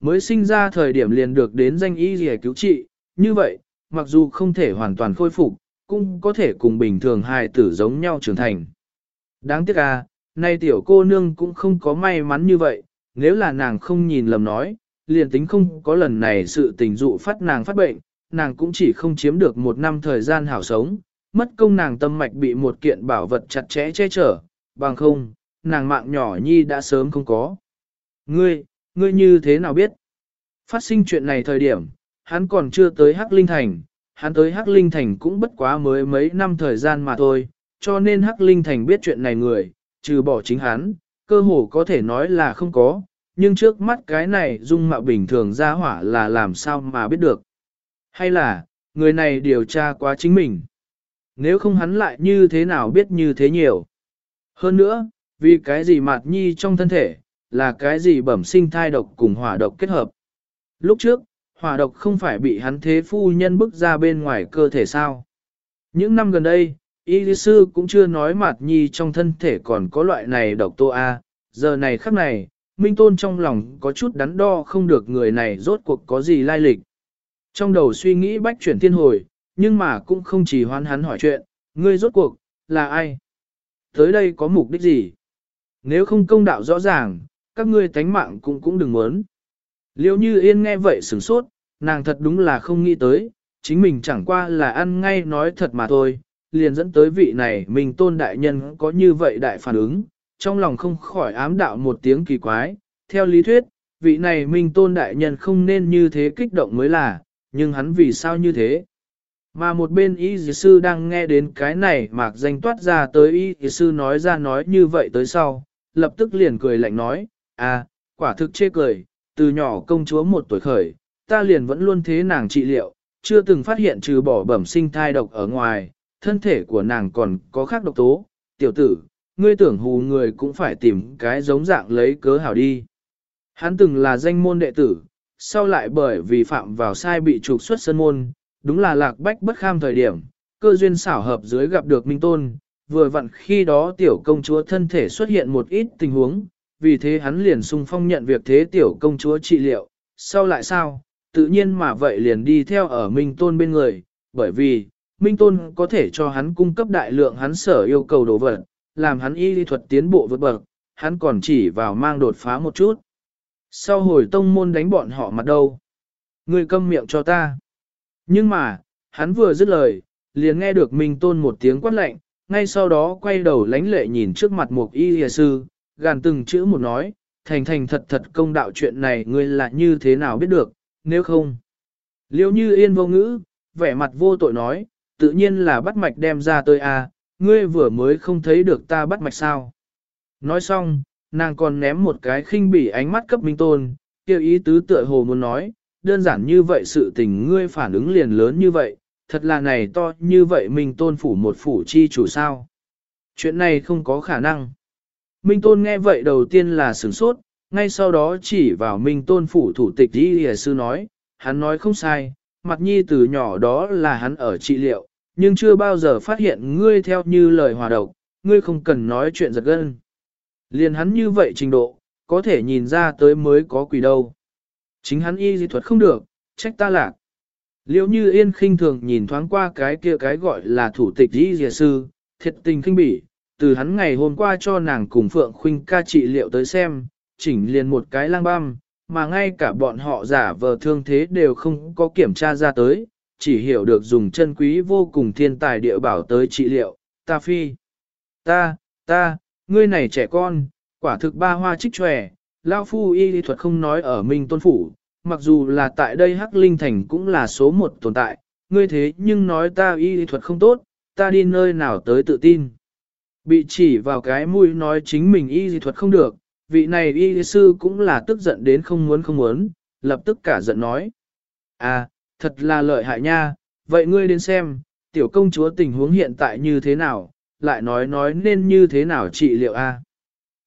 mới sinh ra thời điểm liền được đến danh y gì cứu trị, như vậy, mặc dù không thể hoàn toàn khôi phục, cũng có thể cùng bình thường hài tử giống nhau trưởng thành. Đáng tiếc à, nay tiểu cô nương cũng không có may mắn như vậy, nếu là nàng không nhìn lầm nói, liền tính không có lần này sự tình dụ phát nàng phát bệnh, nàng cũng chỉ không chiếm được một năm thời gian hảo sống, mất công nàng tâm mạch bị một kiện bảo vật chặt chẽ che chở, bằng không, nàng mạng nhỏ nhi đã sớm không có. Ngươi, ngươi như thế nào biết? Phát sinh chuyện này thời điểm, hắn còn chưa tới Hắc Linh Thành, hắn tới Hắc Linh Thành cũng bất quá mới mấy năm thời gian mà thôi, cho nên Hắc Linh Thành biết chuyện này người, trừ bỏ chính hắn, cơ hồ có thể nói là không có, nhưng trước mắt cái này dung mạo bình thường ra hỏa là làm sao mà biết được. Hay là, người này điều tra quá chính mình. Nếu không hắn lại như thế nào biết như thế nhiều. Hơn nữa, vì cái gì mạt nhi trong thân thể, là cái gì bẩm sinh thai độc cùng hỏa độc kết hợp. Lúc trước, hỏa độc không phải bị hắn thế phu nhân bức ra bên ngoài cơ thể sao. Những năm gần đây, y sư cũng chưa nói mạt nhi trong thân thể còn có loại này độc tô A, giờ này khắc này, Minh Tôn trong lòng có chút đắn đo không được người này rốt cuộc có gì lai lịch. Trong đầu suy nghĩ bách chuyển thiên hồi, nhưng mà cũng không chỉ hoán hắn hỏi chuyện, ngươi rốt cuộc, là ai? Tới đây có mục đích gì? Nếu không công đạo rõ ràng, các ngươi tánh mạng cũng cũng đừng muốn. Liêu như yên nghe vậy sửng sốt, nàng thật đúng là không nghĩ tới, chính mình chẳng qua là ăn ngay nói thật mà thôi, liền dẫn tới vị này mình tôn đại nhân có như vậy đại phản ứng, trong lòng không khỏi ám đạo một tiếng kỳ quái, theo lý thuyết, vị này mình tôn đại nhân không nên như thế kích động mới là, nhưng hắn vì sao như thế? Mà một bên y dì sư đang nghe đến cái này mạc danh toát ra tới y dì sư nói ra nói như vậy tới sau, lập tức liền cười lạnh nói, à, quả thực chê cười, từ nhỏ công chúa một tuổi khởi, ta liền vẫn luôn thế nàng trị liệu, chưa từng phát hiện trừ bỏ bẩm sinh thai độc ở ngoài, thân thể của nàng còn có khác độc tố, tiểu tử, ngươi tưởng hù người cũng phải tìm cái giống dạng lấy cớ hảo đi. Hắn từng là danh môn đệ tử, sau lại bởi vì phạm vào sai bị trục xuất sân môn, đúng là lạc bách bất kham thời điểm, cơ duyên xảo hợp dưới gặp được Minh Tôn, vừa vặn khi đó tiểu công chúa thân thể xuất hiện một ít tình huống, vì thế hắn liền sung phong nhận việc thế tiểu công chúa trị liệu, sau lại sao, tự nhiên mà vậy liền đi theo ở Minh Tôn bên người, bởi vì, Minh Tôn có thể cho hắn cung cấp đại lượng hắn sở yêu cầu đồ vật, làm hắn y lý thuật tiến bộ vượt bậc, hắn còn chỉ vào mang đột phá một chút. Sau hồi tông môn đánh bọn họ mặt đâu? Người câm miệng cho ta. Nhưng mà, hắn vừa dứt lời, liền nghe được Minh Tôn một tiếng quát lạnh, ngay sau đó quay đầu lánh lệ nhìn trước mặt một y lìa sư, gàn từng chữ một nói, thành thành thật thật công đạo chuyện này ngươi là như thế nào biết được, nếu không. Liêu như yên vô ngữ, vẻ mặt vô tội nói, tự nhiên là bắt mạch đem ra tôi à, ngươi vừa mới không thấy được ta bắt mạch sao. Nói xong, nàng còn ném một cái khinh bỉ ánh mắt cấp minh tôn, kêu ý tứ tựa hồ muốn nói, đơn giản như vậy sự tình ngươi phản ứng liền lớn như vậy, thật là này to như vậy minh tôn phủ một phủ chi chủ sao. Chuyện này không có khả năng. Minh tôn nghe vậy đầu tiên là sửng sốt, ngay sau đó chỉ vào minh tôn phủ thủ tịch Y Lìa sư nói, hắn nói không sai, mặt nhi từ nhỏ đó là hắn ở trị liệu, nhưng chưa bao giờ phát hiện ngươi theo như lời hòa độc, ngươi không cần nói chuyện giật gân. Liền hắn như vậy trình độ, có thể nhìn ra tới mới có quỷ đâu. Chính hắn y di thuật không được, trách ta lạc. Liêu như yên khinh thường nhìn thoáng qua cái kia cái gọi là thủ tịch y dìa sư, thiệt tình khinh bỉ, từ hắn ngày hôm qua cho nàng cùng Phượng Khuynh ca trị liệu tới xem, chỉnh liền một cái lang băm, mà ngay cả bọn họ giả vờ thương thế đều không có kiểm tra ra tới, chỉ hiểu được dùng chân quý vô cùng thiên tài địa bảo tới trị liệu, ta phi. Ta, ta, ngươi này trẻ con, quả thực ba hoa trích tròe, lao phu y lý thuật không nói ở Minh Tôn Phủ, mặc dù là tại đây Hắc Linh Thành cũng là số một tồn tại, ngươi thế nhưng nói ta y lý thuật không tốt, ta đi nơi nào tới tự tin. Bị chỉ vào cái mũi nói chính mình y dị thuật không được, vị này y sư cũng là tức giận đến không muốn không muốn, lập tức cả giận nói. À, thật là lợi hại nha, vậy ngươi đến xem, tiểu công chúa tình huống hiện tại như thế nào, lại nói nói nên như thế nào trị liệu a?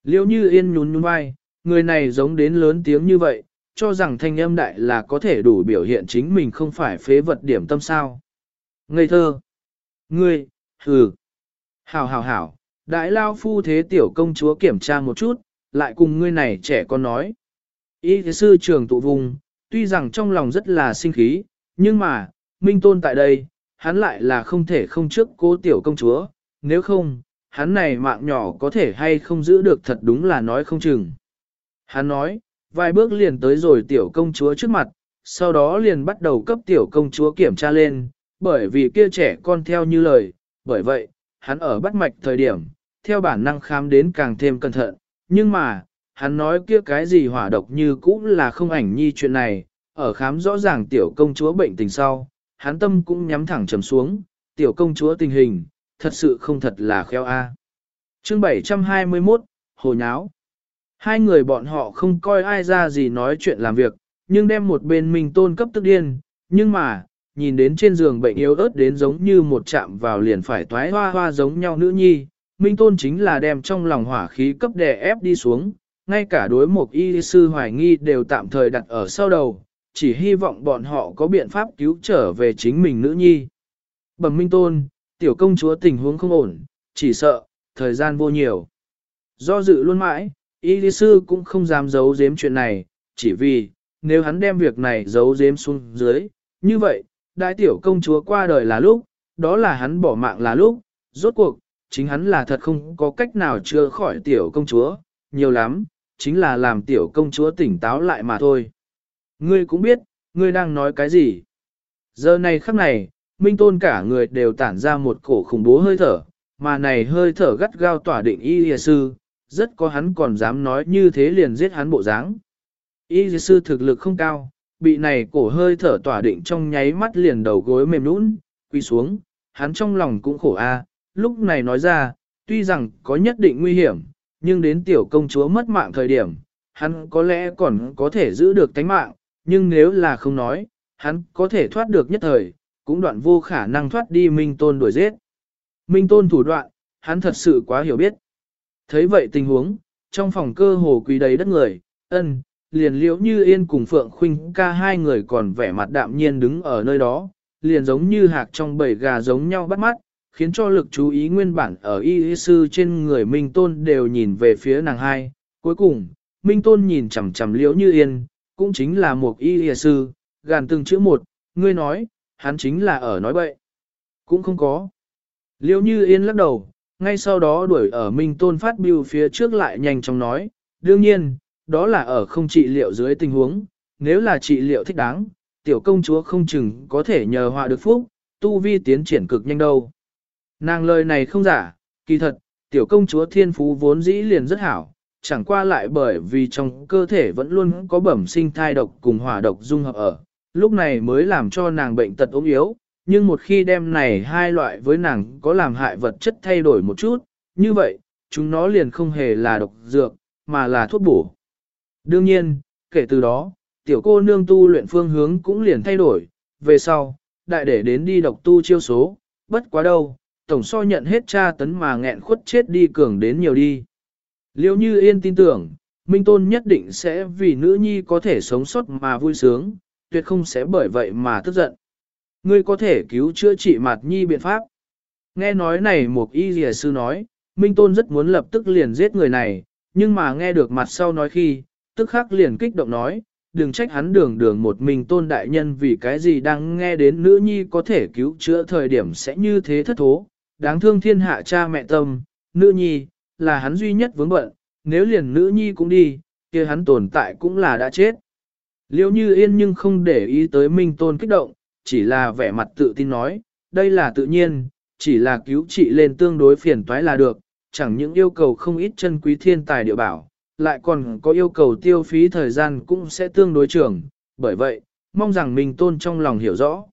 Liêu như yên nhún nhún vai, người này giống đến lớn tiếng như vậy, cho rằng thanh âm đại là có thể đủ biểu hiện chính mình không phải phế vật điểm tâm sao. Ngây thơ. Ngươi, hừ. Hảo hảo hảo, đại lao phu thế tiểu công chúa kiểm tra một chút, lại cùng ngươi này trẻ con nói. Y sư trường tụ vùng, tuy rằng trong lòng rất là sinh khí, nhưng mà, Minh Tôn tại đây, hắn lại là không thể không trước cố tiểu công chúa, nếu không, hắn này mạng nhỏ có thể hay không giữ được thật đúng là nói không chừng. Hắn nói, vài bước liền tới rồi tiểu công chúa trước mặt, sau đó liền bắt đầu cấp tiểu công chúa kiểm tra lên, bởi vì kia trẻ con theo như lời, bởi vậy, hắn ở bắt mạch thời điểm, theo bản năng khám đến càng thêm cẩn thận, nhưng mà, hắn nói kia cái gì hỏa độc như cũ là không ảnh nhi chuyện này, ở khám rõ ràng tiểu công chúa bệnh tình sau, hắn tâm cũng nhắm thẳng trầm xuống, tiểu công chúa tình hình, thật sự không thật là khéo a. À. Chương 721, Hồ Nháo Hai người bọn họ không coi ai ra gì nói chuyện làm việc, nhưng đem một bên mình tôn cấp tức điên, nhưng mà, nhìn đến trên giường bệnh yếu ớt đến giống như một chạm vào liền phải toái hoa hoa giống nhau nữ nhi, Minh Tôn chính là đem trong lòng hỏa khí cấp đè ép đi xuống, ngay cả đối một y sư hoài nghi đều tạm thời đặt ở sau đầu, chỉ hy vọng bọn họ có biện pháp cứu trở về chính mình nữ nhi. Bẩm Minh Tôn, tiểu công chúa tình huống không ổn, chỉ sợ, thời gian vô nhiều. Do dự luôn mãi, y sư cũng không dám giấu giếm chuyện này, chỉ vì, nếu hắn đem việc này giấu giếm xuống dưới, như vậy, đại tiểu công chúa qua đời là lúc, đó là hắn bỏ mạng là lúc, rốt cuộc, chính hắn là thật không có cách nào chưa khỏi tiểu công chúa, nhiều lắm, chính là làm tiểu công chúa tỉnh táo lại mà thôi. Ngươi cũng biết, ngươi đang nói cái gì. Giờ này khắc này, Minh Tôn cả người đều tản ra một cổ khủng bố hơi thở, mà này hơi thở gắt gao tỏa định y hìa sư, rất có hắn còn dám nói như thế liền giết hắn bộ dáng. Y hìa sư thực lực không cao, bị này cổ hơi thở tỏa định trong nháy mắt liền đầu gối mềm nũng, quy xuống, hắn trong lòng cũng khổ a lúc này nói ra, tuy rằng có nhất định nguy hiểm, nhưng đến tiểu công chúa mất mạng thời điểm, hắn có lẽ còn có thể giữ được tánh mạng, nhưng nếu là không nói, hắn có thể thoát được nhất thời, cũng đoạn vô khả năng thoát đi Minh Tôn đuổi giết. Minh Tôn thủ đoạn, hắn thật sự quá hiểu biết. Thấy vậy tình huống, trong phòng cơ hồ quý đầy đất người, ân, liền liễu như yên cùng Phượng Khuynh ca hai người còn vẻ mặt đạm nhiên đứng ở nơi đó, liền giống như hạc trong bầy gà giống nhau bắt mắt, khiến cho lực chú ý nguyên bản ở y y sư trên người Minh Tôn đều nhìn về phía nàng hai. Cuối cùng, Minh Tôn nhìn chằm chằm liễu như yên, cũng chính là một y y sư, gàn từng chữ một, ngươi nói, hắn chính là ở nói bậy. Cũng không có. Liễu như yên lắc đầu, ngay sau đó đuổi ở Minh Tôn phát biểu phía trước lại nhanh chóng nói, đương nhiên, đó là ở không trị liệu dưới tình huống, nếu là trị liệu thích đáng, tiểu công chúa không chừng có thể nhờ họa được phúc, tu vi tiến triển cực nhanh đâu. Nàng lời này không giả, kỳ thật, tiểu công chúa thiên phú vốn dĩ liền rất hảo, chẳng qua lại bởi vì trong cơ thể vẫn luôn có bẩm sinh thai độc cùng hỏa độc dung hợp ở, lúc này mới làm cho nàng bệnh tật ốm yếu, nhưng một khi đem này hai loại với nàng có làm hại vật chất thay đổi một chút, như vậy, chúng nó liền không hề là độc dược, mà là thuốc bổ. Đương nhiên, kể từ đó, tiểu cô nương tu luyện phương hướng cũng liền thay đổi, về sau, đại để đến đi độc tu chiêu số, bất quá đâu, tổng so nhận hết tra tấn mà nghẹn khuất chết đi cường đến nhiều đi. Liêu như yên tin tưởng, Minh Tôn nhất định sẽ vì nữ nhi có thể sống sót mà vui sướng, tuyệt không sẽ bởi vậy mà tức giận. Ngươi có thể cứu chữa trị mặt nhi biện pháp. Nghe nói này một y dìa sư nói, Minh Tôn rất muốn lập tức liền giết người này, nhưng mà nghe được mặt sau nói khi, tức khắc liền kích động nói, đừng trách hắn đường đường một mình tôn đại nhân vì cái gì đang nghe đến nữ nhi có thể cứu chữa thời điểm sẽ như thế thất thố, đáng thương thiên hạ cha mẹ tâm, nữ nhi, là hắn duy nhất vướng bận, nếu liền nữ nhi cũng đi, kia hắn tồn tại cũng là đã chết. Liêu như yên nhưng không để ý tới minh tôn kích động, chỉ là vẻ mặt tự tin nói, đây là tự nhiên, chỉ là cứu trị lên tương đối phiền toái là được, chẳng những yêu cầu không ít chân quý thiên tài địa bảo, lại còn có yêu cầu tiêu phí thời gian cũng sẽ tương đối trưởng bởi vậy, mong rằng Minh Tôn trong lòng hiểu rõ.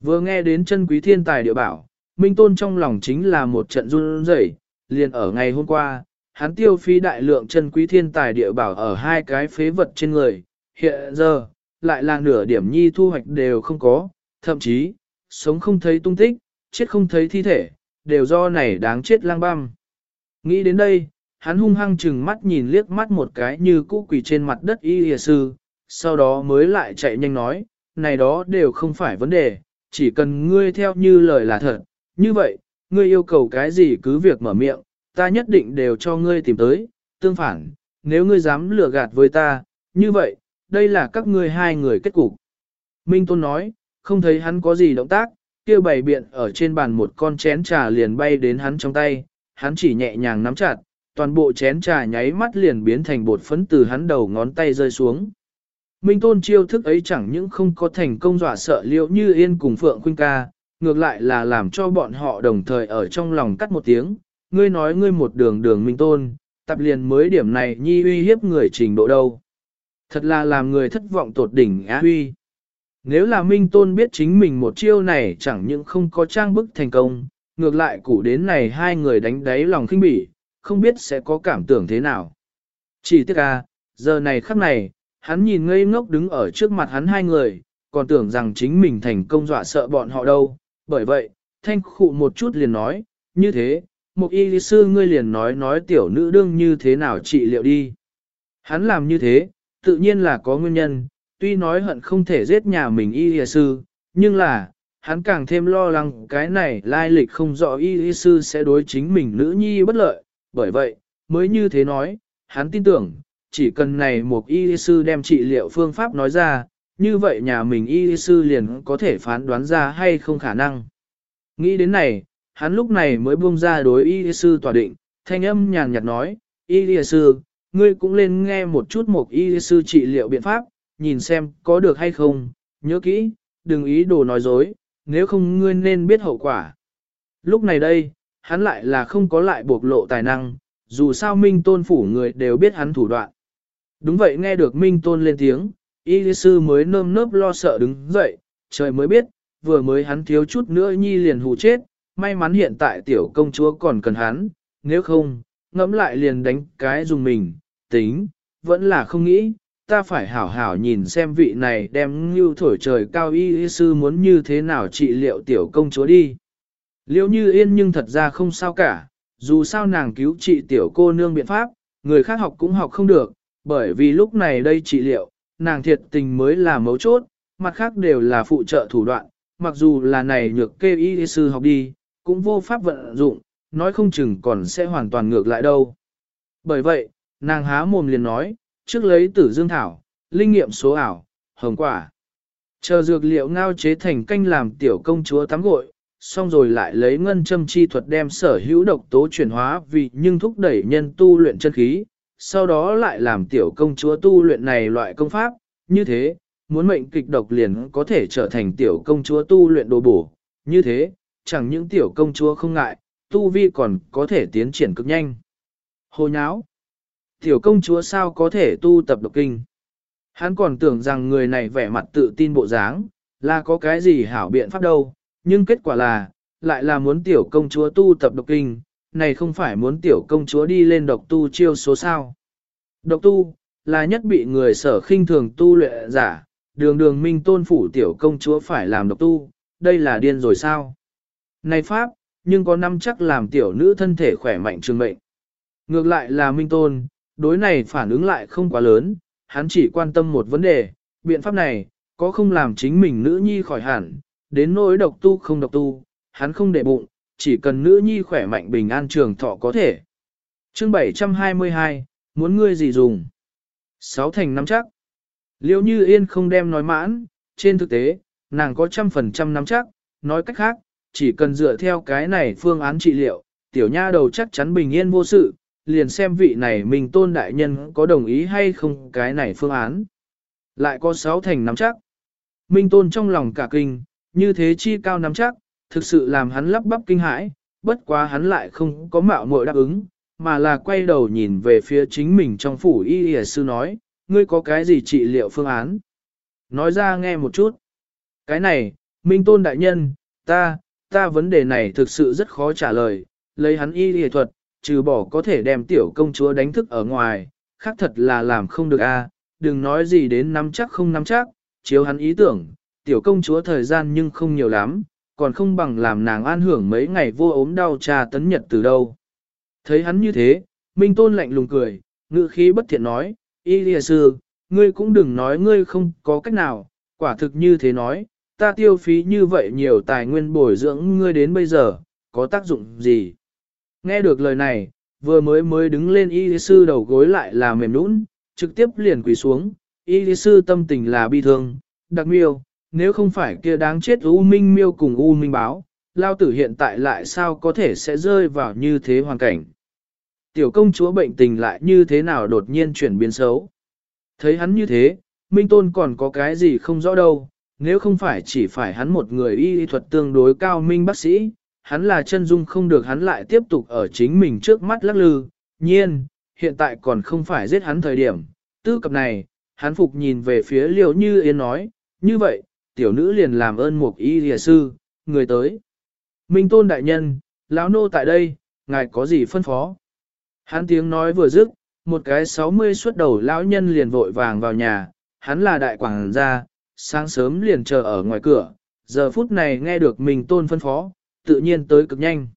Vừa nghe đến chân quý thiên tài địa bảo, Minh Tôn trong lòng chính là một trận run rẩy, liền ở ngày hôm qua, hắn tiêu phí đại lượng chân quý thiên tài địa bảo ở hai cái phế vật trên người, hiện giờ, lại là nửa điểm nhi thu hoạch đều không có, thậm chí, sống không thấy tung tích, chết không thấy thi thể, đều do này đáng chết lang băm. Nghĩ đến đây, hắn hung hăng chừng mắt nhìn liếc mắt một cái như cũ quỷ trên mặt đất y hìa sư, sau đó mới lại chạy nhanh nói, này đó đều không phải vấn đề, chỉ cần ngươi theo như lời là thật, như vậy, ngươi yêu cầu cái gì cứ việc mở miệng, ta nhất định đều cho ngươi tìm tới, tương phản, nếu ngươi dám lừa gạt với ta, như vậy, đây là các ngươi hai người kết cục. Minh Tôn nói, không thấy hắn có gì động tác, kia bày biện ở trên bàn một con chén trà liền bay đến hắn trong tay, hắn chỉ nhẹ nhàng nắm chặt, toàn bộ chén trà nháy mắt liền biến thành bột phấn từ hắn đầu ngón tay rơi xuống. Minh Tôn chiêu thức ấy chẳng những không có thành công dọa sợ liệu như yên cùng Phượng Khuynh ca, ngược lại là làm cho bọn họ đồng thời ở trong lòng cắt một tiếng, ngươi nói ngươi một đường đường Minh Tôn, tập liền mới điểm này nhi uy hiếp người trình độ đâu. Thật là làm người thất vọng tột đỉnh á huy. Nếu là Minh Tôn biết chính mình một chiêu này chẳng những không có trang bức thành công, ngược lại củ đến này hai người đánh đáy lòng khinh bỉ, không biết sẽ có cảm tưởng thế nào. Chỉ tiếc à, giờ này khắc này, hắn nhìn ngây ngốc đứng ở trước mặt hắn hai người, còn tưởng rằng chính mình thành công dọa sợ bọn họ đâu. Bởi vậy, thanh khụ một chút liền nói, như thế, một y lý sư ngươi liền nói nói tiểu nữ đương như thế nào trị liệu đi. Hắn làm như thế, tự nhiên là có nguyên nhân, tuy nói hận không thể giết nhà mình y lý sư, nhưng là, hắn càng thêm lo lắng cái này lai lịch không rõ y lý sư sẽ đối chính mình nữ nhi bất lợi, bởi vậy, mới như thế nói, hắn tin tưởng, chỉ cần này một y lý sư đem trị liệu phương pháp nói ra, như vậy nhà mình y sư liền có thể phán đoán ra hay không khả năng. Nghĩ đến này, hắn lúc này mới buông ra đối y sư tòa định, thanh âm nhàn nhạt nói, y sư, ngươi cũng lên nghe một chút một y sư trị liệu biện pháp, nhìn xem có được hay không, nhớ kỹ, đừng ý đồ nói dối, nếu không ngươi nên biết hậu quả. Lúc này đây, hắn lại là không có lại bộc lộ tài năng, dù sao minh tôn phủ người đều biết hắn thủ đoạn. Đúng vậy nghe được minh tôn lên tiếng, y sư mới nơm nớp lo sợ đứng dậy, trời mới biết, vừa mới hắn thiếu chút nữa nhi liền hù chết, may mắn hiện tại tiểu công chúa còn cần hắn, nếu không, ngẫm lại liền đánh cái dùng mình, tính, vẫn là không nghĩ, ta phải hảo hảo nhìn xem vị này đem như thổi trời cao y sư muốn như thế nào trị liệu tiểu công chúa đi. Liêu như yên nhưng thật ra không sao cả, dù sao nàng cứu trị tiểu cô nương biện pháp, người khác học cũng học không được, bởi vì lúc này đây trị liệu, nàng thiệt tình mới là mấu chốt, mặt khác đều là phụ trợ thủ đoạn, mặc dù là này nhược kê y sư học đi, cũng vô pháp vận dụng, nói không chừng còn sẽ hoàn toàn ngược lại đâu. Bởi vậy, nàng há mồm liền nói, trước lấy tử dương thảo, linh nghiệm số ảo, hồng quả. Chờ dược liệu ngao chế thành canh làm tiểu công chúa tắm gội, xong rồi lại lấy ngân châm chi thuật đem sở hữu độc tố chuyển hóa vì nhưng thúc đẩy nhân tu luyện chân khí, sau đó lại làm tiểu công chúa tu luyện này loại công pháp, như thế, muốn mệnh kịch độc liền có thể trở thành tiểu công chúa tu luyện đồ bổ, như thế, chẳng những tiểu công chúa không ngại, tu vi còn có thể tiến triển cực nhanh. Hồ nháo! Tiểu công chúa sao có thể tu tập độc kinh? Hắn còn tưởng rằng người này vẻ mặt tự tin bộ dáng, là có cái gì hảo biện pháp đâu, nhưng kết quả là, lại là muốn tiểu công chúa tu tập độc kinh, này không phải muốn tiểu công chúa đi lên độc tu chiêu số sao. Độc tu, là nhất bị người sở khinh thường tu luyện giả, đường đường minh tôn phủ tiểu công chúa phải làm độc tu, đây là điên rồi sao. Này Pháp, nhưng có năm chắc làm tiểu nữ thân thể khỏe mạnh trường mệnh. Ngược lại là minh tôn, đối này phản ứng lại không quá lớn, hắn chỉ quan tâm một vấn đề, biện pháp này, có không làm chính mình nữ nhi khỏi hẳn, đến nỗi độc tu không độc tu, hắn không để bụng, chỉ cần nữ nhi khỏe mạnh bình an trường thọ có thể. Chương 722, muốn ngươi gì dùng? Sáu thành nắm chắc. Liêu như yên không đem nói mãn, trên thực tế, nàng có trăm phần trăm nắm chắc, nói cách khác, chỉ cần dựa theo cái này phương án trị liệu, tiểu nha đầu chắc chắn bình yên vô sự, liền xem vị này mình tôn đại nhân có đồng ý hay không cái này phương án. Lại có sáu thành nắm chắc. Minh tôn trong lòng cả kinh, như thế chi cao nắm chắc, thực sự làm hắn lắp bắp kinh hãi, bất quá hắn lại không có mạo muội đáp ứng, mà là quay đầu nhìn về phía chính mình trong phủ y y sư nói, ngươi có cái gì trị liệu phương án? Nói ra nghe một chút. Cái này, Minh Tôn Đại Nhân, ta, ta vấn đề này thực sự rất khó trả lời, lấy hắn y y thuật, trừ bỏ có thể đem tiểu công chúa đánh thức ở ngoài, khác thật là làm không được a. đừng nói gì đến nắm chắc không nắm chắc, chiếu hắn ý tưởng, tiểu công chúa thời gian nhưng không nhiều lắm, còn không bằng làm nàng an hưởng mấy ngày vô ốm đau trà tấn nhật từ đâu. Thấy hắn như thế, Minh Tôn lạnh lùng cười, ngữ khí bất thiện nói, Y lìa sư, ngươi cũng đừng nói ngươi không có cách nào, quả thực như thế nói, ta tiêu phí như vậy nhiều tài nguyên bồi dưỡng ngươi đến bây giờ, có tác dụng gì? Nghe được lời này, vừa mới mới đứng lên y sư đầu gối lại là mềm nũng, trực tiếp liền quỳ xuống, y lý sư tâm tình là bi thương, đặc miêu, nếu không phải kia đáng chết U Minh miêu cùng U Minh báo, lao tử hiện tại lại sao có thể sẽ rơi vào như thế hoàn cảnh. Tiểu công chúa bệnh tình lại như thế nào đột nhiên chuyển biến xấu. Thấy hắn như thế, Minh Tôn còn có cái gì không rõ đâu, nếu không phải chỉ phải hắn một người y thuật tương đối cao minh bác sĩ, hắn là chân dung không được hắn lại tiếp tục ở chính mình trước mắt lắc lư, nhiên, hiện tại còn không phải giết hắn thời điểm, tư cập này, hắn phục nhìn về phía liều như yên nói, như vậy, tiểu nữ liền làm ơn một y lìa sư, người tới. Minh tôn đại nhân, lão nô tại đây, ngài có gì phân phó? Hắn tiếng nói vừa dứt, một cái 60 xuất đầu lão nhân liền vội vàng vào nhà, hắn là đại quảng gia, sáng sớm liền chờ ở ngoài cửa, giờ phút này nghe được Minh tôn phân phó, tự nhiên tới cực nhanh.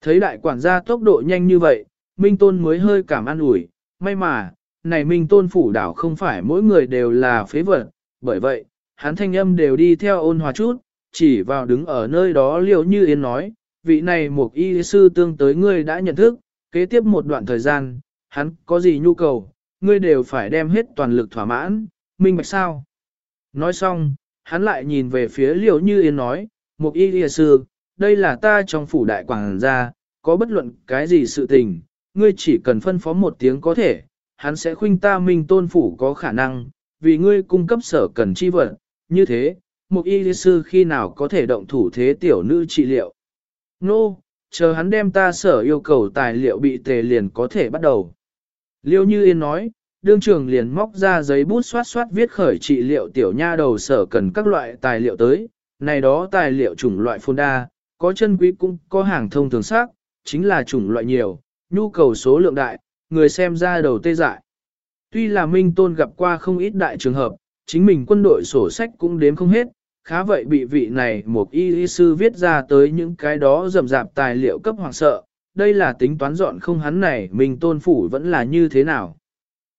Thấy đại quản gia tốc độ nhanh như vậy, Minh tôn mới hơi cảm an ủi, may mà, này Minh tôn phủ đảo không phải mỗi người đều là phế vật, bởi vậy, hắn thanh âm đều đi theo ôn hòa chút, chỉ vào đứng ở nơi đó liệu như yên nói, vị này một y sư tương tới ngươi đã nhận thức, kế tiếp một đoạn thời gian, hắn có gì nhu cầu, ngươi đều phải đem hết toàn lực thỏa mãn, minh bạch sao. Nói xong, hắn lại nhìn về phía liệu như yên nói, một y sư, đây là ta trong phủ đại quảng gia, có bất luận cái gì sự tình, ngươi chỉ cần phân phó một tiếng có thể, hắn sẽ khuynh ta minh tôn phủ có khả năng, vì ngươi cung cấp sở cần chi vật, như thế, một y sư khi nào có thể động thủ thế tiểu nữ trị liệu. Nô, no, chờ hắn đem ta sở yêu cầu tài liệu bị tề liền có thể bắt đầu. Liêu Như Yên nói, đương trường liền móc ra giấy bút xoát xoát viết khởi trị liệu tiểu nha đầu sở cần các loại tài liệu tới, này đó tài liệu chủng loại phôn đa, có chân quý cũng có hàng thông thường xác, chính là chủng loại nhiều, nhu cầu số lượng đại, người xem ra đầu tê dại. Tuy là Minh Tôn gặp qua không ít đại trường hợp, chính mình quân đội sổ sách cũng đếm không hết, khá vậy bị vị này một y y sư viết ra tới những cái đó rầm rạp tài liệu cấp hoàng sợ, đây là tính toán dọn không hắn này mình Tôn phủ vẫn là như thế nào.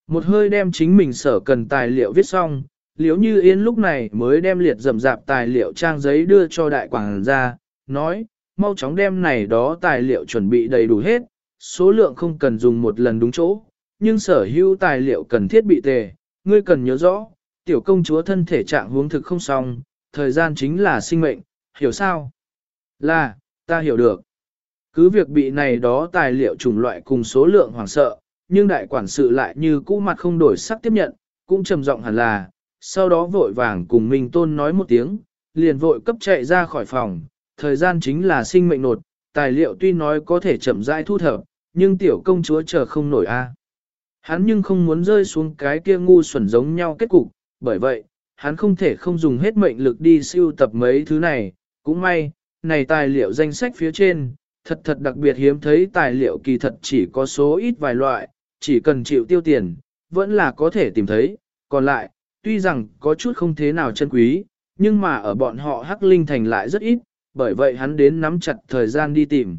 Một hơi đem chính mình sở cần tài liệu viết xong, liếu như yên lúc này mới đem liệt rầm rạp tài liệu trang giấy đưa cho đại quảng ra, nói, mau chóng đem này đó tài liệu chuẩn bị đầy đủ hết, số lượng không cần dùng một lần đúng chỗ, nhưng sở hữu tài liệu cần thiết bị tề, ngươi cần nhớ rõ, tiểu công chúa thân thể trạng huống thực không xong, thời gian chính là sinh mệnh, hiểu sao? Là, ta hiểu được. Cứ việc bị này đó tài liệu chủng loại cùng số lượng hoảng sợ, nhưng đại quản sự lại như cũ mặt không đổi sắc tiếp nhận, cũng trầm giọng hẳn là, sau đó vội vàng cùng Minh Tôn nói một tiếng, liền vội cấp chạy ra khỏi phòng, thời gian chính là sinh mệnh nột, tài liệu tuy nói có thể chậm rãi thu thập, nhưng tiểu công chúa chờ không nổi a. Hắn nhưng không muốn rơi xuống cái kia ngu xuẩn giống nhau kết cục, bởi vậy, hắn không thể không dùng hết mệnh lực đi siêu tập mấy thứ này, cũng may, này tài liệu danh sách phía trên, thật thật đặc biệt hiếm thấy tài liệu kỳ thật chỉ có số ít vài loại, chỉ cần chịu tiêu tiền, vẫn là có thể tìm thấy, còn lại, tuy rằng có chút không thế nào chân quý, nhưng mà ở bọn họ hắc linh thành lại rất ít, bởi vậy hắn đến nắm chặt thời gian đi tìm.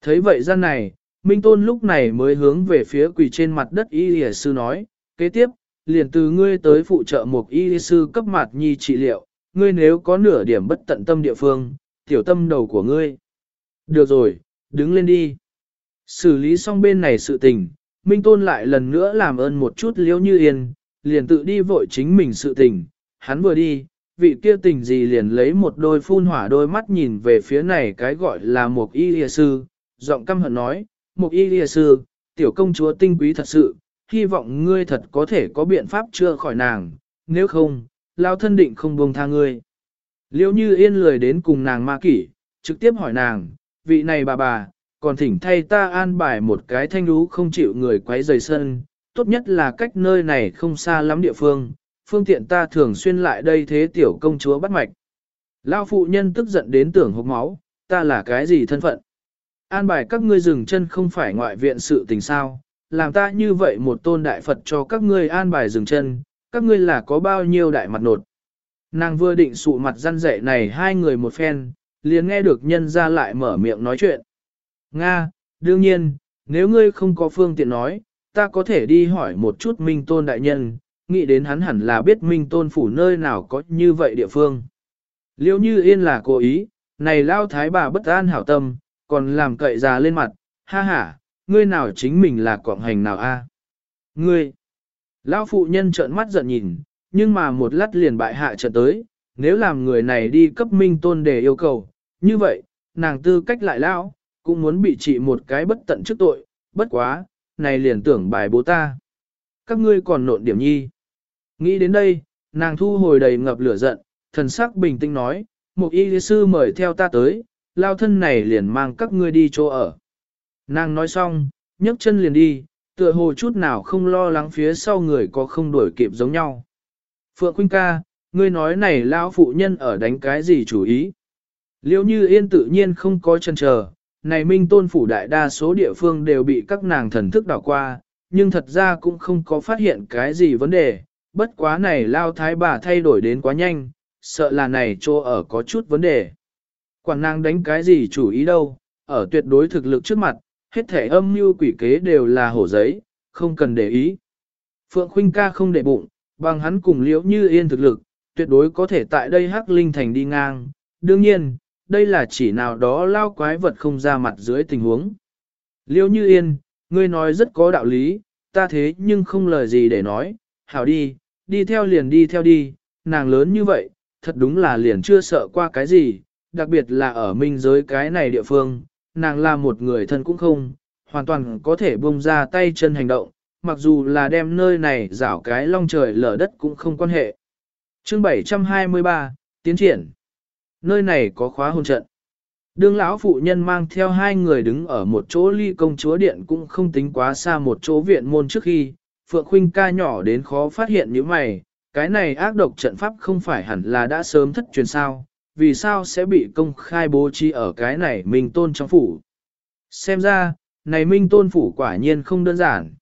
Thấy vậy gian này, Minh Tôn lúc này mới hướng về phía quỳ trên mặt đất y lìa sư nói, kế tiếp, liền từ ngươi tới phụ trợ một y sư cấp mặt nhi trị liệu, ngươi nếu có nửa điểm bất tận tâm địa phương, tiểu tâm đầu của ngươi. Được rồi, đứng lên đi. Xử lý xong bên này sự tình, Minh Tôn lại lần nữa làm ơn một chút liếu như yên, liền tự đi vội chính mình sự tình, hắn vừa đi, vị kia tình gì liền lấy một đôi phun hỏa đôi mắt nhìn về phía này cái gọi là một y lìa sư, giọng căm hận nói, một y lìa sư, tiểu công chúa tinh quý thật sự, hy vọng ngươi thật có thể có biện pháp chữa khỏi nàng, nếu không, lao thân định không buông tha ngươi. Liêu như yên lười đến cùng nàng ma kỷ, trực tiếp hỏi nàng, vị này bà bà, còn thỉnh thay ta an bài một cái thanh đú không chịu người quấy rời sân, tốt nhất là cách nơi này không xa lắm địa phương, phương tiện ta thường xuyên lại đây thế tiểu công chúa bắt mạch. Lao phụ nhân tức giận đến tưởng hốc máu, ta là cái gì thân phận? An bài các ngươi dừng chân không phải ngoại viện sự tình sao, làm ta như vậy một tôn đại Phật cho các ngươi an bài dừng chân, các ngươi là có bao nhiêu đại mặt nột. Nàng vừa định sụ mặt răn dạy này hai người một phen, liền nghe được nhân ra lại mở miệng nói chuyện. Nga, đương nhiên, nếu ngươi không có phương tiện nói, ta có thể đi hỏi một chút Minh Tôn Đại Nhân, nghĩ đến hắn hẳn là biết Minh Tôn Phủ nơi nào có như vậy địa phương. Liêu như yên là cố ý, này lao thái bà bất an hảo tâm, còn làm cậy già lên mặt, ha ha, ngươi nào chính mình là quọng hành nào a? À? Ngươi, Lão phụ nhân trợn mắt giận nhìn, nhưng mà một lát liền bại hạ trận tới, nếu làm người này đi cấp minh tôn để yêu cầu, như vậy, nàng tư cách lại lão, cũng muốn bị trị một cái bất tận trước tội, bất quá, này liền tưởng bài bố ta. Các ngươi còn nộn điểm nhi. Nghĩ đến đây, nàng thu hồi đầy ngập lửa giận, thần sắc bình tĩnh nói, một y sư mời theo ta tới, lao thân này liền mang các ngươi đi chỗ ở. Nàng nói xong, nhấc chân liền đi, tựa hồ chút nào không lo lắng phía sau người có không đuổi kịp giống nhau. Phượng Khuynh ca, ngươi nói này lão phụ nhân ở đánh cái gì chủ ý? Liêu như yên tự nhiên không có chân chờ, này minh tôn phủ đại đa số địa phương đều bị các nàng thần thức đảo qua, nhưng thật ra cũng không có phát hiện cái gì vấn đề, bất quá này lao thái bà thay đổi đến quá nhanh, sợ là này chỗ ở có chút vấn đề. Quản nàng đánh cái gì chủ ý đâu, ở tuyệt đối thực lực trước mặt, hết thể âm mưu quỷ kế đều là hổ giấy, không cần để ý. Phượng Khuynh ca không để bụng, bằng hắn cùng liễu như yên thực lực, tuyệt đối có thể tại đây hắc linh thành đi ngang. Đương nhiên, đây là chỉ nào đó lao quái vật không ra mặt dưới tình huống. Liễu như yên, ngươi nói rất có đạo lý, ta thế nhưng không lời gì để nói, hảo đi, đi theo liền đi theo đi, nàng lớn như vậy, thật đúng là liền chưa sợ qua cái gì, đặc biệt là ở minh giới cái này địa phương, nàng là một người thân cũng không, hoàn toàn có thể buông ra tay chân hành động, mặc dù là đem nơi này rảo cái long trời lở đất cũng không quan hệ. Chương 723, Tiến triển Nơi này có khóa hôn trận. Đương lão phụ nhân mang theo hai người đứng ở một chỗ ly công chúa điện cũng không tính quá xa một chỗ viện môn trước khi, Phượng Khuynh ca nhỏ đến khó phát hiện như mày, cái này ác độc trận pháp không phải hẳn là đã sớm thất truyền sao, vì sao sẽ bị công khai bố trí ở cái này Minh Tôn trong phủ. Xem ra, này Minh Tôn phủ quả nhiên không đơn giản.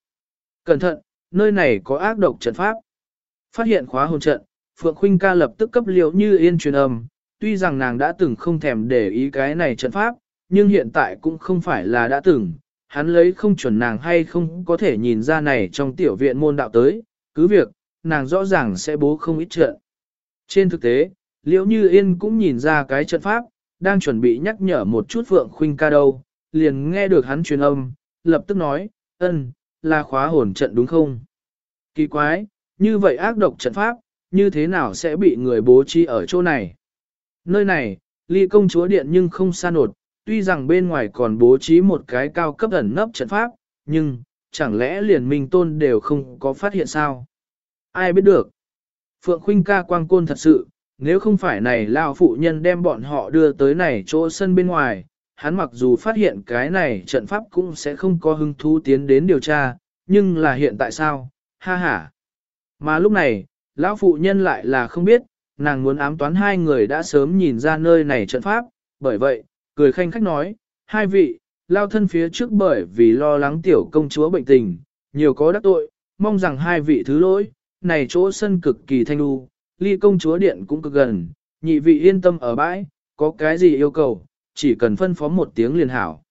Cẩn thận, nơi này có ác độc trận pháp. Phát hiện khóa hồn trận, Phượng Khuynh ca lập tức cấp liệu như yên truyền âm, tuy rằng nàng đã từng không thèm để ý cái này trận pháp, nhưng hiện tại cũng không phải là đã từng, hắn lấy không chuẩn nàng hay không có thể nhìn ra này trong tiểu viện môn đạo tới, cứ việc, nàng rõ ràng sẽ bố không ít trận. Trên thực tế, liễu như yên cũng nhìn ra cái trận pháp, đang chuẩn bị nhắc nhở một chút Phượng Khuynh ca đâu, liền nghe được hắn truyền âm, lập tức nói, ân, là khóa hồn trận đúng không? Kỳ quái, như vậy ác độc trận pháp, như thế nào sẽ bị người bố trí ở chỗ này? Nơi này, ly công chúa điện nhưng không xa nột, tuy rằng bên ngoài còn bố trí một cái cao cấp ẩn nấp trận pháp, nhưng, chẳng lẽ liền minh tôn đều không có phát hiện sao? Ai biết được? Phượng Khuynh ca quang côn thật sự, nếu không phải này lao phụ nhân đem bọn họ đưa tới này chỗ sân bên ngoài, hắn mặc dù phát hiện cái này trận pháp cũng sẽ không có hứng thú tiến đến điều tra, nhưng là hiện tại sao? Ha ha! Mà lúc này, lão phụ nhân lại là không biết, nàng muốn ám toán hai người đã sớm nhìn ra nơi này trận pháp, bởi vậy, cười khanh khách nói, hai vị, lao thân phía trước bởi vì lo lắng tiểu công chúa bệnh tình, nhiều có đắc tội, mong rằng hai vị thứ lỗi, này chỗ sân cực kỳ thanh lưu, ly công chúa điện cũng cực gần, nhị vị yên tâm ở bãi, có cái gì yêu cầu, chỉ cần phân phó một tiếng liền hảo.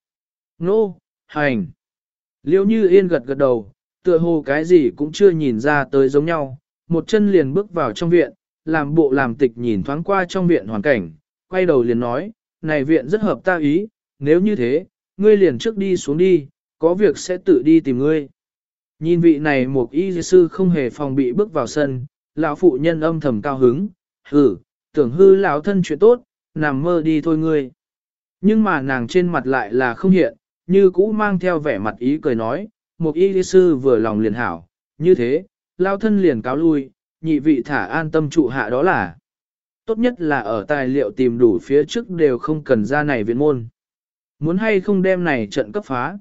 Nô, hành. Liêu như yên gật gật đầu, tựa hồ cái gì cũng chưa nhìn ra tới giống nhau, một chân liền bước vào trong viện, làm bộ làm tịch nhìn thoáng qua trong viện hoàn cảnh, quay đầu liền nói, này viện rất hợp ta ý, nếu như thế, ngươi liền trước đi xuống đi, có việc sẽ tự đi tìm ngươi. Nhìn vị này một y sư không hề phòng bị bước vào sân, lão phụ nhân âm thầm cao hứng, hử, tưởng hư lão thân chuyện tốt, nằm mơ đi thôi ngươi. Nhưng mà nàng trên mặt lại là không hiện, như cũ mang theo vẻ mặt ý cười nói, một y sư vừa lòng liền hảo, như thế, lão thân liền cáo lui, nhị vị thả an tâm trụ hạ đó là. Tốt nhất là ở tài liệu tìm đủ phía trước đều không cần ra này viện môn. Muốn hay không đem này trận cấp phá.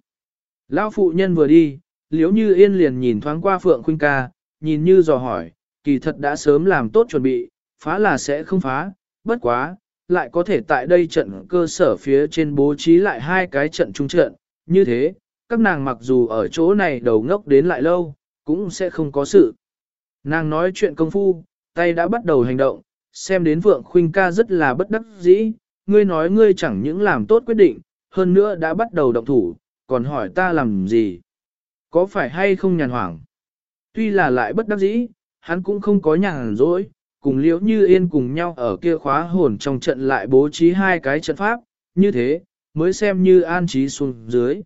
Lão phụ nhân vừa đi, liếu như yên liền nhìn thoáng qua Phượng Khuynh ca, nhìn như dò hỏi, kỳ thật đã sớm làm tốt chuẩn bị, phá là sẽ không phá, bất quá, lại có thể tại đây trận cơ sở phía trên bố trí lại hai cái trận trung trận, như thế, các nàng mặc dù ở chỗ này đầu ngốc đến lại lâu, cũng sẽ không có sự. Nàng nói chuyện công phu, tay đã bắt đầu hành động, xem đến vượng Khuynh ca rất là bất đắc dĩ, ngươi nói ngươi chẳng những làm tốt quyết định, hơn nữa đã bắt đầu động thủ, còn hỏi ta làm gì? Có phải hay không nhàn hoảng? Tuy là lại bất đắc dĩ, hắn cũng không có nhàn rỗi, cùng liễu như yên cùng nhau ở kia khóa hồn trong trận lại bố trí hai cái trận pháp, như thế, mới xem như an trí xuống dưới.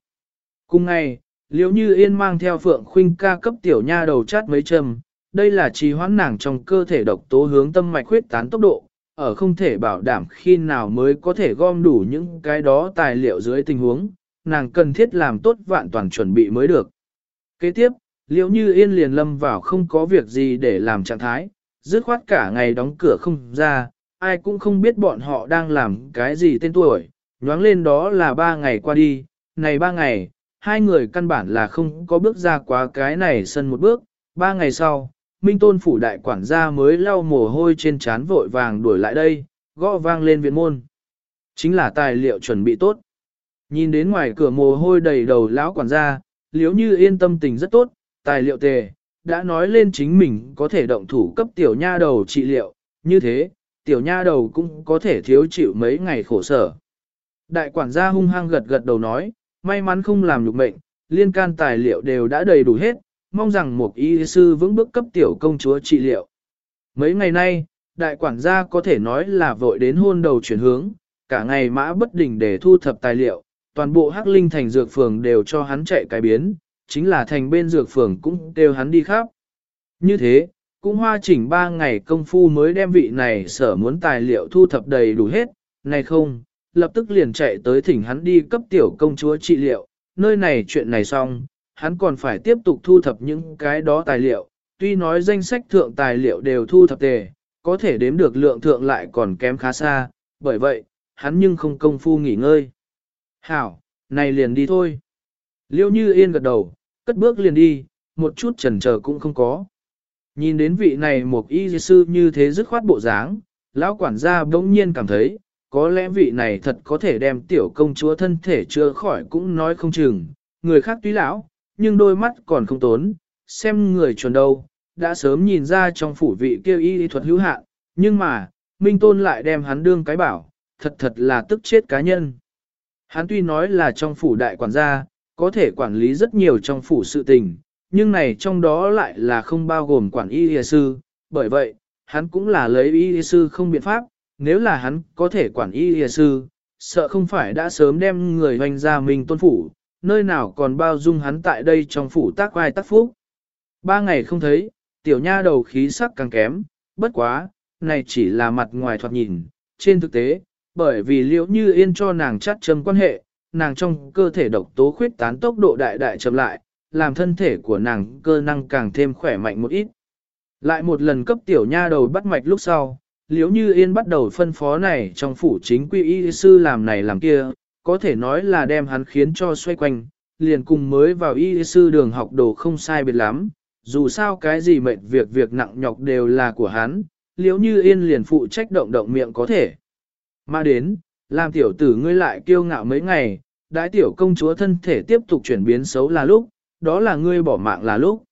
Cùng ngày, Liễu như yên mang theo phượng khuynh ca cấp tiểu nha đầu chát mấy châm, đây là trì hoãn nàng trong cơ thể độc tố hướng tâm mạch huyết tán tốc độ, ở không thể bảo đảm khi nào mới có thể gom đủ những cái đó tài liệu dưới tình huống, nàng cần thiết làm tốt vạn toàn chuẩn bị mới được. Kế tiếp, liệu như yên liền lâm vào không có việc gì để làm trạng thái, dứt khoát cả ngày đóng cửa không ra, ai cũng không biết bọn họ đang làm cái gì tên tuổi, nhoáng lên đó là ba ngày qua đi, này ba ngày, hai người căn bản là không có bước ra quá cái này sân một bước, ba ngày sau, Minh Tôn phủ đại quản gia mới lau mồ hôi trên trán vội vàng đuổi lại đây, gõ vang lên viện môn. Chính là tài liệu chuẩn bị tốt. Nhìn đến ngoài cửa mồ hôi đầy đầu lão quản gia, liếu như yên tâm tình rất tốt, tài liệu tề, đã nói lên chính mình có thể động thủ cấp tiểu nha đầu trị liệu, như thế, tiểu nha đầu cũng có thể thiếu chịu mấy ngày khổ sở. Đại quản gia hung hăng gật gật đầu nói, may mắn không làm nhục mệnh, liên can tài liệu đều đã đầy đủ hết, mong rằng một y sư vững bước cấp tiểu công chúa trị liệu. Mấy ngày nay, đại quản gia có thể nói là vội đến hôn đầu chuyển hướng, cả ngày mã bất đình để thu thập tài liệu, toàn bộ hắc linh thành dược phường đều cho hắn chạy cái biến, chính là thành bên dược phường cũng đều hắn đi khắp. Như thế, cũng hoa chỉnh ba ngày công phu mới đem vị này sở muốn tài liệu thu thập đầy đủ hết, này không, lập tức liền chạy tới thỉnh hắn đi cấp tiểu công chúa trị liệu, nơi này chuyện này xong, hắn còn phải tiếp tục thu thập những cái đó tài liệu, tuy nói danh sách thượng tài liệu đều thu thập tề, có thể đếm được lượng thượng lại còn kém khá xa, bởi vậy, hắn nhưng không công phu nghỉ ngơi. Hảo, này liền đi thôi. Liêu như yên gật đầu, cất bước liền đi, một chút chần chờ cũng không có. Nhìn đến vị này một y sư như thế dứt khoát bộ dáng, lão quản gia bỗng nhiên cảm thấy, có lẽ vị này thật có thể đem tiểu công chúa thân thể chưa khỏi cũng nói không chừng, người khác tuy lão, nhưng đôi mắt còn không tốn, xem người chuẩn đâu, đã sớm nhìn ra trong phủ vị kêu y thuật hữu hạn, nhưng mà, Minh Tôn lại đem hắn đương cái bảo, thật thật là tức chết cá nhân. Hắn tuy nói là trong phủ đại quản gia, có thể quản lý rất nhiều trong phủ sự tình, nhưng này trong đó lại là không bao gồm quản y y sư, bởi vậy, hắn cũng là lấy y y sư không biện pháp, nếu là hắn có thể quản y y sư, sợ không phải đã sớm đem người hoành ra mình tôn phủ, nơi nào còn bao dung hắn tại đây trong phủ tác vai tác phúc. Ba ngày không thấy, tiểu nha đầu khí sắc càng kém, bất quá, này chỉ là mặt ngoài thoạt nhìn, trên thực tế, bởi vì liễu như yên cho nàng chắt châm quan hệ, nàng trong cơ thể độc tố khuyết tán tốc độ đại đại chậm lại, làm thân thể của nàng cơ năng càng thêm khỏe mạnh một ít. Lại một lần cấp tiểu nha đầu bắt mạch lúc sau, liễu như yên bắt đầu phân phó này trong phủ chính quy y sư làm này làm kia, có thể nói là đem hắn khiến cho xoay quanh, liền cùng mới vào y sư đường học đồ không sai biệt lắm, dù sao cái gì mệnh việc việc nặng nhọc đều là của hắn, liễu như yên liền phụ trách động động miệng có thể. Mà đến, làm tiểu tử ngươi lại kiêu ngạo mấy ngày, đãi tiểu công chúa thân thể tiếp tục chuyển biến xấu là lúc, đó là ngươi bỏ mạng là lúc.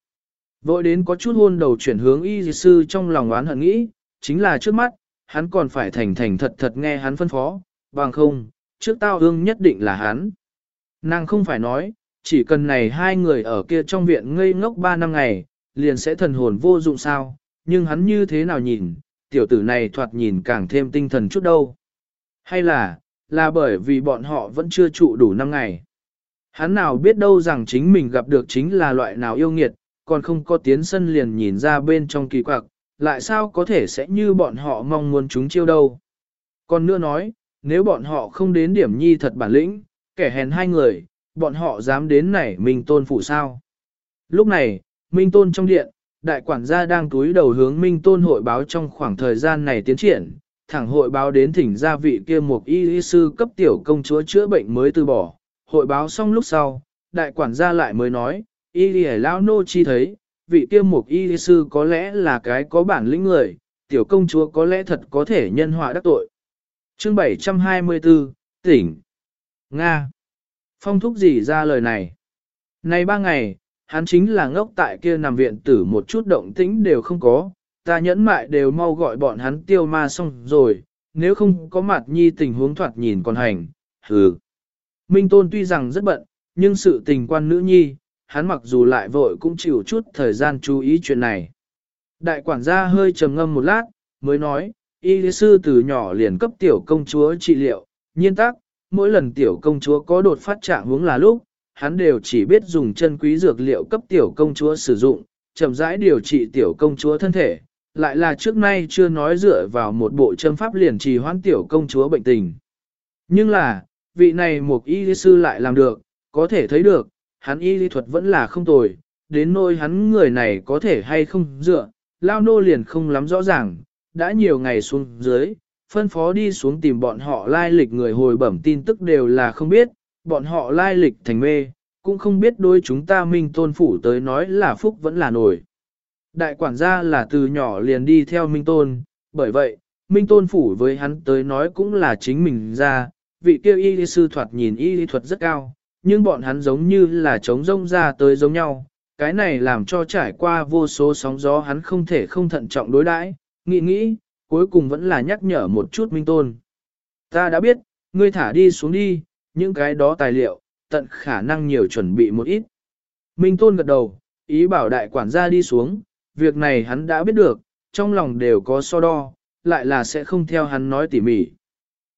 Vội đến có chút hôn đầu chuyển hướng y sư trong lòng oán hận nghĩ, chính là trước mắt, hắn còn phải thành thành thật thật nghe hắn phân phó, bằng không, trước tao ương nhất định là hắn. Nàng không phải nói, chỉ cần này hai người ở kia trong viện ngây ngốc ba năm ngày, liền sẽ thần hồn vô dụng sao, nhưng hắn như thế nào nhìn, tiểu tử này thoạt nhìn càng thêm tinh thần chút đâu. Hay là, là bởi vì bọn họ vẫn chưa trụ đủ năm ngày. Hắn nào biết đâu rằng chính mình gặp được chính là loại nào yêu nghiệt, còn không có tiến sân liền nhìn ra bên trong kỳ quặc, lại sao có thể sẽ như bọn họ mong muốn chúng chiêu đâu. Còn nữa nói, nếu bọn họ không đến điểm nhi thật bản lĩnh, kẻ hèn hai người, bọn họ dám đến này Minh Tôn phủ sao. Lúc này, Minh Tôn trong điện, đại quản gia đang túi đầu hướng Minh Tôn hội báo trong khoảng thời gian này tiến triển, thẳng hội báo đến thỉnh gia vị kia một y y sư cấp tiểu công chúa chữa bệnh mới từ bỏ. Hội báo xong lúc sau, đại quản gia lại mới nói, y y lão nô chi thấy, vị kia một y y sư có lẽ là cái có bản lĩnh người, tiểu công chúa có lẽ thật có thể nhân họa đắc tội. Chương 724, tỉnh. Nga. Phong thúc gì ra lời này? Này ba ngày, hắn chính là ngốc tại kia nằm viện tử một chút động tĩnh đều không có, ta nhẫn mại đều mau gọi bọn hắn tiêu ma xong rồi, nếu không có mặt nhi tình huống thoạt nhìn còn hành, hừ. Minh Tôn tuy rằng rất bận, nhưng sự tình quan nữ nhi, hắn mặc dù lại vội cũng chịu chút thời gian chú ý chuyện này. Đại quản gia hơi trầm ngâm một lát, mới nói, y lý sư từ nhỏ liền cấp tiểu công chúa trị liệu, nhiên tắc, mỗi lần tiểu công chúa có đột phát trạng hướng là lúc, hắn đều chỉ biết dùng chân quý dược liệu cấp tiểu công chúa sử dụng, chậm rãi điều trị tiểu công chúa thân thể, lại là trước nay chưa nói dựa vào một bộ châm pháp liền trì hoãn tiểu công chúa bệnh tình. Nhưng là, vị này một y sư lại làm được, có thể thấy được, hắn y lý thuật vẫn là không tồi, đến nỗi hắn người này có thể hay không dựa, lao nô liền không lắm rõ ràng, đã nhiều ngày xuống dưới, phân phó đi xuống tìm bọn họ lai lịch người hồi bẩm tin tức đều là không biết, bọn họ lai lịch thành mê, cũng không biết đôi chúng ta minh tôn phủ tới nói là phúc vẫn là nổi. Đại quản gia là từ nhỏ liền đi theo minh tôn, bởi vậy, minh tôn phủ với hắn tới nói cũng là chính mình ra, vị kêu y sư thoạt nhìn y thuật rất cao, nhưng bọn hắn giống như là trống rông ra tới giống nhau, cái này làm cho trải qua vô số sóng gió hắn không thể không thận trọng đối đãi, nghĩ nghĩ, cuối cùng vẫn là nhắc nhở một chút Minh Tôn. Ta đã biết, ngươi thả đi xuống đi, những cái đó tài liệu, tận khả năng nhiều chuẩn bị một ít. Minh Tôn gật đầu, ý bảo đại quản gia đi xuống, việc này hắn đã biết được, trong lòng đều có so đo, lại là sẽ không theo hắn nói tỉ mỉ.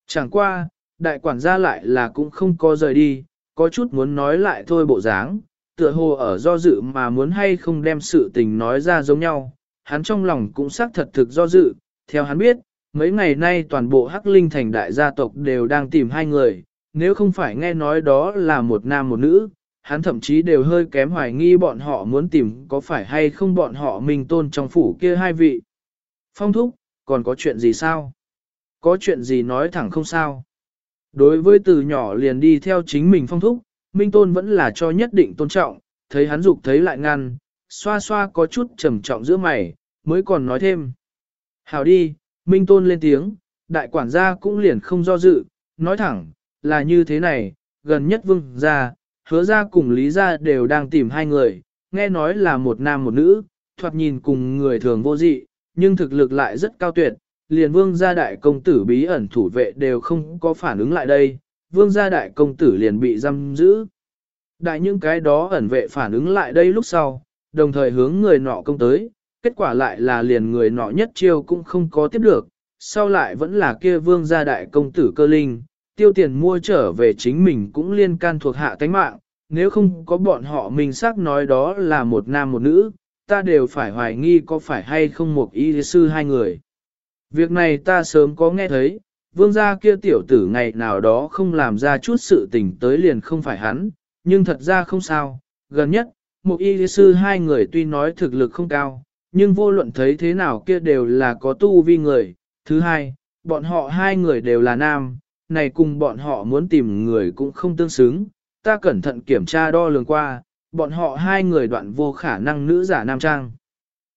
Chẳng qua, đại quản gia lại là cũng không có rời đi, có chút muốn nói lại thôi bộ dáng, tựa hồ ở do dự mà muốn hay không đem sự tình nói ra giống nhau, hắn trong lòng cũng xác thật thực do dự, theo hắn biết, mấy ngày nay toàn bộ Hắc Linh thành đại gia tộc đều đang tìm hai người, nếu không phải nghe nói đó là một nam một nữ, hắn thậm chí đều hơi kém hoài nghi bọn họ muốn tìm có phải hay không bọn họ mình tôn trong phủ kia hai vị. Phong thúc, còn có chuyện gì sao? Có chuyện gì nói thẳng không sao? Đối với từ nhỏ liền đi theo chính mình phong thúc, Minh Tôn vẫn là cho nhất định tôn trọng, thấy hắn dục thấy lại ngăn, xoa xoa có chút trầm trọng giữa mày, mới còn nói thêm. Hảo đi, Minh Tôn lên tiếng, đại quản gia cũng liền không do dự, nói thẳng, là như thế này, gần nhất vương gia, hứa ra cùng lý ra đều đang tìm hai người, nghe nói là một nam một nữ, thoạt nhìn cùng người thường vô dị, nhưng thực lực lại rất cao tuyệt, liền vương gia đại công tử bí ẩn thủ vệ đều không có phản ứng lại đây, vương gia đại công tử liền bị giam giữ. Đại những cái đó ẩn vệ phản ứng lại đây lúc sau, đồng thời hướng người nọ công tới, kết quả lại là liền người nọ nhất chiêu cũng không có tiếp được, sau lại vẫn là kia vương gia đại công tử cơ linh, tiêu tiền mua trở về chính mình cũng liên can thuộc hạ tánh mạng, nếu không có bọn họ mình xác nói đó là một nam một nữ, ta đều phải hoài nghi có phải hay không một y sư hai người. Việc này ta sớm có nghe thấy, vương gia kia tiểu tử ngày nào đó không làm ra chút sự tình tới liền không phải hắn, nhưng thật ra không sao, gần nhất, một y sư hai người tuy nói thực lực không cao, nhưng vô luận thấy thế nào kia đều là có tu vi người. Thứ hai, bọn họ hai người đều là nam, này cùng bọn họ muốn tìm người cũng không tương xứng, ta cẩn thận kiểm tra đo lường qua, bọn họ hai người đoạn vô khả năng nữ giả nam trang.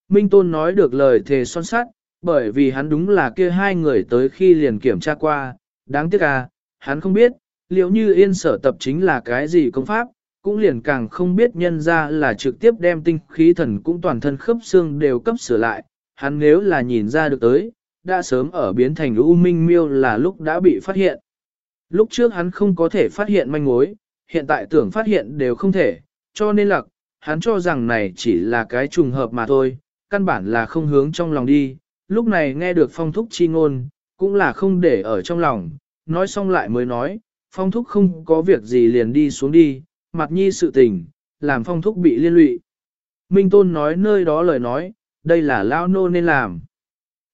Minh Tôn nói được lời thề son sắt, bởi vì hắn đúng là kia hai người tới khi liền kiểm tra qua, đáng tiếc à, hắn không biết, liệu như yên sở tập chính là cái gì công pháp, cũng liền càng không biết nhân ra là trực tiếp đem tinh khí thần cũng toàn thân khớp xương đều cấp sửa lại, hắn nếu là nhìn ra được tới, đã sớm ở biến thành U Minh Miêu là lúc đã bị phát hiện. Lúc trước hắn không có thể phát hiện manh mối, hiện tại tưởng phát hiện đều không thể, cho nên là, hắn cho rằng này chỉ là cái trùng hợp mà thôi, căn bản là không hướng trong lòng đi, lúc này nghe được phong thúc chi ngôn, cũng là không để ở trong lòng, nói xong lại mới nói, phong thúc không có việc gì liền đi xuống đi, mặt nhi sự tình, làm phong thúc bị liên lụy. Minh Tôn nói nơi đó lời nói, đây là lao nô nên làm.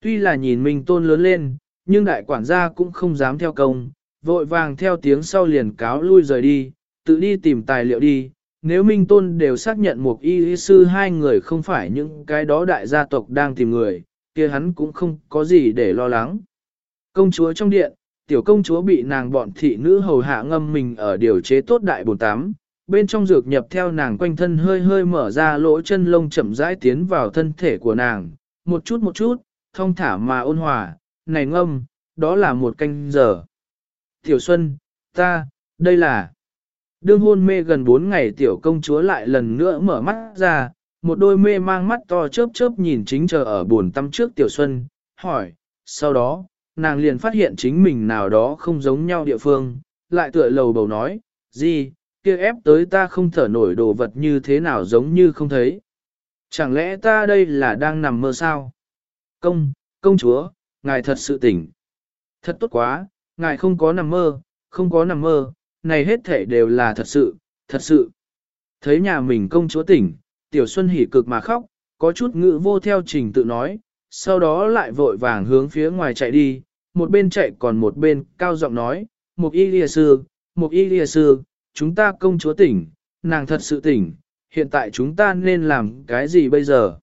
Tuy là nhìn Minh Tôn lớn lên, nhưng đại quản gia cũng không dám theo công, vội vàng theo tiếng sau liền cáo lui rời đi, tự đi tìm tài liệu đi. Nếu Minh Tôn đều xác nhận một y sư hai người không phải những cái đó đại gia tộc đang tìm người, kia hắn cũng không có gì để lo lắng. Công chúa trong điện, tiểu công chúa bị nàng bọn thị nữ hầu hạ ngâm mình ở điều chế tốt đại bồn tám, bên trong dược nhập theo nàng quanh thân hơi hơi mở ra lỗ chân lông chậm rãi tiến vào thân thể của nàng, một chút một chút, thông thả mà ôn hòa, này ngâm, đó là một canh giờ. Tiểu Xuân, ta, đây là... Đương hôn mê gần 4 ngày tiểu công chúa lại lần nữa mở mắt ra, một đôi mê mang mắt to chớp chớp nhìn chính chờ ở buồn tâm trước tiểu xuân, hỏi, sau đó, nàng liền phát hiện chính mình nào đó không giống nhau địa phương, lại tựa lầu bầu nói, gì, kia ép tới ta không thở nổi đồ vật như thế nào giống như không thấy. Chẳng lẽ ta đây là đang nằm mơ sao? Công, công chúa, ngài thật sự tỉnh. Thật tốt quá, ngài không có nằm mơ, không có nằm mơ, này hết thể đều là thật sự, thật sự. Thấy nhà mình công chúa tỉnh, Tiểu Xuân hỉ cực mà khóc, có chút ngữ vô theo trình tự nói, sau đó lại vội vàng hướng phía ngoài chạy đi, một bên chạy còn một bên cao giọng nói, một y lìa sư, một y lìa sư, chúng ta công chúa tỉnh, nàng thật sự tỉnh, hiện tại chúng ta nên làm cái gì bây giờ?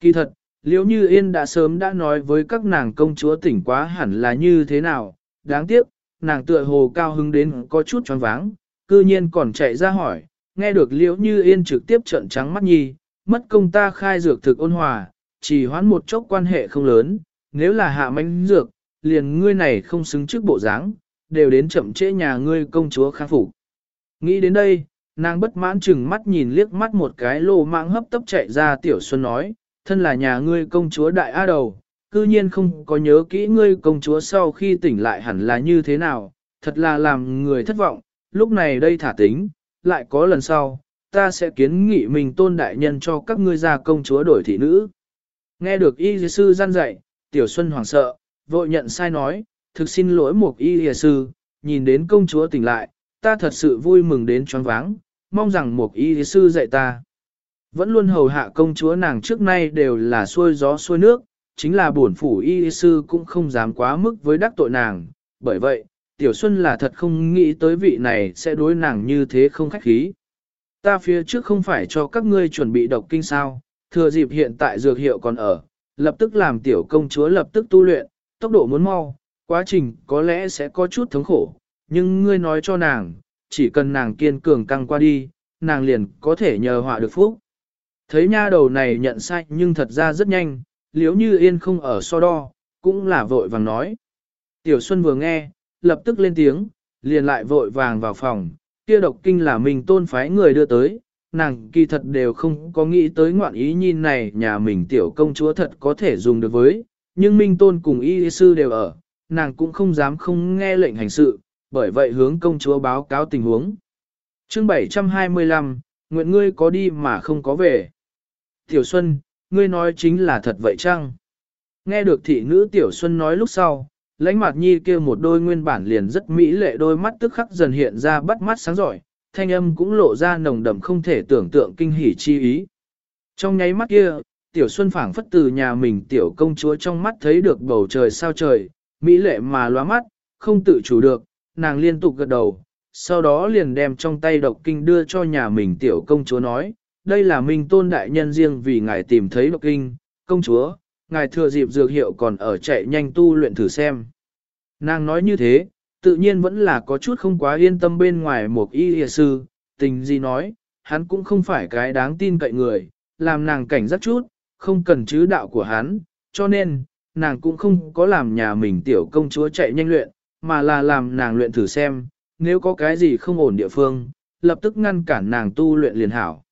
Kỳ thật, liễu như yên đã sớm đã nói với các nàng công chúa tỉnh quá hẳn là như thế nào, đáng tiếc, nàng tựa hồ cao hứng đến có chút choáng váng, cư nhiên còn chạy ra hỏi, nghe được liễu như yên trực tiếp trợn trắng mắt nhi, mất công ta khai dược thực ôn hòa, chỉ hoãn một chốc quan hệ không lớn, nếu là hạ mánh dược, liền ngươi này không xứng trước bộ dáng, đều đến chậm trễ nhà ngươi công chúa kháng phục. Nghĩ đến đây, nàng bất mãn chừng mắt nhìn liếc mắt một cái lô mạng hấp tấp chạy ra tiểu xuân nói, thân là nhà ngươi công chúa đại a đầu, cư nhiên không có nhớ kỹ ngươi công chúa sau khi tỉnh lại hẳn là như thế nào, thật là làm người thất vọng, lúc này đây thả tính, lại có lần sau, ta sẽ kiến nghị mình tôn đại nhân cho các ngươi ra công chúa đổi thị nữ. Nghe được y sư gian dạy, tiểu xuân hoảng sợ, vội nhận sai nói, thực xin lỗi một y sư, nhìn đến công chúa tỉnh lại, ta thật sự vui mừng đến choáng váng, mong rằng một y sư dạy ta. Vẫn luôn hầu hạ công chúa nàng trước nay đều là xuôi gió xuôi nước, chính là bổn phủ y sư cũng không dám quá mức với đắc tội nàng, bởi vậy, Tiểu Xuân là thật không nghĩ tới vị này sẽ đối nàng như thế không khách khí. Ta phía trước không phải cho các ngươi chuẩn bị độc kinh sao, thừa dịp hiện tại dược hiệu còn ở, lập tức làm tiểu công chúa lập tức tu luyện, tốc độ muốn mau, quá trình có lẽ sẽ có chút thống khổ, nhưng ngươi nói cho nàng, chỉ cần nàng kiên cường căng qua đi, nàng liền có thể nhờ họa được phúc. Thấy nha đầu này nhận sai nhưng thật ra rất nhanh, liếu như yên không ở so đo, cũng là vội vàng nói. Tiểu Xuân vừa nghe, lập tức lên tiếng, liền lại vội vàng vào phòng, kia độc kinh là mình tôn phái người đưa tới, nàng kỳ thật đều không có nghĩ tới ngoạn ý nhìn này nhà mình tiểu công chúa thật có thể dùng được với, nhưng Minh Tôn cùng y sư đều ở, nàng cũng không dám không nghe lệnh hành sự, bởi vậy hướng công chúa báo cáo tình huống. chương 725, nguyện ngươi có đi mà không có về. Tiểu Xuân, ngươi nói chính là thật vậy chăng? Nghe được thị nữ Tiểu Xuân nói lúc sau, lãnh mặt nhi kia một đôi nguyên bản liền rất mỹ lệ đôi mắt tức khắc dần hiện ra bắt mắt sáng giỏi, thanh âm cũng lộ ra nồng đậm không thể tưởng tượng kinh hỉ chi ý. Trong nháy mắt kia, Tiểu Xuân phảng phất từ nhà mình Tiểu công chúa trong mắt thấy được bầu trời sao trời, mỹ lệ mà loa mắt, không tự chủ được, nàng liên tục gật đầu, sau đó liền đem trong tay độc kinh đưa cho nhà mình Tiểu công chúa nói, đây là Minh Tôn Đại Nhân riêng vì ngài tìm thấy độc kinh, công chúa, ngài thừa dịp dược hiệu còn ở chạy nhanh tu luyện thử xem. Nàng nói như thế, tự nhiên vẫn là có chút không quá yên tâm bên ngoài một y hìa sư, tình gì nói, hắn cũng không phải cái đáng tin cậy người, làm nàng cảnh giác chút, không cần chứ đạo của hắn, cho nên, nàng cũng không có làm nhà mình tiểu công chúa chạy nhanh luyện, mà là làm nàng luyện thử xem, nếu có cái gì không ổn địa phương, lập tức ngăn cản nàng tu luyện liền hảo.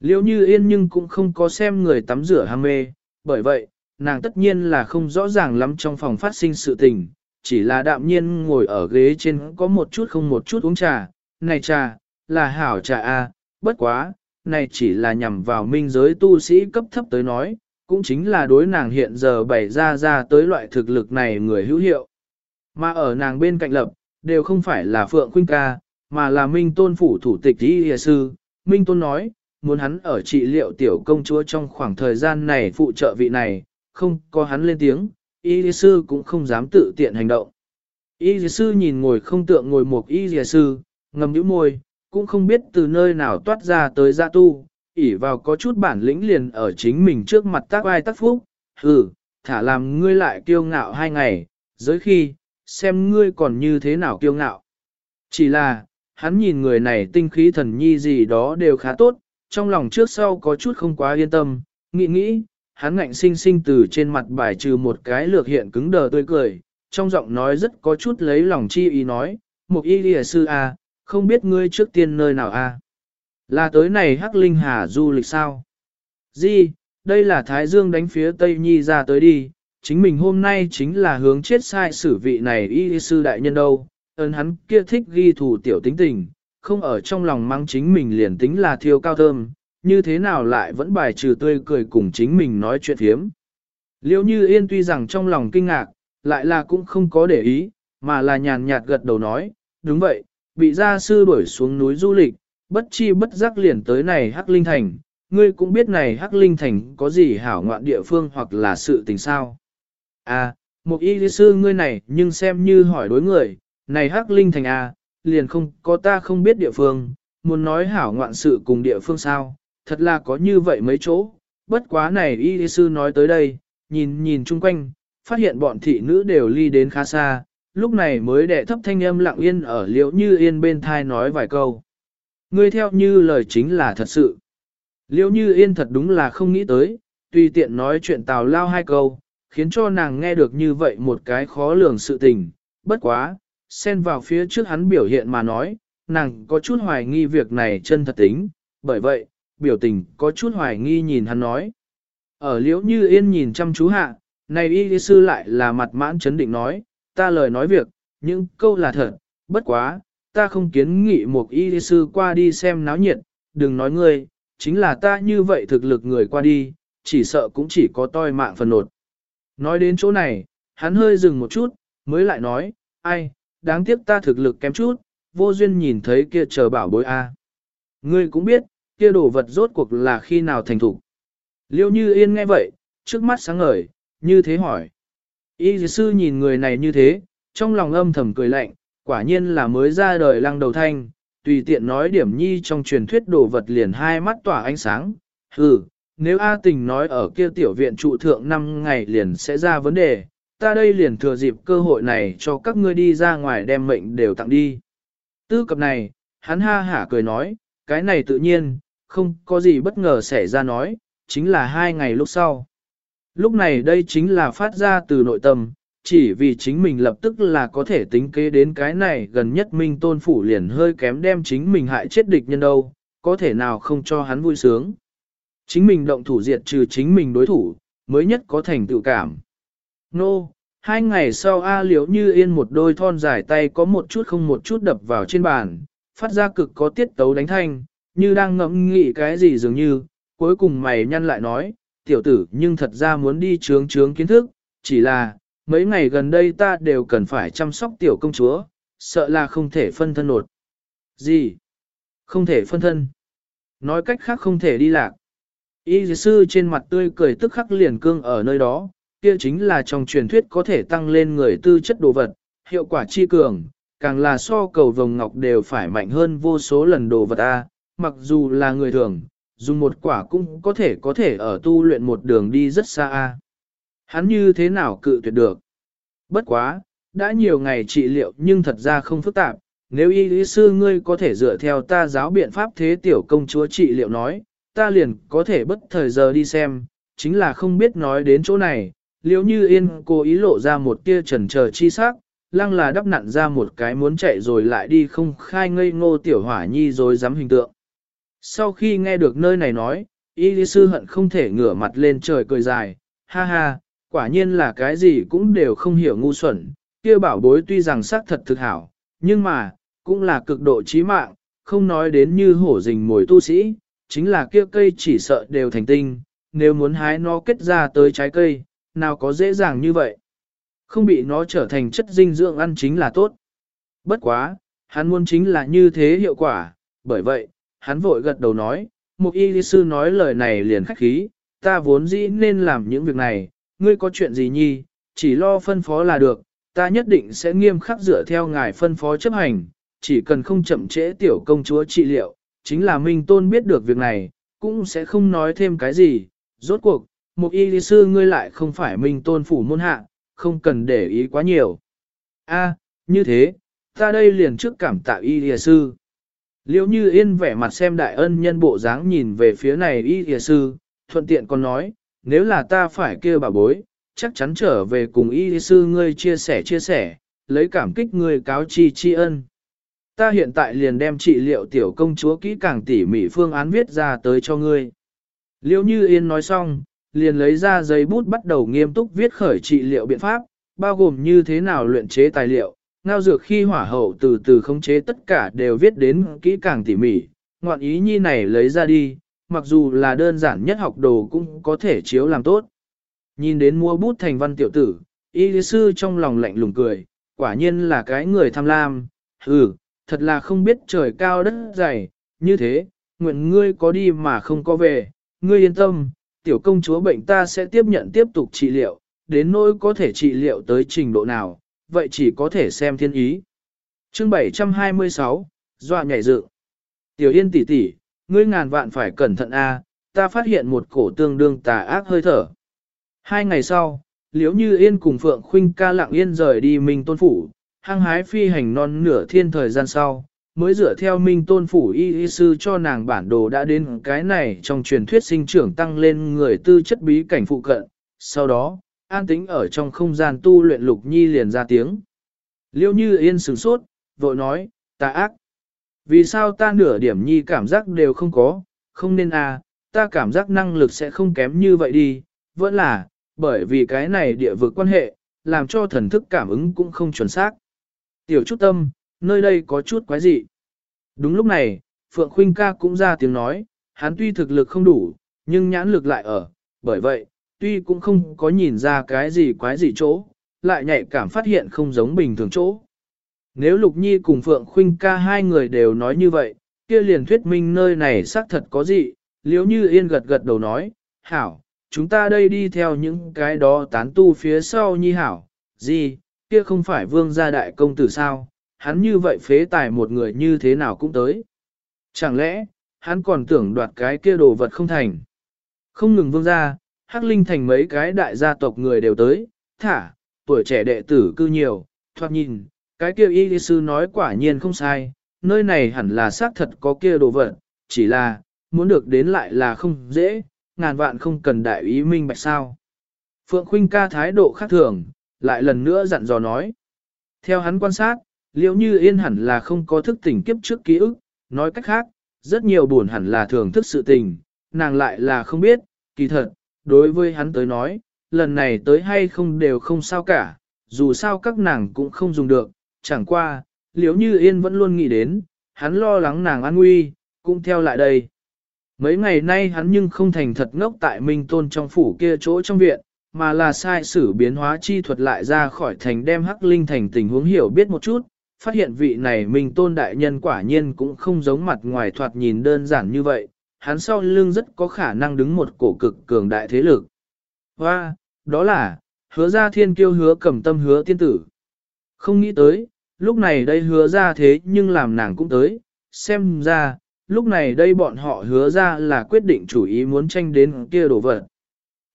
Liêu như yên nhưng cũng không có xem người tắm rửa ham mê, bởi vậy, nàng tất nhiên là không rõ ràng lắm trong phòng phát sinh sự tình, chỉ là đạm nhiên ngồi ở ghế trên có một chút không một chút uống trà, này trà, là hảo trà a, bất quá, này chỉ là nhằm vào minh giới tu sĩ cấp thấp tới nói, cũng chính là đối nàng hiện giờ bày ra ra tới loại thực lực này người hữu hiệu. Mà ở nàng bên cạnh lập, đều không phải là Phượng Khuynh ca, mà là Minh Tôn phủ thủ tịch Y sư. Minh Tôn nói, muốn hắn ở trị liệu tiểu công chúa trong khoảng thời gian này phụ trợ vị này, không có hắn lên tiếng, y sư cũng không dám tự tiện hành động. Y sư nhìn ngồi không tượng ngồi một y sư, ngầm nhíu môi, cũng không biết từ nơi nào toát ra tới gia tu, ỉ vào có chút bản lĩnh liền ở chính mình trước mặt tác ai tác phúc, hừ, thả làm ngươi lại kiêu ngạo hai ngày, giới khi, xem ngươi còn như thế nào kiêu ngạo. Chỉ là, hắn nhìn người này tinh khí thần nhi gì đó đều khá tốt, trong lòng trước sau có chút không quá yên tâm, nghĩ nghĩ, hắn ngạnh sinh sinh từ trên mặt bài trừ một cái lược hiện cứng đờ tươi cười, trong giọng nói rất có chút lấy lòng chi ý nói, một y lìa sư a, à, không biết ngươi trước tiên nơi nào a? À? Là tới này hắc linh hà du lịch sao? Di, đây là Thái Dương đánh phía Tây Nhi ra tới đi, chính mình hôm nay chính là hướng chết sai sử vị này y sư đại nhân đâu, ơn hắn kia thích ghi thủ tiểu tính tình, không ở trong lòng mang chính mình liền tính là thiêu cao thơm, như thế nào lại vẫn bài trừ tươi cười cùng chính mình nói chuyện thiếm. Liêu như yên tuy rằng trong lòng kinh ngạc, lại là cũng không có để ý, mà là nhàn nhạt gật đầu nói, đúng vậy, bị gia sư đuổi xuống núi du lịch, bất chi bất giác liền tới này Hắc Linh Thành, ngươi cũng biết này Hắc Linh Thành có gì hảo ngoạn địa phương hoặc là sự tình sao. À, một y sư ngươi này nhưng xem như hỏi đối người, này Hắc Linh Thành à, liền không có ta không biết địa phương, muốn nói hảo ngoạn sự cùng địa phương sao, thật là có như vậy mấy chỗ, bất quá này y sư nói tới đây, nhìn nhìn chung quanh, phát hiện bọn thị nữ đều ly đến khá xa, lúc này mới đệ thấp thanh âm lặng yên ở liễu như yên bên thai nói vài câu. Ngươi theo như lời chính là thật sự. Liễu như yên thật đúng là không nghĩ tới, tùy tiện nói chuyện tào lao hai câu, khiến cho nàng nghe được như vậy một cái khó lường sự tình, bất quá, xen vào phía trước hắn biểu hiện mà nói, nàng có chút hoài nghi việc này chân thật tính, bởi vậy, biểu tình có chút hoài nghi nhìn hắn nói. Ở liễu như yên nhìn chăm chú hạ, này y sư lại là mặt mãn chấn định nói, ta lời nói việc, những câu là thật, bất quá, ta không kiến nghị một y sư qua đi xem náo nhiệt, đừng nói ngươi, chính là ta như vậy thực lực người qua đi, chỉ sợ cũng chỉ có toi mạng phần nột. Nói đến chỗ này, hắn hơi dừng một chút, mới lại nói, ai, đáng tiếc ta thực lực kém chút, vô duyên nhìn thấy kia chờ bảo bối a. Ngươi cũng biết, kia đồ vật rốt cuộc là khi nào thành thủ. Liêu như yên nghe vậy, trước mắt sáng ngời, như thế hỏi. Y sư nhìn người này như thế, trong lòng âm thầm cười lạnh, quả nhiên là mới ra đời lăng đầu thanh, tùy tiện nói điểm nhi trong truyền thuyết đồ vật liền hai mắt tỏa ánh sáng. Hừ, nếu A tình nói ở kia tiểu viện trụ thượng năm ngày liền sẽ ra vấn đề, ta đây liền thừa dịp cơ hội này cho các ngươi đi ra ngoài đem mệnh đều tặng đi. Tư cập này, hắn ha hả cười nói, cái này tự nhiên, không có gì bất ngờ xảy ra nói, chính là hai ngày lúc sau. Lúc này đây chính là phát ra từ nội tâm, chỉ vì chính mình lập tức là có thể tính kế đến cái này gần nhất minh tôn phủ liền hơi kém đem chính mình hại chết địch nhân đâu, có thể nào không cho hắn vui sướng. Chính mình động thủ diệt trừ chính mình đối thủ, mới nhất có thành tựu cảm. Nô, no, hai ngày sau A liễu như yên một đôi thon dài tay có một chút không một chút đập vào trên bàn, phát ra cực có tiết tấu đánh thanh, như đang ngẫm nghĩ cái gì dường như, cuối cùng mày nhăn lại nói, tiểu tử nhưng thật ra muốn đi trướng trướng kiến thức, chỉ là, mấy ngày gần đây ta đều cần phải chăm sóc tiểu công chúa, sợ là không thể phân thân nột. Gì? Không thể phân thân. Nói cách khác không thể đi lạc. Y sư trên mặt tươi cười tức khắc liền cương ở nơi đó, kia chính là trong truyền thuyết có thể tăng lên người tư chất đồ vật, hiệu quả chi cường, càng là so cầu vồng ngọc đều phải mạnh hơn vô số lần đồ vật A, mặc dù là người thường, dùng một quả cũng có thể có thể ở tu luyện một đường đi rất xa A. Hắn như thế nào cự tuyệt được? Bất quá, đã nhiều ngày trị liệu nhưng thật ra không phức tạp, nếu y lý sư ngươi có thể dựa theo ta giáo biện pháp thế tiểu công chúa trị liệu nói, ta liền có thể bất thời giờ đi xem, chính là không biết nói đến chỗ này, liếu như yên cố ý lộ ra một tia trần chờ chi sắc, lăng là đắp nặn ra một cái muốn chạy rồi lại đi không khai ngây ngô tiểu hỏa nhi rồi dám hình tượng. Sau khi nghe được nơi này nói, y lý sư hận không thể ngửa mặt lên trời cười dài, ha ha, quả nhiên là cái gì cũng đều không hiểu ngu xuẩn, kia bảo bối tuy rằng xác thật thực hảo, nhưng mà, cũng là cực độ trí mạng, không nói đến như hổ rình mồi tu sĩ, chính là kia cây chỉ sợ đều thành tinh, nếu muốn hái nó kết ra tới trái cây, nào có dễ dàng như vậy. Không bị nó trở thành chất dinh dưỡng ăn chính là tốt. Bất quá, hắn muốn chính là như thế hiệu quả, bởi vậy, hắn vội gật đầu nói, một y sư nói lời này liền khách khí, ta vốn dĩ nên làm những việc này, ngươi có chuyện gì nhi, chỉ lo phân phó là được, ta nhất định sẽ nghiêm khắc dựa theo ngài phân phó chấp hành, chỉ cần không chậm trễ tiểu công chúa trị liệu, chính là Minh Tôn biết được việc này, cũng sẽ không nói thêm cái gì, rốt cuộc, một y lý sư ngươi lại không phải Minh Tôn phủ môn hạ, không cần để ý quá nhiều. A, như thế, ta đây liền trước cảm tạ y lý sư. liễu như yên vẻ mặt xem đại ân nhân bộ dáng nhìn về phía này y lý sư, thuận tiện còn nói, nếu là ta phải kêu bà bối, chắc chắn trở về cùng y sư ngươi chia sẻ chia sẻ, lấy cảm kích ngươi cáo chi tri ân. Ta hiện tại liền đem trị liệu tiểu công chúa kỹ càng tỉ mỉ phương án viết ra tới cho ngươi. liễu như yên nói xong, liền lấy ra giấy bút bắt đầu nghiêm túc viết khởi trị liệu biện pháp, bao gồm như thế nào luyện chế tài liệu, ngao dược khi hỏa hậu từ từ khống chế tất cả đều viết đến kỹ càng tỉ mỉ, ngoạn ý nhi này lấy ra đi, mặc dù là đơn giản nhất học đồ cũng có thể chiếu làm tốt. Nhìn đến mua bút thành văn tiểu tử, y lý sư trong lòng lạnh lùng cười, quả nhiên là cái người tham lam, ừ, thật là không biết trời cao đất dày, như thế, nguyện ngươi có đi mà không có về, ngươi yên tâm, tiểu công chúa bệnh ta sẽ tiếp nhận tiếp tục trị liệu, đến nỗi có thể trị liệu tới trình độ nào, vậy chỉ có thể xem thiên ý. Chương 726, Dọa nhảy dự. Tiểu Yên tỷ tỷ, ngươi ngàn vạn phải cẩn thận a, ta phát hiện một cổ tương đương tà ác hơi thở. Hai ngày sau, liễu như Yên cùng Phượng Khuynh ca lặng yên rời đi Minh Tôn Phủ, hăng hái phi hành non nửa thiên thời gian sau, mới dựa theo Minh Tôn Phủ y y sư cho nàng bản đồ đã đến cái này trong truyền thuyết sinh trưởng tăng lên người tư chất bí cảnh phụ cận. Sau đó, an tĩnh ở trong không gian tu luyện lục nhi liền ra tiếng. Liêu như yên sửng sốt, vội nói, ta ác. Vì sao ta nửa điểm nhi cảm giác đều không có, không nên à, ta cảm giác năng lực sẽ không kém như vậy đi, vẫn là, bởi vì cái này địa vực quan hệ, làm cho thần thức cảm ứng cũng không chuẩn xác. Tiểu chút tâm, nơi đây có chút quái dị. Đúng lúc này, Phượng Khuynh ca cũng ra tiếng nói, hắn tuy thực lực không đủ, nhưng nhãn lực lại ở, bởi vậy, tuy cũng không có nhìn ra cái gì quái gì chỗ, lại nhạy cảm phát hiện không giống bình thường chỗ. Nếu Lục Nhi cùng Phượng Khuynh ca hai người đều nói như vậy, kia liền thuyết minh nơi này xác thật có gì, liếu như yên gật gật đầu nói, hảo, chúng ta đây đi theo những cái đó tán tu phía sau nhi hảo, gì, kia không phải vương gia đại công tử sao, hắn như vậy phế tài một người như thế nào cũng tới. Chẳng lẽ, hắn còn tưởng đoạt cái kia đồ vật không thành. Không ngừng vương gia, Hắc Linh thành mấy cái đại gia tộc người đều tới, thả, tuổi trẻ đệ tử cư nhiều, thoạt nhìn, cái kia y sư nói quả nhiên không sai, nơi này hẳn là xác thật có kia đồ vật, chỉ là, muốn được đến lại là không dễ, ngàn vạn không cần đại ý minh bạch sao. Phượng Khuynh ca thái độ khác thường, lại lần nữa dặn dò nói. Theo hắn quan sát, liệu như yên hẳn là không có thức tỉnh kiếp trước ký ức, nói cách khác, rất nhiều buồn hẳn là thường thức sự tình, nàng lại là không biết, kỳ thật, đối với hắn tới nói, lần này tới hay không đều không sao cả, dù sao các nàng cũng không dùng được, chẳng qua, liếu như yên vẫn luôn nghĩ đến, hắn lo lắng nàng an nguy, cũng theo lại đây. Mấy ngày nay hắn nhưng không thành thật ngốc tại Minh Tôn trong phủ kia chỗ trong viện, mà là sai sử biến hóa chi thuật lại ra khỏi thành đem hắc linh thành tình huống hiểu biết một chút, phát hiện vị này mình Tôn đại nhân quả nhiên cũng không giống mặt ngoài thoạt nhìn đơn giản như vậy, hắn sau lưng rất có khả năng đứng một cổ cực cường đại thế lực. Và, đó là, hứa ra thiên kiêu hứa cầm tâm hứa tiên tử. Không nghĩ tới, lúc này đây hứa ra thế nhưng làm nàng cũng tới, xem ra, lúc này đây bọn họ hứa ra là quyết định chủ ý muốn tranh đến kia đổ vật.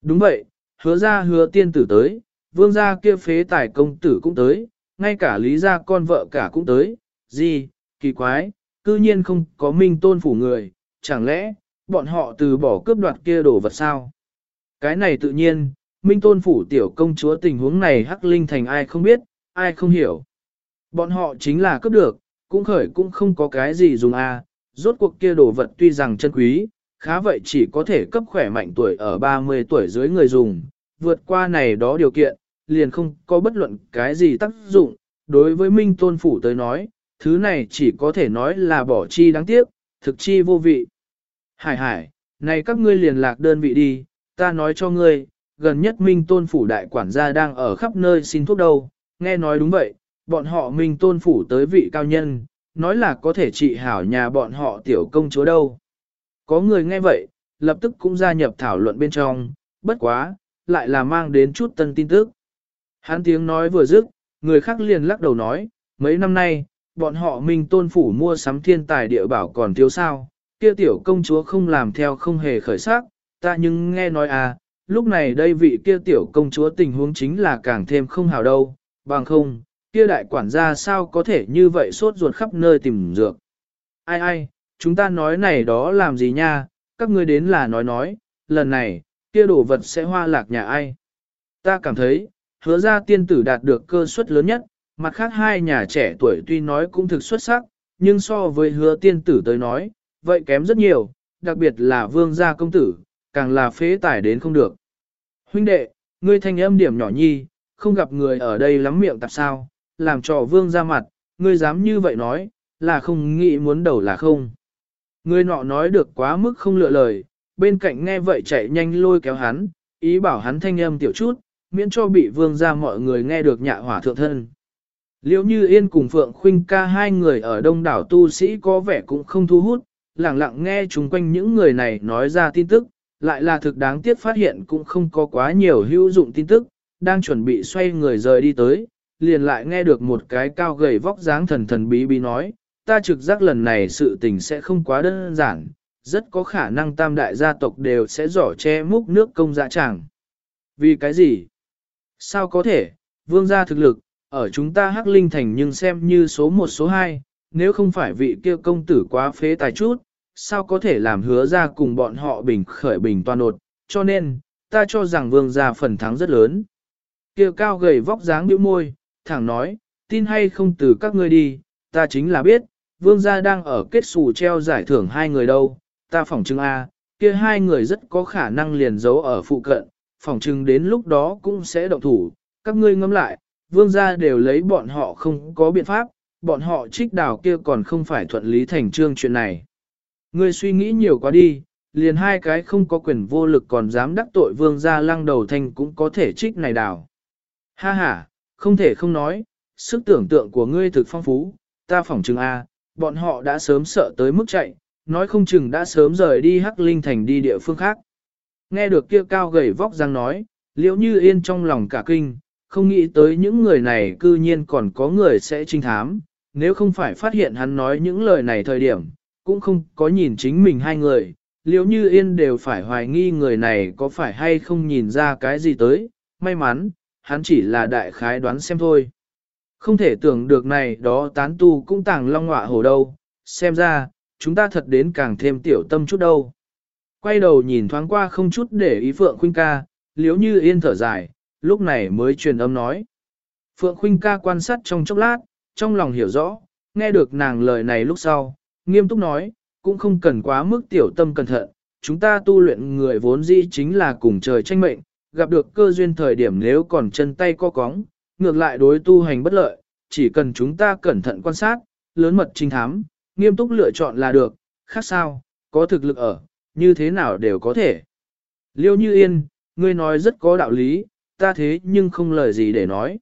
Đúng vậy, hứa ra hứa tiên tử tới, vương gia kia phế tài công tử cũng tới, ngay cả lý gia con vợ cả cũng tới, gì, kỳ quái, cư nhiên không có minh tôn phủ người, chẳng lẽ, bọn họ từ bỏ cướp đoạt kia đồ vật sao? Cái này tự nhiên, minh tôn phủ tiểu công chúa tình huống này hắc linh thành ai không biết, ai không hiểu. Bọn họ chính là cướp được, cũng khởi cũng không có cái gì dùng a. À. rốt cuộc kia đồ vật tuy rằng chân quý, khá vậy chỉ có thể cấp khỏe mạnh tuổi ở 30 tuổi dưới người dùng, vượt qua này đó điều kiện, liền không có bất luận cái gì tác dụng, đối với Minh Tôn Phủ tới nói, thứ này chỉ có thể nói là bỏ chi đáng tiếc, thực chi vô vị. Hải hải, này các ngươi liền lạc đơn vị đi, ta nói cho ngươi, gần nhất Minh Tôn Phủ đại quản gia đang ở khắp nơi xin thuốc đâu, nghe nói đúng vậy, bọn họ Minh Tôn Phủ tới vị cao nhân, nói là có thể trị hảo nhà bọn họ tiểu công chúa đâu. Có người nghe vậy, lập tức cũng gia nhập thảo luận bên trong, bất quá, lại là mang đến chút tân tin tức. Hắn tiếng nói vừa dứt, người khác liền lắc đầu nói, mấy năm nay, bọn họ Minh Tôn Phủ mua sắm thiên tài địa bảo còn thiếu sao, kia tiểu công chúa không làm theo không hề khởi sắc, ta nhưng nghe nói à, lúc này đây vị kia tiểu công chúa tình huống chính là càng thêm không hào đâu, bằng không, kia đại quản gia sao có thể như vậy sốt ruột khắp nơi tìm dược. Ai ai, chúng ta nói này đó làm gì nha, các ngươi đến là nói nói, lần này, kia đồ vật sẽ hoa lạc nhà ai. Ta cảm thấy, hứa ra tiên tử đạt được cơ suất lớn nhất, mặt khác hai nhà trẻ tuổi tuy nói cũng thực xuất sắc, nhưng so với hứa tiên tử tới nói, vậy kém rất nhiều, đặc biệt là vương gia công tử, càng là phế tải đến không được. Huynh đệ, ngươi thanh âm điểm nhỏ nhi, không gặp người ở đây lắm miệng tạp sao, làm trò vương ra mặt, ngươi dám như vậy nói, là không nghĩ muốn đầu là không. Ngươi nọ nói được quá mức không lựa lời, bên cạnh nghe vậy chạy nhanh lôi kéo hắn, ý bảo hắn thanh âm tiểu chút, miễn cho bị vương ra mọi người nghe được nhạ hỏa thượng thân. Liễu như yên cùng Phượng Khuynh ca hai người ở đông đảo tu sĩ có vẻ cũng không thu hút, lặng lặng nghe chung quanh những người này nói ra tin tức, lại là thực đáng tiếc phát hiện cũng không có quá nhiều hữu dụng tin tức, đang chuẩn bị xoay người rời đi tới, liền lại nghe được một cái cao gầy vóc dáng thần thần bí bí nói, ta trực giác lần này sự tình sẽ không quá đơn giản, rất có khả năng tam đại gia tộc đều sẽ giỏ che múc nước công dạ chẳng. Vì cái gì? Sao có thể, vương gia thực lực, ở chúng ta hắc linh thành nhưng xem như số một số hai, nếu không phải vị kia công tử quá phế tài chút, sao có thể làm hứa ra cùng bọn họ bình khởi bình toàn nột, cho nên, ta cho rằng vương gia phần thắng rất lớn. Kia cao gầy vóc dáng bĩu môi, thẳng nói, tin hay không từ các ngươi đi, ta chính là biết, vương gia đang ở kết xù treo giải thưởng hai người đâu, ta phỏng chứng A, kia hai người rất có khả năng liền giấu ở phụ cận, phỏng chừng đến lúc đó cũng sẽ động thủ, các ngươi ngẫm lại, vương gia đều lấy bọn họ không có biện pháp, bọn họ trích đào kia còn không phải thuận lý thành trương chuyện này. Ngươi suy nghĩ nhiều quá đi, liền hai cái không có quyền vô lực còn dám đắc tội vương gia lăng đầu thành cũng có thể trích này đào. Ha ha, không thể không nói, sức tưởng tượng của ngươi thực phong phú, ta phỏng chừng A, bọn họ đã sớm sợ tới mức chạy, nói không chừng đã sớm rời đi hắc linh thành đi địa phương khác. Nghe được kia cao gầy vóc dáng nói, liễu như yên trong lòng cả kinh, không nghĩ tới những người này cư nhiên còn có người sẽ trinh thám, nếu không phải phát hiện hắn nói những lời này thời điểm, cũng không có nhìn chính mình hai người, liễu như yên đều phải hoài nghi người này có phải hay không nhìn ra cái gì tới, may mắn, hắn chỉ là đại khái đoán xem thôi. Không thể tưởng được này đó tán tu cũng tàng long họa hổ đâu, xem ra, chúng ta thật đến càng thêm tiểu tâm chút đâu. Quay đầu nhìn thoáng qua không chút để ý Phượng Khuynh ca, liếu như yên thở dài, lúc này mới truyền âm nói. Phượng Khuynh ca quan sát trong chốc lát, trong lòng hiểu rõ, nghe được nàng lời này lúc sau, nghiêm túc nói, cũng không cần quá mức tiểu tâm cẩn thận, chúng ta tu luyện người vốn dĩ chính là cùng trời tranh mệnh, gặp được cơ duyên thời điểm nếu còn chân tay co cóng, ngược lại đối tu hành bất lợi, chỉ cần chúng ta cẩn thận quan sát, lớn mật trinh thám, nghiêm túc lựa chọn là được, khác sao, có thực lực ở, như thế nào đều có thể. Liêu như yên, ngươi nói rất có đạo lý, ta thế nhưng không lời gì để nói.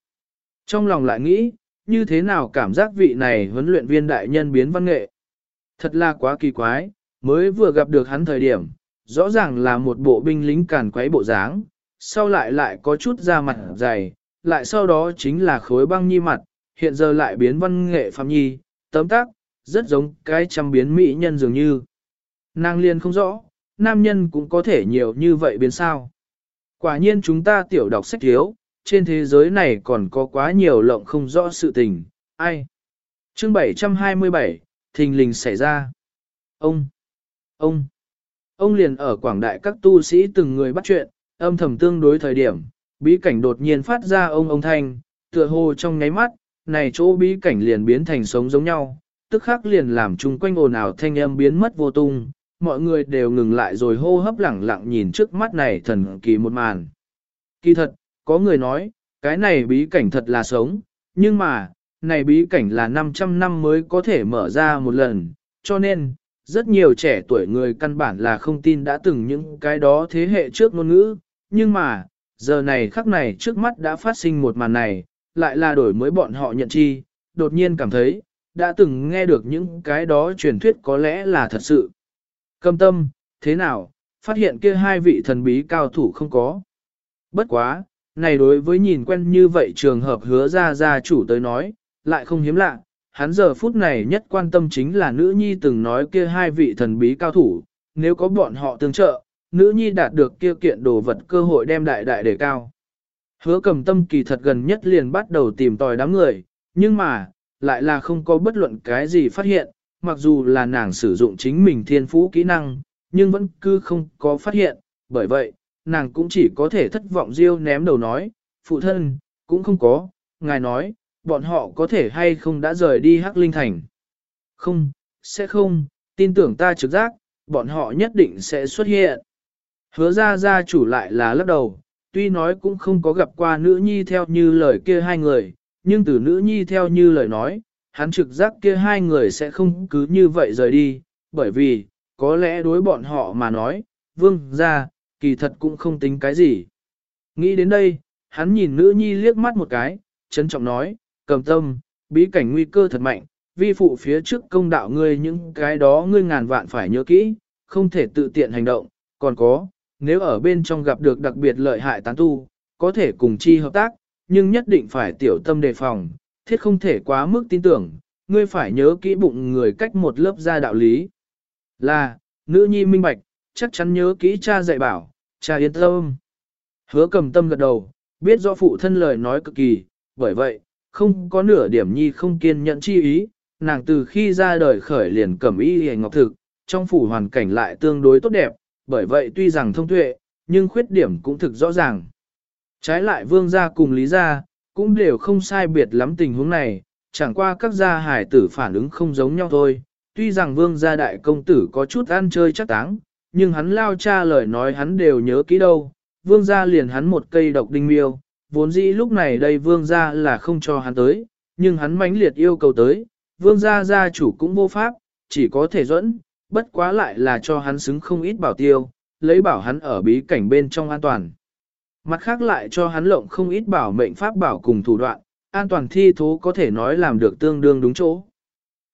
Trong lòng lại nghĩ, như thế nào cảm giác vị này huấn luyện viên đại nhân biến văn nghệ. Thật là quá kỳ quái, mới vừa gặp được hắn thời điểm, rõ ràng là một bộ binh lính càn quấy bộ dáng, sau lại lại có chút da mặt dày, lại sau đó chính là khối băng nhi mặt, hiện giờ lại biến văn nghệ phạm nhi, tấm tác, rất giống cái trăm biến mỹ nhân dường như. Nàng liền không rõ, nam nhân cũng có thể nhiều như vậy biến sao. Quả nhiên chúng ta tiểu đọc sách thiếu, trên thế giới này còn có quá nhiều lộng không rõ sự tình, ai. Chương 727, thình lình xảy ra. Ông, ông, ông liền ở quảng đại các tu sĩ từng người bắt chuyện, âm thầm tương đối thời điểm, bí cảnh đột nhiên phát ra ông ông thanh, tựa hồ trong nháy mắt, này chỗ bí cảnh liền biến thành sống giống nhau, tức khắc liền làm chung quanh ồn ào thanh âm biến mất vô tung, mọi người đều ngừng lại rồi hô hấp lẳng lặng nhìn trước mắt này thần kỳ một màn. Kỳ thật, có người nói, cái này bí cảnh thật là sống, nhưng mà, này bí cảnh là 500 năm mới có thể mở ra một lần, cho nên, rất nhiều trẻ tuổi người căn bản là không tin đã từng những cái đó thế hệ trước ngôn ngữ, nhưng mà, giờ này khắc này trước mắt đã phát sinh một màn này, lại là đổi mới bọn họ nhận chi, đột nhiên cảm thấy, đã từng nghe được những cái đó truyền thuyết có lẽ là thật sự. Cầm tâm, thế nào, phát hiện kia hai vị thần bí cao thủ không có. Bất quá, này đối với nhìn quen như vậy trường hợp hứa ra gia chủ tới nói, lại không hiếm lạ, hắn giờ phút này nhất quan tâm chính là nữ nhi từng nói kia hai vị thần bí cao thủ, nếu có bọn họ tương trợ, nữ nhi đạt được kia kiện đồ vật cơ hội đem đại đại đề cao. Hứa cầm tâm kỳ thật gần nhất liền bắt đầu tìm tòi đám người, nhưng mà, lại là không có bất luận cái gì phát hiện, mặc dù là nàng sử dụng chính mình thiên phú kỹ năng, nhưng vẫn cứ không có phát hiện, bởi vậy, nàng cũng chỉ có thể thất vọng riêu ném đầu nói, phụ thân, cũng không có, ngài nói, bọn họ có thể hay không đã rời đi Hắc Linh Thành. Không, sẽ không, tin tưởng ta trực giác, bọn họ nhất định sẽ xuất hiện. Hứa ra gia chủ lại là lắc đầu, tuy nói cũng không có gặp qua nữ nhi theo như lời kia hai người, nhưng từ nữ nhi theo như lời nói, hắn trực giác kia hai người sẽ không cứ như vậy rời đi, bởi vì, có lẽ đối bọn họ mà nói, vương ra, kỳ thật cũng không tính cái gì. Nghĩ đến đây, hắn nhìn nữ nhi liếc mắt một cái, trân trọng nói, cầm tâm, bí cảnh nguy cơ thật mạnh, vi phụ phía trước công đạo ngươi những cái đó ngươi ngàn vạn phải nhớ kỹ, không thể tự tiện hành động, còn có, nếu ở bên trong gặp được đặc biệt lợi hại tán tu, có thể cùng chi hợp tác, nhưng nhất định phải tiểu tâm đề phòng, thiết không thể quá mức tin tưởng, ngươi phải nhớ kỹ bụng người cách một lớp ra đạo lý. Là, nữ nhi minh bạch, chắc chắn nhớ kỹ cha dạy bảo, cha yên tâm. Hứa cầm tâm gật đầu, biết rõ phụ thân lời nói cực kỳ, bởi vậy, không có nửa điểm nhi không kiên nhẫn chi ý, nàng từ khi ra đời khởi liền cầm y hề ngọc thực, trong phủ hoàn cảnh lại tương đối tốt đẹp, bởi vậy tuy rằng thông tuệ, nhưng khuyết điểm cũng thực rõ ràng. Trái lại vương gia cùng lý gia, cũng đều không sai biệt lắm tình huống này, chẳng qua các gia hải tử phản ứng không giống nhau thôi. Tuy rằng vương gia đại công tử có chút ăn chơi chắc táng, nhưng hắn lao cha lời nói hắn đều nhớ kỹ đâu. Vương gia liền hắn một cây độc đinh miêu, vốn dĩ lúc này đây vương gia là không cho hắn tới, nhưng hắn mãnh liệt yêu cầu tới, vương gia gia chủ cũng vô pháp, chỉ có thể dẫn, bất quá lại là cho hắn xứng không ít bảo tiêu, lấy bảo hắn ở bí cảnh bên trong an toàn. Mặt khác lại cho hắn lộng không ít bảo mệnh pháp bảo cùng thủ đoạn, an toàn thi thố có thể nói làm được tương đương đúng chỗ.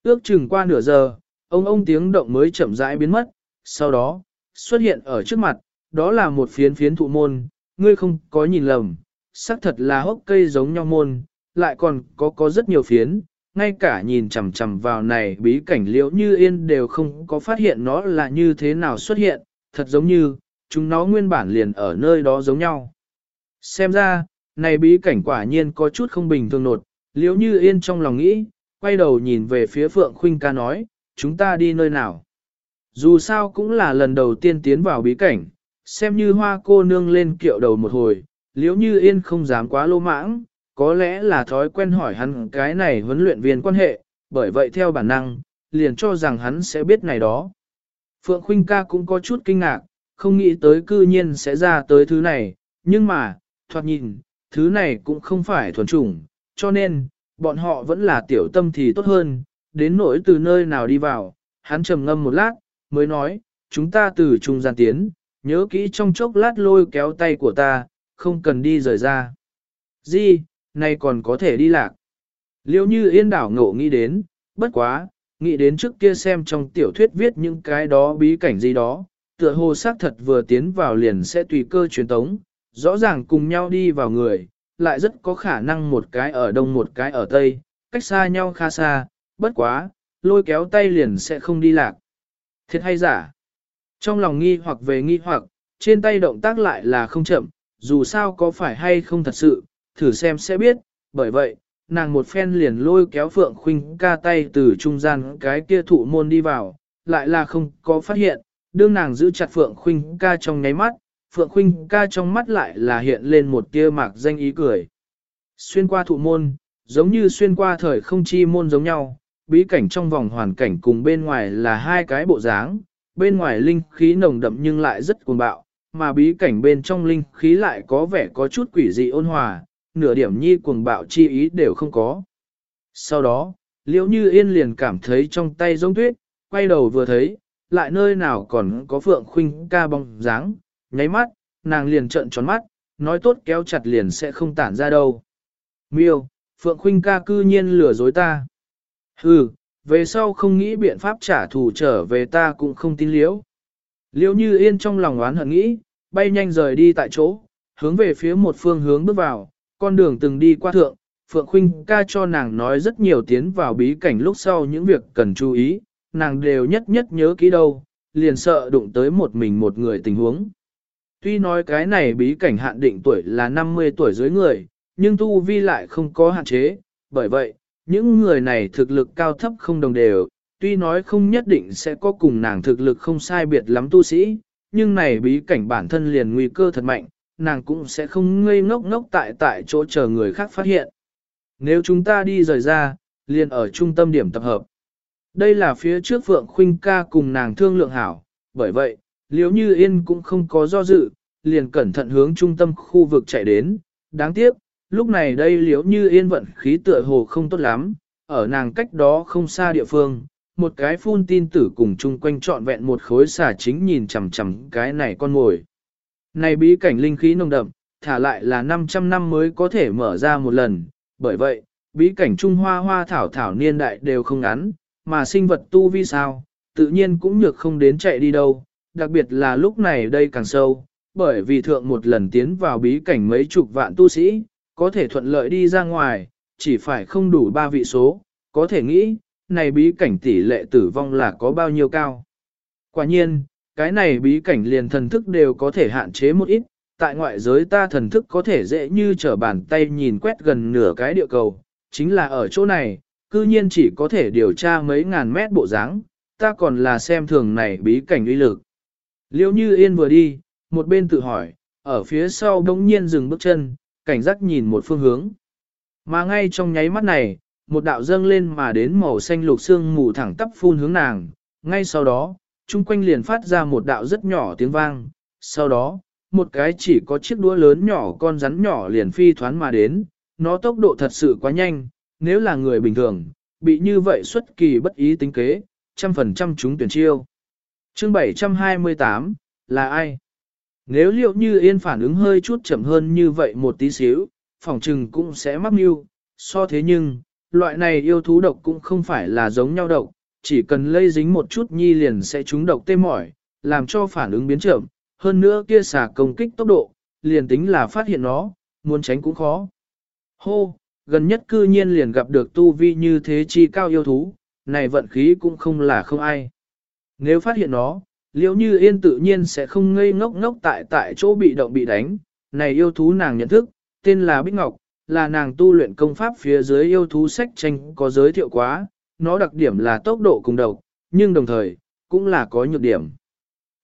Ước chừng qua nửa giờ, ông ông tiếng động mới chậm rãi biến mất, sau đó, xuất hiện ở trước mặt, đó là một phiến phiến thụ môn, ngươi không có nhìn lầm, xác thật là hốc cây giống nhau môn, lại còn có có rất nhiều phiến, ngay cả nhìn chằm chằm vào này bí cảnh liễu như yên đều không có phát hiện nó là như thế nào xuất hiện, thật giống như, chúng nó nguyên bản liền ở nơi đó giống nhau. Xem ra, này bí cảnh quả nhiên có chút không bình thường nột, liếu như yên trong lòng nghĩ, quay đầu nhìn về phía Phượng Khuynh ca nói, chúng ta đi nơi nào. Dù sao cũng là lần đầu tiên tiến vào bí cảnh, xem như hoa cô nương lên kiệu đầu một hồi, liếu như yên không dám quá lô mãng, có lẽ là thói quen hỏi hắn cái này huấn luyện viên quan hệ, bởi vậy theo bản năng, liền cho rằng hắn sẽ biết này đó. Phượng Khuynh ca cũng có chút kinh ngạc, không nghĩ tới cư nhiên sẽ ra tới thứ này, nhưng mà, thoạt nhìn, thứ này cũng không phải thuần chủng, cho nên, bọn họ vẫn là tiểu tâm thì tốt hơn, đến nỗi từ nơi nào đi vào, hắn trầm ngâm một lát, mới nói, chúng ta từ trung gian tiến, nhớ kỹ trong chốc lát lôi kéo tay của ta, không cần đi rời ra. Gì, nay còn có thể đi lạc. Liêu như yên đảo ngộ nghĩ đến, bất quá, nghĩ đến trước kia xem trong tiểu thuyết viết những cái đó bí cảnh gì đó, tựa hồ xác thật vừa tiến vào liền sẽ tùy cơ truyền tống, rõ ràng cùng nhau đi vào người, lại rất có khả năng một cái ở đông một cái ở tây, cách xa nhau khá xa, bất quá, lôi kéo tay liền sẽ không đi lạc. Thiệt hay giả? Trong lòng nghi hoặc về nghi hoặc, trên tay động tác lại là không chậm, dù sao có phải hay không thật sự, thử xem sẽ biết, bởi vậy, nàng một phen liền lôi kéo Phượng Khuynh ca tay từ trung gian cái kia thụ môn đi vào, lại là không có phát hiện, đương nàng giữ chặt Phượng Khuynh ca trong nháy mắt, Phượng Khuynh ca trong mắt lại là hiện lên một tia mạc danh ý cười. Xuyên qua thụ môn, giống như xuyên qua thời không chi môn giống nhau, bí cảnh trong vòng hoàn cảnh cùng bên ngoài là hai cái bộ dáng, bên ngoài linh khí nồng đậm nhưng lại rất cuồng bạo, mà bí cảnh bên trong linh khí lại có vẻ có chút quỷ dị ôn hòa, nửa điểm nhi cuồng bạo chi ý đều không có. Sau đó, liễu như yên liền cảm thấy trong tay giống tuyết, quay đầu vừa thấy, lại nơi nào còn có phượng khuynh ca bóng dáng, nháy mắt, nàng liền trợn tròn mắt, nói tốt kéo chặt liền sẽ không tản ra đâu. Miêu, phượng khuynh ca cư nhiên lừa dối ta. Hừ, về sau không nghĩ biện pháp trả thù trở về ta cũng không tin liễu. Liễu như yên trong lòng oán hận nghĩ, bay nhanh rời đi tại chỗ, hướng về phía một phương hướng bước vào, con đường từng đi qua thượng, Phượng Khuynh ca cho nàng nói rất nhiều tiến vào bí cảnh lúc sau những việc cần chú ý, nàng đều nhất nhất nhớ kỹ đâu, liền sợ đụng tới một mình một người tình huống. Tuy nói cái này bí cảnh hạn định tuổi là 50 tuổi dưới người, nhưng tu vi lại không có hạn chế, bởi vậy, những người này thực lực cao thấp không đồng đều, tuy nói không nhất định sẽ có cùng nàng thực lực không sai biệt lắm tu sĩ, nhưng này bí cảnh bản thân liền nguy cơ thật mạnh, nàng cũng sẽ không ngây ngốc ngốc tại tại chỗ chờ người khác phát hiện. Nếu chúng ta đi rời ra, liền ở trung tâm điểm tập hợp. Đây là phía trước Phượng Khuynh ca cùng nàng thương lượng hảo, bởi vậy, liếu như yên cũng không có do dự, liền cẩn thận hướng trung tâm khu vực chạy đến. Đáng tiếc, lúc này đây liếu như yên vận khí tựa hồ không tốt lắm, ở nàng cách đó không xa địa phương, một cái phun tin tử cùng chung quanh trọn vẹn một khối xà chính nhìn chằm chằm cái này con ngồi. Này bí cảnh linh khí nồng đậm, thả lại là 500 năm mới có thể mở ra một lần, bởi vậy, bí cảnh Trung Hoa hoa thảo thảo niên đại đều không ngắn, mà sinh vật tu vi sao, tự nhiên cũng nhược không đến chạy đi đâu, đặc biệt là lúc này đây càng sâu, bởi vì thượng một lần tiến vào bí cảnh mấy chục vạn tu sĩ, có thể thuận lợi đi ra ngoài, chỉ phải không đủ ba vị số, có thể nghĩ, này bí cảnh tỷ lệ tử vong là có bao nhiêu cao. Quả nhiên, cái này bí cảnh liền thần thức đều có thể hạn chế một ít, tại ngoại giới ta thần thức có thể dễ như trở bàn tay nhìn quét gần nửa cái địa cầu, chính là ở chỗ này, cư nhiên chỉ có thể điều tra mấy ngàn mét bộ dáng, ta còn là xem thường này bí cảnh uy lực. Liêu như yên vừa đi, một bên tự hỏi, ở phía sau đống nhiên dừng bước chân, cảnh giác nhìn một phương hướng. Mà ngay trong nháy mắt này, một đạo dâng lên mà đến màu xanh lục xương mù thẳng tắp phun hướng nàng, ngay sau đó, chung quanh liền phát ra một đạo rất nhỏ tiếng vang, sau đó, một cái chỉ có chiếc đũa lớn nhỏ con rắn nhỏ liền phi thoán mà đến, nó tốc độ thật sự quá nhanh, nếu là người bình thường, bị như vậy xuất kỳ bất ý tính kế, trăm phần trăm chúng tuyển chiêu. Chương 728, là ai? Nếu liệu như yên phản ứng hơi chút chậm hơn như vậy một tí xíu, phòng trừng cũng sẽ mắc mưu, so thế nhưng, loại này yêu thú độc cũng không phải là giống nhau độc, chỉ cần lây dính một chút nhi liền sẽ trúng độc tê mỏi, làm cho phản ứng biến chậm, hơn nữa kia xả công kích tốc độ, liền tính là phát hiện nó, muốn tránh cũng khó. Hô, gần nhất cư nhiên liền gặp được tu vi như thế chi cao yêu thú, này vận khí cũng không là không ai. Nếu phát hiện nó, liễu như yên tự nhiên sẽ không ngây ngốc ngốc tại tại chỗ bị động bị đánh, này yêu thú nàng nhận thức, tên là Bích Ngọc, là nàng tu luyện công pháp phía dưới yêu thú sách tranh có giới thiệu quá, nó đặc điểm là tốc độ cùng độc, nhưng đồng thời, cũng là có nhược điểm.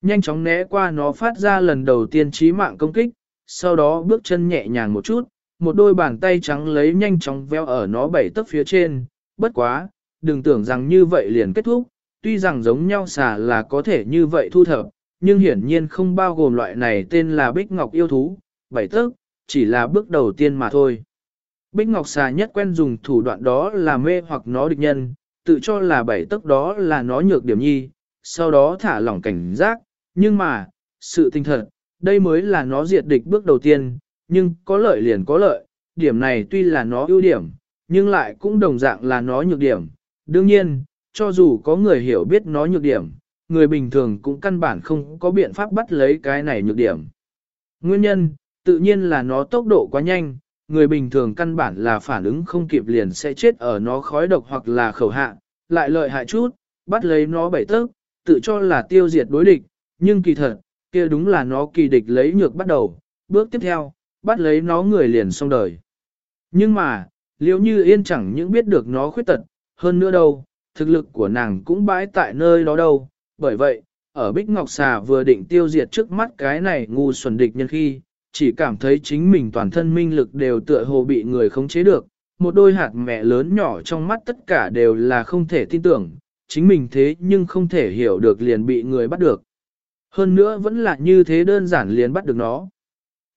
Nhanh chóng né qua nó phát ra lần đầu tiên trí mạng công kích, sau đó bước chân nhẹ nhàng một chút, một đôi bàn tay trắng lấy nhanh chóng veo ở nó bảy tấc phía trên, bất quá, đừng tưởng rằng như vậy liền kết thúc, tuy rằng giống nhau xà là có thể như vậy thu thập, nhưng hiển nhiên không bao gồm loại này tên là Bích Ngọc yêu thú, bảy tức chỉ là bước đầu tiên mà thôi. Bích Ngọc xà nhất quen dùng thủ đoạn đó là mê hoặc nó địch nhân, tự cho là bảy tấc đó là nó nhược điểm nhi, sau đó thả lỏng cảnh giác, nhưng mà, sự tinh thật, đây mới là nó diệt địch bước đầu tiên, nhưng có lợi liền có lợi, điểm này tuy là nó ưu điểm, nhưng lại cũng đồng dạng là nó nhược điểm. Đương nhiên, cho dù có người hiểu biết nó nhược điểm, người bình thường cũng căn bản không có biện pháp bắt lấy cái này nhược điểm. Nguyên nhân, tự nhiên là nó tốc độ quá nhanh, người bình thường căn bản là phản ứng không kịp liền sẽ chết ở nó khói độc hoặc là khẩu hạ, lại lợi hại chút, bắt lấy nó bảy tấc, tự cho là tiêu diệt đối địch, nhưng kỳ thật, kia đúng là nó kỳ địch lấy nhược bắt đầu, bước tiếp theo, bắt lấy nó người liền xong đời. Nhưng mà, liệu như yên chẳng những biết được nó khuyết tật, hơn nữa đâu, thực lực của nàng cũng bãi tại nơi đó đâu, bởi vậy, ở Bích Ngọc Xà vừa định tiêu diệt trước mắt cái này ngu xuẩn địch nhân khi, chỉ cảm thấy chính mình toàn thân minh lực đều tựa hồ bị người khống chế được, một đôi hạt mẹ lớn nhỏ trong mắt tất cả đều là không thể tin tưởng, chính mình thế nhưng không thể hiểu được liền bị người bắt được. Hơn nữa vẫn là như thế đơn giản liền bắt được nó.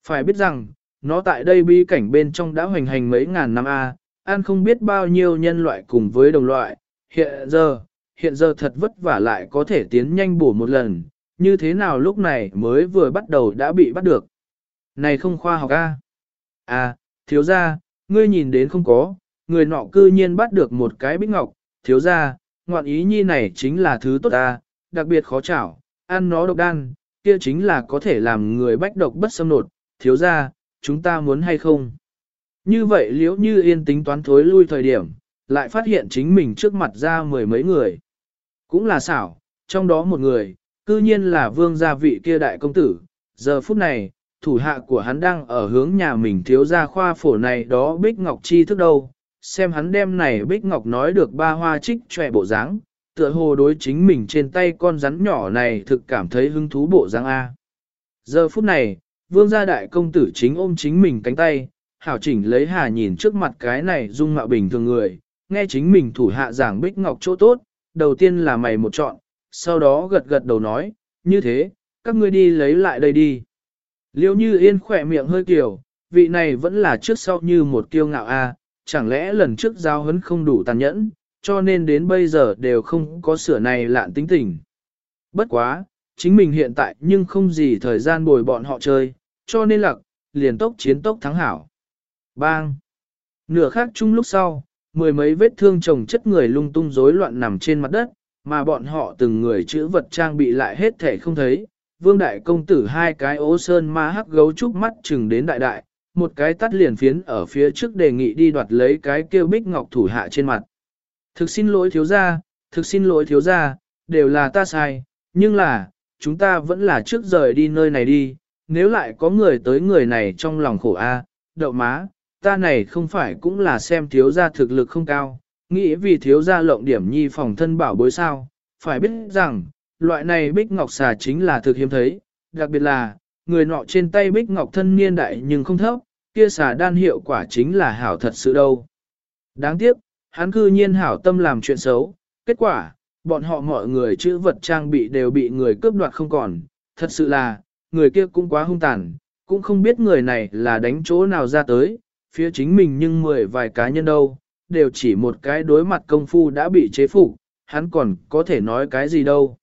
Phải biết rằng, nó tại đây bi cảnh bên trong đã hoành hành mấy ngàn năm A, an không biết bao nhiêu nhân loại cùng với đồng loại, hiện giờ, hiện giờ thật vất vả lại có thể tiến nhanh bổ một lần, như thế nào lúc này mới vừa bắt đầu đã bị bắt được. Này không khoa học A. À, thiếu ra, ngươi nhìn đến không có, người nọ cư nhiên bắt được một cái bích ngọc, thiếu ra, ngoạn ý nhi này chính là thứ tốt ta, đặc biệt khó chảo, ăn nó độc đan, kia chính là có thể làm người bách độc bất xâm nột, thiếu ra, chúng ta muốn hay không? Như vậy liễu như yên tính toán thối lui thời điểm, lại phát hiện chính mình trước mặt ra mười mấy người. Cũng là xảo, trong đó một người, cư nhiên là vương gia vị kia đại công tử, giờ phút này, thủ hạ của hắn đang ở hướng nhà mình thiếu gia khoa phổ này đó Bích Ngọc chi thức đâu, xem hắn đem này Bích Ngọc nói được ba hoa trích trẻ bộ dáng, tựa hồ đối chính mình trên tay con rắn nhỏ này thực cảm thấy hứng thú bộ dáng A. Giờ phút này, vương gia đại công tử chính ôm chính mình cánh tay, hảo chỉnh lấy hà nhìn trước mặt cái này dung mạo bình thường người, nghe chính mình thủ hạ giảng bích ngọc chỗ tốt, đầu tiên là mày một chọn, sau đó gật gật đầu nói, như thế, các ngươi đi lấy lại đây đi. Liêu như yên khỏe miệng hơi kiểu, vị này vẫn là trước sau như một kiêu ngạo a, chẳng lẽ lần trước giao hấn không đủ tàn nhẫn, cho nên đến bây giờ đều không có sửa này lạn tính tình. Bất quá, chính mình hiện tại nhưng không gì thời gian bồi bọn họ chơi, cho nên lặc, liền tốc chiến tốc thắng hảo. Bang! Nửa khác chung lúc sau, mười mấy vết thương chồng chất người lung tung rối loạn nằm trên mặt đất, mà bọn họ từng người chữ vật trang bị lại hết thể không thấy. Vương đại công tử hai cái ố sơn ma hắc gấu trúc mắt chừng đến đại đại, một cái tắt liền phiến ở phía trước đề nghị đi đoạt lấy cái kêu bích ngọc thủ hạ trên mặt. Thực xin lỗi thiếu gia, thực xin lỗi thiếu gia, đều là ta sai, nhưng là, chúng ta vẫn là trước rời đi nơi này đi, nếu lại có người tới người này trong lòng khổ a, đậu má, ta này không phải cũng là xem thiếu gia thực lực không cao, nghĩ vì thiếu gia lộng điểm nhi phòng thân bảo bối sao, phải biết rằng, loại này bích ngọc xà chính là thực hiếm thấy, đặc biệt là, người nọ trên tay bích ngọc thân niên đại nhưng không thấp, kia xà đan hiệu quả chính là hảo thật sự đâu. Đáng tiếc, hắn cư nhiên hảo tâm làm chuyện xấu, kết quả, bọn họ mọi người chữ vật trang bị đều bị người cướp đoạt không còn, thật sự là, người kia cũng quá hung tàn, cũng không biết người này là đánh chỗ nào ra tới, phía chính mình nhưng mười vài cá nhân đâu, đều chỉ một cái đối mặt công phu đã bị chế phục, hắn còn có thể nói cái gì đâu.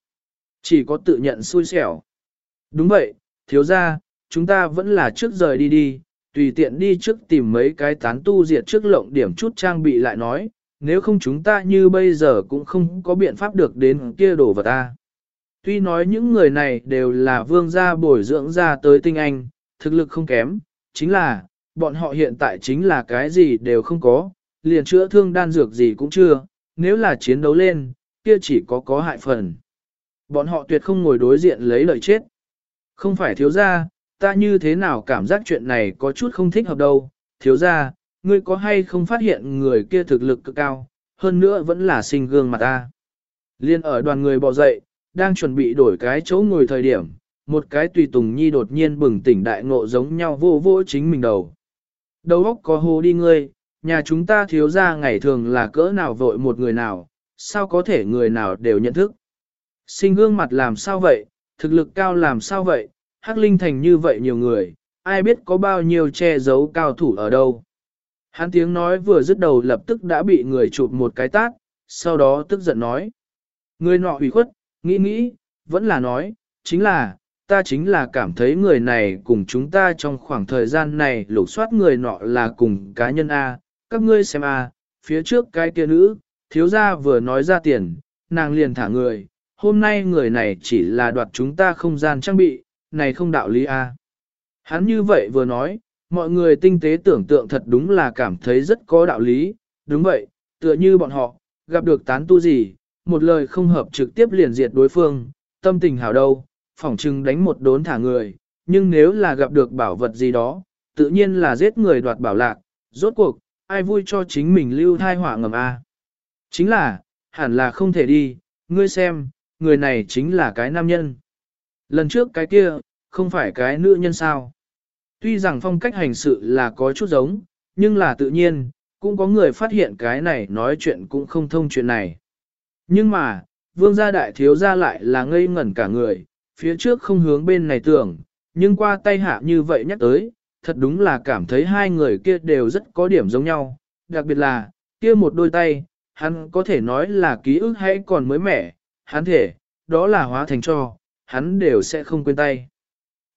Chỉ có tự nhận xui xẻo. Đúng vậy, thiếu ra, chúng ta vẫn là trước rời đi đi, tùy tiện đi trước tìm mấy cái tán tu diệt trước lộng điểm chút trang bị lại nói, nếu không chúng ta như bây giờ cũng không có biện pháp được đến kia đổ vật ta. Tuy nói những người này đều là vương gia bồi dưỡng ra tới tinh anh, thực lực không kém, chính là, bọn họ hiện tại chính là cái gì đều không có, liền chữa thương đan dược gì cũng chưa, nếu là chiến đấu lên, kia chỉ có có hại phần. Bọn họ tuyệt không ngồi đối diện lấy lợi chết. Không phải thiếu gia, ta như thế nào cảm giác chuyện này có chút không thích hợp đâu, thiếu gia, ngươi có hay không phát hiện người kia thực lực cực cao, hơn nữa vẫn là sinh gương mặt ta. Liên ở đoàn người bò dậy, đang chuẩn bị đổi cái chỗ ngồi thời điểm, một cái tùy tùng nhi đột nhiên bừng tỉnh đại ngộ giống nhau vô vô chính mình đầu. Đầu óc có hồ đi ngươi, nhà chúng ta thiếu ra ngày thường là cỡ nào vội một người nào, sao có thể người nào đều nhận thức. Sinh gương mặt làm sao vậy, thực lực cao làm sao vậy, hắc linh thành như vậy nhiều người, ai biết có bao nhiêu che giấu cao thủ ở đâu. Hắn tiếng nói vừa dứt đầu lập tức đã bị người chụp một cái tát, sau đó tức giận nói. Người nọ hủy khuất, nghĩ nghĩ, vẫn là nói, chính là, ta chính là cảm thấy người này cùng chúng ta trong khoảng thời gian này lục soát người nọ là cùng cá nhân A, các ngươi xem A, phía trước cái kia nữ, thiếu gia vừa nói ra tiền, nàng liền thả người, hôm nay người này chỉ là đoạt chúng ta không gian trang bị, này không đạo lý A. Hắn như vậy vừa nói, mọi người tinh tế tưởng tượng thật đúng là cảm thấy rất có đạo lý, đúng vậy, tựa như bọn họ, gặp được tán tu gì, một lời không hợp trực tiếp liền diệt đối phương, tâm tình hảo đâu, phỏng chừng đánh một đốn thả người, nhưng nếu là gặp được bảo vật gì đó, tự nhiên là giết người đoạt bảo lạc, rốt cuộc, ai vui cho chính mình lưu thai họa ngầm A. Chính là, hẳn là không thể đi, ngươi xem, người này chính là cái nam nhân. Lần trước cái kia, không phải cái nữ nhân sao. Tuy rằng phong cách hành sự là có chút giống, nhưng là tự nhiên, cũng có người phát hiện cái này nói chuyện cũng không thông chuyện này. Nhưng mà, vương gia đại thiếu gia lại là ngây ngẩn cả người, phía trước không hướng bên này tưởng, nhưng qua tay hạ như vậy nhắc tới, thật đúng là cảm thấy hai người kia đều rất có điểm giống nhau, đặc biệt là, kia một đôi tay, hắn có thể nói là ký ức hay còn mới mẻ, hắn thể, đó là hóa thành cho, hắn đều sẽ không quên tay.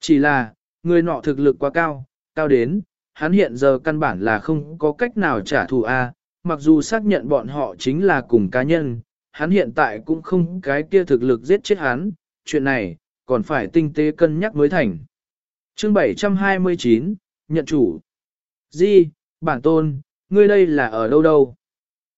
Chỉ là, người nọ thực lực quá cao, cao đến, hắn hiện giờ căn bản là không có cách nào trả thù A, mặc dù xác nhận bọn họ chính là cùng cá nhân, hắn hiện tại cũng không cái kia thực lực giết chết hắn, chuyện này, còn phải tinh tế cân nhắc mới thành. Chương 729, nhận chủ. Di, bản tôn, ngươi đây là ở đâu đâu?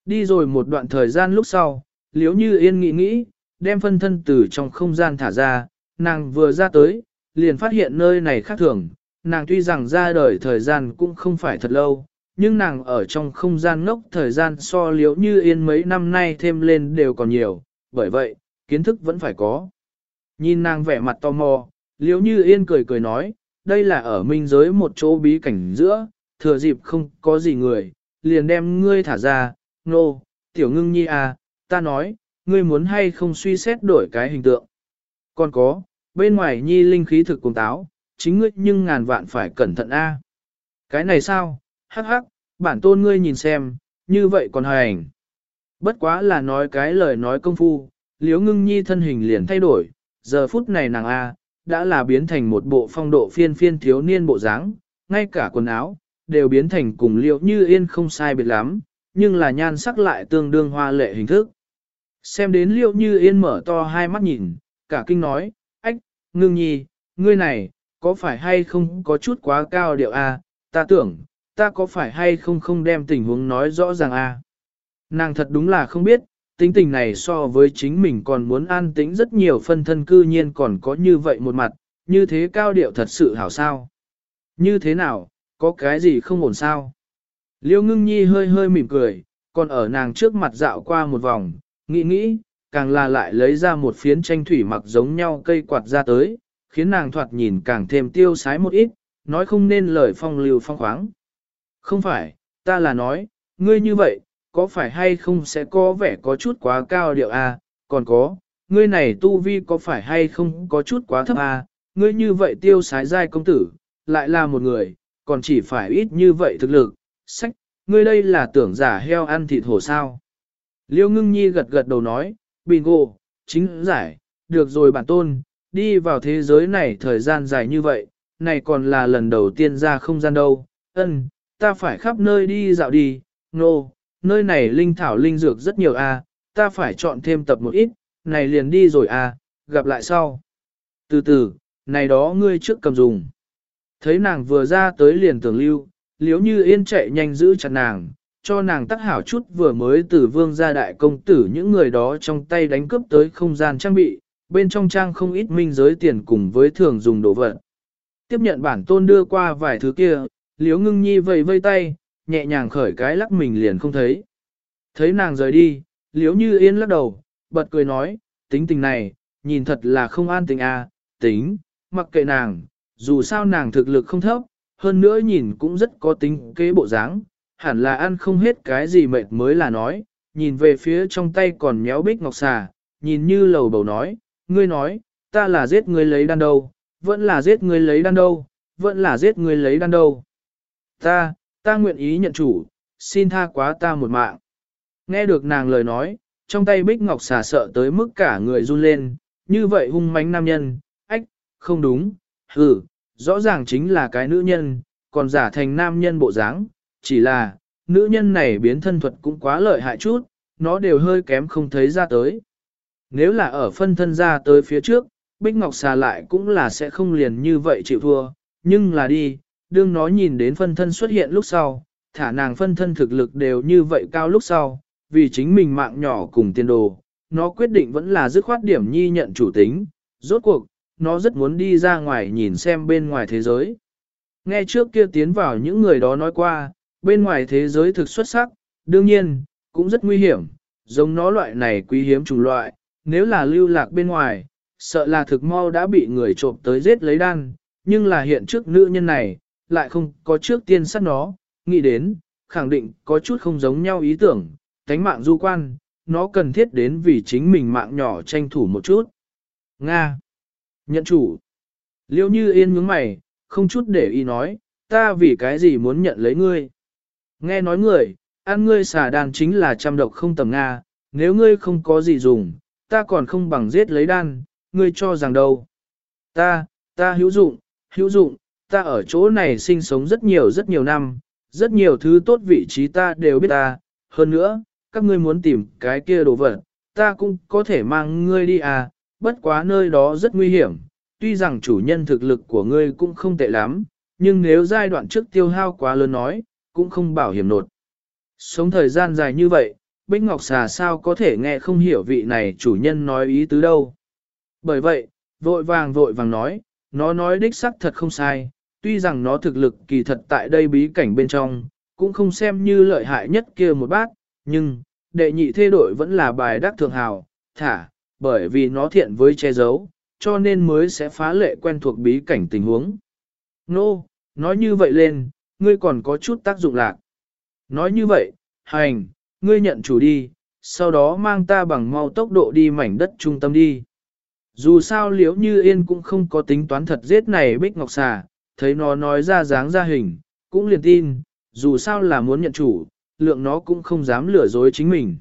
Đi rồi một đoạn thời gian lúc sau, liếu như yên nghĩ nghĩ, đem phân thân từ trong không gian thả ra, nàng vừa ra tới, liền phát hiện nơi này khác thường, nàng tuy rằng ra đời thời gian cũng không phải thật lâu, nhưng nàng ở trong không gian ngốc thời gian so liếu như yên mấy năm nay thêm lên đều còn nhiều, bởi vậy, kiến thức vẫn phải có. Nhìn nàng vẻ mặt tò mò, liếu như yên cười cười nói, đây là ở minh giới một chỗ bí cảnh giữa, thừa dịp không có gì người, liền đem ngươi thả ra, nô, no, tiểu ngưng nhi à, ta nói, ngươi muốn hay không suy xét đổi cái hình tượng. Còn có, bên ngoài nhi linh khí thực cùng táo, chính ngươi nhưng ngàn vạn phải cẩn thận a. Cái này sao, hắc hắc, bản tôn ngươi nhìn xem, như vậy còn hành. Bất quá là nói cái lời nói công phu, liếu ngưng nhi thân hình liền thay đổi, giờ phút này nàng A, đã là biến thành một bộ phong độ phiên phiên thiếu niên bộ dáng, ngay cả quần áo, đều biến thành cùng liệu như yên không sai biệt lắm, nhưng là nhan sắc lại tương đương hoa lệ hình thức. Xem đến liệu như yên mở to hai mắt nhìn, cả kinh nói, ách, ngưng nhi, ngươi này, có phải hay không có chút quá cao điệu a? À? ta tưởng, ta có phải hay không không đem tình huống nói rõ ràng a? À? Nàng thật đúng là không biết, tính tình này so với chính mình còn muốn an tĩnh rất nhiều phân thân cư nhiên còn có như vậy một mặt, như thế cao điệu thật sự hảo sao. Như thế nào, có cái gì không ổn sao? Liêu ngưng nhi hơi hơi mỉm cười, còn ở nàng trước mặt dạo qua một vòng, nghĩ nghĩ, càng là lại lấy ra một phiến tranh thủy mặc giống nhau cây quạt ra tới, khiến nàng thoạt nhìn càng thêm tiêu sái một ít, nói không nên lời phong lưu phong khoáng. Không phải, ta là nói, ngươi như vậy, có phải hay không sẽ có vẻ có chút quá cao điệu à, còn có, ngươi này tu vi có phải hay không có chút quá thấp à, ngươi như vậy tiêu sái giai công tử, lại là một người, còn chỉ phải ít như vậy thực lực, sách, ngươi đây là tưởng giả heo ăn thịt hổ sao. Liêu ngưng nhi gật gật đầu nói, bingo, chính giải, được rồi bản tôn, đi vào thế giới này thời gian dài như vậy, này còn là lần đầu tiên ra không gian đâu, ân, ta phải khắp nơi đi dạo đi, nô, no, nơi này linh thảo linh dược rất nhiều a, ta phải chọn thêm tập một ít, này liền đi rồi a, gặp lại sau. Từ từ, này đó ngươi trước cầm dùng. Thấy nàng vừa ra tới liền tưởng lưu, liếu như yên chạy nhanh giữ chặt nàng, cho nàng tác hảo chút vừa mới từ vương gia đại công tử những người đó trong tay đánh cướp tới không gian trang bị, bên trong trang không ít minh giới tiền cùng với thường dùng đồ vật. Tiếp nhận bản tôn đưa qua vài thứ kia, liếu ngưng nhi vầy vây tay, nhẹ nhàng khởi cái lắc mình liền không thấy. Thấy nàng rời đi, liếu như yên lắc đầu, bật cười nói, tính tình này, nhìn thật là không an tình à, tính, mặc kệ nàng, dù sao nàng thực lực không thấp, hơn nữa nhìn cũng rất có tính kế bộ dáng, hẳn là ăn không hết cái gì mệt mới là nói, nhìn về phía trong tay còn méo bích ngọc xà, nhìn như lầu bầu nói, ngươi nói, ta là giết ngươi lấy đan đâu, vẫn là giết ngươi lấy đan đâu, vẫn là giết ngươi lấy đan đâu. Ta, ta nguyện ý nhận chủ, xin tha quá ta một mạng. Nghe được nàng lời nói, trong tay bích ngọc xà sợ tới mức cả người run lên, như vậy hung mãnh nam nhân, ách, không đúng, hừ, rõ ràng chính là cái nữ nhân, còn giả thành nam nhân bộ dáng, chỉ là, nữ nhân này biến thân thuật cũng quá lợi hại chút, nó đều hơi kém không thấy ra tới. Nếu là ở phân thân ra tới phía trước, Bích Ngọc xà lại cũng là sẽ không liền như vậy chịu thua, nhưng là đi, đương nó nhìn đến phân thân xuất hiện lúc sau, thả nàng phân thân thực lực đều như vậy cao lúc sau, vì chính mình mạng nhỏ cùng tiền đồ, nó quyết định vẫn là dứt khoát điểm nhi nhận chủ tính, rốt cuộc, nó rất muốn đi ra ngoài nhìn xem bên ngoài thế giới. Nghe trước kia tiến vào những người đó nói qua, bên ngoài thế giới thực xuất sắc, đương nhiên, cũng rất nguy hiểm, giống nó loại này quý hiếm chủng loại, nếu là lưu lạc bên ngoài, sợ là thực mau đã bị người trộm tới giết lấy đan, nhưng là hiện trước nữ nhân này, lại không có trước tiên sát nó, nghĩ đến, khẳng định có chút không giống nhau ý tưởng, tánh mạng du quan, nó cần thiết đến vì chính mình mạng nhỏ tranh thủ một chút. Nga Nhận chủ. Liêu như yên nhướng mày, không chút để ý nói, ta vì cái gì muốn nhận lấy ngươi. Nghe nói người, ăn ngươi xà đàn chính là trăm độc không tầm Nga, nếu ngươi không có gì dùng, ta còn không bằng giết lấy đan, ngươi cho rằng đâu. Ta, ta hữu dụng, hữu dụng, ta ở chỗ này sinh sống rất nhiều rất nhiều năm, rất nhiều thứ tốt vị trí ta đều biết ta, hơn nữa, các ngươi muốn tìm cái kia đồ vật, ta cũng có thể mang ngươi đi à, bất quá nơi đó rất nguy hiểm, tuy rằng chủ nhân thực lực của ngươi cũng không tệ lắm, nhưng nếu giai đoạn trước tiêu hao quá lớn nói, cũng không bảo hiểm nột. Sống thời gian dài như vậy, Bích Ngọc Xà sao có thể nghe không hiểu vị này chủ nhân nói ý tứ đâu. Bởi vậy, vội vàng vội vàng nói, nó nói đích sắc thật không sai, tuy rằng nó thực lực kỳ thật tại đây bí cảnh bên trong, cũng không xem như lợi hại nhất kia một bát, nhưng, đệ nhị thê đội vẫn là bài đắc thượng hào, thả, bởi vì nó thiện với che giấu, cho nên mới sẽ phá lệ quen thuộc bí cảnh tình huống. Nô, no, nói như vậy lên, ngươi còn có chút tác dụng lạc. Nói như vậy, hành, ngươi nhận chủ đi, sau đó mang ta bằng mau tốc độ đi mảnh đất trung tâm đi. Dù sao liếu như yên cũng không có tính toán thật giết này bích ngọc xà, thấy nó nói ra dáng ra hình, cũng liền tin, dù sao là muốn nhận chủ, lượng nó cũng không dám lừa dối chính mình.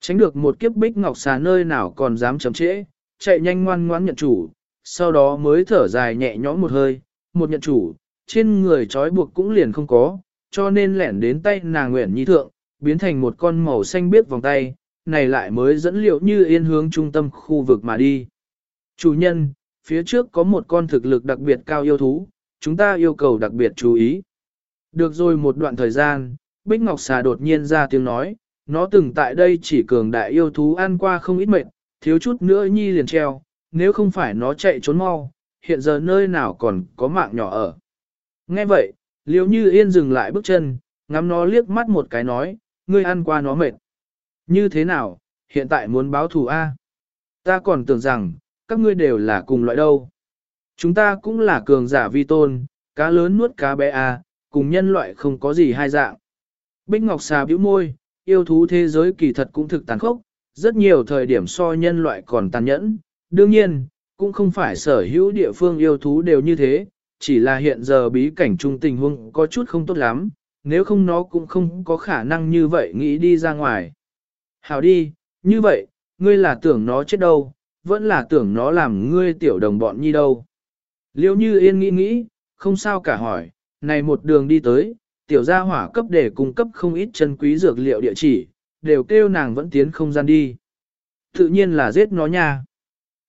Tránh được một kiếp bích ngọc xà nơi nào còn dám chậm trễ, chạy nhanh ngoan ngoãn nhận chủ, sau đó mới thở dài nhẹ nhõm một hơi, một nhận chủ, trên người trói buộc cũng liền không có, cho nên lẻn đến tay nàng nguyện nhi thượng, biến thành một con màu xanh biếc vòng tay, này lại mới dẫn liệu như yên hướng trung tâm khu vực mà đi. Chủ nhân, phía trước có một con thực lực đặc biệt cao yêu thú, chúng ta yêu cầu đặc biệt chú ý. Được rồi một đoạn thời gian, Bích Ngọc Xà đột nhiên ra tiếng nói, nó từng tại đây chỉ cường đại yêu thú ăn qua không ít mệt, thiếu chút nữa nhi liền treo, nếu không phải nó chạy trốn mau, hiện giờ nơi nào còn có mạng nhỏ ở. Nghe vậy, liếu như yên dừng lại bước chân, ngắm nó liếc mắt một cái nói, ngươi ăn qua nó mệt. Như thế nào, hiện tại muốn báo thù A? Ta còn tưởng rằng, các ngươi đều là cùng loại đâu. Chúng ta cũng là cường giả vi tôn, cá lớn nuốt cá bé à cùng nhân loại không có gì hai dạng. Bích Ngọc xà bĩu môi, yêu thú thế giới kỳ thật cũng thực tàn khốc, rất nhiều thời điểm so nhân loại còn tàn nhẫn. Đương nhiên, cũng không phải sở hữu địa phương yêu thú đều như thế, chỉ là hiện giờ bí cảnh trung tình huống có chút không tốt lắm, nếu không nó cũng không có khả năng như vậy nghĩ đi ra ngoài. Hảo đi, như vậy, ngươi là tưởng nó chết đâu, vẫn là tưởng nó làm ngươi tiểu đồng bọn nhi đâu. Liêu như yên nghĩ nghĩ, không sao cả hỏi, này một đường đi tới, tiểu gia hỏa cấp để cung cấp không ít chân quý dược liệu địa chỉ, đều kêu nàng vẫn tiến không gian đi. Tự nhiên là giết nó nha.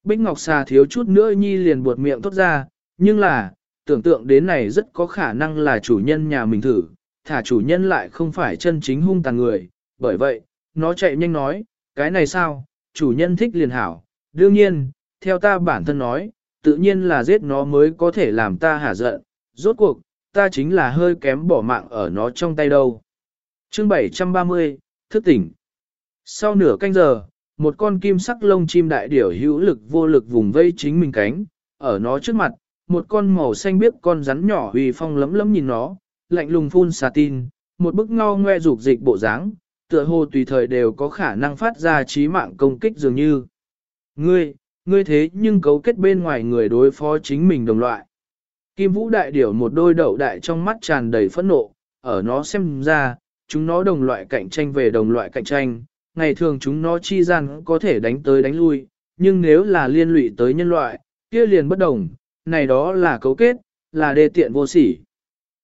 Bích Ngọc Xà thiếu chút nữa nhi liền buột miệng thốt ra, nhưng là, tưởng tượng đến này rất có khả năng là chủ nhân nhà mình thử, thả chủ nhân lại không phải chân chính hung tàn người, bởi vậy, nó chạy nhanh nói, cái này sao, chủ nhân thích liền hảo, đương nhiên, theo ta bản thân nói, tự nhiên là giết nó mới có thể làm ta hả giận, rốt cuộc, ta chính là hơi kém bỏ mạng ở nó trong tay đâu. Chương 730, thức tỉnh. Sau nửa canh giờ, một con kim sắc lông chim đại điểu hữu lực vô lực vùng vây chính mình cánh, ở nó trước mặt, một con màu xanh biếc con rắn nhỏ uy phong lấm lấm nhìn nó, lạnh lùng phun xà tin, một bức ngao ngoe rục dịch bộ dáng, tựa hồ tùy thời đều có khả năng phát ra trí mạng công kích dường như. Ngươi, ngươi thế nhưng cấu kết bên ngoài người đối phó chính mình đồng loại. Kim vũ đại điểu một đôi đậu đại trong mắt tràn đầy phẫn nộ, ở nó xem ra, chúng nó đồng loại cạnh tranh về đồng loại cạnh tranh, ngày thường chúng nó chi gian có thể đánh tới đánh lui, nhưng nếu là liên lụy tới nhân loại, kia liền bất đồng, này đó là cấu kết, là đê tiện vô sỉ.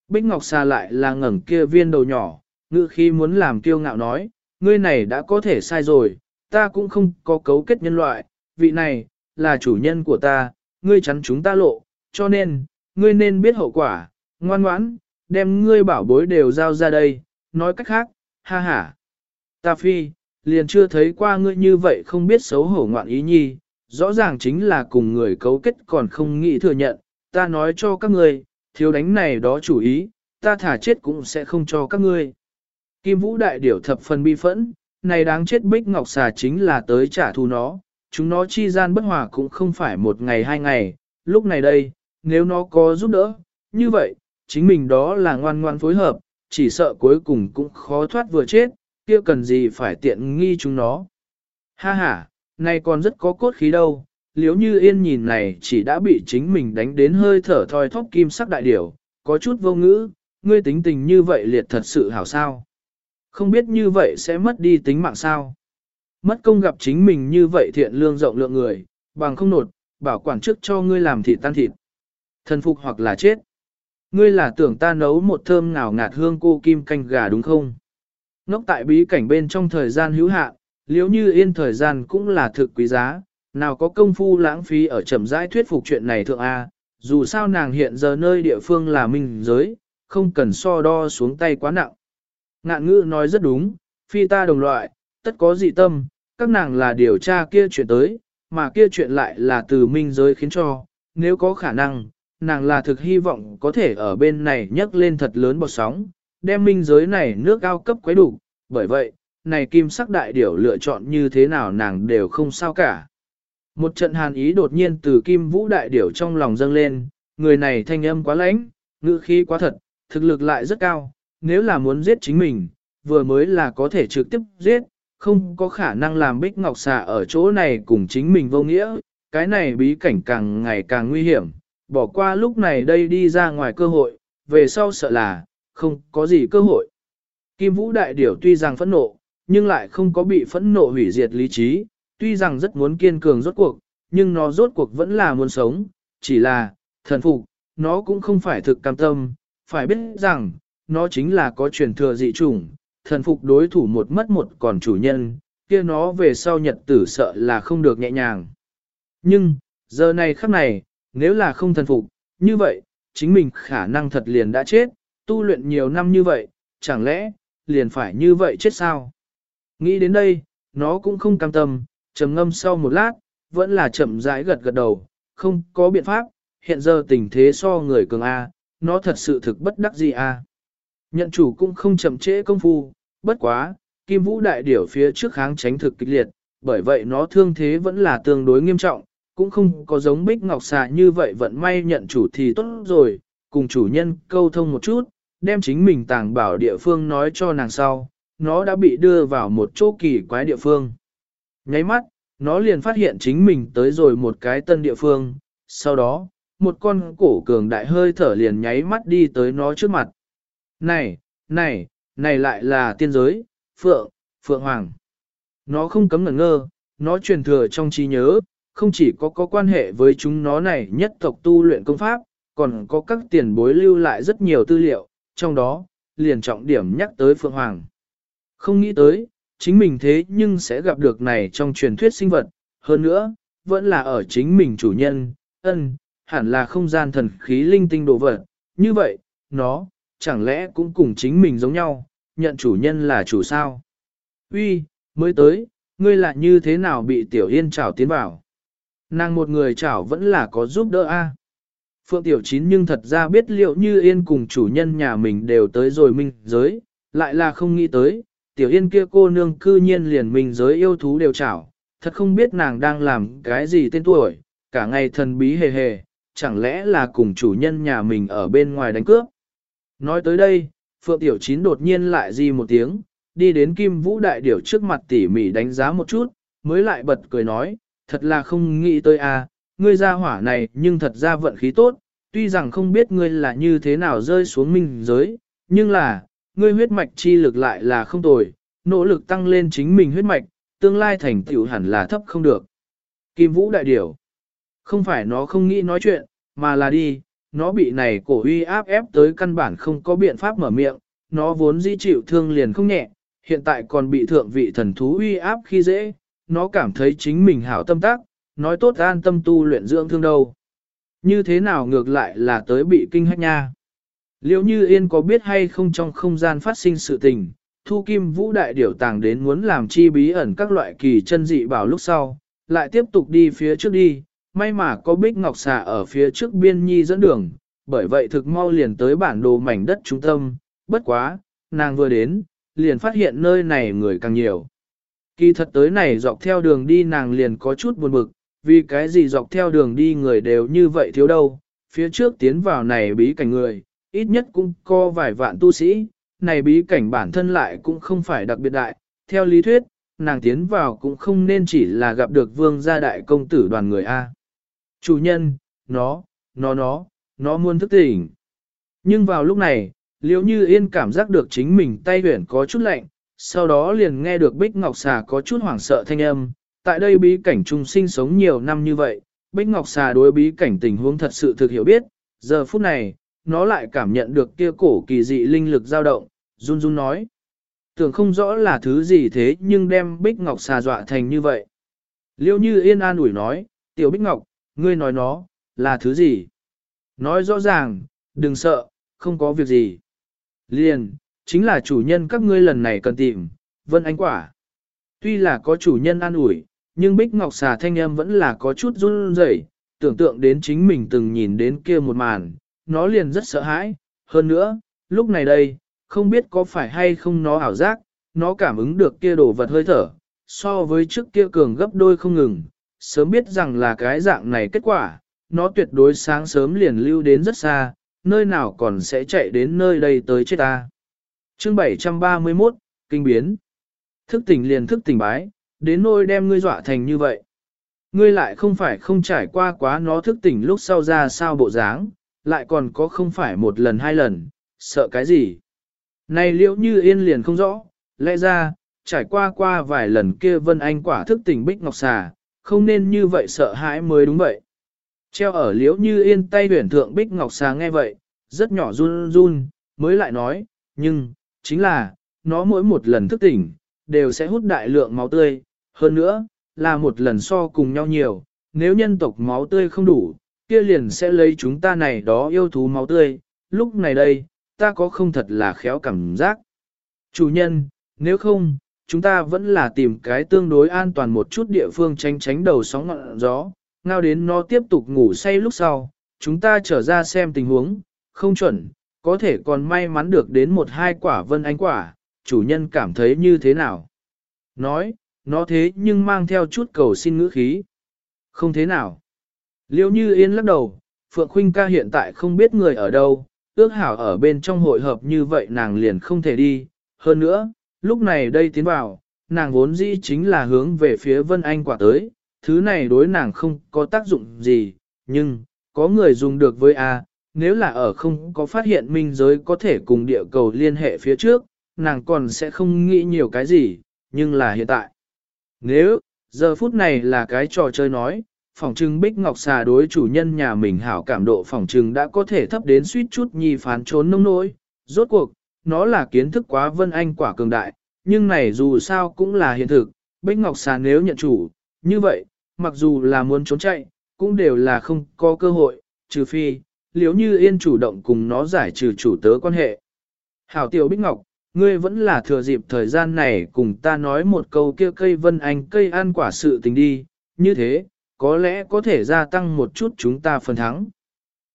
Bích Ngọc xa lại là ngẩng kia viên đầu nhỏ, ngự khi muốn làm kiêu ngạo nói, ngươi này đã có thể sai rồi, ta cũng không có cấu kết nhân loại, vị này, là chủ nhân của ta, ngươi chắn chúng ta lộ, cho nên, ngươi nên biết hậu quả, ngoan ngoãn, đem ngươi bảo bối đều giao ra đây, nói cách khác, ha ha. Ta phi, liền chưa thấy qua ngươi như vậy không biết xấu hổ ngoạn ý nhi, rõ ràng chính là cùng người cấu kết còn không nghĩ thừa nhận, ta nói cho các ngươi, thiếu đánh này đó chủ ý, ta thả chết cũng sẽ không cho các ngươi. Kim Vũ đại điểu thập phần bi phẫn, này đáng chết bích ngọc xà chính là tới trả thù nó, chúng nó chi gian bất hòa cũng không phải một ngày hai ngày, lúc này đây, nếu nó có giúp đỡ, như vậy, chính mình đó là ngoan ngoan phối hợp, chỉ sợ cuối cùng cũng khó thoát vừa chết, kia cần gì phải tiện nghi chúng nó. Ha ha, này còn rất có cốt khí đâu, liếu như yên nhìn này chỉ đã bị chính mình đánh đến hơi thở thoi thóp kim sắc đại điểu, có chút vô ngữ, ngươi tính tình như vậy liệt thật sự hảo sao. Không biết như vậy sẽ mất đi tính mạng sao. Mất công gặp chính mình như vậy thiện lương rộng lượng người, bằng không nột, bảo quản trước cho ngươi làm thịt tan thịt. Thần phục hoặc là chết. Ngươi là tưởng ta nấu một thơm ngào ngạt hương cô kim canh gà đúng không? Nốc tại bí cảnh bên trong thời gian hữu hạn, liếu như yên thời gian cũng là thực quý giá, nào có công phu lãng phí ở chậm rãi thuyết phục chuyện này thượng A, dù sao nàng hiện giờ nơi địa phương là minh giới, không cần so đo xuống tay quá nặng. Ngạn ngữ nói rất đúng, phi ta đồng loại, tất có dị tâm, các nàng là điều tra kia chuyện tới, mà kia chuyện lại là từ minh giới khiến cho, nếu có khả năng, nàng là thực hy vọng có thể ở bên này nhấc lên thật lớn bọt sóng, đem minh giới này nước cao cấp quấy đủ, bởi vậy, này kim sắc đại điểu lựa chọn như thế nào nàng đều không sao cả. Một trận hàn ý đột nhiên từ kim vũ đại điểu trong lòng dâng lên, người này thanh âm quá lãnh, ngữ khí quá thật, thực lực lại rất cao, nếu là muốn giết chính mình, vừa mới là có thể trực tiếp giết, không có khả năng làm bích ngọc xà ở chỗ này cùng chính mình vô nghĩa, cái này bí cảnh càng ngày càng nguy hiểm, bỏ qua lúc này đây đi ra ngoài cơ hội, về sau sợ là, không có gì cơ hội. Kim Vũ Đại Điểu tuy rằng phẫn nộ, nhưng lại không có bị phẫn nộ hủy diệt lý trí, tuy rằng rất muốn kiên cường rốt cuộc, nhưng nó rốt cuộc vẫn là muốn sống, chỉ là, thần phục, nó cũng không phải thực cam tâm, phải biết rằng, nó chính là có truyền thừa dị chủng, thần phục đối thủ một mất một còn chủ nhân, kia nó về sau nhật tử sợ là không được nhẹ nhàng. Nhưng, giờ này khắc này, nếu là không thần phục, như vậy, chính mình khả năng thật liền đã chết, tu luyện nhiều năm như vậy, chẳng lẽ, liền phải như vậy chết sao? Nghĩ đến đây, nó cũng không cam tâm, trầm ngâm sau một lát, vẫn là chậm rãi gật gật đầu, không có biện pháp, hiện giờ tình thế so người cường A, nó thật sự thực bất đắc gì A. Nhận chủ cũng không chậm trễ công phu, bất quá, kim vũ đại điểu phía trước kháng tránh thực kịch liệt, bởi vậy nó thương thế vẫn là tương đối nghiêm trọng, cũng không có giống bích ngọc xà như vậy vận may nhận chủ thì tốt rồi, cùng chủ nhân câu thông một chút, đem chính mình tàng bảo địa phương nói cho nàng sau, nó đã bị đưa vào một chỗ kỳ quái địa phương. Nháy mắt, nó liền phát hiện chính mình tới rồi một cái tân địa phương, sau đó, một con cổ cường đại hơi thở liền nháy mắt đi tới nó trước mặt. Này, này, này lại là tiên giới, Phượng, Phượng Hoàng. Nó không cấm ngẩn ngơ, nó truyền thừa trong trí nhớ, không chỉ có có quan hệ với chúng nó này nhất tộc tu luyện công pháp, còn có các tiền bối lưu lại rất nhiều tư liệu, trong đó, liền trọng điểm nhắc tới Phượng Hoàng. Không nghĩ tới, chính mình thế nhưng sẽ gặp được này trong truyền thuyết sinh vật, hơn nữa, vẫn là ở chính mình chủ nhân, ân, hẳn là không gian thần khí linh tinh đồ vật, như vậy, nó, chẳng lẽ cũng cùng chính mình giống nhau, nhận chủ nhân là chủ sao? Uy, mới tới, ngươi lại như thế nào bị tiểu yên chảo tiến vào? Nàng một người chảo vẫn là có giúp đỡ a. Phượng Tiểu Chín nhưng thật ra biết liệu như Yên cùng chủ nhân nhà mình đều tới rồi minh giới, lại là không nghĩ tới, Tiểu Yên kia cô nương cư nhiên liền minh giới yêu thú đều chảo, thật không biết nàng đang làm cái gì tên tuổi, cả ngày thần bí hề hề, chẳng lẽ là cùng chủ nhân nhà mình ở bên ngoài đánh cướp. Nói tới đây, Phượng Tiểu Chín đột nhiên lại di một tiếng, đi đến Kim Vũ Đại Điểu trước mặt tỉ mỉ đánh giá một chút, mới lại bật cười nói, thật là không nghĩ tới à, ngươi ra hỏa này nhưng thật ra vận khí tốt, tuy rằng không biết ngươi là như thế nào rơi xuống minh giới, nhưng là, ngươi huyết mạch chi lực lại là không tồi, nỗ lực tăng lên chính mình huyết mạch, tương lai thành tựu hẳn là thấp không được. Kim Vũ đại điểu, không phải nó không nghĩ nói chuyện, mà là đi, nó bị này cổ uy áp ép tới căn bản không có biện pháp mở miệng, nó vốn di chịu thương liền không nhẹ, hiện tại còn bị thượng vị thần thú uy áp khi dễ, nó cảm thấy chính mình hảo tâm tác, nói tốt an tâm tu luyện dưỡng thương đâu. Như thế nào ngược lại là tới bị kinh hách nha. Liệu như yên có biết hay không trong không gian phát sinh sự tình, thu kim vũ đại điểu tàng đến muốn làm chi bí ẩn các loại kỳ chân dị bảo lúc sau, lại tiếp tục đi phía trước đi, may mà có bích ngọc xà ở phía trước biên nhi dẫn đường, bởi vậy thực mau liền tới bản đồ mảnh đất trung tâm, bất quá, nàng vừa đến, liền phát hiện nơi này người càng nhiều. Kỳ thật tới này dọc theo đường đi nàng liền có chút buồn bực, vì cái gì dọc theo đường đi người đều như vậy thiếu đâu, phía trước tiến vào này bí cảnh người, ít nhất cũng có vài vạn tu sĩ, này bí cảnh bản thân lại cũng không phải đặc biệt đại, theo lý thuyết, nàng tiến vào cũng không nên chỉ là gặp được vương gia đại công tử đoàn người A. Chủ nhân, nó, nó nó, nó muốn thức tỉnh. Nhưng vào lúc này, liễu như yên cảm giác được chính mình tay huyển có chút lạnh, sau đó liền nghe được Bích Ngọc Xà có chút hoảng sợ thanh âm, tại đây bí cảnh trung sinh sống nhiều năm như vậy, Bích Ngọc Xà đối bí cảnh tình huống thật sự thực hiểu biết, giờ phút này, nó lại cảm nhận được kia cổ kỳ dị linh lực dao động, run run nói. Tưởng không rõ là thứ gì thế nhưng đem Bích Ngọc Xà dọa thành như vậy. Liêu như yên an ủi nói, tiểu Bích Ngọc, ngươi nói nó, là thứ gì? Nói rõ ràng, đừng sợ, không có việc gì. Liền, chính là chủ nhân các ngươi lần này cần tìm, Vân Ánh Quả. Tuy là có chủ nhân an ủi, nhưng Bích Ngọc xà thanh âm vẫn là có chút run rẩy, tưởng tượng đến chính mình từng nhìn đến kia một màn, nó liền rất sợ hãi. Hơn nữa, lúc này đây, không biết có phải hay không nó ảo giác, nó cảm ứng được kia đồ vật hơi thở, so với trước kia cường gấp đôi không ngừng, sớm biết rằng là cái dạng này kết quả, nó tuyệt đối sáng sớm liền lưu đến rất xa, nơi nào còn sẽ chạy đến nơi đây tới chết ta. Chương 731, Kinh biến. Thức tỉnh liền thức tỉnh bái, đến nôi đem ngươi dọa thành như vậy. Ngươi lại không phải không trải qua quá nó thức tỉnh lúc sau ra sao bộ dáng, lại còn có không phải một lần hai lần, sợ cái gì. Này liệu như yên liền không rõ, lẽ ra, trải qua qua vài lần kia Vân Anh quả thức tỉnh Bích Ngọc Xà, không nên như vậy sợ hãi mới đúng vậy. Treo ở liễu như yên tay huyển thượng Bích Ngọc Xà nghe vậy, rất nhỏ run run, mới lại nói, nhưng, chính là, nó mỗi một lần thức tỉnh, đều sẽ hút đại lượng máu tươi, hơn nữa, là một lần so cùng nhau nhiều, nếu nhân tộc máu tươi không đủ, kia liền sẽ lấy chúng ta này đó yêu thú máu tươi, lúc này đây, ta có không thật là khéo cảm giác. Chủ nhân, nếu không, chúng ta vẫn là tìm cái tương đối an toàn một chút địa phương tránh tránh đầu sóng ngọn gió, ngao đến nó tiếp tục ngủ say lúc sau, chúng ta trở ra xem tình huống, không chuẩn, có thể còn may mắn được đến một hai quả vân anh quả, chủ nhân cảm thấy như thế nào. Nói, nó thế nhưng mang theo chút cầu xin ngữ khí. Không thế nào. Liêu như yên lắc đầu, Phượng Khuynh ca hiện tại không biết người ở đâu, ước hảo ở bên trong hội hợp như vậy nàng liền không thể đi. Hơn nữa, lúc này đây tiến vào, nàng vốn dĩ chính là hướng về phía Vân Anh quả tới, thứ này đối nàng không có tác dụng gì, nhưng, có người dùng được với A, nếu là ở không có phát hiện minh giới có thể cùng địa cầu liên hệ phía trước, nàng còn sẽ không nghĩ nhiều cái gì, nhưng là hiện tại. Nếu, giờ phút này là cái trò chơi nói, phòng trưng Bích Ngọc xà đối chủ nhân nhà mình hảo cảm độ phòng trưng đã có thể thấp đến suýt chút nhi phán trốn nông nỗi. Rốt cuộc, nó là kiến thức quá vân anh quả cường đại, nhưng này dù sao cũng là hiện thực. Bích Ngọc xà nếu nhận chủ, như vậy, mặc dù là muốn trốn chạy, cũng đều là không có cơ hội, trừ phi, liếu như yên chủ động cùng nó giải trừ chủ tớ quan hệ. Hảo tiểu Bích Ngọc, ngươi vẫn là thừa dịp thời gian này cùng ta nói một câu kia cây vân anh cây ăn quả sự tình đi, như thế, có lẽ có thể gia tăng một chút chúng ta phần thắng.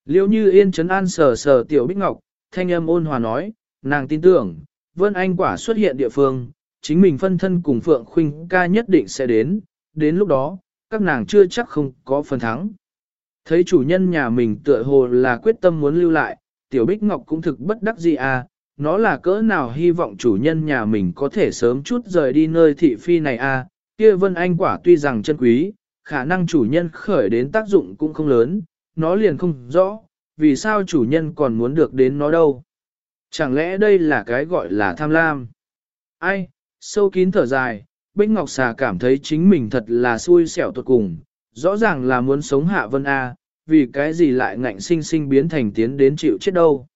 Liêu như yên chấn an sờ sờ tiểu bích ngọc, thanh âm ôn hòa nói, nàng tin tưởng, vân anh quả xuất hiện địa phương, chính mình phân thân cùng Phượng Khuynh ca nhất định sẽ đến, đến lúc đó, các nàng chưa chắc không có phần thắng. Thấy chủ nhân nhà mình tựa hồ là quyết tâm muốn lưu lại, tiểu bích ngọc cũng thực bất đắc dĩ à, nó là cỡ nào hy vọng chủ nhân nhà mình có thể sớm chút rời đi nơi thị phi này à, kia vân anh quả tuy rằng chân quý, khả năng chủ nhân khởi đến tác dụng cũng không lớn, nó liền không rõ, vì sao chủ nhân còn muốn được đến nó đâu. Chẳng lẽ đây là cái gọi là tham lam? Ai, sâu kín thở dài, Bích Ngọc Xà cảm thấy chính mình thật là xui xẻo tuột cùng, rõ ràng là muốn sống hạ vân A, vì cái gì lại ngạnh sinh sinh biến thành tiến đến chịu chết đâu.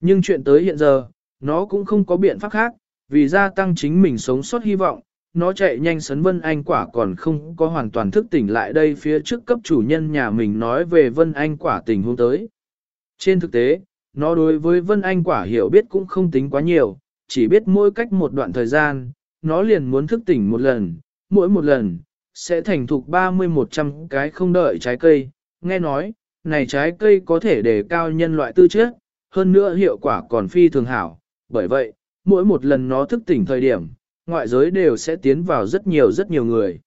Nhưng chuyện tới hiện giờ, nó cũng không có biện pháp khác, vì gia tăng chính mình sống sót hy vọng, nó chạy nhanh sấn Vân Anh quả còn không có hoàn toàn thức tỉnh lại đây phía trước cấp chủ nhân nhà mình nói về Vân Anh quả tình huống tới. Trên thực tế, nó đối với Vân Anh quả hiểu biết cũng không tính quá nhiều, chỉ biết mỗi cách một đoạn thời gian, nó liền muốn thức tỉnh một lần, mỗi một lần, sẽ thành thục 30-100 cái không đợi trái cây. Nghe nói, này trái cây có thể đề cao nhân loại tư chất, hơn nữa hiệu quả còn phi thường hảo, bởi vậy, mỗi một lần nó thức tỉnh thời điểm, ngoại giới đều sẽ tiến vào rất nhiều rất nhiều người.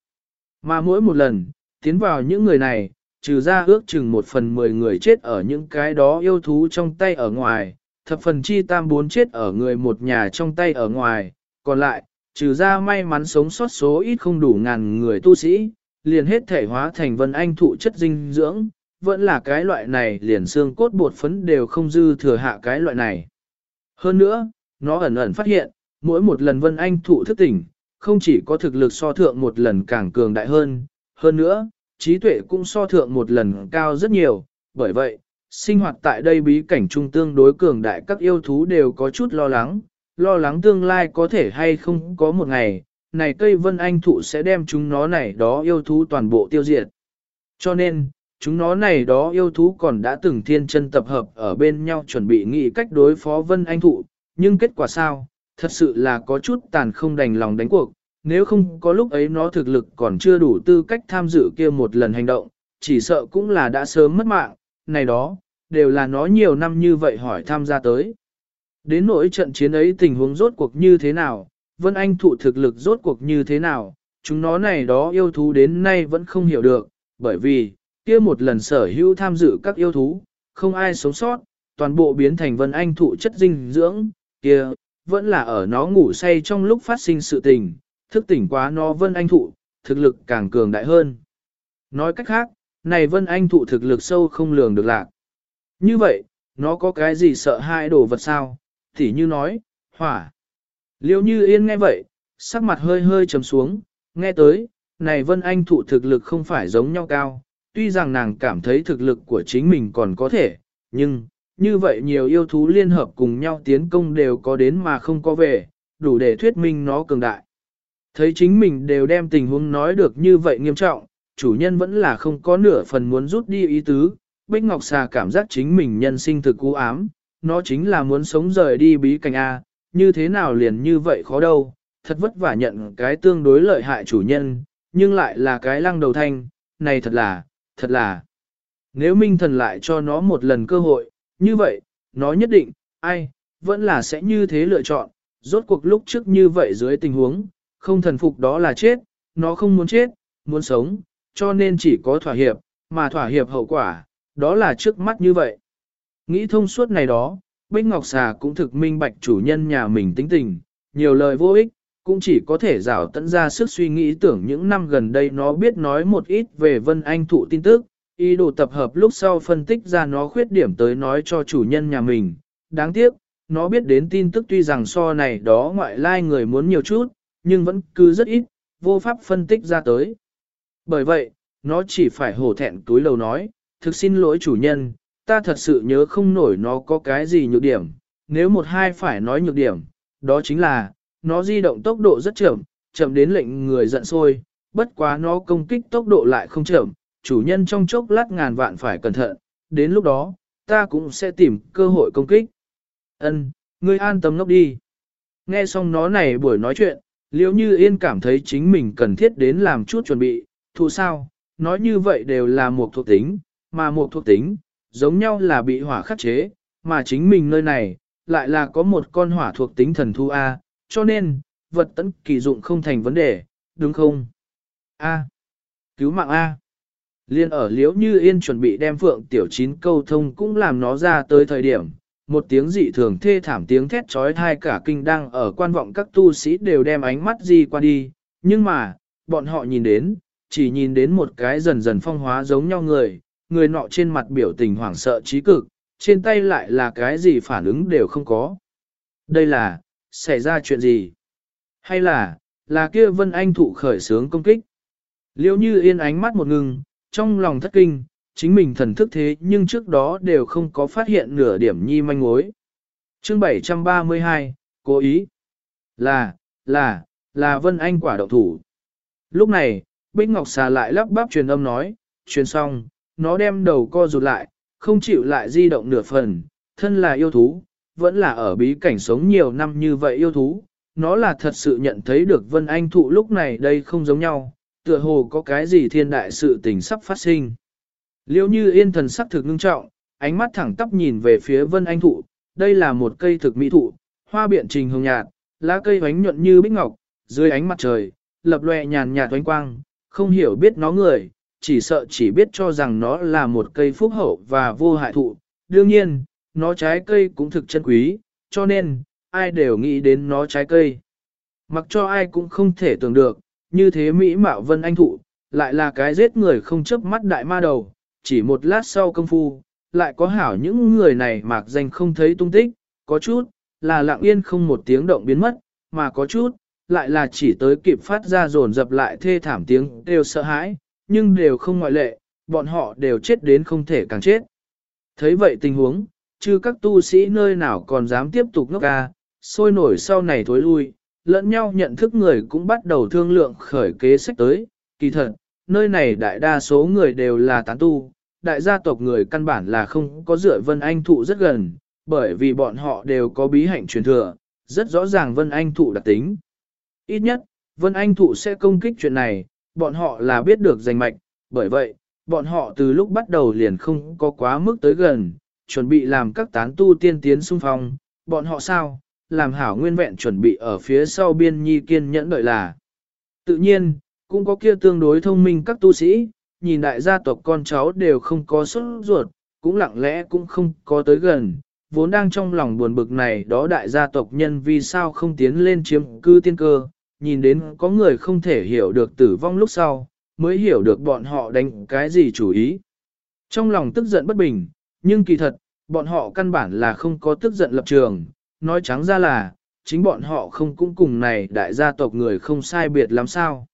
Mà mỗi một lần, tiến vào những người này, trừ ra ước chừng một phần mười người chết ở những cái đó yêu thú trong tay ở ngoài, thập phần chi tam bốn chết ở người một nhà trong tay ở ngoài, còn lại, trừ ra may mắn sống sót số ít không đủ ngàn người tu sĩ, liền hết thể hóa thành vân anh thụ chất dinh dưỡng, vẫn là cái loại này liền xương cốt bột phấn đều không dư thừa hạ cái loại này. Hơn nữa, nó ẩn ẩn phát hiện, mỗi một lần Vân Anh thụ thức tỉnh, không chỉ có thực lực so thượng một lần càng cường đại hơn, hơn nữa, trí tuệ cũng so thượng một lần cao rất nhiều, bởi vậy, sinh hoạt tại đây bí cảnh trung tương đối cường đại các yêu thú đều có chút lo lắng, lo lắng tương lai có thể hay không có một ngày, này cây Vân Anh thụ sẽ đem chúng nó này đó yêu thú toàn bộ tiêu diệt. Cho nên, chúng nó này đó yêu thú còn đã từng thiên chân tập hợp ở bên nhau chuẩn bị nghĩ cách đối phó Vân Anh thụ, nhưng kết quả sao, thật sự là có chút tàn không đành lòng đánh cuộc, nếu không có lúc ấy nó thực lực còn chưa đủ tư cách tham dự kia một lần hành động, chỉ sợ cũng là đã sớm mất mạng, này đó, đều là nó nhiều năm như vậy hỏi tham gia tới. Đến nỗi trận chiến ấy tình huống rốt cuộc như thế nào, Vân Anh thụ thực lực rốt cuộc như thế nào, chúng nó này đó yêu thú đến nay vẫn không hiểu được, bởi vì, kia một lần sở hữu tham dự các yêu thú, không ai sống sót, toàn bộ biến thành Vân Anh thụ chất dinh dưỡng, kia, vẫn là ở nó ngủ say trong lúc phát sinh sự tình, thức tỉnh quá nó Vân Anh thụ, thực lực càng cường đại hơn. Nói cách khác, này Vân Anh thụ thực lực sâu không lường được lạc. Như vậy, nó có cái gì sợ hai đồ vật sao? Thì như nói, hỏa. Liêu như yên nghe vậy, sắc mặt hơi hơi trầm xuống, nghe tới, này Vân Anh thụ thực lực không phải giống nhau cao, tuy rằng nàng cảm thấy thực lực của chính mình còn có thể, nhưng, như vậy nhiều yêu thú liên hợp cùng nhau tiến công đều có đến mà không có về, đủ để thuyết minh nó cường đại. Thấy chính mình đều đem tình huống nói được như vậy nghiêm trọng, chủ nhân vẫn là không có nửa phần muốn rút đi ý tứ, Bích Ngọc Xà cảm giác chính mình nhân sinh thực cú ám, nó chính là muốn sống rời đi bí cảnh A, như thế nào liền như vậy khó đâu, thật vất vả nhận cái tương đối lợi hại chủ nhân, nhưng lại là cái lăng đầu thanh, này thật là, thật là. Nếu minh thần lại cho nó một lần cơ hội, như vậy, nó nhất định, ai, vẫn là sẽ như thế lựa chọn, rốt cuộc lúc trước như vậy dưới tình huống, không thần phục đó là chết, nó không muốn chết, muốn sống, cho nên chỉ có thỏa hiệp, mà thỏa hiệp hậu quả, đó là trước mắt như vậy. Nghĩ thông suốt này đó, Bích Ngọc Xà cũng thực minh bạch chủ nhân nhà mình tính tình, nhiều lời vô ích, cũng chỉ có thể rảo tận ra sức suy nghĩ tưởng những năm gần đây nó biết nói một ít về Vân Anh thụ tin tức, ý đồ tập hợp lúc sau phân tích ra nó khuyết điểm tới nói cho chủ nhân nhà mình. Đáng tiếc, nó biết đến tin tức tuy rằng so này đó ngoại lai người muốn nhiều chút, nhưng vẫn cứ rất ít, vô pháp phân tích ra tới. Bởi vậy, nó chỉ phải hổ thẹn túi lầu nói, thực xin lỗi chủ nhân, ta thật sự nhớ không nổi nó có cái gì nhược điểm, nếu một hai phải nói nhược điểm, đó chính là, nó di động tốc độ rất chậm, chậm đến lệnh người giận sôi, bất quá nó công kích tốc độ lại không chậm, chủ nhân trong chốc lát ngàn vạn phải cẩn thận, đến lúc đó, ta cũng sẽ tìm cơ hội công kích. Ân, ngươi an tâm ngốc đi. Nghe xong nó này buổi nói chuyện, liễu như yên cảm thấy chính mình cần thiết đến làm chút chuẩn bị, thù sao, nói như vậy đều là một thuộc tính, mà một thuộc tính, giống nhau là bị hỏa khắc chế, mà chính mình nơi này, lại là có một con hỏa thuộc tính thần thu A, cho nên, vật tấn kỳ dụng không thành vấn đề, đúng không? A. Cứu mạng A. Liên ở liễu như yên chuẩn bị đem phượng tiểu chín câu thông cũng làm nó ra tới thời điểm, một tiếng dị thường thê thảm tiếng thét trói thai cả kinh đang ở quan vọng các tu sĩ đều đem ánh mắt di qua đi, nhưng mà, bọn họ nhìn đến, chỉ nhìn đến một cái dần dần phong hóa giống nhau người, người nọ trên mặt biểu tình hoảng sợ trí cực, trên tay lại là cái gì phản ứng đều không có. Đây là, xảy ra chuyện gì? Hay là, là kia Vân Anh thụ khởi sướng công kích? Liêu như yên ánh mắt một ngừng, trong lòng thất kinh, chính mình thần thức thế nhưng trước đó đều không có phát hiện nửa điểm nhi manh mối. Chương 732, cố ý. Là, là, là Vân Anh quả đậu thủ. Lúc này, Bích Ngọc xà lại lắp bắp truyền âm nói, truyền xong, nó đem đầu co rụt lại, không chịu lại di động nửa phần, thân là yêu thú, vẫn là ở bí cảnh sống nhiều năm như vậy yêu thú, nó là thật sự nhận thấy được Vân Anh thụ lúc này đây không giống nhau, tựa hồ có cái gì thiên đại sự tình sắp phát sinh. Liêu như yên thần sắc thực ngưng trọng, ánh mắt thẳng tắp nhìn về phía Vân Anh thụ, đây là một cây thực mỹ thụ, hoa biện trình hồng nhạt, lá cây bánh nhuận như bích ngọc, dưới ánh mặt trời, lập lòe nhàn nhạt oanh quang, không hiểu biết nó người, chỉ sợ chỉ biết cho rằng nó là một cây phúc hậu và vô hại thụ. Đương nhiên, nó trái cây cũng thực chân quý, cho nên, ai đều nghĩ đến nó trái cây. Mặc cho ai cũng không thể tưởng được, như thế Mỹ Mạo Vân Anh thụ, lại là cái giết người không chớp mắt đại ma đầu, chỉ một lát sau công phu, lại có hảo những người này mạc danh không thấy tung tích, có chút, là lặng yên không một tiếng động biến mất, mà có chút, lại là chỉ tới kịp phát ra dồn dập lại thê thảm tiếng đều sợ hãi, nhưng đều không ngoại lệ, bọn họ đều chết đến không thể càng chết. Thấy vậy tình huống, chứ các tu sĩ nơi nào còn dám tiếp tục ngốc ca, sôi nổi sau này thối lui, lẫn nhau nhận thức người cũng bắt đầu thương lượng khởi kế sách tới, kỳ thật, nơi này đại đa số người đều là tán tu, đại gia tộc người căn bản là không có dựa Vân Anh thụ rất gần, bởi vì bọn họ đều có bí hạnh truyền thừa, rất rõ ràng Vân Anh thụ đặc tính. Ít nhất, Vân Anh thụ sẽ công kích chuyện này, bọn họ là biết được danh mạch, bởi vậy, bọn họ từ lúc bắt đầu liền không có quá mức tới gần, chuẩn bị làm các tán tu tiên tiến xung phong, bọn họ sao, làm hảo nguyên vẹn chuẩn bị ở phía sau biên nhi kiên nhẫn đợi là. Tự nhiên, cũng có kia tương đối thông minh các tu sĩ, nhìn đại gia tộc con cháu đều không có xuất ruột, cũng lặng lẽ cũng không có tới gần, vốn đang trong lòng buồn bực này đó đại gia tộc nhân vì sao không tiến lên chiếm cư tiên cơ, nhìn đến có người không thể hiểu được tử vong lúc sau, mới hiểu được bọn họ đánh cái gì chủ ý. Trong lòng tức giận bất bình, nhưng kỳ thật, bọn họ căn bản là không có tức giận lập trường, nói trắng ra là, chính bọn họ không cũng cùng này đại gia tộc người không sai biệt lắm sao.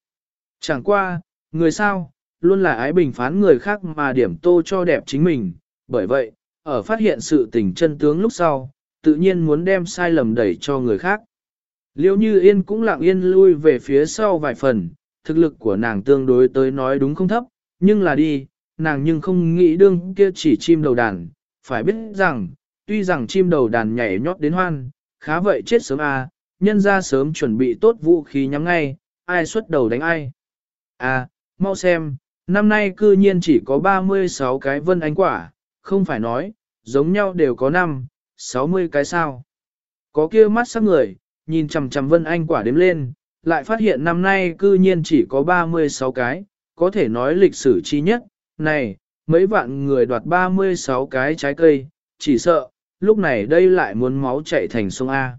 Chẳng qua, người sao, luôn là ái bình phán người khác mà điểm tô cho đẹp chính mình, bởi vậy, ở phát hiện sự tình chân tướng lúc sau, tự nhiên muốn đem sai lầm đẩy cho người khác. Liêu như yên cũng lặng yên lui về phía sau vài phần, thực lực của nàng tương đối tới nói đúng không thấp, nhưng là đi, nàng nhưng không nghĩ đương kia chỉ chim đầu đàn, phải biết rằng, tuy rằng chim đầu đàn nhảy nhót đến hoan, khá vậy chết sớm à, nhân ra sớm chuẩn bị tốt vũ khí nhắm ngay, ai xuất đầu đánh ai. À, mau xem, năm nay cư nhiên chỉ có 36 cái vân ánh quả, không phải nói, giống nhau đều có 5, 60 cái sao. Có kia mắt sắc người, nhìn chằm chằm vân anh quả đếm lên, lại phát hiện năm nay cư nhiên chỉ có 36 cái, có thể nói lịch sử chi nhất, này, mấy vạn người đoạt 36 cái trái cây, chỉ sợ, lúc này đây lại muốn máu chạy thành sông A.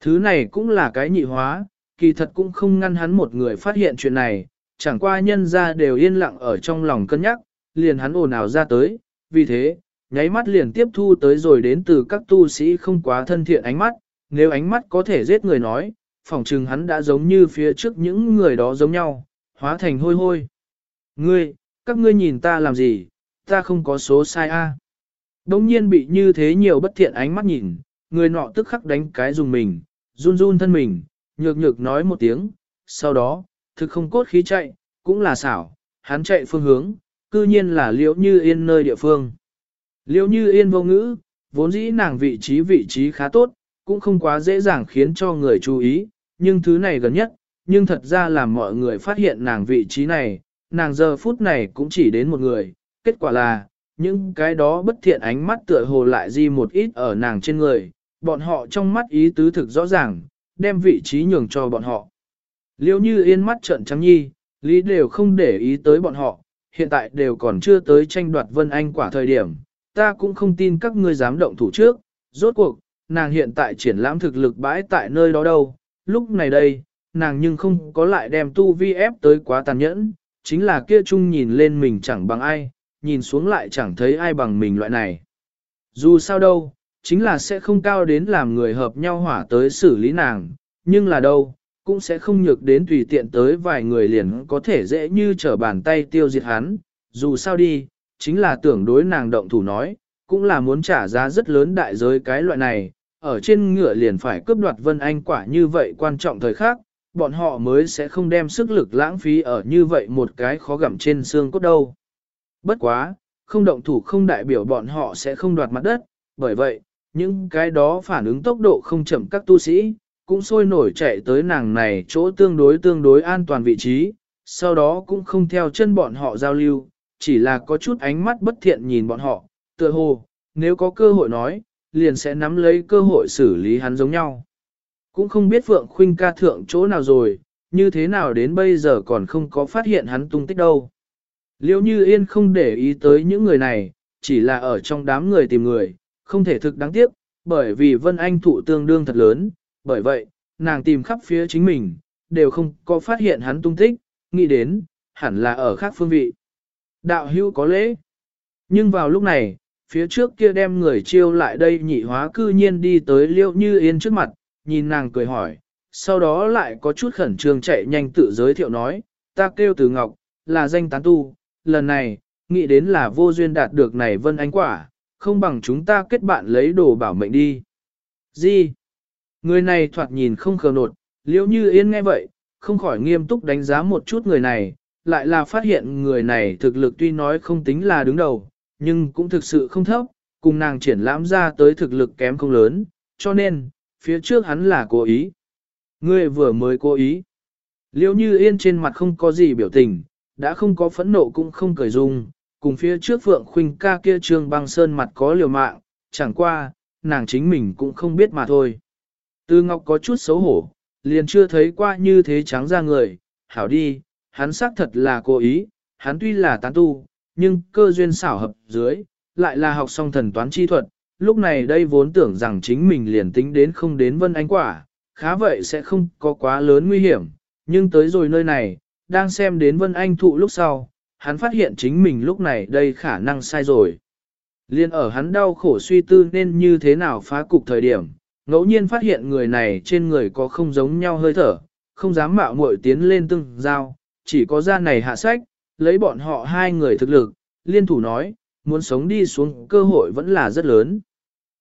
Thứ này cũng là cái nhị hóa, kỳ thật cũng không ngăn hắn một người phát hiện chuyện này, chẳng qua nhân ra đều yên lặng ở trong lòng cân nhắc, liền hắn ồn ào ra tới, vì thế, nháy mắt liền tiếp thu tới rồi đến từ các tu sĩ không quá thân thiện ánh mắt, nếu ánh mắt có thể giết người nói, phỏng chừng hắn đã giống như phía trước những người đó giống nhau, hóa thành hôi hôi. Ngươi, các ngươi nhìn ta làm gì, ta không có số sai a. À. Đông nhiên bị như thế nhiều bất thiện ánh mắt nhìn, người nọ tức khắc đánh cái dùng mình, run run thân mình, nhược nhược nói một tiếng, sau đó, thực không cốt khí chạy, cũng là xảo, hắn chạy phương hướng, cư nhiên là liễu như yên nơi địa phương. Liễu như yên vô ngữ, vốn dĩ nàng vị trí vị trí khá tốt, cũng không quá dễ dàng khiến cho người chú ý, nhưng thứ này gần nhất, nhưng thật ra là mọi người phát hiện nàng vị trí này, nàng giờ phút này cũng chỉ đến một người, kết quả là, những cái đó bất thiện ánh mắt tựa hồ lại di một ít ở nàng trên người, bọn họ trong mắt ý tứ thực rõ ràng, đem vị trí nhường cho bọn họ. Liêu như yên mắt trợn trắng nhi, lý đều không để ý tới bọn họ, hiện tại đều còn chưa tới tranh đoạt Vân Anh quả thời điểm, ta cũng không tin các ngươi dám động thủ trước, rốt cuộc, nàng hiện tại triển lãm thực lực bãi tại nơi đó đâu, lúc này đây, nàng nhưng không có lại đem tu vi ép tới quá tàn nhẫn, chính là kia chung nhìn lên mình chẳng bằng ai, nhìn xuống lại chẳng thấy ai bằng mình loại này. Dù sao đâu, chính là sẽ không cao đến làm người hợp nhau hỏa tới xử lý nàng, nhưng là đâu, cũng sẽ không nhược đến tùy tiện tới vài người liền có thể dễ như trở bàn tay tiêu diệt hắn, dù sao đi, chính là tưởng đối nàng động thủ nói, cũng là muốn trả giá rất lớn đại giới cái loại này, ở trên ngựa liền phải cướp đoạt Vân Anh quả như vậy quan trọng thời khác, bọn họ mới sẽ không đem sức lực lãng phí ở như vậy một cái khó gặm trên xương cốt đâu. Bất quá, không động thủ không đại biểu bọn họ sẽ không đoạt mặt đất, bởi vậy, những cái đó phản ứng tốc độ không chậm các tu sĩ, cũng sôi nổi chạy tới nàng này chỗ tương đối tương đối an toàn vị trí, sau đó cũng không theo chân bọn họ giao lưu, chỉ là có chút ánh mắt bất thiện nhìn bọn họ, tựa hồ, nếu có cơ hội nói, liền sẽ nắm lấy cơ hội xử lý hắn giống nhau. Cũng không biết Phượng Khuynh ca thượng chỗ nào rồi, như thế nào đến bây giờ còn không có phát hiện hắn tung tích đâu. Liêu như yên không để ý tới những người này, chỉ là ở trong đám người tìm người, không thể thực đáng tiếc, bởi vì Vân Anh thụ tương đương thật lớn, bởi vậy, nàng tìm khắp phía chính mình, đều không có phát hiện hắn tung tích, nghĩ đến, hẳn là ở khác phương vị. Đạo hưu có lễ. Nhưng vào lúc này, phía trước kia đem người chiêu lại đây nhị hóa cư nhiên đi tới liêu như yên trước mặt, nhìn nàng cười hỏi, sau đó lại có chút khẩn trương chạy nhanh tự giới thiệu nói, ta kêu từ ngọc, là danh tán tu, lần này, nghĩ đến là vô duyên đạt được này vân ánh quả, không bằng chúng ta kết bạn lấy đồ bảo mệnh đi. Gì? Người này thoạt nhìn không khờ nột, liễu như yên nghe vậy, không khỏi nghiêm túc đánh giá một chút người này, lại là phát hiện người này thực lực tuy nói không tính là đứng đầu, nhưng cũng thực sự không thấp, cùng nàng triển lãm ra tới thực lực kém không lớn, cho nên, phía trước hắn là cố ý. Ngươi vừa mới cố ý. liễu như yên trên mặt không có gì biểu tình, đã không có phẫn nộ cũng không cười dung, cùng phía trước Phượng Khuynh ca kia trương băng sơn mặt có liều mạng, chẳng qua, nàng chính mình cũng không biết mà thôi. Tư Ngọc có chút xấu hổ, liền chưa thấy qua như thế trắng ra người, hảo đi, hắn xác thật là cố ý, hắn tuy là tán tu, nhưng cơ duyên xảo hợp dưới, lại là học song thần toán chi thuật, lúc này đây vốn tưởng rằng chính mình liền tính đến không đến vân ánh quả, khá vậy sẽ không có quá lớn nguy hiểm, nhưng tới rồi nơi này, đang xem đến vân anh thụ lúc sau, hắn phát hiện chính mình lúc này đây khả năng sai rồi. Liên ở hắn đau khổ suy tư nên như thế nào phá cục thời điểm, ngẫu nhiên phát hiện người này trên người có không giống nhau hơi thở, không dám mạo muội tiến lên từng giao, chỉ có ra này hạ sách, lấy bọn họ hai người thực lực, liên thủ nói, muốn sống đi xuống cơ hội vẫn là rất lớn.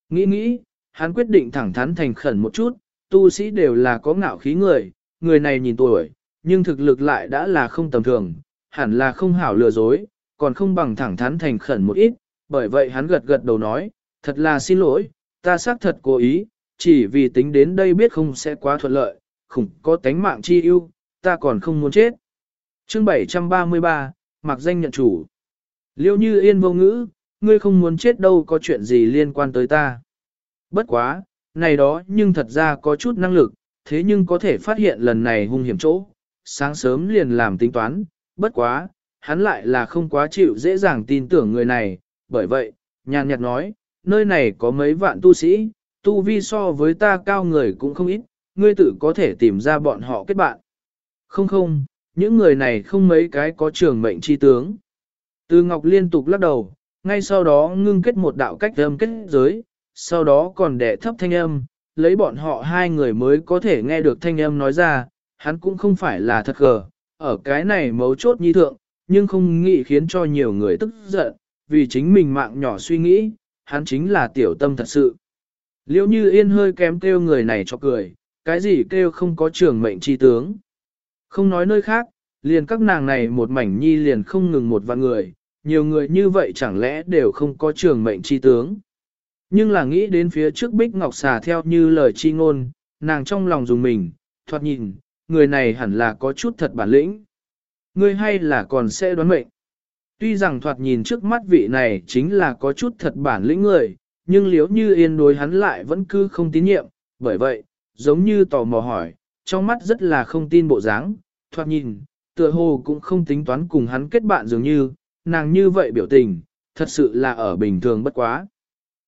Nghĩ nghĩ, hắn quyết định thẳng thắn thành khẩn một chút, tu sĩ đều là có ngạo khí người, người này nhìn tuổi, nhưng thực lực lại đã là không tầm thường, hẳn là không hảo lừa dối, còn không bằng thẳng thắn thành khẩn một ít, bởi vậy hắn gật gật đầu nói, thật là xin lỗi, ta xác thật cố ý, chỉ vì tính đến đây biết không sẽ quá thuận lợi, khủng có tánh mạng chi ưu, ta còn không muốn chết. Chương 733, mặc danh nhận chủ. Liêu như yên vô ngữ, ngươi không muốn chết đâu có chuyện gì liên quan tới ta. Bất quá, này đó nhưng thật ra có chút năng lực, thế nhưng có thể phát hiện lần này hung hiểm chỗ, sáng sớm liền làm tính toán, bất quá, hắn lại là không quá chịu dễ dàng tin tưởng người này, bởi vậy, nhàn nhạt nói, nơi này có mấy vạn tu sĩ, tu vi so với ta cao người cũng không ít, ngươi tự có thể tìm ra bọn họ kết bạn. Không không, những người này không mấy cái có trường mệnh chi tướng. Từ Ngọc liên tục lắc đầu, ngay sau đó ngưng kết một đạo cách âm kết giới, sau đó còn đẻ thấp thanh âm, lấy bọn họ hai người mới có thể nghe được thanh âm nói ra, hắn cũng không phải là thật gờ, ở cái này mấu chốt nhi thượng, nhưng không nghĩ khiến cho nhiều người tức giận, vì chính mình mạng nhỏ suy nghĩ, hắn chính là tiểu tâm thật sự. Liễu như yên hơi kém kêu người này cho cười, cái gì kêu không có trường mệnh chi tướng. Không nói nơi khác, liền các nàng này một mảnh nhi liền không ngừng một vạn người, nhiều người như vậy chẳng lẽ đều không có trường mệnh chi tướng. Nhưng là nghĩ đến phía trước Bích Ngọc xà theo như lời chi ngôn, nàng trong lòng dùng mình, thoạt nhìn, người này hẳn là có chút thật bản lĩnh. Ngươi hay là còn sẽ đoán mệnh. Tuy rằng thoạt nhìn trước mắt vị này chính là có chút thật bản lĩnh người, nhưng liếu như yên đối hắn lại vẫn cứ không tín nhiệm, bởi vậy, giống như tò mò hỏi, trong mắt rất là không tin bộ dáng, thoạt nhìn, tựa hồ cũng không tính toán cùng hắn kết bạn dường như, nàng như vậy biểu tình, thật sự là ở bình thường bất quá.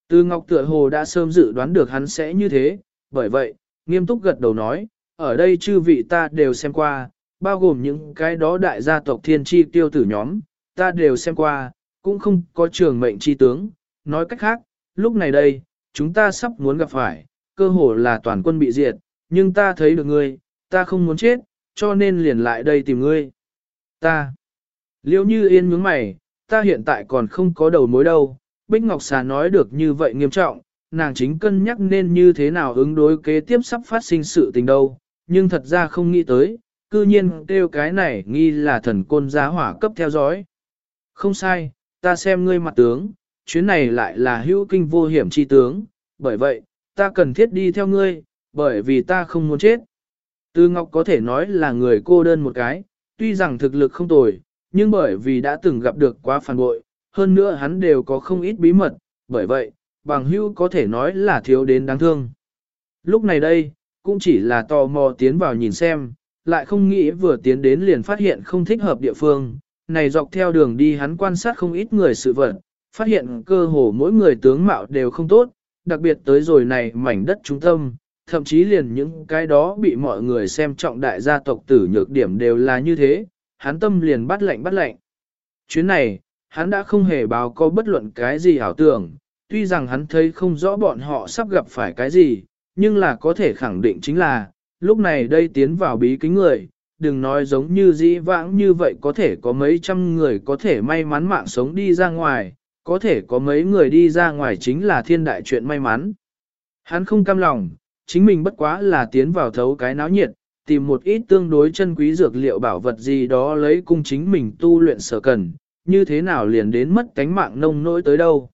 Từ Ngọc tựa hồ đã sớm dự đoán được hắn sẽ như thế, bởi vậy, nghiêm túc gật đầu nói, ở đây chư vị ta đều xem qua, bao gồm những cái đó đại gia tộc thiên tri tiêu tử nhóm, ta đều xem qua, cũng không có trường mệnh chi tướng, nói cách khác, lúc này đây, chúng ta sắp muốn gặp phải, cơ hồ là toàn quân bị diệt, nhưng ta thấy được ngươi, ta không muốn chết, cho nên liền lại đây tìm ngươi. Ta, liêu như yên nhướng mày, ta hiện tại còn không có đầu mối đâu, Bích Ngọc Xà nói được như vậy nghiêm trọng, nàng chính cân nhắc nên như thế nào ứng đối kế tiếp sắp phát sinh sự tình đâu, nhưng thật ra không nghĩ tới, cư nhiên kêu cái này nghi là thần côn giá hỏa cấp theo dõi. Không sai, ta xem ngươi mặt tướng, chuyến này lại là hữu kinh vô hiểm chi tướng, bởi vậy, ta cần thiết đi theo ngươi, bởi vì ta không muốn chết. Tư Ngọc có thể nói là người cô đơn một cái, tuy rằng thực lực không tồi, nhưng bởi vì đã từng gặp được quá phản bội, hơn nữa hắn đều có không ít bí mật, bởi vậy, bằng hữu có thể nói là thiếu đến đáng thương. Lúc này đây, cũng chỉ là tò mò tiến vào nhìn xem, lại không nghĩ vừa tiến đến liền phát hiện không thích hợp địa phương, này dọc theo đường đi hắn quan sát không ít người sự vật, phát hiện cơ hồ mỗi người tướng mạo đều không tốt, đặc biệt tới rồi này mảnh đất trung tâm, thậm chí liền những cái đó bị mọi người xem trọng đại gia tộc tử nhược điểm đều là như thế, hắn tâm liền bắt lạnh bắt lạnh. Chuyến này, hắn đã không hề báo có bất luận cái gì ảo tưởng, tuy rằng hắn thấy không rõ bọn họ sắp gặp phải cái gì, nhưng là có thể khẳng định chính là, lúc này đây tiến vào bí kính người, đừng nói giống như dĩ vãng như vậy có thể có mấy trăm người có thể may mắn mạng sống đi ra ngoài, có thể có mấy người đi ra ngoài chính là thiên đại chuyện may mắn. Hắn không cam lòng, chính mình bất quá là tiến vào thấu cái náo nhiệt, tìm một ít tương đối chân quý dược liệu bảo vật gì đó lấy cung chính mình tu luyện sở cần, như thế nào liền đến mất cánh mạng nông nỗi tới đâu.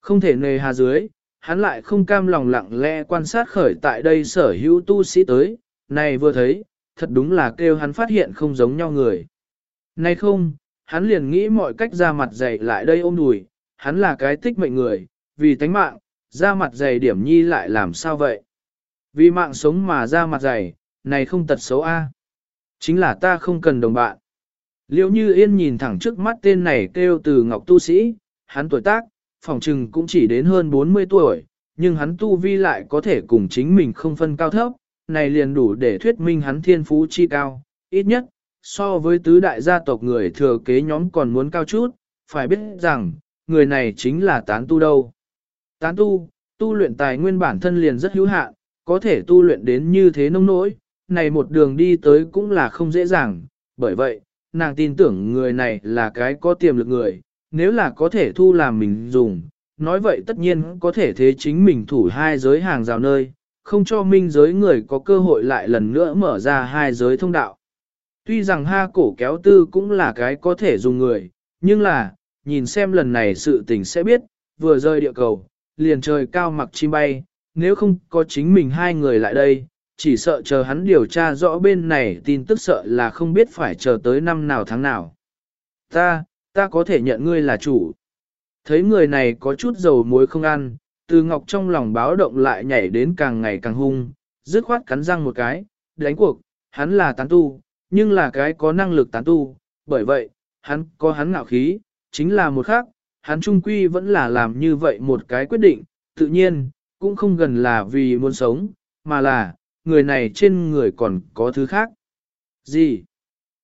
Không thể nề hà dưới, hắn lại không cam lòng lặng lẽ quan sát khởi tại đây sở hữu tu sĩ tới, này vừa thấy, thật đúng là kêu hắn phát hiện không giống nhau người. Này không, hắn liền nghĩ mọi cách ra mặt dày lại đây ôm đùi, hắn là cái tích mệnh người, vì tánh mạng, ra mặt dày điểm nhi lại làm sao vậy? Vì mạng sống mà ra mặt dày, này không tật xấu a. Chính là ta không cần đồng bạn. Liêu như yên nhìn thẳng trước mắt tên này kêu từ ngọc tu sĩ, hắn tuổi tác, phòng trừng cũng chỉ đến hơn 40 tuổi, nhưng hắn tu vi lại có thể cùng chính mình không phân cao thấp, này liền đủ để thuyết minh hắn thiên phú chi cao, ít nhất, so với tứ đại gia tộc người thừa kế nhóm còn muốn cao chút, phải biết rằng, người này chính là tán tu đâu. Tán tu, tu luyện tài nguyên bản thân liền rất hữu hạn, có thể tu luyện đến như thế nông nỗi, này một đường đi tới cũng là không dễ dàng, bởi vậy, nàng tin tưởng người này là cái có tiềm lực người, nếu là có thể thu làm mình dùng, nói vậy tất nhiên có thể thế chính mình thủ hai giới hàng rào nơi, không cho minh giới người có cơ hội lại lần nữa mở ra hai giới thông đạo. Tuy rằng ha cổ kéo tư cũng là cái có thể dùng người, nhưng là, nhìn xem lần này sự tình sẽ biết, vừa rơi địa cầu, liền trời cao mặc chim bay, nếu không có chính mình hai người lại đây, chỉ sợ chờ hắn điều tra rõ bên này tin tức sợ là không biết phải chờ tới năm nào tháng nào. Ta, ta có thể nhận ngươi là chủ. Thấy người này có chút dầu muối không ăn, từ ngọc trong lòng báo động lại nhảy đến càng ngày càng hung, dứt khoát cắn răng một cái, đánh cuộc, hắn là tán tu, nhưng là cái có năng lực tán tu, bởi vậy, hắn có hắn ngạo khí, chính là một khác, hắn trung quy vẫn là làm như vậy một cái quyết định, tự nhiên, cũng không gần là vì muốn sống, mà là, người này trên người còn có thứ khác. Gì?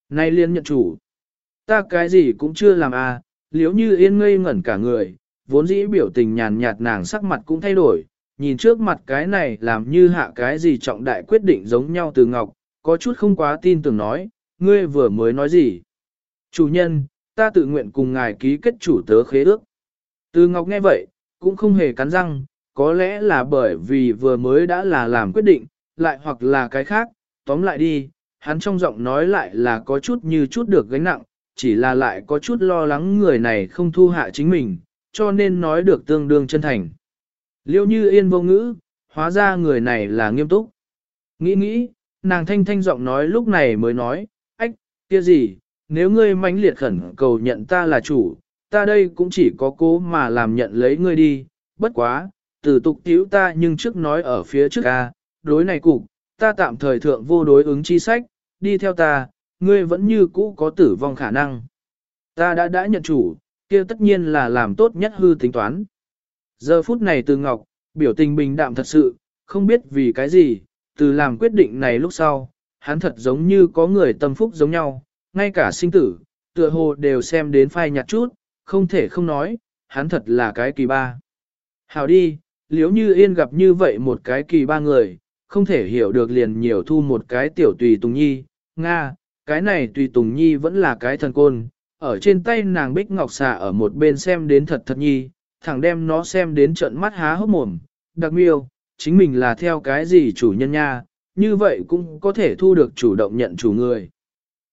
Nay liên nhận chủ. Ta cái gì cũng chưa làm à, liếu như yên ngây ngẩn cả người, vốn dĩ biểu tình nhàn nhạt nàng sắc mặt cũng thay đổi, nhìn trước mặt cái này làm như hạ cái gì trọng đại quyết định giống nhau từ ngọc, có chút không quá tin tưởng nói, ngươi vừa mới nói gì. Chủ nhân, ta tự nguyện cùng ngài ký kết chủ tớ khế ước. Từ ngọc nghe vậy, cũng không hề cắn răng, có lẽ là bởi vì vừa mới đã là làm quyết định, lại hoặc là cái khác, tóm lại đi, hắn trong giọng nói lại là có chút như chút được gánh nặng, chỉ là lại có chút lo lắng người này không thu hạ chính mình, cho nên nói được tương đương chân thành. Liêu như yên vô ngữ, hóa ra người này là nghiêm túc. Nghĩ nghĩ, nàng thanh thanh giọng nói lúc này mới nói, ách, kia gì, nếu ngươi mãnh liệt khẩn cầu nhận ta là chủ, ta đây cũng chỉ có cố mà làm nhận lấy ngươi đi, bất quá, từ tục tiểu ta nhưng trước nói ở phía trước a, đối này cục, ta tạm thời thượng vô đối ứng chi sách, đi theo ta, ngươi vẫn như cũ có tử vong khả năng. Ta đã đã nhận chủ, kia tất nhiên là làm tốt nhất hư tính toán. Giờ phút này từ Ngọc, biểu tình bình đạm thật sự, không biết vì cái gì, từ làm quyết định này lúc sau, hắn thật giống như có người tâm phúc giống nhau, ngay cả sinh tử, tựa hồ đều xem đến phai nhạt chút, không thể không nói, hắn thật là cái kỳ ba. Hào đi, liếu như yên gặp như vậy một cái kỳ ba người, không thể hiểu được liền nhiều thu một cái tiểu tùy tùng nhi, Nga, cái này tùy tùng nhi vẫn là cái thần côn, ở trên tay nàng bích ngọc xà ở một bên xem đến thật thật nhi, thẳng đem nó xem đến trận mắt há hốc mồm, đặc miêu, chính mình là theo cái gì chủ nhân nha, như vậy cũng có thể thu được chủ động nhận chủ người.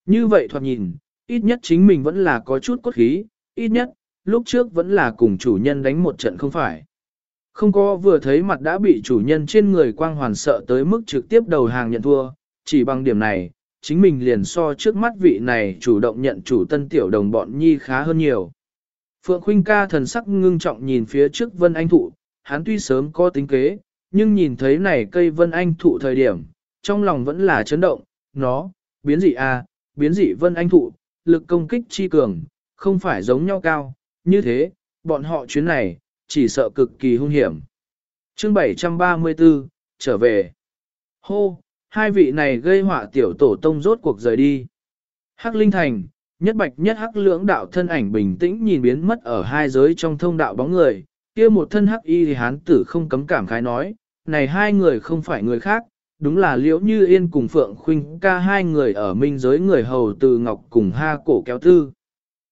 Như vậy thoạt nhìn, ít nhất chính mình vẫn là có chút cốt khí, ít nhất, lúc trước vẫn là cùng chủ nhân đánh một trận không phải. Không có vừa thấy mặt đã bị chủ nhân trên người quang hoàn sợ tới mức trực tiếp đầu hàng nhận thua, chỉ bằng điểm này, chính mình liền so trước mắt vị này chủ động nhận chủ tân tiểu đồng bọn nhi khá hơn nhiều. Phượng Khuynh ca thần sắc ngưng trọng nhìn phía trước Vân Anh Thụ, hắn tuy sớm có tính kế, nhưng nhìn thấy này cây Vân Anh Thụ thời điểm, trong lòng vẫn là chấn động, nó, biến dị à, biến dị Vân Anh Thụ, lực công kích chi cường, không phải giống nhau cao, như thế, bọn họ chuyến này, chỉ sợ cực kỳ hung hiểm. Chương 734, trở về. Hô, hai vị này gây họa tiểu tổ tông rốt cuộc rời đi. Hắc Linh Thành, nhất bạch nhất hắc lưỡng đạo thân ảnh bình tĩnh nhìn biến mất ở hai giới trong thông đạo bóng người, kia một thân hắc y thì hán tử không cấm cảm khái nói, này hai người không phải người khác, đúng là liễu như yên cùng phượng khuynh ca hai người ở minh giới người hầu từ ngọc cùng ha cổ kéo tư.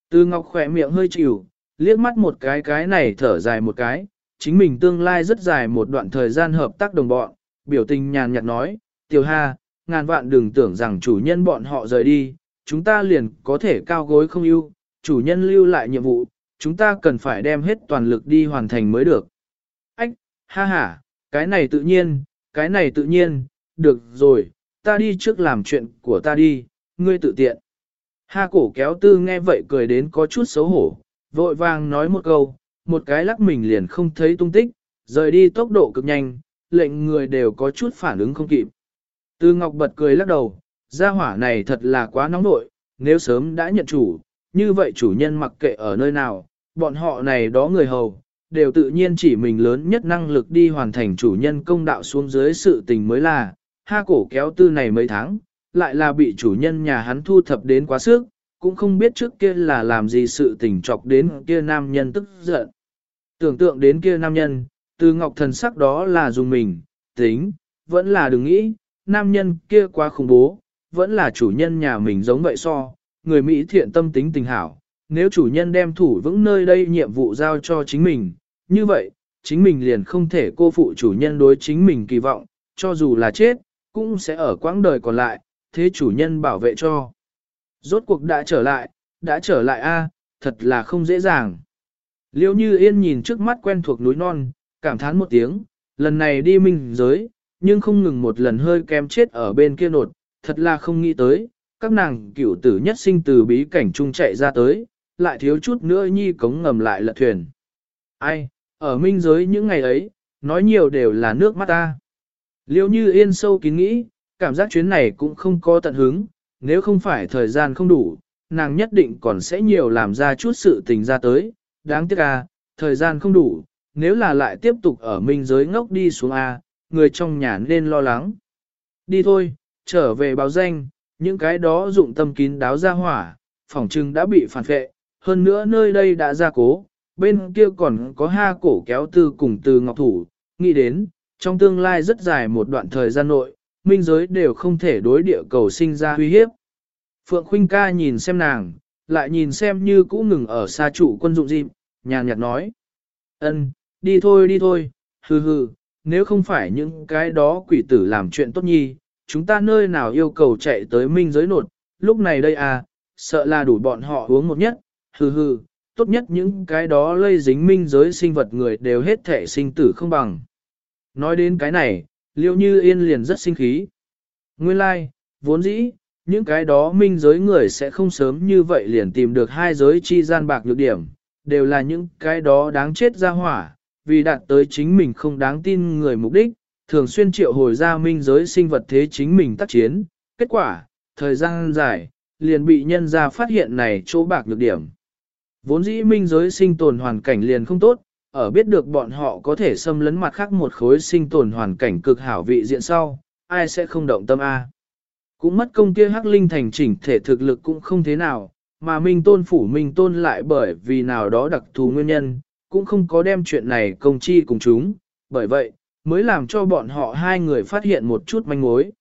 Từ ngọc khỏe miệng hơi chịu, liếc mắt một cái cái này thở dài một cái, chính mình tương lai rất dài một đoạn thời gian hợp tác đồng bọn, biểu tình nhàn nhạt nói, tiểu ha, ngàn vạn đừng tưởng rằng chủ nhân bọn họ rời đi, chúng ta liền có thể cao gối không ưu, chủ nhân lưu lại nhiệm vụ, chúng ta cần phải đem hết toàn lực đi hoàn thành mới được. Ách, ha ha, cái này tự nhiên, cái này tự nhiên, được rồi, ta đi trước làm chuyện của ta đi, ngươi tự tiện. Ha cổ kéo tư nghe vậy cười đến có chút xấu hổ, vội vàng nói một câu, một cái lắc mình liền không thấy tung tích, rời đi tốc độ cực nhanh, lệnh người đều có chút phản ứng không kịp. Tư Ngọc bật cười lắc đầu, gia hỏa này thật là quá nóng nội, nếu sớm đã nhận chủ, như vậy chủ nhân mặc kệ ở nơi nào, bọn họ này đó người hầu, đều tự nhiên chỉ mình lớn nhất năng lực đi hoàn thành chủ nhân công đạo xuống dưới sự tình mới là, ha cổ kéo tư này mấy tháng, lại là bị chủ nhân nhà hắn thu thập đến quá sức, cũng không biết trước kia là làm gì sự tình chọc đến kia nam nhân tức giận. Tưởng tượng đến kia nam nhân, từ ngọc thần sắc đó là dùng mình, tính, vẫn là đừng nghĩ, nam nhân kia quá khủng bố, vẫn là chủ nhân nhà mình giống vậy so, người Mỹ thiện tâm tính tình hảo, nếu chủ nhân đem thủ vững nơi đây nhiệm vụ giao cho chính mình, như vậy, chính mình liền không thể cô phụ chủ nhân đối chính mình kỳ vọng, cho dù là chết, cũng sẽ ở quãng đời còn lại, thế chủ nhân bảo vệ cho. Rốt cuộc đã trở lại, đã trở lại a, thật là không dễ dàng. Liêu như yên nhìn trước mắt quen thuộc núi non, cảm thán một tiếng, lần này đi minh giới, nhưng không ngừng một lần hơi kém chết ở bên kia nột, thật là không nghĩ tới, các nàng cửu tử nhất sinh từ bí cảnh trung chạy ra tới, lại thiếu chút nữa nhi cống ngầm lại lật thuyền. Ai, ở minh giới những ngày ấy, nói nhiều đều là nước mắt ta. Liêu như yên sâu kín nghĩ, cảm giác chuyến này cũng không có tận hứng, nếu không phải thời gian không đủ, nàng nhất định còn sẽ nhiều làm ra chút sự tình ra tới, đáng tiếc à, thời gian không đủ, nếu là lại tiếp tục ở minh giới ngốc đi xuống A, người trong nhà nên lo lắng. Đi thôi, trở về báo danh, những cái đó dụng tâm kín đáo ra hỏa, phỏng trưng đã bị phản vệ, hơn nữa nơi đây đã ra cố, bên kia còn có ha cổ kéo tư cùng từ ngọc thủ, nghĩ đến, trong tương lai rất dài một đoạn thời gian nội, minh giới đều không thể đối địa cầu sinh ra uy hiếp. Phượng Khuynh ca nhìn xem nàng, lại nhìn xem như cũ ngừng ở xa trụ quân dụng dịp, nhàn nhạt nói. ân, đi thôi đi thôi, hừ hừ, nếu không phải những cái đó quỷ tử làm chuyện tốt nhi, chúng ta nơi nào yêu cầu chạy tới minh giới nột, lúc này đây à, sợ là đủ bọn họ uống một nhất, hừ hừ, tốt nhất những cái đó lây dính minh giới sinh vật người đều hết thể sinh tử không bằng. Nói đến cái này, liêu như yên liền rất sinh khí. Nguyên lai, like, vốn dĩ, những cái đó minh giới người sẽ không sớm như vậy liền tìm được hai giới chi gian bạc nhược điểm, đều là những cái đó đáng chết ra hỏa, vì đạt tới chính mình không đáng tin người mục đích, thường xuyên triệu hồi ra minh giới sinh vật thế chính mình tác chiến. Kết quả, thời gian dài, liền bị nhân ra phát hiện này chỗ bạc nhược điểm. Vốn dĩ minh giới sinh tồn hoàn cảnh liền không tốt, ở biết được bọn họ có thể xâm lấn mặt khác một khối sinh tồn hoàn cảnh cực hảo vị diện sau, ai sẽ không động tâm A. Cũng mất công kia hắc linh thành chỉnh thể thực lực cũng không thế nào, mà Minh Tôn phủ Minh Tôn lại bởi vì nào đó đặc thù nguyên nhân, cũng không có đem chuyện này công chi cùng chúng, bởi vậy, mới làm cho bọn họ hai người phát hiện một chút manh mối.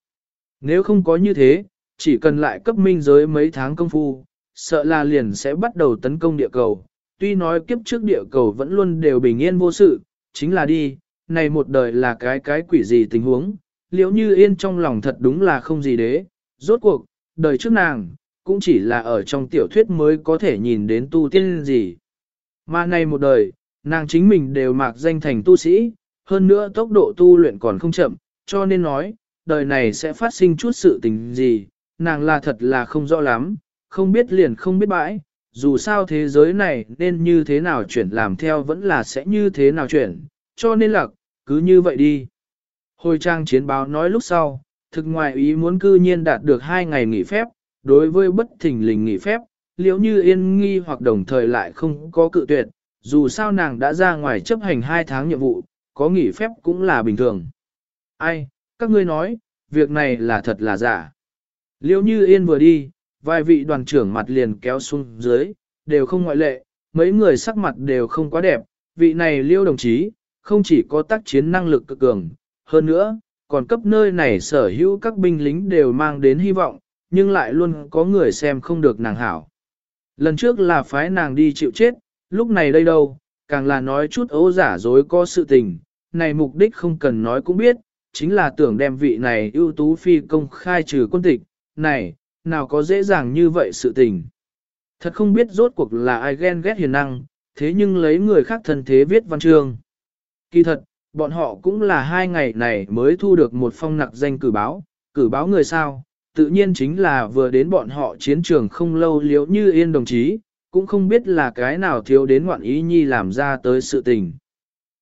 Nếu không có như thế, chỉ cần lại cấp minh giới mấy tháng công phu, sợ là liền sẽ bắt đầu tấn công địa cầu. Tuy nói kiếp trước địa cầu vẫn luôn đều bình yên vô sự, chính là đi, này một đời là cái cái quỷ gì tình huống, liễu như yên trong lòng thật đúng là không gì đế, rốt cuộc, đời trước nàng, cũng chỉ là ở trong tiểu thuyết mới có thể nhìn đến tu tiên gì. Mà này một đời, nàng chính mình đều mạc danh thành tu sĩ, hơn nữa tốc độ tu luyện còn không chậm, cho nên nói, đời này sẽ phát sinh chút sự tình gì, nàng là thật là không rõ lắm, không biết liền không biết bãi, dù sao thế giới này nên như thế nào chuyển làm theo vẫn là sẽ như thế nào chuyển, cho nên là, cứ như vậy đi. Hồi trang chiến báo nói lúc sau, thực ngoại ý muốn cư nhiên đạt được hai ngày nghỉ phép, đối với bất thình lình nghỉ phép, liễu như yên nghi hoặc đồng thời lại không có cự tuyệt, dù sao nàng đã ra ngoài chấp hành hai tháng nhiệm vụ, có nghỉ phép cũng là bình thường. Ai, các ngươi nói, việc này là thật là giả. Liễu như yên vừa đi, vài vị đoàn trưởng mặt liền kéo xuống dưới, đều không ngoại lệ, mấy người sắc mặt đều không quá đẹp, vị này liêu đồng chí, không chỉ có tác chiến năng lực cực cường, hơn nữa, còn cấp nơi này sở hữu các binh lính đều mang đến hy vọng, nhưng lại luôn có người xem không được nàng hảo. Lần trước là phái nàng đi chịu chết, lúc này đây đâu, càng là nói chút ấu giả dối có sự tình, này mục đích không cần nói cũng biết, chính là tưởng đem vị này ưu tú phi công khai trừ quân tịch, này, nào có dễ dàng như vậy sự tình. Thật không biết rốt cuộc là ai ghen ghét hiền năng, thế nhưng lấy người khác thân thế viết văn chương. Kỳ thật, bọn họ cũng là hai ngày này mới thu được một phong nặc danh cử báo, cử báo người sao, tự nhiên chính là vừa đến bọn họ chiến trường không lâu liễu như yên đồng chí, cũng không biết là cái nào thiếu đến ngoạn ý nhi làm ra tới sự tình.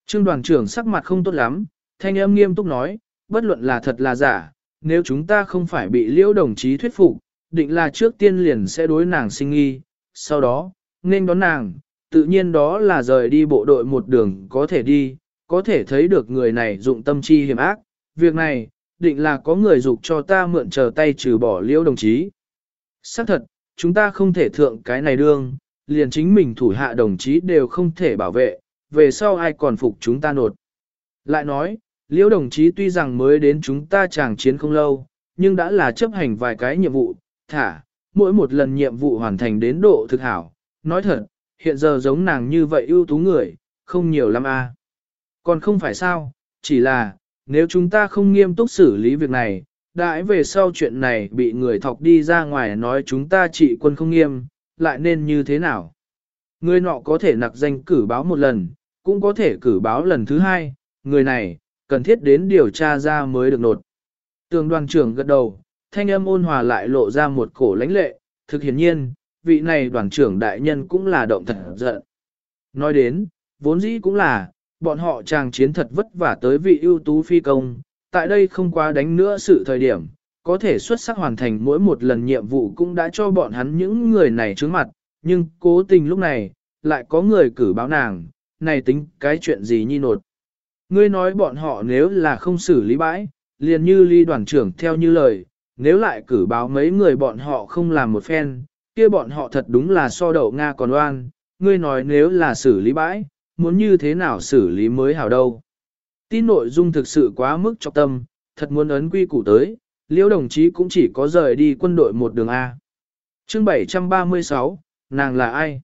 Trương đoàn trưởng sắc mặt không tốt lắm, thanh âm nghiêm túc nói, bất luận là thật là giả, nếu chúng ta không phải bị liễu đồng chí thuyết phục, định là trước tiên liền sẽ đối nàng sinh nghi, sau đó, nên đón nàng, tự nhiên đó là rời đi bộ đội một đường có thể đi, có thể thấy được người này dụng tâm chi hiểm ác, việc này, định là có người dục cho ta mượn chờ tay trừ bỏ liễu đồng chí. Xác thật, chúng ta không thể thượng cái này đương, liền chính mình thủ hạ đồng chí đều không thể bảo vệ, về sau ai còn phục chúng ta nột. Lại nói, liễu đồng chí tuy rằng mới đến chúng ta chàng chiến không lâu, nhưng đã là chấp hành vài cái nhiệm vụ, thả, mỗi một lần nhiệm vụ hoàn thành đến độ thực hảo, nói thật, hiện giờ giống nàng như vậy ưu tú người, không nhiều lắm a. Còn không phải sao, chỉ là, nếu chúng ta không nghiêm túc xử lý việc này, đãi về sau chuyện này bị người thọc đi ra ngoài nói chúng ta trị quân không nghiêm, lại nên như thế nào? Người nọ có thể nặc danh cử báo một lần, cũng có thể cử báo lần thứ hai, người này, cần thiết đến điều tra ra mới được nột. Tường đoàn trưởng gật đầu, thanh âm ôn hòa lại lộ ra một cổ lãnh lệ, thực hiển nhiên, vị này đoàn trưởng đại nhân cũng là động thật giận. Nói đến, vốn dĩ cũng là, bọn họ chàng chiến thật vất vả tới vị ưu tú phi công, tại đây không quá đánh nữa sự thời điểm, có thể xuất sắc hoàn thành mỗi một lần nhiệm vụ cũng đã cho bọn hắn những người này trước mặt, nhưng cố tình lúc này, lại có người cử báo nàng, này tính cái chuyện gì nhi nột. Ngươi nói bọn họ nếu là không xử lý bãi, liền như ly đoàn trưởng theo như lời, nếu lại cử báo mấy người bọn họ không làm một phen, kia bọn họ thật đúng là so đậu Nga còn oan, ngươi nói nếu là xử lý bãi, muốn như thế nào xử lý mới hảo đâu. Tin nội dung thực sự quá mức trọng tâm, thật muốn ấn quy củ tới, liễu đồng chí cũng chỉ có rời đi quân đội một đường A. chương 736, nàng là ai?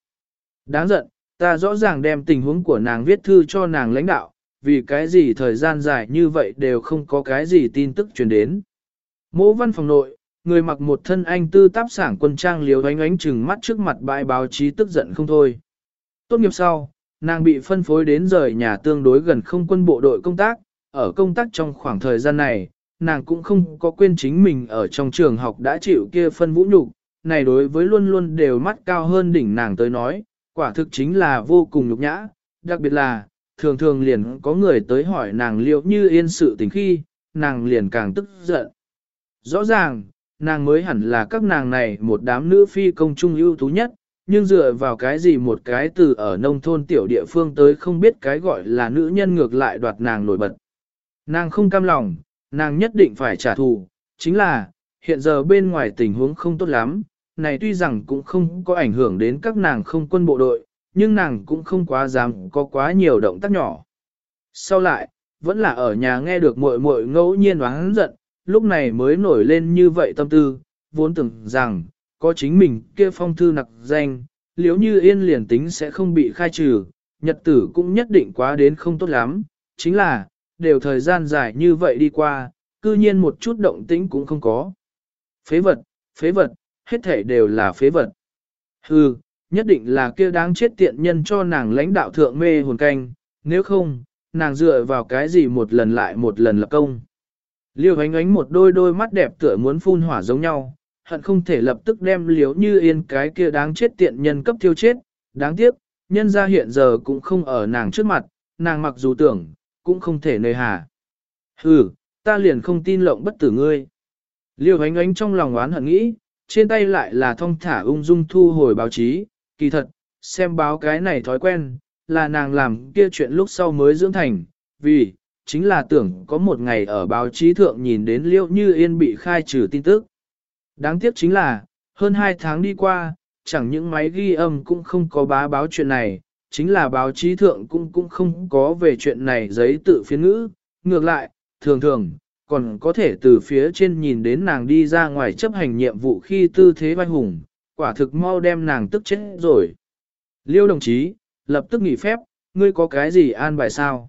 Đáng giận, ta rõ ràng đem tình huống của nàng viết thư cho nàng lãnh đạo, vì cái gì thời gian dài như vậy đều không có cái gì tin tức truyền đến. Mỗ văn phòng nội, người mặc một thân anh tư táp sảng quân trang liều ánh ánh chừng mắt trước mặt bãi báo chí tức giận không thôi. Tốt nghiệp sau, nàng bị phân phối đến rời nhà tương đối gần không quân bộ đội công tác, ở công tác trong khoảng thời gian này, nàng cũng không có quên chính mình ở trong trường học đã chịu kia phân vũ nhục, này đối với luôn luôn đều mắt cao hơn đỉnh nàng tới nói, quả thực chính là vô cùng nhục nhã, đặc biệt là, thường thường liền có người tới hỏi nàng liệu như yên sự tình khi, nàng liền càng tức giận. Rõ ràng, nàng mới hẳn là các nàng này một đám nữ phi công trung ưu tú nhất, nhưng dựa vào cái gì một cái từ ở nông thôn tiểu địa phương tới không biết cái gọi là nữ nhân ngược lại đoạt nàng nổi bật. Nàng không cam lòng, nàng nhất định phải trả thù, chính là, hiện giờ bên ngoài tình huống không tốt lắm, này tuy rằng cũng không có ảnh hưởng đến các nàng không quân bộ đội, nhưng nàng cũng không quá dám có quá nhiều động tác nhỏ. Sau lại, vẫn là ở nhà nghe được muội muội ngẫu nhiên oán giận, lúc này mới nổi lên như vậy tâm tư, vốn tưởng rằng, có chính mình kia phong thư nặc danh, liếu như yên liền tính sẽ không bị khai trừ, nhật tử cũng nhất định quá đến không tốt lắm, chính là, đều thời gian dài như vậy đi qua, cư nhiên một chút động tĩnh cũng không có. Phế vật, phế vật, hết thể đều là phế vật. Hừ, nhất định là kia đáng chết tiện nhân cho nàng lãnh đạo thượng mê hồn canh, nếu không, nàng dựa vào cái gì một lần lại một lần lập công. Liêu ánh ánh một đôi đôi mắt đẹp tựa muốn phun hỏa giống nhau, hận không thể lập tức đem liếu như yên cái kia đáng chết tiện nhân cấp thiêu chết, đáng tiếc, nhân ra hiện giờ cũng không ở nàng trước mặt, nàng mặc dù tưởng, cũng không thể nơi hà. Hừ, ta liền không tin lộng bất tử ngươi. Liêu ánh ánh trong lòng oán hận nghĩ, trên tay lại là thong thả ung dung thu hồi báo chí, kỳ thật, xem báo cái này thói quen, là nàng làm kia chuyện lúc sau mới dưỡng thành, vì, chính là tưởng có một ngày ở báo chí thượng nhìn đến liêu như yên bị khai trừ tin tức. Đáng tiếc chính là, hơn hai tháng đi qua, chẳng những máy ghi âm cũng không có bá báo chuyện này, chính là báo chí thượng cũng cũng không có về chuyện này giấy tự phiên ngữ, ngược lại, thường thường, còn có thể từ phía trên nhìn đến nàng đi ra ngoài chấp hành nhiệm vụ khi tư thế vai hùng, quả thực mau đem nàng tức chết rồi. Liêu đồng chí, lập tức nghỉ phép, ngươi có cái gì an bài sao?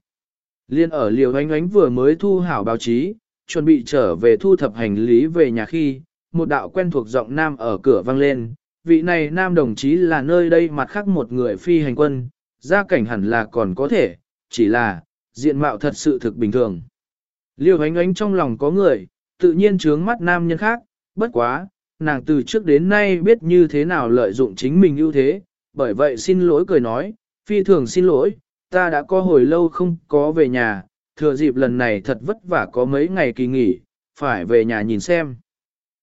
Liên ở liều ánh ánh vừa mới thu hảo báo chí, chuẩn bị trở về thu thập hành lý về nhà khi, một đạo quen thuộc giọng nam ở cửa vang lên. Vị này nam đồng chí là nơi đây mặt khác một người phi hành quân, gia cảnh hẳn là còn có thể, chỉ là, diện mạo thật sự thực bình thường. Liêu ánh ánh trong lòng có người, tự nhiên trướng mắt nam nhân khác, bất quá, nàng từ trước đến nay biết như thế nào lợi dụng chính mình ưu thế, bởi vậy xin lỗi cười nói, phi thường xin lỗi, ta đã có hồi lâu không có về nhà, thừa dịp lần này thật vất vả có mấy ngày kỳ nghỉ, phải về nhà nhìn xem.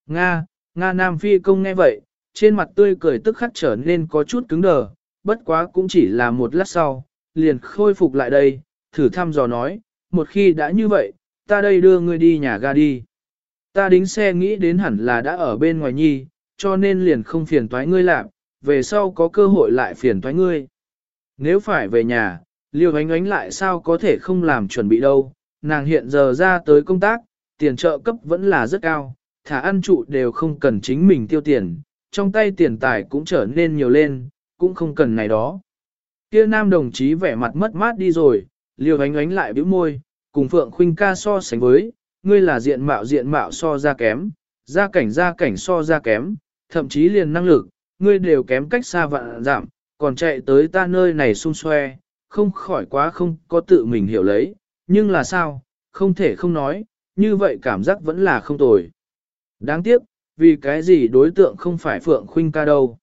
Nga, Nga Nam Phi công nghe vậy, trên mặt tươi cười tức khắc trở nên có chút cứng đờ, bất quá cũng chỉ là một lát sau, liền khôi phục lại đây, thử thăm dò nói, một khi đã như vậy, ta đây đưa ngươi đi nhà ga đi. Ta đính xe nghĩ đến hẳn là đã ở bên ngoài nhi, cho nên liền không phiền toái ngươi làm, về sau có cơ hội lại phiền toái ngươi. Nếu phải về nhà, liêu ánh ánh lại sao có thể không làm chuẩn bị đâu, nàng hiện giờ ra tới công tác, tiền trợ cấp vẫn là rất cao, thả ăn trụ đều không cần chính mình tiêu tiền, trong tay tiền tài cũng trở nên nhiều lên, cũng không cần này đó. Kia nam đồng chí vẻ mặt mất mát đi rồi, Liêu ánh ánh lại bĩu môi, cùng Phượng Khuynh ca so sánh với, ngươi là diện mạo diện mạo so ra kém, gia cảnh gia cảnh so ra kém, thậm chí liền năng lực, ngươi đều kém cách xa vạn giảm, còn chạy tới ta nơi này xung xoe, không khỏi quá không có tự mình hiểu lấy, nhưng là sao, không thể không nói, như vậy cảm giác vẫn là không tồi. Đáng tiếc, vì cái gì đối tượng không phải Phượng Khuynh ca đâu.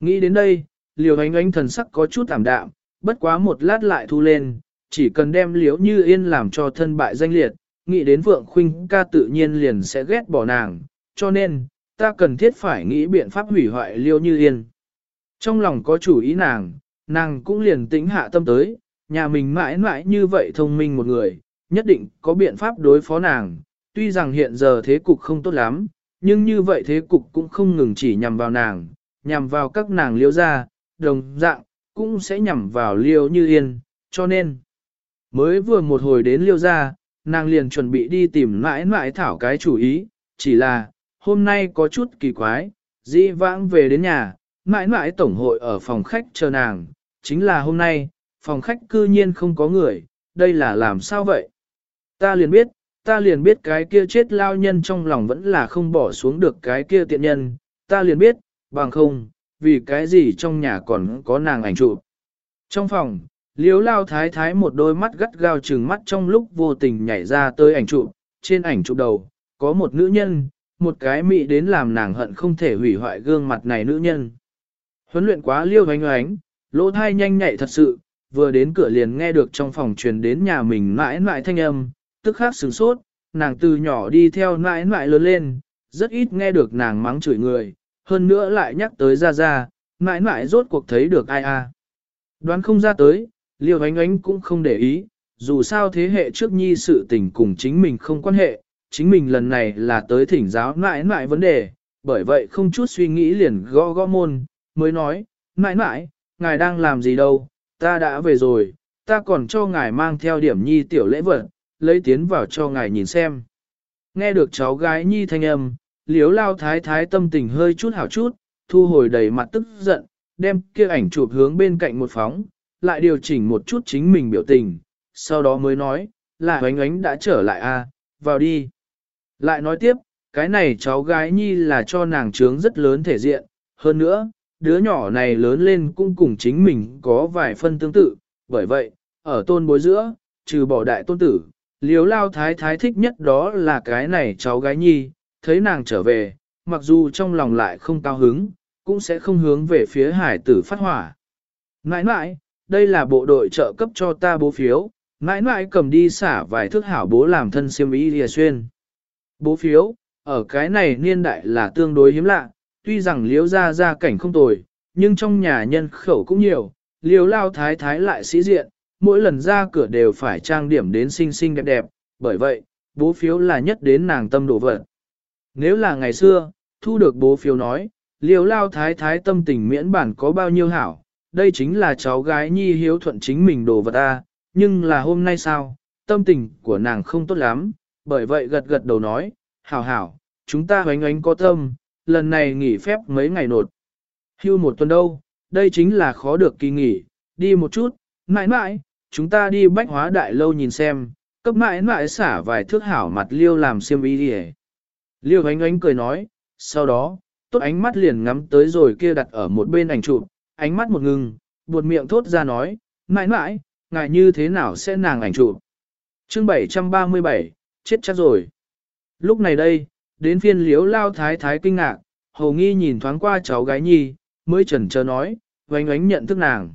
Nghĩ đến đây, liều ánh ánh thần sắc có chút tạm đạm, bất quá một lát lại thu lên, chỉ cần đem liếu như yên làm cho thân bại danh liệt, nghĩ đến Phượng Khuynh ca tự nhiên liền sẽ ghét bỏ nàng, cho nên, ta cần thiết phải nghĩ biện pháp hủy hoại liêu như yên. Trong lòng có chủ ý nàng, nàng cũng liền tĩnh hạ tâm tới, nhà mình mãi mãi như vậy thông minh một người, nhất định có biện pháp đối phó nàng, tuy rằng hiện giờ thế cục không tốt lắm, nhưng như vậy thế cục cũng không ngừng chỉ nhằm vào nàng, nhằm vào các nàng liễu gia, đồng dạng, cũng sẽ nhằm vào liêu như yên, cho nên, mới vừa một hồi đến liêu gia, nàng liền chuẩn bị đi tìm mãi mãi thảo cái chủ ý, chỉ là, hôm nay có chút kỳ quái, di vãng về đến nhà, mãi mãi tổng hội ở phòng khách chờ nàng, chính là hôm nay, phòng khách cư nhiên không có người, đây là làm sao vậy? Ta liền biết, ta liền biết cái kia chết lao nhân trong lòng vẫn là không bỏ xuống được cái kia tiện nhân, ta liền biết, bằng không, vì cái gì trong nhà còn có nàng ảnh chụp. Trong phòng, liếu lao thái thái một đôi mắt gắt gao trừng mắt trong lúc vô tình nhảy ra tới ảnh chụp, trên ảnh chụp đầu, có một nữ nhân, một cái mị đến làm nàng hận không thể hủy hoại gương mặt này nữ nhân. Huấn luyện quá liêu hoánh hoánh, lỗ thai nhanh nhạy thật sự, vừa đến cửa liền nghe được trong phòng truyền đến nhà mình mãi mãi thanh âm, tức khắc sửng sốt, nàng từ nhỏ đi theo mãi mãi lớn lên, rất ít nghe được nàng mắng chửi người, hơn nữa lại nhắc tới ra ra, mãi mãi rốt cuộc thấy được ai a. Đoán không ra tới, liều ánh ánh cũng không để ý, dù sao thế hệ trước nhi sự tình cùng chính mình không quan hệ, chính mình lần này là tới thỉnh giáo mãi mãi vấn đề, bởi vậy không chút suy nghĩ liền gõ gõ môn, mới nói, mãi mãi, ngài đang làm gì đâu, ta đã về rồi, ta còn cho ngài mang theo điểm nhi tiểu lễ vật, lấy tiến vào cho ngài nhìn xem. Nghe được cháu gái nhi thanh âm, liếu lao thái thái tâm tình hơi chút hảo chút, thu hồi đầy mặt tức giận, đem kia ảnh chụp hướng bên cạnh một phóng, lại điều chỉnh một chút chính mình biểu tình, sau đó mới nói, là oánh oánh đã trở lại a, à, vào đi. Lại nói tiếp, cái này cháu gái nhi là cho nàng trướng rất lớn thể diện, hơn nữa, đứa nhỏ này lớn lên cũng cùng chính mình có vài phân tương tự, bởi vậy, ở tôn bối giữa, trừ bỏ đại tôn tử, liếu lao thái thái thích nhất đó là cái này cháu gái nhi, thấy nàng trở về, mặc dù trong lòng lại không cao hứng, cũng sẽ không hướng về phía hải tử phát hỏa. Nãi nãi, đây là bộ đội trợ cấp cho ta bố phiếu, nãi nãi cầm đi xả vài thước hảo bố làm thân siêm ý lìa xuyên. Bố phiếu, ở cái này niên đại là tương đối hiếm lạ, tuy rằng liếu ra ra cảnh không tồi, nhưng trong nhà nhân khẩu cũng nhiều, liếu lao thái thái lại sĩ diện, mỗi lần ra cửa đều phải trang điểm đến xinh xinh đẹp đẹp, bởi vậy, bố phiếu là nhất đến nàng tâm đổ vật. Nếu là ngày xưa, thu được bố phiếu nói, liều lao thái thái tâm tình miễn bản có bao nhiêu hảo, đây chính là cháu gái nhi hiếu thuận chính mình đồ vật ta, nhưng là hôm nay sao, tâm tình của nàng không tốt lắm, bởi vậy gật gật đầu nói, hảo hảo, chúng ta hoánh ánh có tâm, lần này nghỉ phép mấy ngày nột. Hưu một tuần đâu, đây chính là khó được kỳ nghỉ, đi một chút, mãi mãi, chúng ta đi bách hóa đại lâu nhìn xem, cấp mãi mãi xả vài thước hảo mặt liêu làm xiêm y đi Liêu ánh ánh cười nói, sau đó, tốt ánh mắt liền ngắm tới rồi kia đặt ở một bên ảnh chụp, ánh mắt một ngừng, buột miệng thốt ra nói, mãi mãi, ngài như thế nào sẽ nàng ảnh chụp. Chương 737, chết chắc rồi. Lúc này đây, đến phiên liếu lao thái thái kinh ngạc, hầu nghi nhìn thoáng qua cháu gái nhi, mới chần chờ nói, vánh ánh nhận thức nàng.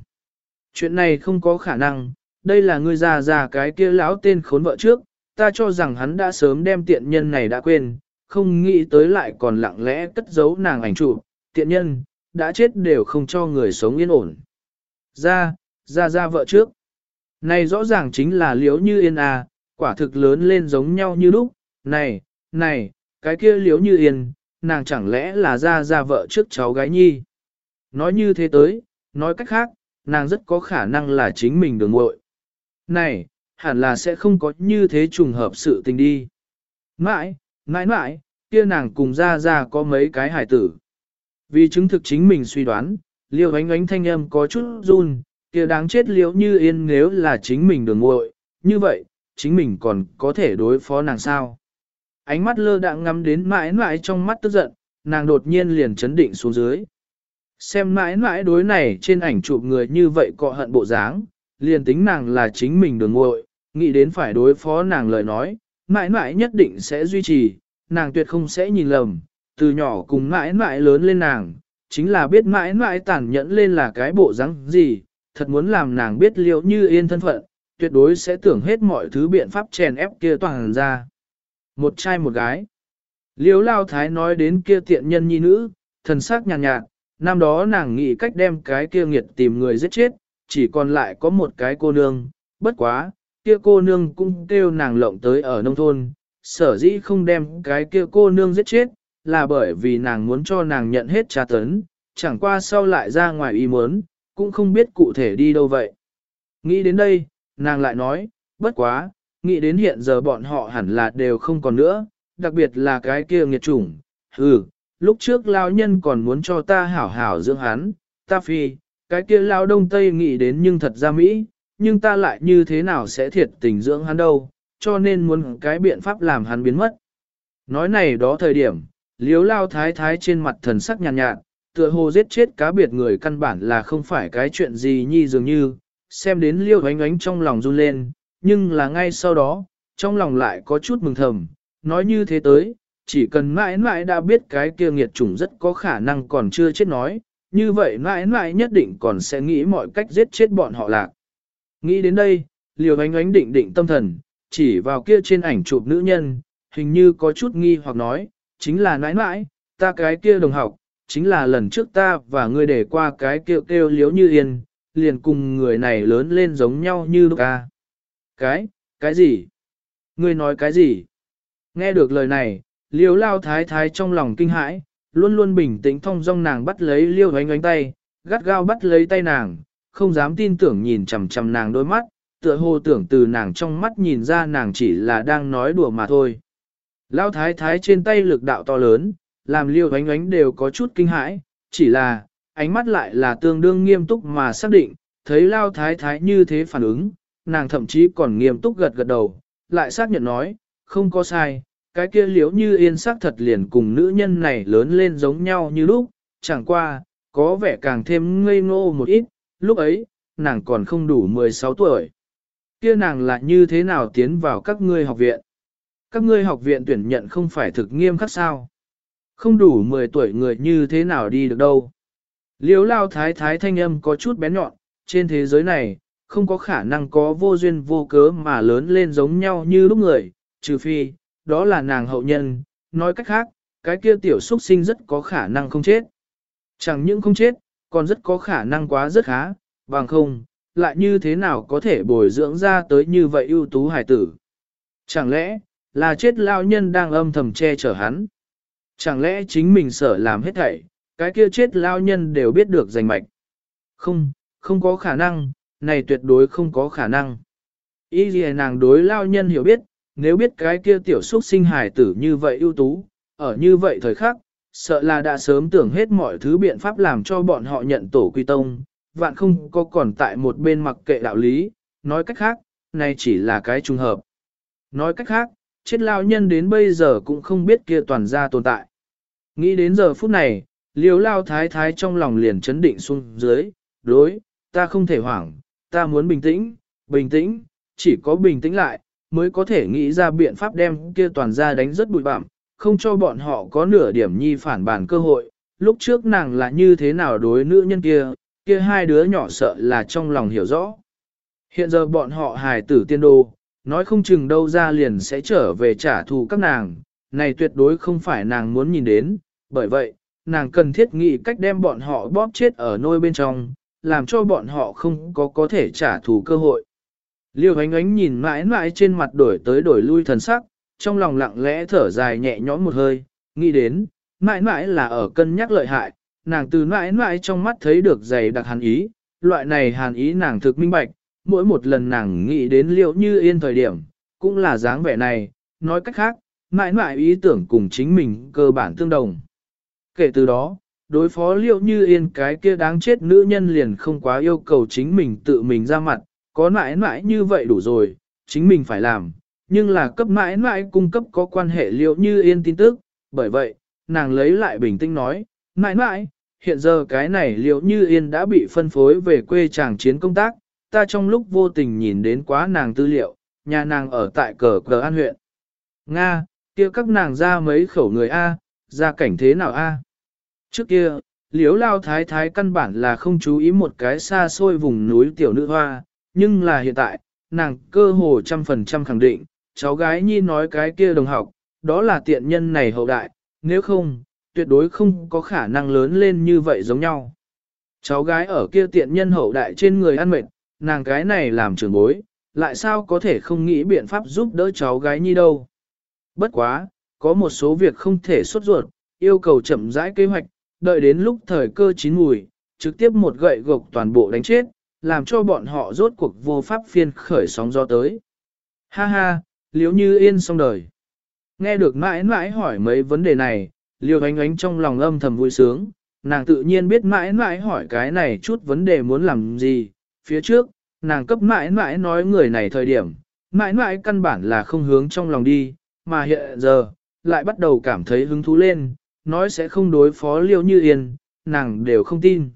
Chuyện này không có khả năng, đây là người già già cái kia lão tên khốn vợ trước, ta cho rằng hắn đã sớm đem tiện nhân này đã quên, không nghĩ tới lại còn lặng lẽ cất giấu nàng ảnh chụp, tiện nhân, đã chết đều không cho người sống yên ổn. Ra, ra ra vợ trước. Này rõ ràng chính là liếu như yên à, quả thực lớn lên giống nhau như lúc, này, này, cái kia liếu như yên, nàng chẳng lẽ là ra ra vợ trước cháu gái nhi. Nói như thế tới, nói cách khác, nàng rất có khả năng là chính mình đường muội. Này, hẳn là sẽ không có như thế trùng hợp sự tình đi. Mãi, mãi mãi, kia nàng cùng ra ra có mấy cái hải tử. Vì chứng thực chính mình suy đoán, liêu ánh ánh thanh âm có chút run, kia đáng chết liễu như yên nếu là chính mình đường muội, như vậy, chính mình còn có thể đối phó nàng sao. Ánh mắt lơ đạng ngắm đến mãi mãi trong mắt tức giận, nàng đột nhiên liền chấn định xuống dưới. Xem mãi mãi đối này trên ảnh chụp người như vậy cọ hận bộ dáng, liền tính nàng là chính mình đường ngội, nghĩ đến phải đối phó nàng lời nói, mãi mãi nhất định sẽ duy trì, nàng tuyệt không sẽ nhìn lầm, từ nhỏ cùng mãi mãi lớn lên nàng, chính là biết mãi mãi tàn nhẫn lên là cái bộ dáng gì, thật muốn làm nàng biết liệu như yên thân phận, tuyệt đối sẽ tưởng hết mọi thứ biện pháp chèn ép kia toàn ra. Một trai một gái. Liếu lao thái nói đến kia tiện nhân nhi nữ, thần sắc nhàn nhạt, nhạt, năm đó nàng nghĩ cách đem cái kia nghiệt tìm người giết chết, chỉ còn lại có một cái cô nương, bất quá, kia cô nương cũng kêu nàng lộng tới ở nông thôn, sở dĩ không đem cái kia cô nương giết chết, là bởi vì nàng muốn cho nàng nhận hết tra tấn, chẳng qua sau lại ra ngoài ý muốn, cũng không biết cụ thể đi đâu vậy. Nghĩ đến đây, nàng lại nói, bất quá, nghĩ đến hiện giờ bọn họ hẳn là đều không còn nữa, đặc biệt là cái kia nghiệt chủng. Ừ, lúc trước lao nhân còn muốn cho ta hảo hảo dưỡng hắn, ta phi, cái kia lao đông tây nghĩ đến nhưng thật ra Mỹ, nhưng ta lại như thế nào sẽ thiệt tình dưỡng hắn đâu, cho nên muốn cái biện pháp làm hắn biến mất. Nói này đó thời điểm, liếu lao thái thái trên mặt thần sắc nhàn nhạt, nhạt, tựa hồ giết chết cá biệt người căn bản là không phải cái chuyện gì nhi dường như, xem đến liêu ánh ánh trong lòng run lên, nhưng là ngay sau đó, trong lòng lại có chút mừng thầm, nói như thế tới, chỉ cần mãi mãi đã biết cái kia nghiệt chủng rất có khả năng còn chưa chết nói, như vậy mãi mãi nhất định còn sẽ nghĩ mọi cách giết chết bọn họ lạc. Nghĩ đến đây, liều ánh ánh định định tâm thần, chỉ vào kia trên ảnh chụp nữ nhân, hình như có chút nghi hoặc nói, chính là mãi mãi, ta cái kia đồng học, chính là lần trước ta và ngươi để qua cái kêu kêu liếu như yên, liền cùng người này lớn lên giống nhau như lúc ca. Cái, cái gì? Ngươi nói cái gì? Nghe được lời này, liêu lao thái thái trong lòng kinh hãi, luôn luôn bình tĩnh thông dong nàng bắt lấy liêu ánh ánh tay, gắt gao bắt lấy tay nàng, không dám tin tưởng nhìn chằm chằm nàng đôi mắt, tựa hồ tưởng từ nàng trong mắt nhìn ra nàng chỉ là đang nói đùa mà thôi. Lao thái thái trên tay lực đạo to lớn, làm liêu ánh ánh đều có chút kinh hãi, chỉ là, ánh mắt lại là tương đương nghiêm túc mà xác định, thấy lao thái thái như thế phản ứng, nàng thậm chí còn nghiêm túc gật gật đầu, lại xác nhận nói, không có sai, cái kia liếu như yên sắc thật liền cùng nữ nhân này lớn lên giống nhau như lúc, chẳng qua, có vẻ càng thêm ngây ngô một ít, lúc ấy, nàng còn không đủ 16 tuổi. Kia nàng là như thế nào tiến vào các ngươi học viện? Các ngươi học viện tuyển nhận không phải thực nghiêm khắc sao? Không đủ 10 tuổi người như thế nào đi được đâu. Liếu lao thái thái thanh âm có chút bén nhọn, trên thế giới này, không có khả năng có vô duyên vô cớ mà lớn lên giống nhau như lúc người, trừ phi, đó là nàng hậu nhân, nói cách khác, cái kia tiểu xuất sinh rất có khả năng không chết. Chẳng những không chết, còn rất có khả năng quá rất khá, bằng không, lại như thế nào có thể bồi dưỡng ra tới như vậy ưu tú hải tử. Chẳng lẽ, là chết lao nhân đang âm thầm che chở hắn. Chẳng lẽ chính mình sợ làm hết thảy, cái kia chết lao nhân đều biết được danh mạch. Không, không có khả năng, này tuyệt đối không có khả năng. Ý gì nàng đối lao nhân hiểu biết, nếu biết cái kia tiểu xuất sinh hài tử như vậy ưu tú, ở như vậy thời khắc, sợ là đã sớm tưởng hết mọi thứ biện pháp làm cho bọn họ nhận tổ quy tông, vạn không có còn tại một bên mặc kệ đạo lý, nói cách khác, này chỉ là cái trùng hợp. Nói cách khác, chết lao nhân đến bây giờ cũng không biết kia toàn gia tồn tại. Nghĩ đến giờ phút này, liều lao thái thái trong lòng liền chấn định xuống dưới, đối, ta không thể hoảng, ta muốn bình tĩnh, bình tĩnh, chỉ có bình tĩnh lại, mới có thể nghĩ ra biện pháp đem kia toàn ra đánh rất bụi bặm, không cho bọn họ có nửa điểm nhi phản bản cơ hội. Lúc trước nàng là như thế nào đối nữ nhân kia, kia hai đứa nhỏ sợ là trong lòng hiểu rõ. Hiện giờ bọn họ hài tử tiên đô, nói không chừng đâu ra liền sẽ trở về trả thù các nàng, này tuyệt đối không phải nàng muốn nhìn đến, bởi vậy, nàng cần thiết nghĩ cách đem bọn họ bóp chết ở nôi bên trong, làm cho bọn họ không có có thể trả thù cơ hội. Liêu ánh ánh nhìn mãi mãi trên mặt đổi tới đổi lui thần sắc, trong lòng lặng lẽ thở dài nhẹ nhõm một hơi, nghĩ đến, mãi mãi là ở cân nhắc lợi hại, nàng từ mãi mãi trong mắt thấy được dày đặc hàn ý, loại này hàn ý nàng thực minh bạch, mỗi một lần nàng nghĩ đến liệu như yên thời điểm, cũng là dáng vẻ này, nói cách khác, mãi mãi ý tưởng cùng chính mình cơ bản tương đồng. Kể từ đó, đối phó liệu như yên cái kia đáng chết nữ nhân liền không quá yêu cầu chính mình tự mình ra mặt, có mãi mãi như vậy đủ rồi, chính mình phải làm, nhưng là cấp mãi mãi cung cấp có quan hệ liệu như yên tin tức, bởi vậy, nàng lấy lại bình tĩnh nói, mãi mãi, hiện giờ cái này liệu như yên đã bị phân phối về quê chàng chiến công tác, ta trong lúc vô tình nhìn đến quá nàng tư liệu, nhà nàng ở tại cờ cờ an huyện. Nga, kia các nàng ra mấy khẩu người A, ra cảnh thế nào A? Trước kia, liếu lao thái thái căn bản là không chú ý một cái xa xôi vùng núi tiểu nữ hoa, nhưng là hiện tại, nàng cơ hồ trăm phần trăm khẳng định, cháu gái nhi nói cái kia đồng học, đó là tiện nhân này hậu đại, nếu không, tuyệt đối không có khả năng lớn lên như vậy giống nhau. Cháu gái ở kia tiện nhân hậu đại trên người ăn mệt, nàng cái này làm trưởng bối, lại sao có thể không nghĩ biện pháp giúp đỡ cháu gái nhi đâu. Bất quá, có một số việc không thể xuất ruột, yêu cầu chậm rãi kế hoạch, đợi đến lúc thời cơ chín mùi, trực tiếp một gậy gộc toàn bộ đánh chết, làm cho bọn họ rốt cuộc vô pháp phiên khởi sóng gió tới. Ha ha, liếu như yên xong đời. Nghe được mãi mãi hỏi mấy vấn đề này, liêu ánh ánh trong lòng âm thầm vui sướng, nàng tự nhiên biết mãi mãi hỏi cái này chút vấn đề muốn làm gì, phía trước, nàng cấp mãi mãi nói người này thời điểm, mãi mãi căn bản là không hướng trong lòng đi, mà hiện giờ, lại bắt đầu cảm thấy hứng thú lên, nói sẽ không đối phó liễu như yên, nàng đều không tin.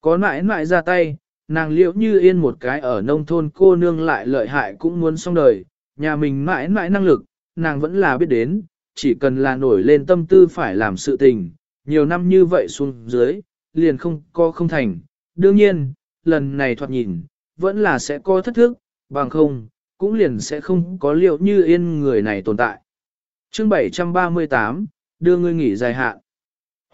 Có mãi mãi ra tay, nàng liễu như yên một cái ở nông thôn cô nương lại lợi hại cũng muốn xong đời, nhà mình mãi mãi năng lực, nàng vẫn là biết đến, chỉ cần là nổi lên tâm tư phải làm sự tình, nhiều năm như vậy xuống dưới, liền không co không thành. Đương nhiên, lần này thoạt nhìn, vẫn là sẽ có thất thức, bằng không, cũng liền sẽ không có liệu như yên người này tồn tại. chương 738, đưa ngươi nghỉ dài hạn.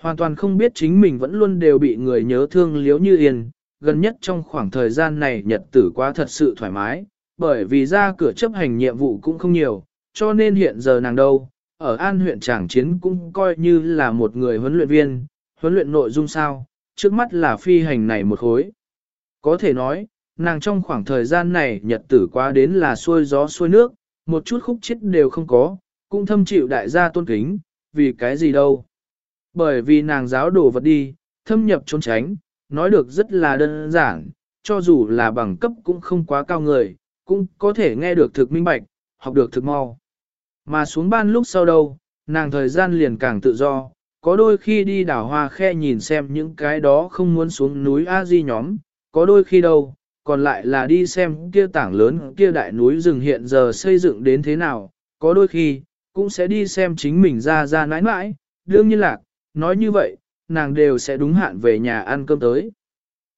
Hoàn toàn không biết chính mình vẫn luôn đều bị người nhớ thương liếu như yên, gần nhất trong khoảng thời gian này nhật tử quá thật sự thoải mái, bởi vì ra cửa chấp hành nhiệm vụ cũng không nhiều, cho nên hiện giờ nàng đâu, ở An huyện Tràng Chiến cũng coi như là một người huấn luyện viên, huấn luyện nội dung sao, trước mắt là phi hành này một khối. Có thể nói, nàng trong khoảng thời gian này nhật tử quá đến là xuôi gió xuôi nước, một chút khúc chết đều không có, cũng thâm chịu đại gia tôn kính, vì cái gì đâu. Bởi vì nàng giáo đồ vật đi, thâm nhập trốn tránh, nói được rất là đơn giản, cho dù là bằng cấp cũng không quá cao người, cũng có thể nghe được thực minh bạch, học được thực mau. Mà xuống ban lúc sau đâu, nàng thời gian liền càng tự do, có đôi khi đi đảo hoa khe nhìn xem những cái đó không muốn xuống núi A Di nhóm, có đôi khi đâu, còn lại là đi xem kia tảng lớn kia đại núi rừng hiện giờ xây dựng đến thế nào, có đôi khi, cũng sẽ đi xem chính mình ra ra nãi nãi, đương nhiên lạc, nói như vậy, nàng đều sẽ đúng hạn về nhà ăn cơm tới.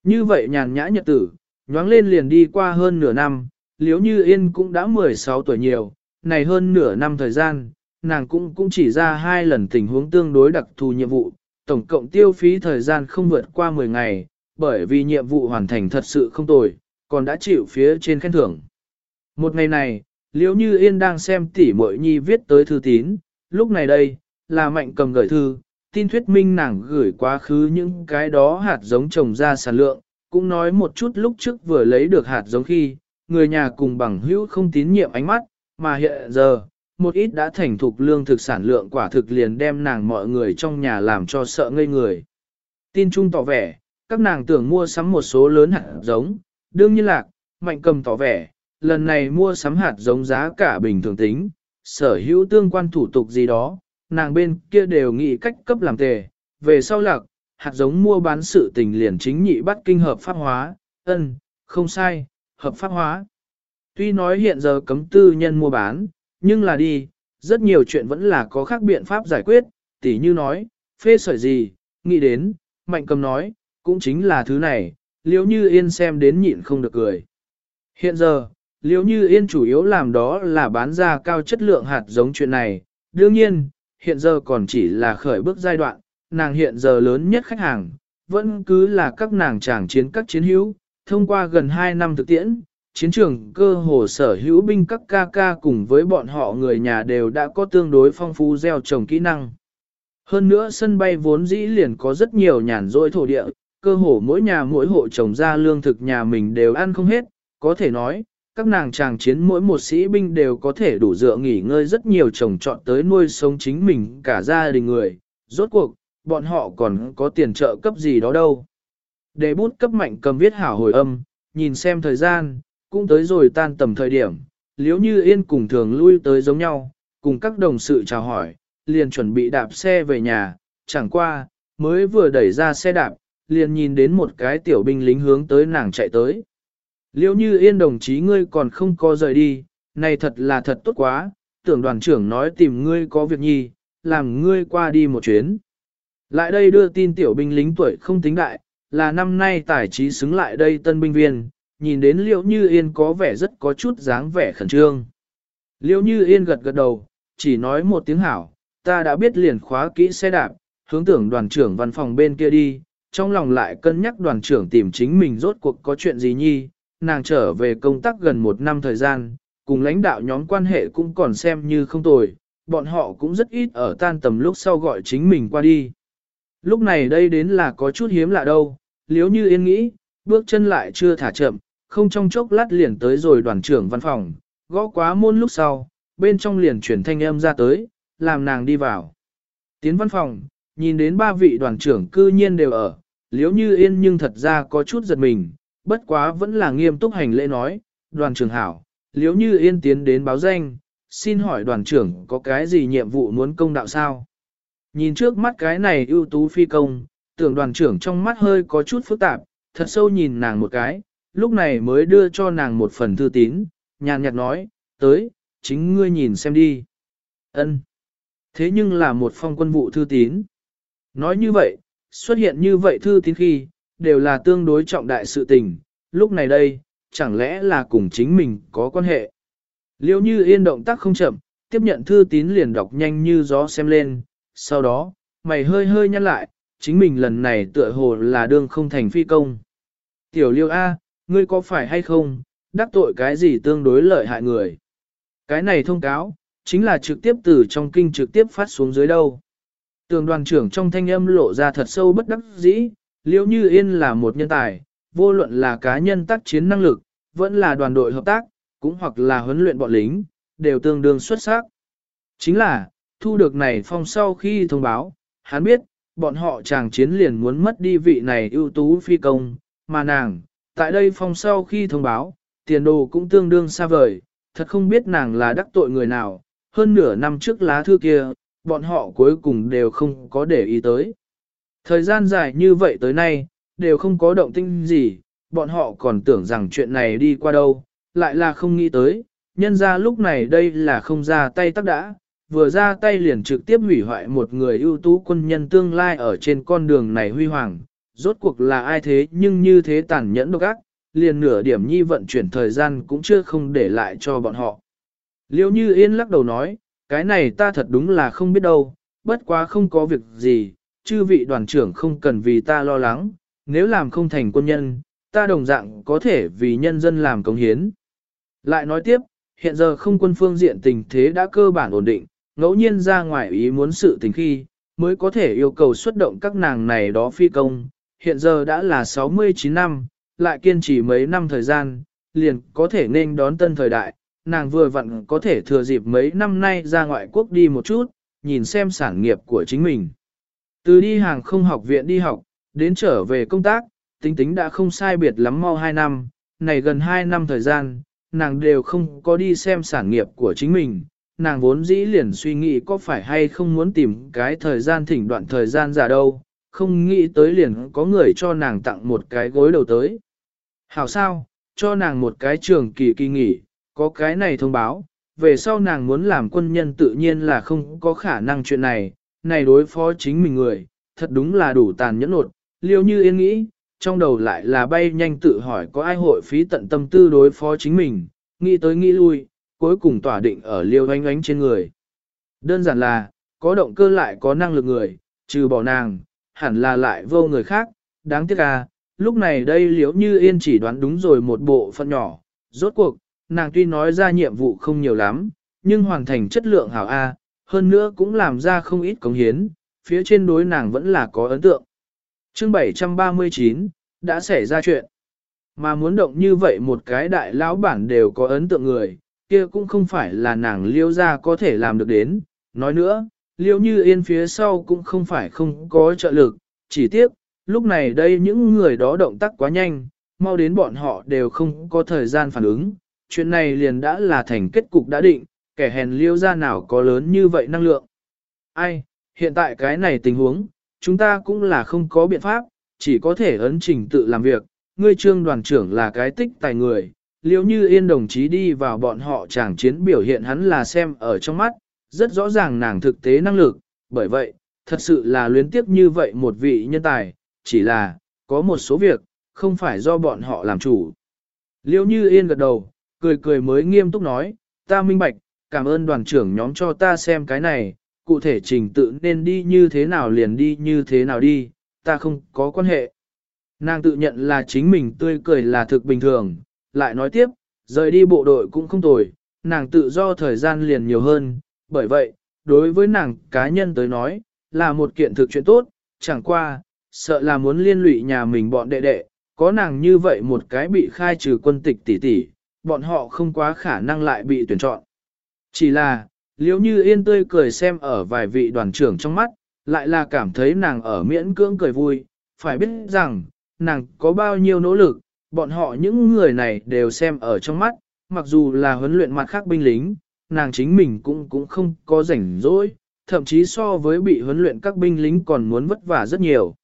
Như vậy nhàn nhã nhật tử, nhoáng lên liền đi qua hơn nửa năm, liếu như yên cũng đã 16 tuổi nhiều, này hơn nửa năm thời gian, nàng cũng cũng chỉ ra hai lần tình huống tương đối đặc thù nhiệm vụ, tổng cộng tiêu phí thời gian không vượt qua 10 ngày, bởi vì nhiệm vụ hoàn thành thật sự không tồi, còn đã chịu phía trên khen thưởng. Một ngày này, liếu như yên đang xem tỷ muội nhi viết tới thư tín, lúc này đây, là mạnh cầm gửi thư, tin thuyết minh nàng gửi quá khứ những cái đó hạt giống trồng ra sản lượng, cũng nói một chút lúc trước vừa lấy được hạt giống khi, người nhà cùng bằng hữu không tín nhiệm ánh mắt, mà hiện giờ, một ít đã thành thục lương thực sản lượng quả thực liền đem nàng mọi người trong nhà làm cho sợ ngây người. Tin chung tỏ vẻ, các nàng tưởng mua sắm một số lớn hạt giống, đương nhiên lạc, mạnh cầm tỏ vẻ, lần này mua sắm hạt giống giá cả bình thường tính, sở hữu tương quan thủ tục gì đó, nàng bên kia đều nghĩ cách cấp làm tề, về sau lạc, hạt giống mua bán sự tình liền chính nhị bắt kinh hợp pháp hóa, ân, không sai, hợp pháp hóa. Tuy nói hiện giờ cấm tư nhân mua bán, nhưng là đi, rất nhiều chuyện vẫn là có khác biện pháp giải quyết, tỉ như nói, phê sợi gì, nghĩ đến, mạnh cầm nói, cũng chính là thứ này, liếu như yên xem đến nhịn không được cười. Hiện giờ, liệu như yên chủ yếu làm đó là bán ra cao chất lượng hạt giống chuyện này, đương nhiên, hiện giờ còn chỉ là khởi bước giai đoạn, nàng hiện giờ lớn nhất khách hàng, vẫn cứ là các nàng chàng chiến các chiến hữu, thông qua gần 2 năm thực tiễn, chiến trường cơ hồ sở hữu binh các ca ca cùng với bọn họ người nhà đều đã có tương đối phong phú gieo trồng kỹ năng. Hơn nữa sân bay vốn dĩ liền có rất nhiều nhàn rỗi thổ địa, cơ hồ mỗi nhà mỗi hộ trồng ra lương thực nhà mình đều ăn không hết, có thể nói, các nàng chàng chiến mỗi một sĩ binh đều có thể đủ dựa nghỉ ngơi rất nhiều trồng chọn tới nuôi sống chính mình cả gia đình người. Rốt cuộc, bọn họ còn có tiền trợ cấp gì đó đâu. Để bút cấp mạnh cầm viết hảo hồi âm, nhìn xem thời gian, cũng tới rồi tan tầm thời điểm, liếu như yên cùng thường lui tới giống nhau, cùng các đồng sự chào hỏi, liền chuẩn bị đạp xe về nhà, chẳng qua, mới vừa đẩy ra xe đạp, liền nhìn đến một cái tiểu binh lính hướng tới nàng chạy tới. Liêu như yên đồng chí ngươi còn không có rời đi, này thật là thật tốt quá, tưởng đoàn trưởng nói tìm ngươi có việc nhi, làm ngươi qua đi một chuyến. Lại đây đưa tin tiểu binh lính tuổi không tính đại, là năm nay tài trí xứng lại đây tân binh viên, nhìn đến liễu như yên có vẻ rất có chút dáng vẻ khẩn trương. Liễu như yên gật gật đầu, chỉ nói một tiếng hảo, ta đã biết liền khóa kỹ xe đạp, hướng tưởng đoàn trưởng văn phòng bên kia đi, trong lòng lại cân nhắc đoàn trưởng tìm chính mình rốt cuộc có chuyện gì nhi, nàng trở về công tác gần một năm thời gian, cùng lãnh đạo nhóm quan hệ cũng còn xem như không tồi, bọn họ cũng rất ít ở tan tầm lúc sau gọi chính mình qua đi. Lúc này đây đến là có chút hiếm lạ đâu, liếu như yên nghĩ, bước chân lại chưa thả chậm, không trong chốc lát liền tới rồi đoàn trưởng văn phòng, gõ quá môn lúc sau, bên trong liền chuyển thanh âm ra tới, làm nàng đi vào. Tiến văn phòng, nhìn đến ba vị đoàn trưởng cư nhiên đều ở, liếu như yên nhưng thật ra có chút giật mình, bất quá vẫn là nghiêm túc hành lễ nói, đoàn trưởng hảo, liếu như yên tiến đến báo danh, xin hỏi đoàn trưởng có cái gì nhiệm vụ muốn công đạo sao? Nhìn trước mắt cái này ưu tú phi công, tưởng đoàn trưởng trong mắt hơi có chút phức tạp, thật sâu nhìn nàng một cái, lúc này mới đưa cho nàng một phần thư tín, nhàn nhạt nói, tới, chính ngươi nhìn xem đi. Ân. Thế nhưng là một phong quân vụ thư tín. Nói như vậy, xuất hiện như vậy thư tín khi, đều là tương đối trọng đại sự tình, lúc này đây, chẳng lẽ là cùng chính mình có quan hệ. Liêu như yên động tác không chậm, tiếp nhận thư tín liền đọc nhanh như gió xem lên, sau đó, mày hơi hơi nhăn lại, chính mình lần này tựa hồ là đương không thành phi công. Tiểu liêu A, ngươi có phải hay không, đắc tội cái gì tương đối lợi hại người. Cái này thông cáo, chính là trực tiếp từ trong kinh trực tiếp phát xuống dưới đâu. Tường đoàn trưởng trong thanh âm lộ ra thật sâu bất đắc dĩ, Liễu như yên là một nhân tài, vô luận là cá nhân tác chiến năng lực, vẫn là đoàn đội hợp tác, cũng hoặc là huấn luyện bọn lính, đều tương đương xuất sắc. Chính là, thu được này phong sau khi thông báo, hắn biết, bọn họ chàng chiến liền muốn mất đi vị này ưu tú phi công, mà nàng, tại đây phong sau khi thông báo, tiền đồ cũng tương đương xa vời, thật không biết nàng là đắc tội người nào, hơn nửa năm trước lá thư kia, bọn họ cuối cùng đều không có để ý tới. Thời gian dài như vậy tới nay, đều không có động tinh gì, bọn họ còn tưởng rằng chuyện này đi qua đâu, lại là không nghĩ tới, nhân ra lúc này đây là không ra tay tắc đã, vừa ra tay liền trực tiếp hủy hoại một người ưu tú quân nhân tương lai ở trên con đường này huy hoàng, rốt cuộc là ai thế nhưng như thế tàn nhẫn độc ác, liền nửa điểm nhi vận chuyển thời gian cũng chưa không để lại cho bọn họ. Liêu như yên lắc đầu nói, cái này ta thật đúng là không biết đâu, bất quá không có việc gì, chư vị đoàn trưởng không cần vì ta lo lắng, nếu làm không thành quân nhân, ta đồng dạng có thể vì nhân dân làm công hiến. Lại nói tiếp, hiện giờ không quân phương diện tình thế đã cơ bản ổn định, ngẫu nhiên ra ngoài ý muốn sự tình khi, mới có thể yêu cầu xuất động các nàng này đó phi công. Hiện giờ đã là 69 năm, lại kiên trì mấy năm thời gian, liền có thể nên đón tân thời đại, nàng vừa vặn có thể thừa dịp mấy năm nay ra ngoại quốc đi một chút, nhìn xem sản nghiệp của chính mình. Từ đi hàng không học viện đi học, đến trở về công tác, tính tính đã không sai biệt lắm mau 2 năm, này gần 2 năm thời gian, nàng đều không có đi xem sản nghiệp của chính mình. Nàng vốn dĩ liền suy nghĩ có phải hay không muốn tìm cái thời gian thỉnh đoạn thời gian giả đâu, không nghĩ tới liền có người cho nàng tặng một cái gối đầu tới. Hảo sao, cho nàng một cái trường kỳ kỳ nghỉ, có cái này thông báo, về sau nàng muốn làm quân nhân tự nhiên là không có khả năng chuyện này, này đối phó chính mình người, thật đúng là đủ tàn nhẫn nột, liêu như yên nghĩ, trong đầu lại là bay nhanh tự hỏi có ai hội phí tận tâm tư đối phó chính mình, nghĩ tới nghĩ lui, cuối cùng tỏa định ở liêu oanh oánh trên người. Đơn giản là, có động cơ lại có năng lực người, trừ bỏ nàng, hẳn là lại vô người khác, đáng tiếc à, lúc này đây liếu như yên chỉ đoán đúng rồi một bộ phận nhỏ, rốt cuộc, nàng tuy nói ra nhiệm vụ không nhiều lắm, nhưng hoàn thành chất lượng hảo A, hơn nữa cũng làm ra không ít cống hiến, phía trên đối nàng vẫn là có ấn tượng. chương 739, đã xảy ra chuyện. Mà muốn động như vậy một cái đại lão bản đều có ấn tượng người, kia cũng không phải là nàng liêu ra có thể làm được đến. Nói nữa, liêu như yên phía sau cũng không phải không có trợ lực, chỉ tiếc, lúc này đây những người đó động tác quá nhanh, mau đến bọn họ đều không có thời gian phản ứng, chuyện này liền đã là thành kết cục đã định, kẻ hèn liêu ra nào có lớn như vậy năng lượng. Ai, hiện tại cái này tình huống, chúng ta cũng là không có biện pháp, chỉ có thể ấn trình tự làm việc, ngươi trương đoàn trưởng là cái tích tài người, liếu như yên đồng chí đi vào bọn họ chàng chiến biểu hiện hắn là xem ở trong mắt, rất rõ ràng nàng thực tế năng lực, bởi vậy, thật sự là luyến tiếp như vậy một vị nhân tài, chỉ là, có một số việc, không phải do bọn họ làm chủ. Liêu như yên gật đầu, cười cười mới nghiêm túc nói, ta minh bạch, cảm ơn đoàn trưởng nhóm cho ta xem cái này, cụ thể trình tự nên đi như thế nào liền đi như thế nào đi, ta không có quan hệ. Nàng tự nhận là chính mình tươi cười là thực bình thường, lại nói tiếp, rời đi bộ đội cũng không tồi, nàng tự do thời gian liền nhiều hơn, bởi vậy, đối với nàng cá nhân tới nói, là một kiện thực chuyện tốt, chẳng qua, sợ là muốn liên lụy nhà mình bọn đệ đệ, có nàng như vậy một cái bị khai trừ quân tịch tỷ tỷ, bọn họ không quá khả năng lại bị tuyển chọn. Chỉ là, liếu như yên tươi cười xem ở vài vị đoàn trưởng trong mắt, lại là cảm thấy nàng ở miễn cưỡng cười vui, phải biết rằng, nàng có bao nhiêu nỗ lực, bọn họ những người này đều xem ở trong mắt, mặc dù là huấn luyện mặt khác binh lính, nàng chính mình cũng cũng không có rảnh rỗi, thậm chí so với bị huấn luyện các binh lính còn muốn vất vả rất nhiều.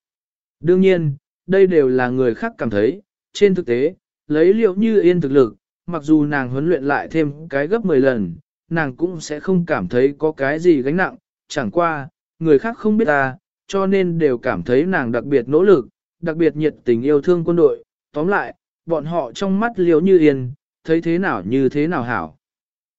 Đương nhiên, đây đều là người khác cảm thấy, trên thực tế, lấy liệu như yên thực lực, mặc dù nàng huấn luyện lại thêm cái gấp 10 lần, nàng cũng sẽ không cảm thấy có cái gì gánh nặng, chẳng qua, người khác không biết ta, cho nên đều cảm thấy nàng đặc biệt nỗ lực, đặc biệt nhiệt tình yêu thương quân đội, tóm lại, bọn họ trong mắt liếu như yên, thấy thế nào như thế nào hảo.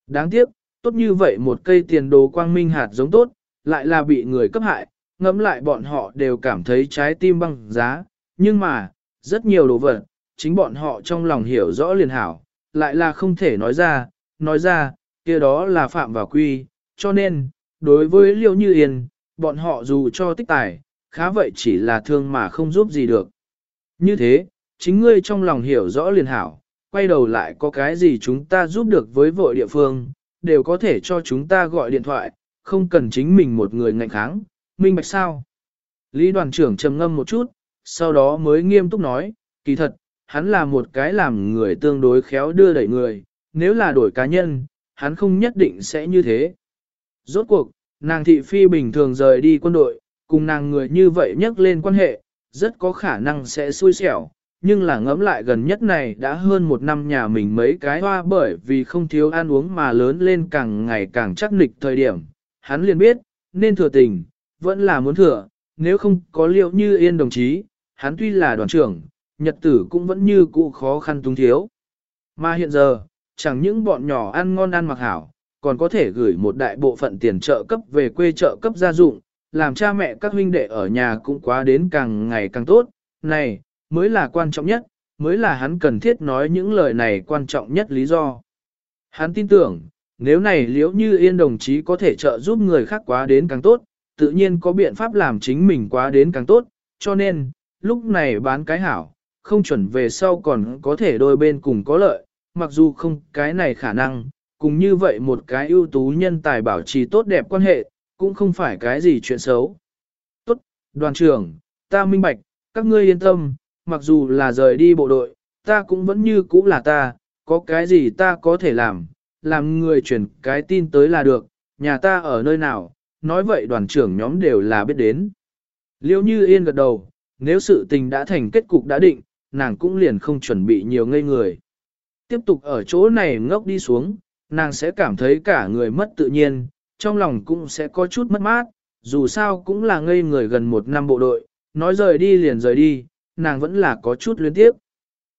Đáng tiếc, tốt như vậy một cây tiền đồ quang minh hạt giống tốt, lại là bị người cấp hại, ngẫm lại bọn họ đều cảm thấy trái tim băng giá, nhưng mà, rất nhiều đồ vật, chính bọn họ trong lòng hiểu rõ liền hảo, lại là không thể nói ra, nói ra, kia đó là phạm vào quy, cho nên, đối với liêu như yên, bọn họ dù cho tích tài, khá vậy chỉ là thương mà không giúp gì được. Như thế, chính ngươi trong lòng hiểu rõ liền hảo, quay đầu lại có cái gì chúng ta giúp được với vội địa phương, đều có thể cho chúng ta gọi điện thoại, không cần chính mình một người ngạnh kháng, minh bạch sao. Lý đoàn trưởng trầm ngâm một chút, sau đó mới nghiêm túc nói, kỳ thật, hắn là một cái làm người tương đối khéo đưa đẩy người, nếu là đổi cá nhân, hắn không nhất định sẽ như thế. Rốt cuộc, nàng thị phi bình thường rời đi quân đội, cùng nàng người như vậy nhắc lên quan hệ, rất có khả năng sẽ xui xẻo, nhưng là ngẫm lại gần nhất này đã hơn một năm nhà mình mấy cái hoa bởi vì không thiếu ăn uống mà lớn lên càng ngày càng chắc nịch thời điểm, hắn liền biết, nên thừa tình, vẫn là muốn thừa, nếu không có liệu như yên đồng chí, hắn tuy là đoàn trưởng, nhật tử cũng vẫn như cũ khó khăn túng thiếu. Mà hiện giờ, chẳng những bọn nhỏ ăn ngon ăn mặc hảo, còn có thể gửi một đại bộ phận tiền trợ cấp về quê trợ cấp gia dụng, làm cha mẹ các huynh đệ ở nhà cũng quá đến càng ngày càng tốt. Này, mới là quan trọng nhất, mới là hắn cần thiết nói những lời này quan trọng nhất lý do. Hắn tin tưởng, nếu này liếu như yên đồng chí có thể trợ giúp người khác quá đến càng tốt, tự nhiên có biện pháp làm chính mình quá đến càng tốt, cho nên, lúc này bán cái hảo, không chuẩn về sau còn có thể đôi bên cùng có lợi, mặc dù không cái này khả năng, cùng như vậy một cái ưu tú nhân tài bảo trì tốt đẹp quan hệ, cũng không phải cái gì chuyện xấu. Tốt, đoàn trưởng, ta minh bạch, các ngươi yên tâm, mặc dù là rời đi bộ đội, ta cũng vẫn như cũ là ta, có cái gì ta có thể làm, làm người truyền cái tin tới là được, nhà ta ở nơi nào, nói vậy đoàn trưởng nhóm đều là biết đến. Liêu như yên gật đầu, nếu sự tình đã thành kết cục đã định, nàng cũng liền không chuẩn bị nhiều ngây người. Tiếp tục ở chỗ này ngốc đi xuống, nàng sẽ cảm thấy cả người mất tự nhiên, trong lòng cũng sẽ có chút mất mát, dù sao cũng là ngây người gần một năm bộ đội, nói rời đi liền rời đi, nàng vẫn là có chút luyến tiếp.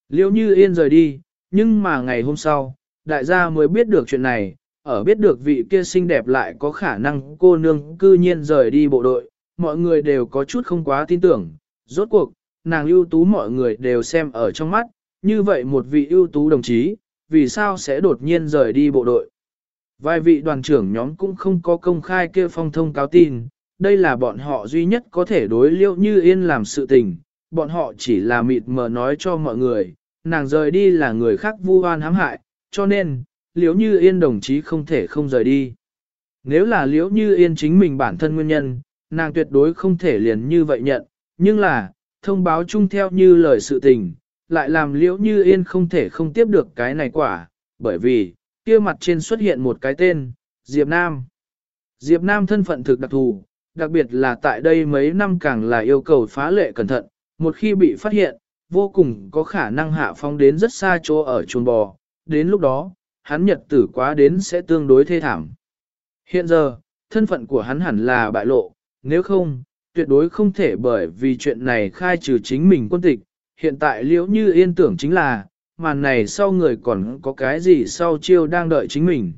Liêu như yên rời đi, nhưng mà ngày hôm sau, đại gia mới biết được chuyện này, ở biết được vị kia xinh đẹp lại có khả năng cô nương cư nhiên rời đi bộ đội, mọi người đều có chút không quá tin tưởng. Rốt cuộc, nàng ưu tú mọi người đều xem ở trong mắt, như vậy một vị ưu tú đồng chí, vì sao sẽ đột nhiên rời đi bộ đội. Vài vị đoàn trưởng nhóm cũng không có công khai kia phong thông cáo tin, đây là bọn họ duy nhất có thể đối liêu như yên làm sự tình, bọn họ chỉ là mịt mờ nói cho mọi người, nàng rời đi là người khác vu oan hãm hại, cho nên, liếu như yên đồng chí không thể không rời đi. Nếu là liếu như yên chính mình bản thân nguyên nhân, nàng tuyệt đối không thể liền như vậy nhận, nhưng là, thông báo chung theo như lời sự tình, lại làm liễu như yên không thể không tiếp được cái này quả, bởi vì, kia mặt trên xuất hiện một cái tên, Diệp Nam. Diệp Nam thân phận thực đặc thù, đặc biệt là tại đây mấy năm càng là yêu cầu phá lệ cẩn thận, một khi bị phát hiện, vô cùng có khả năng hạ phong đến rất xa chỗ ở chuồng bò, đến lúc đó, hắn nhật tử quá đến sẽ tương đối thê thảm. Hiện giờ, thân phận của hắn hẳn là bại lộ, nếu không, tuyệt đối không thể bởi vì chuyện này khai trừ chính mình quân tịch. Hiện tại liễu như yên tưởng chính là, màn này sau người còn có cái gì sau chiêu đang đợi chính mình.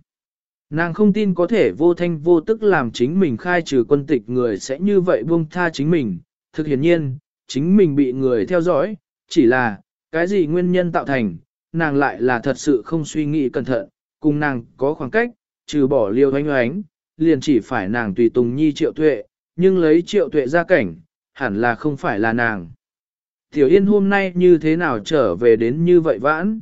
Nàng không tin có thể vô thanh vô tức làm chính mình khai trừ quân tịch người sẽ như vậy buông tha chính mình. Thực hiện nhiên, chính mình bị người theo dõi, chỉ là, cái gì nguyên nhân tạo thành, nàng lại là thật sự không suy nghĩ cẩn thận, cùng nàng có khoảng cách, trừ bỏ liêu oánh oánh, liền chỉ phải nàng tùy tùng nhi triệu tuệ, nhưng lấy triệu tuệ ra cảnh, hẳn là không phải là nàng. Tiểu Yên hôm nay như thế nào trở về đến như vậy vãn?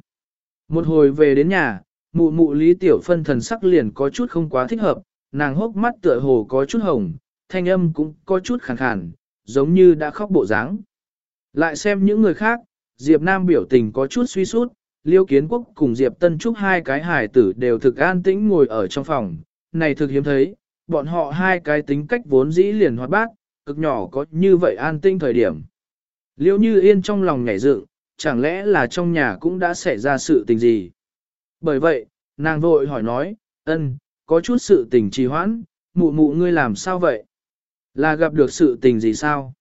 Một hồi về đến nhà, mụ mụ Lý Tiểu Phân thần sắc liền có chút không quá thích hợp, nàng hốc mắt tựa hồ có chút hồng, thanh âm cũng có chút khàn khàn, giống như đã khóc bộ dáng. Lại xem những người khác, Diệp Nam biểu tình có chút suy sút, Liêu Kiến Quốc cùng Diệp Tân Trúc hai cái hài tử đều thực an tĩnh ngồi ở trong phòng, này thực hiếm thấy, bọn họ hai cái tính cách vốn dĩ liền hoạt bát, cực nhỏ có như vậy an tĩnh thời điểm. Liễu Như Yên trong lòng nhảy dựng, chẳng lẽ là trong nhà cũng đã xảy ra sự tình gì? Bởi vậy, nàng vội hỏi nói, ân, có chút sự tình trì hoãn, mụ mụ ngươi làm sao vậy? Là gặp được sự tình gì sao?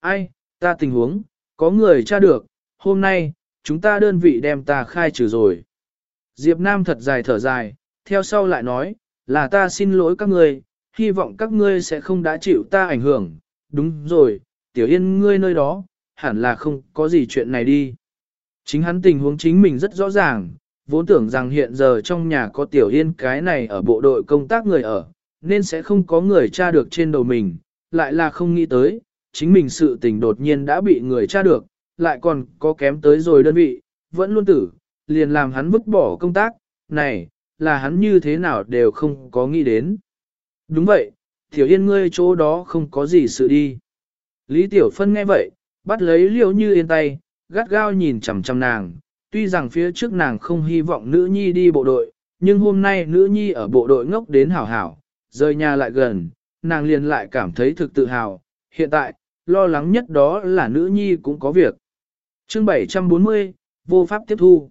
Ai, ta tình huống, có người tra được, hôm nay, chúng ta đơn vị đem ta khai trừ rồi. Diệp Nam thật dài thở dài, theo sau lại nói, là ta xin lỗi các ngươi, hy vọng các ngươi sẽ không đã chịu ta ảnh hưởng. Đúng rồi, tiểu yên ngươi nơi đó, hẳn là không có gì chuyện này đi. Chính hắn tình huống chính mình rất rõ ràng, vốn tưởng rằng hiện giờ trong nhà có tiểu yên cái này ở bộ đội công tác người ở, nên sẽ không có người tra được trên đầu mình, lại là không nghĩ tới, chính mình sự tình đột nhiên đã bị người tra được, lại còn có kém tới rồi đơn vị, vẫn luôn tử, liền làm hắn vứt bỏ công tác, này, là hắn như thế nào đều không có nghĩ đến. Đúng vậy, Tiểu Yên ngươi chỗ đó không có gì sự đi. Lý Tiểu Phân nghe vậy, bắt lấy liễu như yên tay, gắt gao nhìn chằm chằm nàng, tuy rằng phía trước nàng không hy vọng nữ nhi đi bộ đội, nhưng hôm nay nữ nhi ở bộ đội ngốc đến hảo hảo, rời nhà lại gần, nàng liền lại cảm thấy thực tự hào, hiện tại, lo lắng nhất đó là nữ nhi cũng có việc. Chương 740, vô pháp tiếp thu.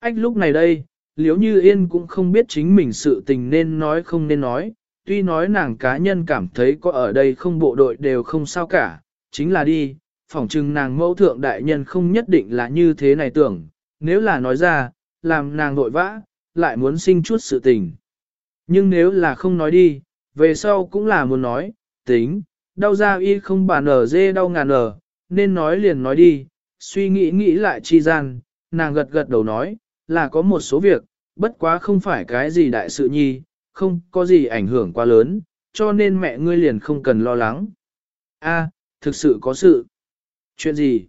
Ách lúc này đây, liếu như yên cũng không biết chính mình sự tình nên nói không nên nói, tuy nói nàng cá nhân cảm thấy có ở đây không bộ đội đều không sao cả, chính là đi, phỏng chừng nàng mẫu thượng đại nhân không nhất định là như thế này tưởng, nếu là nói ra, làm nàng nội vã, lại muốn sinh chút sự tình. Nhưng nếu là không nói đi, về sau cũng là muốn nói, tính, đau ra y không bà nở dê đau ngàn nở, nên nói liền nói đi, suy nghĩ nghĩ lại chi gian, nàng gật gật đầu nói, là có một số việc, bất quá không phải cái gì đại sự nhi, không có gì ảnh hưởng quá lớn, cho nên mẹ ngươi liền không cần lo lắng. A, thực sự có sự. Chuyện gì?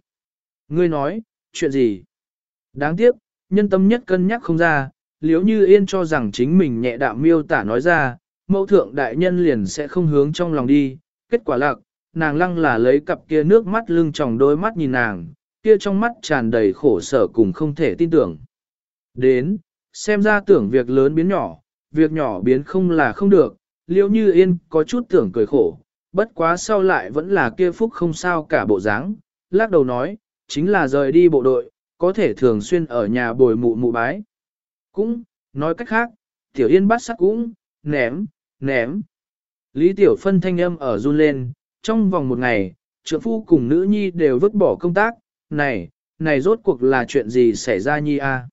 Ngươi nói, chuyện gì? Đáng tiếc, nhân tâm nhất cân nhắc không ra, liếu như yên cho rằng chính mình nhẹ đạm miêu tả nói ra, mẫu thượng đại nhân liền sẽ không hướng trong lòng đi, kết quả lạc, nàng lăng là lấy cặp kia nước mắt lưng tròng đôi mắt nhìn nàng, kia trong mắt tràn đầy khổ sở cùng không thể tin tưởng. Đến, xem ra tưởng việc lớn biến nhỏ, việc nhỏ biến không là không được, liễu như yên có chút tưởng cười khổ, bất quá sau lại vẫn là kia phúc không sao cả bộ dáng, lắc đầu nói, chính là rời đi bộ đội, có thể thường xuyên ở nhà bồi mụ mụ bái. Cũng, nói cách khác, tiểu yên bắt sắc cũng, ném, ném. Lý tiểu phân thanh âm ở run lên, trong vòng một ngày, trượng phu cùng nữ nhi đều vứt bỏ công tác, này, này rốt cuộc là chuyện gì xảy ra nhi a?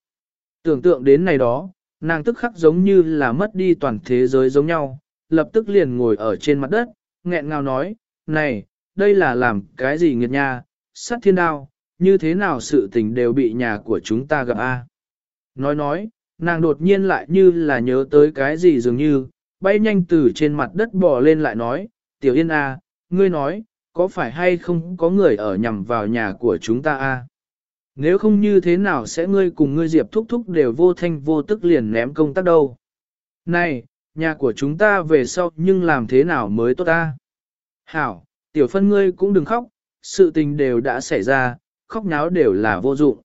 Tưởng tượng đến này đó, nàng tức khắc giống như là mất đi toàn thế giới giống nhau, lập tức liền ngồi ở trên mặt đất, nghẹn ngào nói, này, đây là làm cái gì nghiệt nha, sát thiên đao, như thế nào sự tình đều bị nhà của chúng ta gặp a? Nói nói, nàng đột nhiên lại như là nhớ tới cái gì dường như, bay nhanh từ trên mặt đất bò lên lại nói, tiểu yên a, ngươi nói, có phải hay không có người ở nhằm vào nhà của chúng ta a? Nếu không như thế nào sẽ ngươi cùng ngươi Diệp thúc thúc đều vô thanh vô tức liền ném công tác đâu? Này, nhà của chúng ta về sau nhưng làm thế nào mới tốt ta? Hảo, tiểu phân ngươi cũng đừng khóc, sự tình đều đã xảy ra, khóc nháo đều là vô dụng.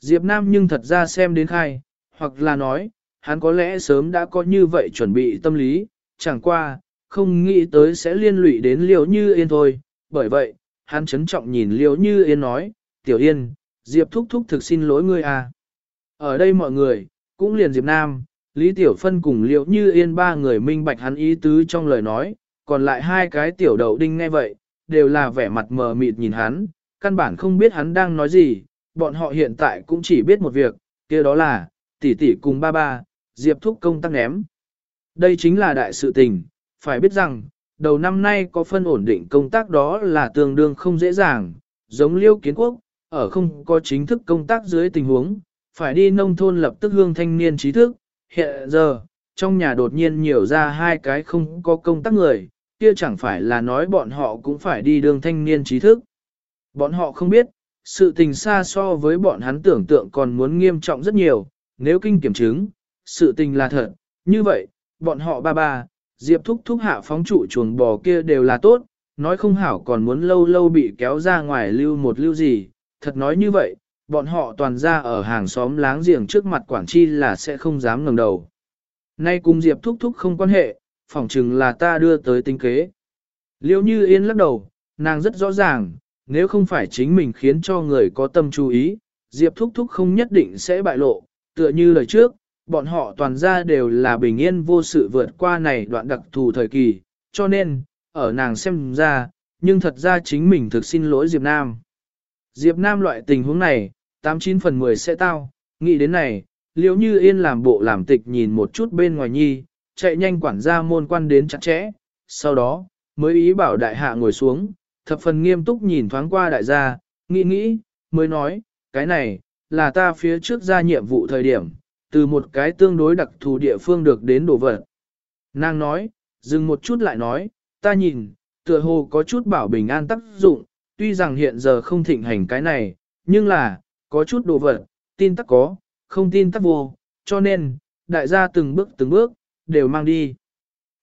Diệp Nam nhưng thật ra xem đến khai, hoặc là nói, hắn có lẽ sớm đã có như vậy chuẩn bị tâm lý, chẳng qua, không nghĩ tới sẽ liên lụy đến liễu như yên thôi, bởi vậy, hắn chấn trọng nhìn liễu như yên nói, tiểu yên, Diệp thúc thúc thực xin lỗi ngươi à. Ở đây mọi người, cũng liền Diệp Nam, Lý Tiểu Phân cùng liễu như yên ba người minh bạch hắn ý tứ trong lời nói, còn lại hai cái tiểu đậu đinh nghe vậy, đều là vẻ mặt mờ mịt nhìn hắn, căn bản không biết hắn đang nói gì, bọn họ hiện tại cũng chỉ biết một việc, kia đó là, tỷ tỷ cùng ba ba, Diệp thúc công tăng ném. Đây chính là đại sự tình, phải biết rằng, đầu năm nay có phân ổn định công tác đó là tương đương không dễ dàng, giống liêu kiến quốc, ở không có chính thức công tác dưới tình huống, phải đi nông thôn lập tức hương thanh niên trí thức, hiện giờ, trong nhà đột nhiên nhiều ra hai cái không có công tác người, kia chẳng phải là nói bọn họ cũng phải đi đường thanh niên trí thức. Bọn họ không biết, sự tình xa so với bọn hắn tưởng tượng còn muốn nghiêm trọng rất nhiều, nếu kinh kiểm chứng, sự tình là thật, như vậy, bọn họ ba ba, Diệp thúc thúc hạ phóng trụ chuồng bò kia đều là tốt, nói không hảo còn muốn lâu lâu bị kéo ra ngoài lưu một lưu gì, thật nói như vậy, bọn họ toàn ra ở hàng xóm láng giềng trước mặt Quảng Chi là sẽ không dám ngẩng đầu. Nay cùng Diệp thúc thúc không quan hệ, phỏng chừng là ta đưa tới tinh kế. Liêu như yên lắc đầu, nàng rất rõ ràng, nếu không phải chính mình khiến cho người có tâm chú ý, Diệp thúc thúc không nhất định sẽ bại lộ, tựa như lời trước, bọn họ toàn ra đều là bình yên vô sự vượt qua này đoạn đặc thù thời kỳ, cho nên, ở nàng xem ra, nhưng thật ra chính mình thực xin lỗi Diệp Nam. Diệp Nam loại tình huống này, 89 phần 10 sẽ tao, nghĩ đến này, liếu như yên làm bộ làm tịch nhìn một chút bên ngoài nhi, chạy nhanh quản gia môn quan đến chặt chẽ, sau đó, mới ý bảo đại hạ ngồi xuống, thập phần nghiêm túc nhìn thoáng qua đại gia, nghĩ nghĩ, mới nói, cái này, là ta phía trước ra nhiệm vụ thời điểm, từ một cái tương đối đặc thù địa phương được đến đồ vật. Nàng nói, dừng một chút lại nói, ta nhìn, tựa hồ có chút bảo bình an tác dụng, tuy rằng hiện giờ không thịnh hành cái này, nhưng là, có chút đồ vật, tin tắc có, không tin tắc vô, cho nên, đại gia từng bước từng bước, đều mang đi.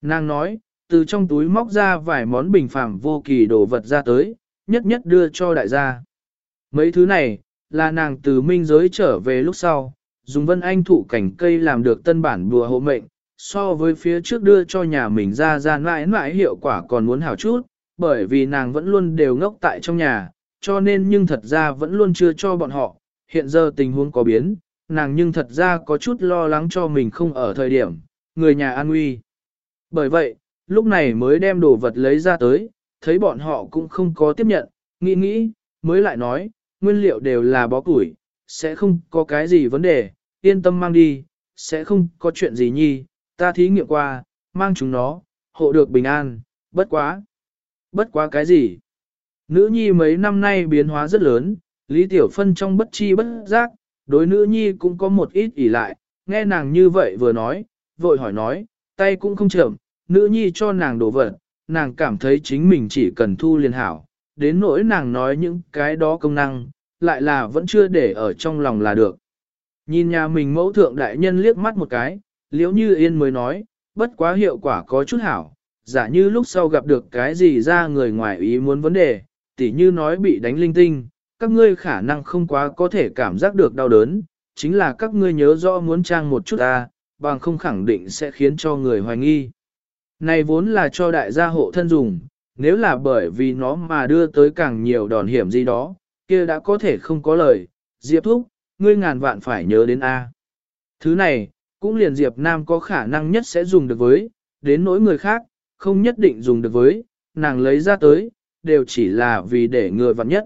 Nàng nói, từ trong túi móc ra vài món bình phẳng vô kỳ đồ vật ra tới, nhất nhất đưa cho đại gia. Mấy thứ này, là nàng từ minh giới trở về lúc sau, dùng vân anh thụ cảnh cây làm được tân bản bùa hộ mệnh, so với phía trước đưa cho nhà mình ra ra mãi mãi hiệu quả còn muốn hảo chút, bởi vì nàng vẫn luôn đều ngốc tại trong nhà, cho nên nhưng thật ra vẫn luôn chưa cho bọn họ, hiện giờ tình huống có biến, nàng nhưng thật ra có chút lo lắng cho mình không ở thời điểm, người nhà an nguy. Bởi vậy, lúc này mới đem đồ vật lấy ra tới, thấy bọn họ cũng không có tiếp nhận, nghĩ nghĩ, mới lại nói, nguyên liệu đều là bó củi, sẽ không có cái gì vấn đề, yên tâm mang đi, sẽ không có chuyện gì nhi, ta thí nghiệm qua, mang chúng nó, hộ được bình an, bất quá. Bất quá cái gì? Nữ nhi mấy năm nay biến hóa rất lớn, Lý Tiểu Phân trong bất chi bất giác, đối nữ nhi cũng có một ít ỉ lại, nghe nàng như vậy vừa nói, vội hỏi nói, tay cũng không chậm, nữ nhi cho nàng đổ vật, nàng cảm thấy chính mình chỉ cần thu liền hảo, đến nỗi nàng nói những cái đó công năng, lại là vẫn chưa để ở trong lòng là được. Nhìn nhà mình mẫu thượng đại nhân liếc mắt một cái, liễu như yên mới nói, bất quá hiệu quả có chút hảo, giả như lúc sau gặp được cái gì ra người ngoài ý muốn vấn đề, tỉ như nói bị đánh linh tinh, các ngươi khả năng không quá có thể cảm giác được đau đớn, chính là các ngươi nhớ rõ muốn trang một chút ta, bằng không khẳng định sẽ khiến cho người hoài nghi. Này vốn là cho đại gia hộ thân dùng, nếu là bởi vì nó mà đưa tới càng nhiều đòn hiểm gì đó, kia đã có thể không có lời, Diệp Thúc, ngươi ngàn vạn phải nhớ đến A. Thứ này, cũng liền Diệp Nam có khả năng nhất sẽ dùng được với, đến nỗi người khác, không nhất định dùng được với, nàng lấy ra tới, đều chỉ là vì để người vặn nhất.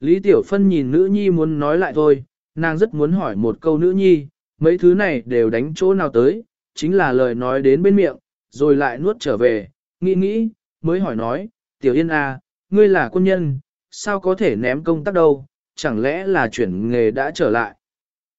Lý Tiểu Phân nhìn nữ nhi muốn nói lại thôi, nàng rất muốn hỏi một câu nữ nhi, mấy thứ này đều đánh chỗ nào tới, chính là lời nói đến bên miệng, rồi lại nuốt trở về, nghĩ nghĩ, mới hỏi nói, Tiểu Yên à, ngươi là quân nhân, sao có thể ném công tác đâu, chẳng lẽ là chuyển nghề đã trở lại.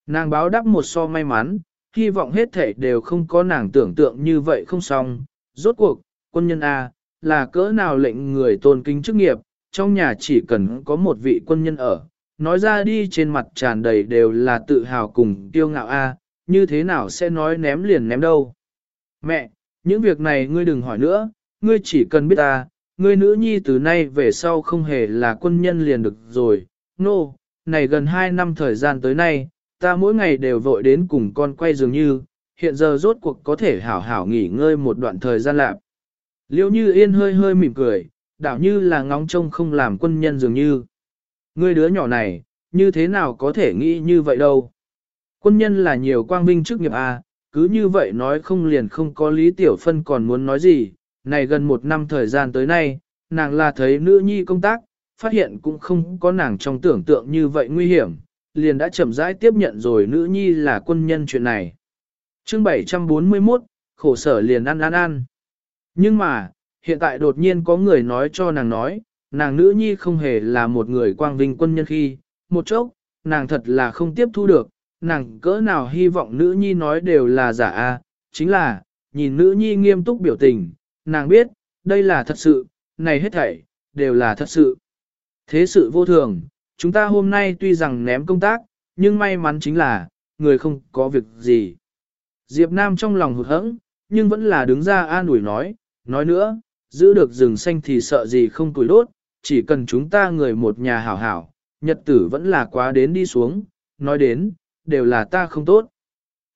Nàng báo đáp một so may mắn, hy vọng hết thể đều không có nàng tưởng tượng như vậy không xong, rốt cuộc, quân nhân A, là cỡ nào lệnh người tôn kính chức nghiệp, trong nhà chỉ cần có một vị quân nhân ở, nói ra đi trên mặt tràn đầy đều là tự hào cùng tiêu ngạo A, như thế nào sẽ nói ném liền ném đâu. Mẹ, những việc này ngươi đừng hỏi nữa, ngươi chỉ cần biết ta, ngươi nữ nhi từ nay về sau không hề là quân nhân liền được rồi. Nô, no, này gần 2 năm thời gian tới nay, ta mỗi ngày đều vội đến cùng con quay dường như, hiện giờ rốt cuộc có thể hảo hảo nghỉ ngơi một đoạn thời gian lạc. Liêu như yên hơi hơi mỉm cười, đảo như là ngóng trông không làm quân nhân dường như. Ngươi đứa nhỏ này, như thế nào có thể nghĩ như vậy đâu. Quân nhân là nhiều quang vinh chức nghiệp à, cứ như vậy nói không liền không có lý tiểu phân còn muốn nói gì, này gần một năm thời gian tới nay, nàng là thấy nữ nhi công tác, phát hiện cũng không có nàng trong tưởng tượng như vậy nguy hiểm, liền đã chậm rãi tiếp nhận rồi nữ nhi là quân nhân chuyện này. chương 741, khổ sở liền ăn ăn ăn. Nhưng mà, hiện tại đột nhiên có người nói cho nàng nói, nàng nữ nhi không hề là một người quang vinh quân nhân khi, một chốc, nàng thật là không tiếp thu được, nàng cỡ nào hy vọng nữ nhi nói đều là giả a chính là, nhìn nữ nhi nghiêm túc biểu tình, nàng biết, đây là thật sự, này hết thảy, đều là thật sự. Thế sự vô thường, chúng ta hôm nay tuy rằng ném công tác, nhưng may mắn chính là, người không có việc gì. Diệp Nam trong lòng hụt hẫng, nhưng vẫn là đứng ra an ủi nói, nói nữa, giữ được rừng xanh thì sợ gì không tuổi đốt, chỉ cần chúng ta người một nhà hảo hảo, nhật tử vẫn là quá đến đi xuống, nói đến, đều là ta không tốt.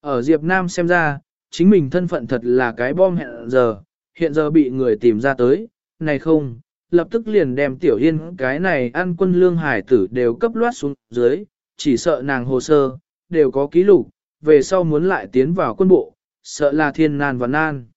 Ở Diệp Nam xem ra, chính mình thân phận thật là cái bom hẹn giờ, hiện giờ bị người tìm ra tới, này không, lập tức liền đem Tiểu Yên cái này ăn quân lương hải tử đều cấp loát xuống dưới, chỉ sợ nàng hồ sơ, đều có ký lục, về sau muốn lại tiến vào quân bộ, sợ là thiên nan và nan.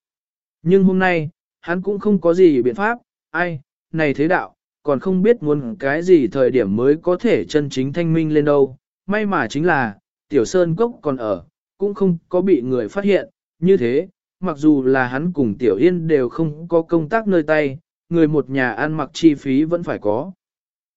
Nhưng hôm nay, hắn cũng không có gì biện pháp, ai, này thế đạo, còn không biết muốn cái gì thời điểm mới có thể chân chính thanh minh lên đâu. May mà chính là, Tiểu Sơn Cốc còn ở, cũng không có bị người phát hiện, như thế, mặc dù là hắn cùng Tiểu Yên đều không có công tác nơi tay, người một nhà ăn mặc chi phí vẫn phải có.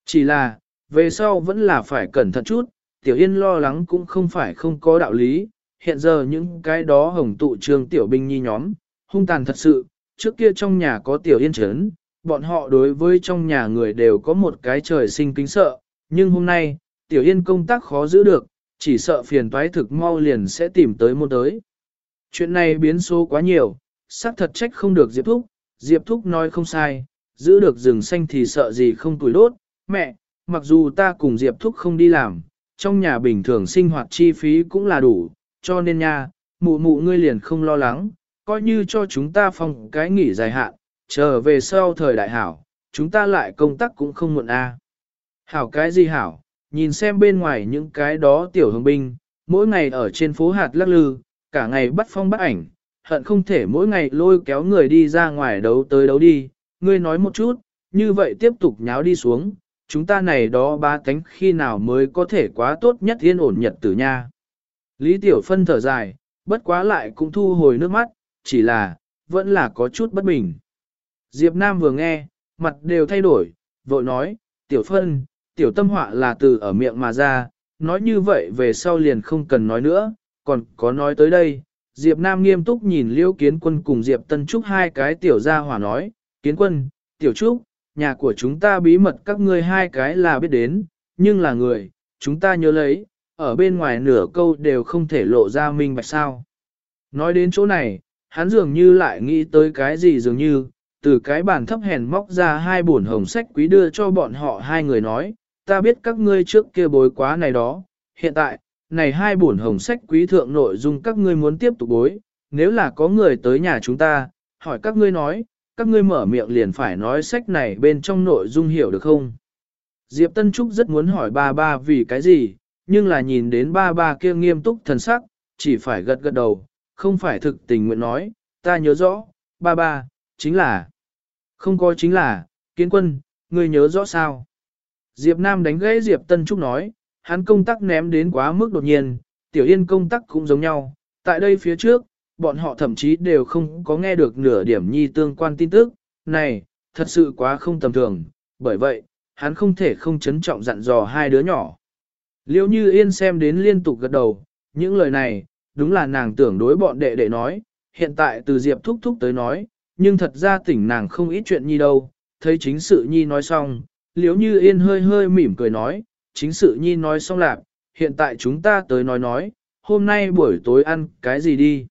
Chỉ là, về sau vẫn là phải cẩn thận chút, Tiểu Yên lo lắng cũng không phải không có đạo lý, hiện giờ những cái đó hồng tụ trường Tiểu Binh nhi nhóm, hung tàn thật sự, trước kia trong nhà có Tiểu Yên chấn, bọn họ đối với trong nhà người đều có một cái trời sinh kính sợ, nhưng hôm nay, Tiểu Yên công tác khó giữ được, chỉ sợ phiền toái thực mau liền sẽ tìm tới môn tới. Chuyện này biến số quá nhiều, xác thật trách không được Diệp Thúc, Diệp Thúc nói không sai, giữ được rừng xanh thì sợ gì không tuổi đốt, mẹ, mặc dù ta cùng Diệp Thúc không đi làm, trong nhà bình thường sinh hoạt chi phí cũng là đủ, cho nên nha, mụ mụ ngươi liền không lo lắng, coi như cho chúng ta phòng cái nghỉ dài hạn, chờ về sau thời đại hảo, chúng ta lại công tác cũng không muộn a. À. Hảo cái gì hảo, nhìn xem bên ngoài những cái đó tiểu hương binh, mỗi ngày ở trên phố hạt lắc lư, cả ngày bắt phong bắt ảnh, hận không thể mỗi ngày lôi kéo người đi ra ngoài đấu tới đấu đi, ngươi nói một chút, như vậy tiếp tục nháo đi xuống, chúng ta này đó ba cánh khi nào mới có thể quá tốt nhất yên ổn nhật tử nha. Lý Tiểu Phân thở dài, bất quá lại cũng thu hồi nước mắt, chỉ là, vẫn là có chút bất bình. Diệp Nam vừa nghe, mặt đều thay đổi, vội nói, Tiểu Phân, Tiểu Tâm Họa là từ ở miệng mà ra, nói như vậy về sau liền không cần nói nữa, còn có nói tới đây. Diệp Nam nghiêm túc nhìn Liễu Kiến Quân cùng Diệp Tân Trúc hai cái tiểu gia hỏa nói, Kiến Quân, Tiểu Trúc, nhà của chúng ta bí mật các ngươi hai cái là biết đến, nhưng là người, chúng ta nhớ lấy, ở bên ngoài nửa câu đều không thể lộ ra minh bạch sao. Nói đến chỗ này, hắn dường như lại nghĩ tới cái gì dường như, từ cái bàn thấp hèn móc ra hai bổn hồng sách quý đưa cho bọn họ hai người nói, ta biết các ngươi trước kia bối quá này đó, hiện tại, này hai bổn hồng sách quý thượng nội dung các ngươi muốn tiếp tục bối, nếu là có người tới nhà chúng ta, hỏi các ngươi nói, các ngươi mở miệng liền phải nói sách này bên trong nội dung hiểu được không? Diệp Tân Trúc rất muốn hỏi ba ba vì cái gì, nhưng là nhìn đến ba ba kia nghiêm túc thần sắc, chỉ phải gật gật đầu, không phải thực tình nguyện nói, ta nhớ rõ, ba ba, chính là, không có chính là, kiến quân, ngươi nhớ rõ sao? Diệp Nam đánh gãy Diệp Tân Trúc nói, hắn công tác ném đến quá mức đột nhiên, Tiểu Yên công tác cũng giống nhau, tại đây phía trước, bọn họ thậm chí đều không có nghe được nửa điểm nhi tương quan tin tức, này, thật sự quá không tầm thường, bởi vậy, hắn không thể không chấn trọng dặn dò hai đứa nhỏ. Liêu như yên xem đến liên tục gật đầu, những lời này, đúng là nàng tưởng đối bọn đệ đệ nói, hiện tại từ Diệp thúc thúc tới nói, nhưng thật ra tỉnh nàng không ít chuyện nhi đâu, thấy chính sự nhi nói xong, liếu như yên hơi hơi mỉm cười nói, chính sự nhi nói xong lạc, hiện tại chúng ta tới nói nói, hôm nay buổi tối ăn cái gì đi.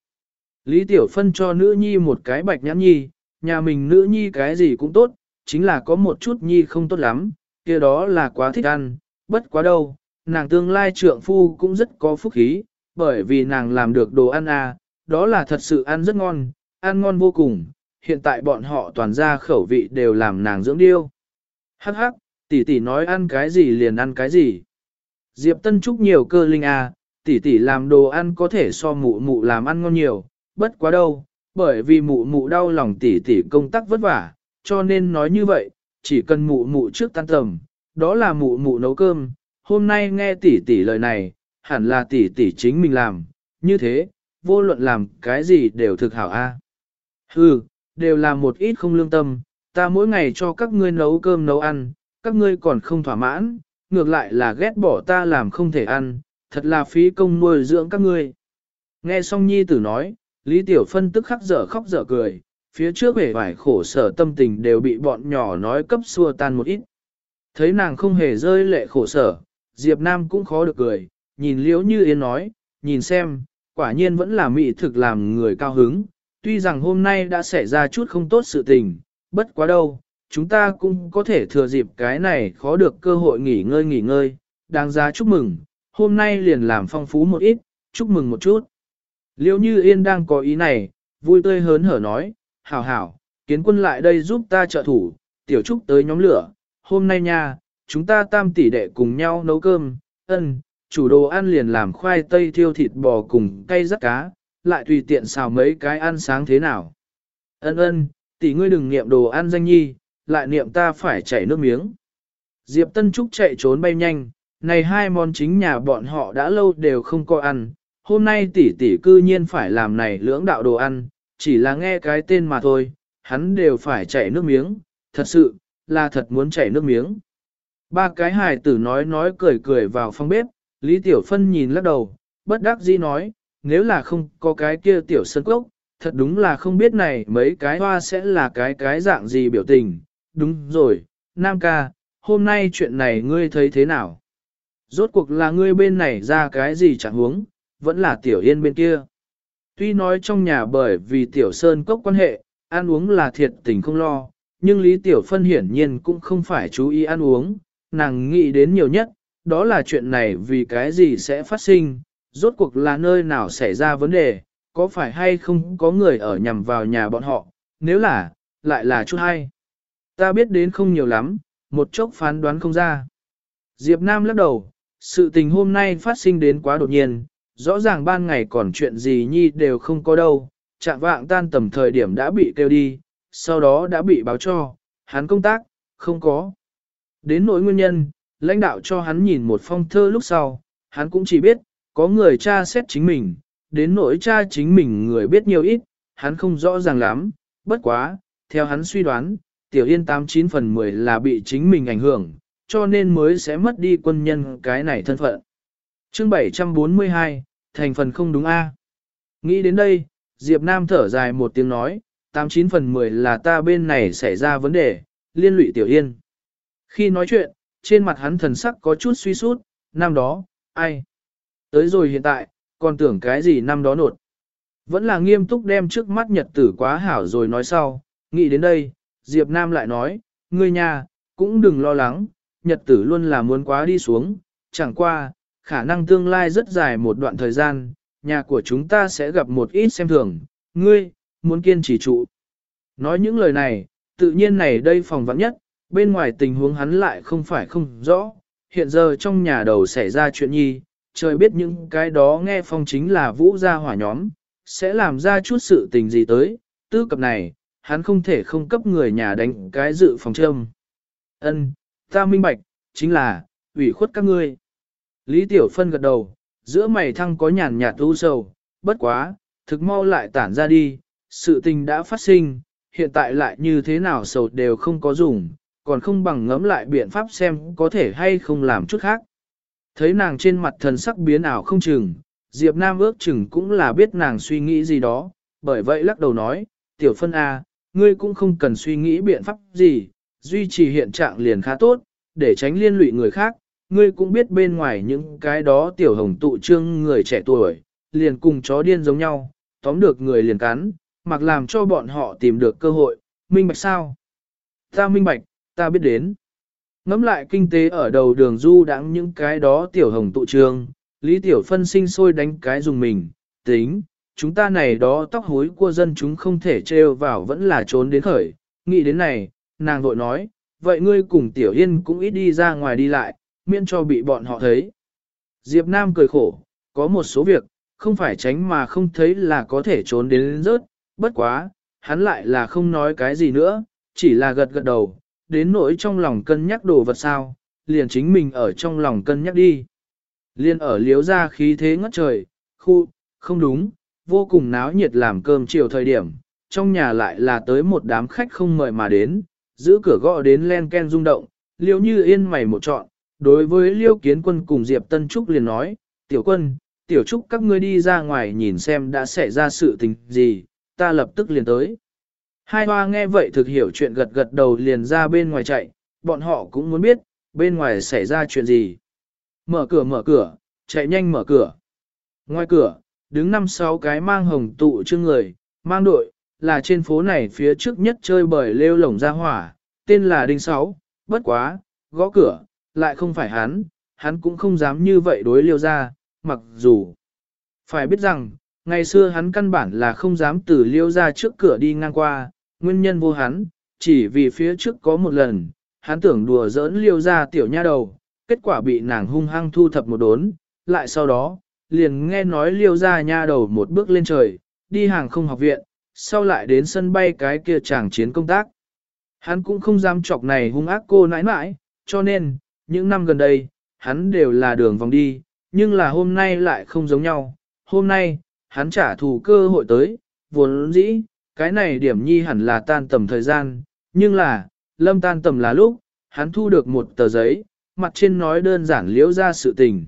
Lý Tiểu Phân cho nữ nhi một cái bạch nhãn nhi, nhà mình nữ nhi cái gì cũng tốt, chính là có một chút nhi không tốt lắm, kia đó là quá thích ăn, bất quá đâu, nàng tương lai trượng phu cũng rất có phúc khí, bởi vì nàng làm được đồ ăn à, đó là thật sự ăn rất ngon, ăn ngon vô cùng, hiện tại bọn họ toàn ra khẩu vị đều làm nàng dưỡng điêu. Hắc hắc, tỷ tỷ nói ăn cái gì liền ăn cái gì. Diệp Tân Trúc nhiều cơ linh à, tỷ tỷ làm đồ ăn có thể so mụ mụ làm ăn ngon nhiều, bất quá đâu, bởi vì mụ mụ đau lòng tỷ tỷ công tác vất vả, cho nên nói như vậy, chỉ cần mụ mụ trước tan tầm, đó là mụ mụ nấu cơm, hôm nay nghe tỷ tỷ lời này, hẳn là tỷ tỷ chính mình làm, như thế, vô luận làm cái gì đều thực hảo a. Hừ, đều là một ít không lương tâm, ta mỗi ngày cho các ngươi nấu cơm nấu ăn, các ngươi còn không thỏa mãn, ngược lại là ghét bỏ ta làm không thể ăn, thật là phí công nuôi dưỡng các ngươi. Nghe xong nhi tử nói, Lý Tiểu Phân tức khắc dở khóc dở cười, phía trước vẻ vải khổ sở tâm tình đều bị bọn nhỏ nói cấp xua tan một ít. Thấy nàng không hề rơi lệ khổ sở, Diệp Nam cũng khó được cười, nhìn liễu như yên nói, nhìn xem, quả nhiên vẫn là mỹ thực làm người cao hứng, tuy rằng hôm nay đã xảy ra chút không tốt sự tình, bất quá đâu, chúng ta cũng có thể thừa dịp cái này khó được cơ hội nghỉ ngơi nghỉ ngơi, đáng giá chúc mừng, hôm nay liền làm phong phú một ít, chúc mừng một chút. Liêu như yên đang có ý này, vui tươi hớn hở nói, hảo hảo, kiến quân lại đây giúp ta trợ thủ, tiểu trúc tới nhóm lửa, hôm nay nha, chúng ta tam tỷ đệ cùng nhau nấu cơm, ân, chủ đồ ăn liền làm khoai tây thiêu thịt bò cùng cây rắc cá, lại tùy tiện xào mấy cái ăn sáng thế nào. Ân ân, tỷ ngươi đừng niệm đồ ăn danh nhi, lại niệm ta phải chảy nước miếng. Diệp Tân Trúc chạy trốn bay nhanh, này hai món chính nhà bọn họ đã lâu đều không có ăn, hôm nay tỷ tỷ cư nhiên phải làm này lưỡng đạo đồ ăn, chỉ là nghe cái tên mà thôi, hắn đều phải chảy nước miếng, thật sự, là thật muốn chảy nước miếng. Ba cái hài tử nói nói cười cười vào phòng bếp, Lý Tiểu Phân nhìn lắc đầu, bất đắc dĩ nói, nếu là không có cái kia tiểu sân cốc, thật đúng là không biết này mấy cái hoa sẽ là cái cái dạng gì biểu tình. Đúng rồi, Nam ca, hôm nay chuyện này ngươi thấy thế nào? Rốt cuộc là ngươi bên này ra cái gì chẳng huống, vẫn là tiểu yên bên kia. Tuy nói trong nhà bởi vì tiểu sơn cốc quan hệ, ăn uống là thiệt tình không lo, nhưng Lý Tiểu Phân hiển nhiên cũng không phải chú ý ăn uống, nàng nghĩ đến nhiều nhất, đó là chuyện này vì cái gì sẽ phát sinh, rốt cuộc là nơi nào xảy ra vấn đề, có phải hay không có người ở nhằm vào nhà bọn họ, nếu là, lại là chút hay. Ta biết đến không nhiều lắm, một chốc phán đoán không ra. Diệp Nam lắc đầu, sự tình hôm nay phát sinh đến quá đột nhiên, rõ ràng ban ngày còn chuyện gì nhi đều không có đâu, chạm vạng tan tầm thời điểm đã bị kêu đi, sau đó đã bị báo cho, hắn công tác, không có. Đến nỗi nguyên nhân, lãnh đạo cho hắn nhìn một phong thơ lúc sau, hắn cũng chỉ biết, có người cha xét chính mình, đến nỗi cha chính mình người biết nhiều ít, hắn không rõ ràng lắm, bất quá, theo hắn suy đoán, tiểu yên 89 phần 10 là bị chính mình ảnh hưởng, cho nên mới sẽ mất đi quân nhân cái này thân phận. Chương 742, thành phần không đúng A. Nghĩ đến đây, Diệp Nam thở dài một tiếng nói, 89 phần 10 là ta bên này xảy ra vấn đề, liên lụy tiểu yên. Khi nói chuyện, trên mặt hắn thần sắc có chút suy sút, năm đó, ai? Tới rồi hiện tại, còn tưởng cái gì năm đó nột. Vẫn là nghiêm túc đem trước mắt nhật tử quá hảo rồi nói sau, nghĩ đến đây, Diệp Nam lại nói, ngươi nhà, cũng đừng lo lắng, nhật tử luôn là muốn quá đi xuống, chẳng qua, khả năng tương lai rất dài một đoạn thời gian, nhà của chúng ta sẽ gặp một ít xem thường, ngươi, muốn kiên trì trụ. Nói những lời này, tự nhiên này đây phòng vắng nhất, bên ngoài tình huống hắn lại không phải không rõ, hiện giờ trong nhà đầu xảy ra chuyện nhi, trời biết những cái đó nghe phong chính là vũ gia hỏa nhóm, sẽ làm ra chút sự tình gì tới, tư cập này, hắn không thể không cấp người nhà đánh cái dự phòng châm. Ân, ta minh bạch, chính là, ủy khuất các ngươi. Lý Tiểu Phân gật đầu, giữa mày thăng có nhàn nhạt u sầu, bất quá, thực mau lại tản ra đi, sự tình đã phát sinh, hiện tại lại như thế nào sầu đều không có dùng, còn không bằng ngẫm lại biện pháp xem có thể hay không làm chút khác. Thấy nàng trên mặt thần sắc biến ảo không chừng, Diệp Nam ước chừng cũng là biết nàng suy nghĩ gì đó, bởi vậy lắc đầu nói, tiểu phân A, ngươi cũng không cần suy nghĩ biện pháp gì, duy trì hiện trạng liền khá tốt, để tránh liên lụy người khác, ngươi cũng biết bên ngoài những cái đó tiểu hồng tụ trương người trẻ tuổi, liền cùng chó điên giống nhau, tóm được người liền cắn, mặc làm cho bọn họ tìm được cơ hội, minh bạch sao? Ta minh bạch, ta biết đến. Ngắm lại kinh tế ở đầu đường du đãng những cái đó tiểu hồng tụ trường, Lý Tiểu Phân sinh sôi đánh cái dùng mình, tính, chúng ta này đó tóc hối của dân chúng không thể trêu vào vẫn là trốn đến khởi. Nghĩ đến này, nàng vội nói, vậy ngươi cùng Tiểu Yên cũng ít đi ra ngoài đi lại, miễn cho bị bọn họ thấy. Diệp Nam cười khổ, có một số việc, không phải tránh mà không thấy là có thể trốn đến rớt, bất quá, hắn lại là không nói cái gì nữa, chỉ là gật gật đầu, đến nỗi trong lòng cân nhắc đồ vật sao, liền chính mình ở trong lòng cân nhắc đi. Liên ở liếu ra khí thế ngất trời, khu, không đúng, vô cùng náo nhiệt làm cơm chiều thời điểm, trong nhà lại là tới một đám khách không mời mà đến, giữ cửa gõ đến len ken rung động, liêu như yên mày một trọn, đối với liêu kiến quân cùng Diệp Tân Trúc liền nói, tiểu quân, tiểu trúc các ngươi đi ra ngoài nhìn xem đã xảy ra sự tình gì, ta lập tức liền tới. Hai hoa nghe vậy thực hiểu chuyện gật gật đầu liền ra bên ngoài chạy, bọn họ cũng muốn biết, bên ngoài xảy ra chuyện gì. Mở cửa mở cửa, chạy nhanh mở cửa. Ngoài cửa, đứng năm sáu cái mang hồng tụ chương người, mang đội, là trên phố này phía trước nhất chơi bời lêu lổng ra hỏa, tên là Đinh Sáu, bất quá, gõ cửa, lại không phải hắn, hắn cũng không dám như vậy đối liêu ra, mặc dù phải biết rằng, ngày xưa hắn căn bản là không dám từ liêu ra trước cửa đi ngang qua, nguyên nhân vô hắn, chỉ vì phía trước có một lần, hắn tưởng đùa giỡn liêu ra tiểu nha đầu, kết quả bị nàng hung hăng thu thập một đốn, lại sau đó, liền nghe nói liêu ra nha đầu một bước lên trời, đi hàng không học viện, sau lại đến sân bay cái kia chàng chiến công tác. Hắn cũng không dám chọc này hung ác cô nãi nãi, cho nên, những năm gần đây, hắn đều là đường vòng đi, nhưng là hôm nay lại không giống nhau. Hôm nay, hắn trả thù cơ hội tới, vốn dĩ, cái này điểm nhi hẳn là tan tầm thời gian, nhưng là, lâm tan tầm là lúc, hắn thu được một tờ giấy, mặt trên nói đơn giản liễu ra sự tình.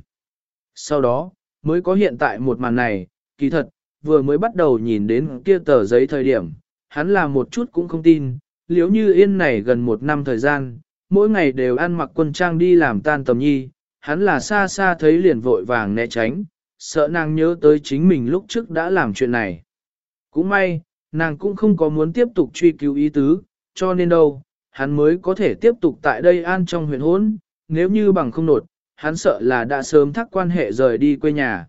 Sau đó, mới có hiện tại một màn này, kỳ thật, vừa mới bắt đầu nhìn đến kia tờ giấy thời điểm, hắn là một chút cũng không tin, liễu như yên này gần một năm thời gian, mỗi ngày đều ăn mặc quân trang đi làm tan tầm nhi, hắn là xa xa thấy liền vội vàng né tránh, sợ nàng nhớ tới chính mình lúc trước đã làm chuyện này. Cũng may, nàng cũng không có muốn tiếp tục truy cứu ý tứ, cho nên đâu, hắn mới có thể tiếp tục tại đây an trong huyền hốn, nếu như bằng không nột, hắn sợ là đã sớm thắc quan hệ rời đi quê nhà.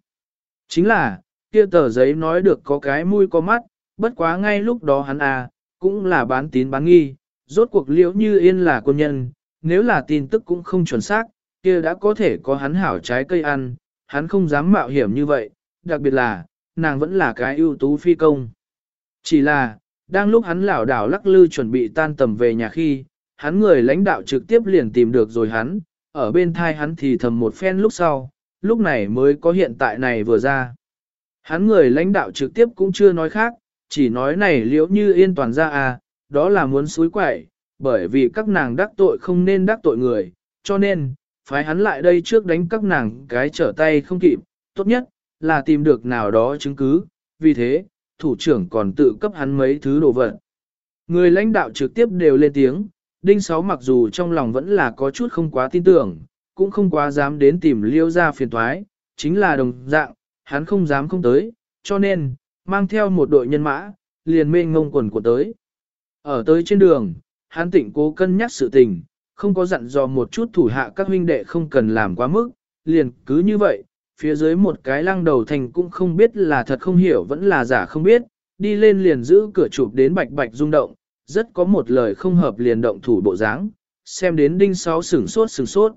Chính là, kia tờ giấy nói được có cái mũi có mắt, bất quá ngay lúc đó hắn à, cũng là bán tín bán nghi, rốt cuộc liễu như yên là quân nhân, nếu là tin tức cũng không chuẩn xác, kia đã có thể có hắn hảo trái cây ăn, hắn không dám mạo hiểm như vậy, đặc biệt là, nàng vẫn là cái ưu tú phi công. Chỉ là, đang lúc hắn lảo đảo lắc lư chuẩn bị tan tầm về nhà khi, hắn người lãnh đạo trực tiếp liền tìm được rồi hắn, ở bên thai hắn thì thầm một phen lúc sau, lúc này mới có hiện tại này vừa ra. Hắn người lãnh đạo trực tiếp cũng chưa nói khác, chỉ nói này liễu như yên toàn ra à, đó là muốn suối quậy, bởi vì các nàng đắc tội không nên đắc tội người, cho nên, phái hắn lại đây trước đánh các nàng cái trở tay không kịp, tốt nhất là tìm được nào đó chứng cứ, vì thế, thủ trưởng còn tự cấp hắn mấy thứ đồ vật. Người lãnh đạo trực tiếp đều lên tiếng, Đinh Sáu mặc dù trong lòng vẫn là có chút không quá tin tưởng, cũng không quá dám đến tìm liêu ra phiền thoái, chính là đồng dạng, hắn không dám không tới, cho nên, mang theo một đội nhân mã, liền mênh ngông quần của tới. Ở tới trên đường, hắn tịnh cố cân nhắc sự tình, không có dặn dò một chút thủ hạ các huynh đệ không cần làm quá mức, liền cứ như vậy, phía dưới một cái lăng đầu thành cũng không biết là thật không hiểu vẫn là giả không biết, đi lên liền giữ cửa chụp đến bạch bạch rung động, rất có một lời không hợp liền động thủ bộ dáng, xem đến đinh sáu sửng sốt sửng sốt.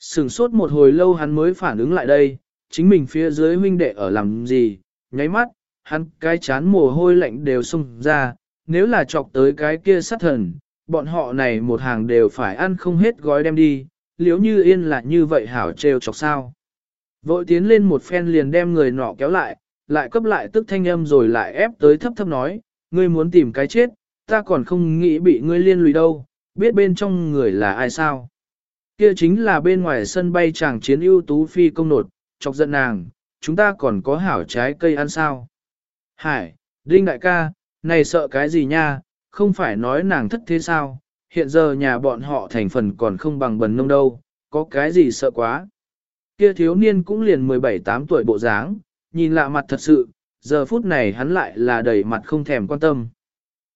Sửng sốt một hồi lâu hắn mới phản ứng lại đây, chính mình phía dưới huynh đệ ở làm gì, nháy mắt, hắn cái chán mồ hôi lạnh đều xông ra, nếu là chọc tới cái kia sát thần, bọn họ này một hàng đều phải ăn không hết gói đem đi, liếu như yên là như vậy hảo trêu chọc sao. Vội tiến lên một phen liền đem người nọ kéo lại, lại cấp lại tức thanh âm rồi lại ép tới thấp thấp nói, ngươi muốn tìm cái chết, ta còn không nghĩ bị ngươi liên lụy đâu, biết bên trong người là ai sao. Kia chính là bên ngoài sân bay chàng chiến ưu tú phi công nột, chọc giận nàng, chúng ta còn có hảo trái cây ăn sao. Hải, Đinh đại ca, này sợ cái gì nha, không phải nói nàng thất thế sao, hiện giờ nhà bọn họ thành phần còn không bằng bần nông đâu, có cái gì sợ quá. Kia thiếu niên cũng liền 17-8 tuổi bộ dáng, nhìn lạ mặt thật sự, giờ phút này hắn lại là đầy mặt không thèm quan tâm.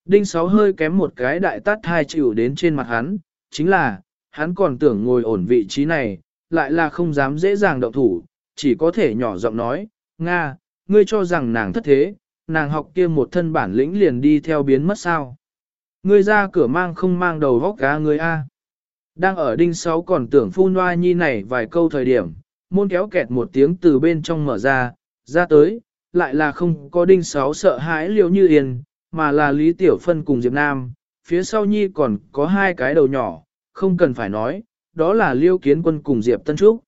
Đinh Sáu hơi kém một cái đại tát hai chịu đến trên mặt hắn, chính là, hắn còn tưởng ngồi ổn vị trí này, lại là không dám dễ dàng động thủ, chỉ có thể nhỏ giọng nói, Nga, ngươi cho rằng nàng thất thế, nàng học kia một thân bản lĩnh liền đi theo biến mất sao. Ngươi ra cửa mang không mang đầu vóc cá ngươi A. Đang ở đinh sáu còn tưởng phun hoa nhi này vài câu thời điểm, môn kéo kẹt một tiếng từ bên trong mở ra, ra tới, lại là không có đinh sáu sợ hãi liều như yên, mà là Lý Tiểu Phân cùng Diệp Nam, phía sau nhi còn có hai cái đầu nhỏ, không cần phải nói, đó là Liêu Kiến Quân cùng Diệp Tân Trúc.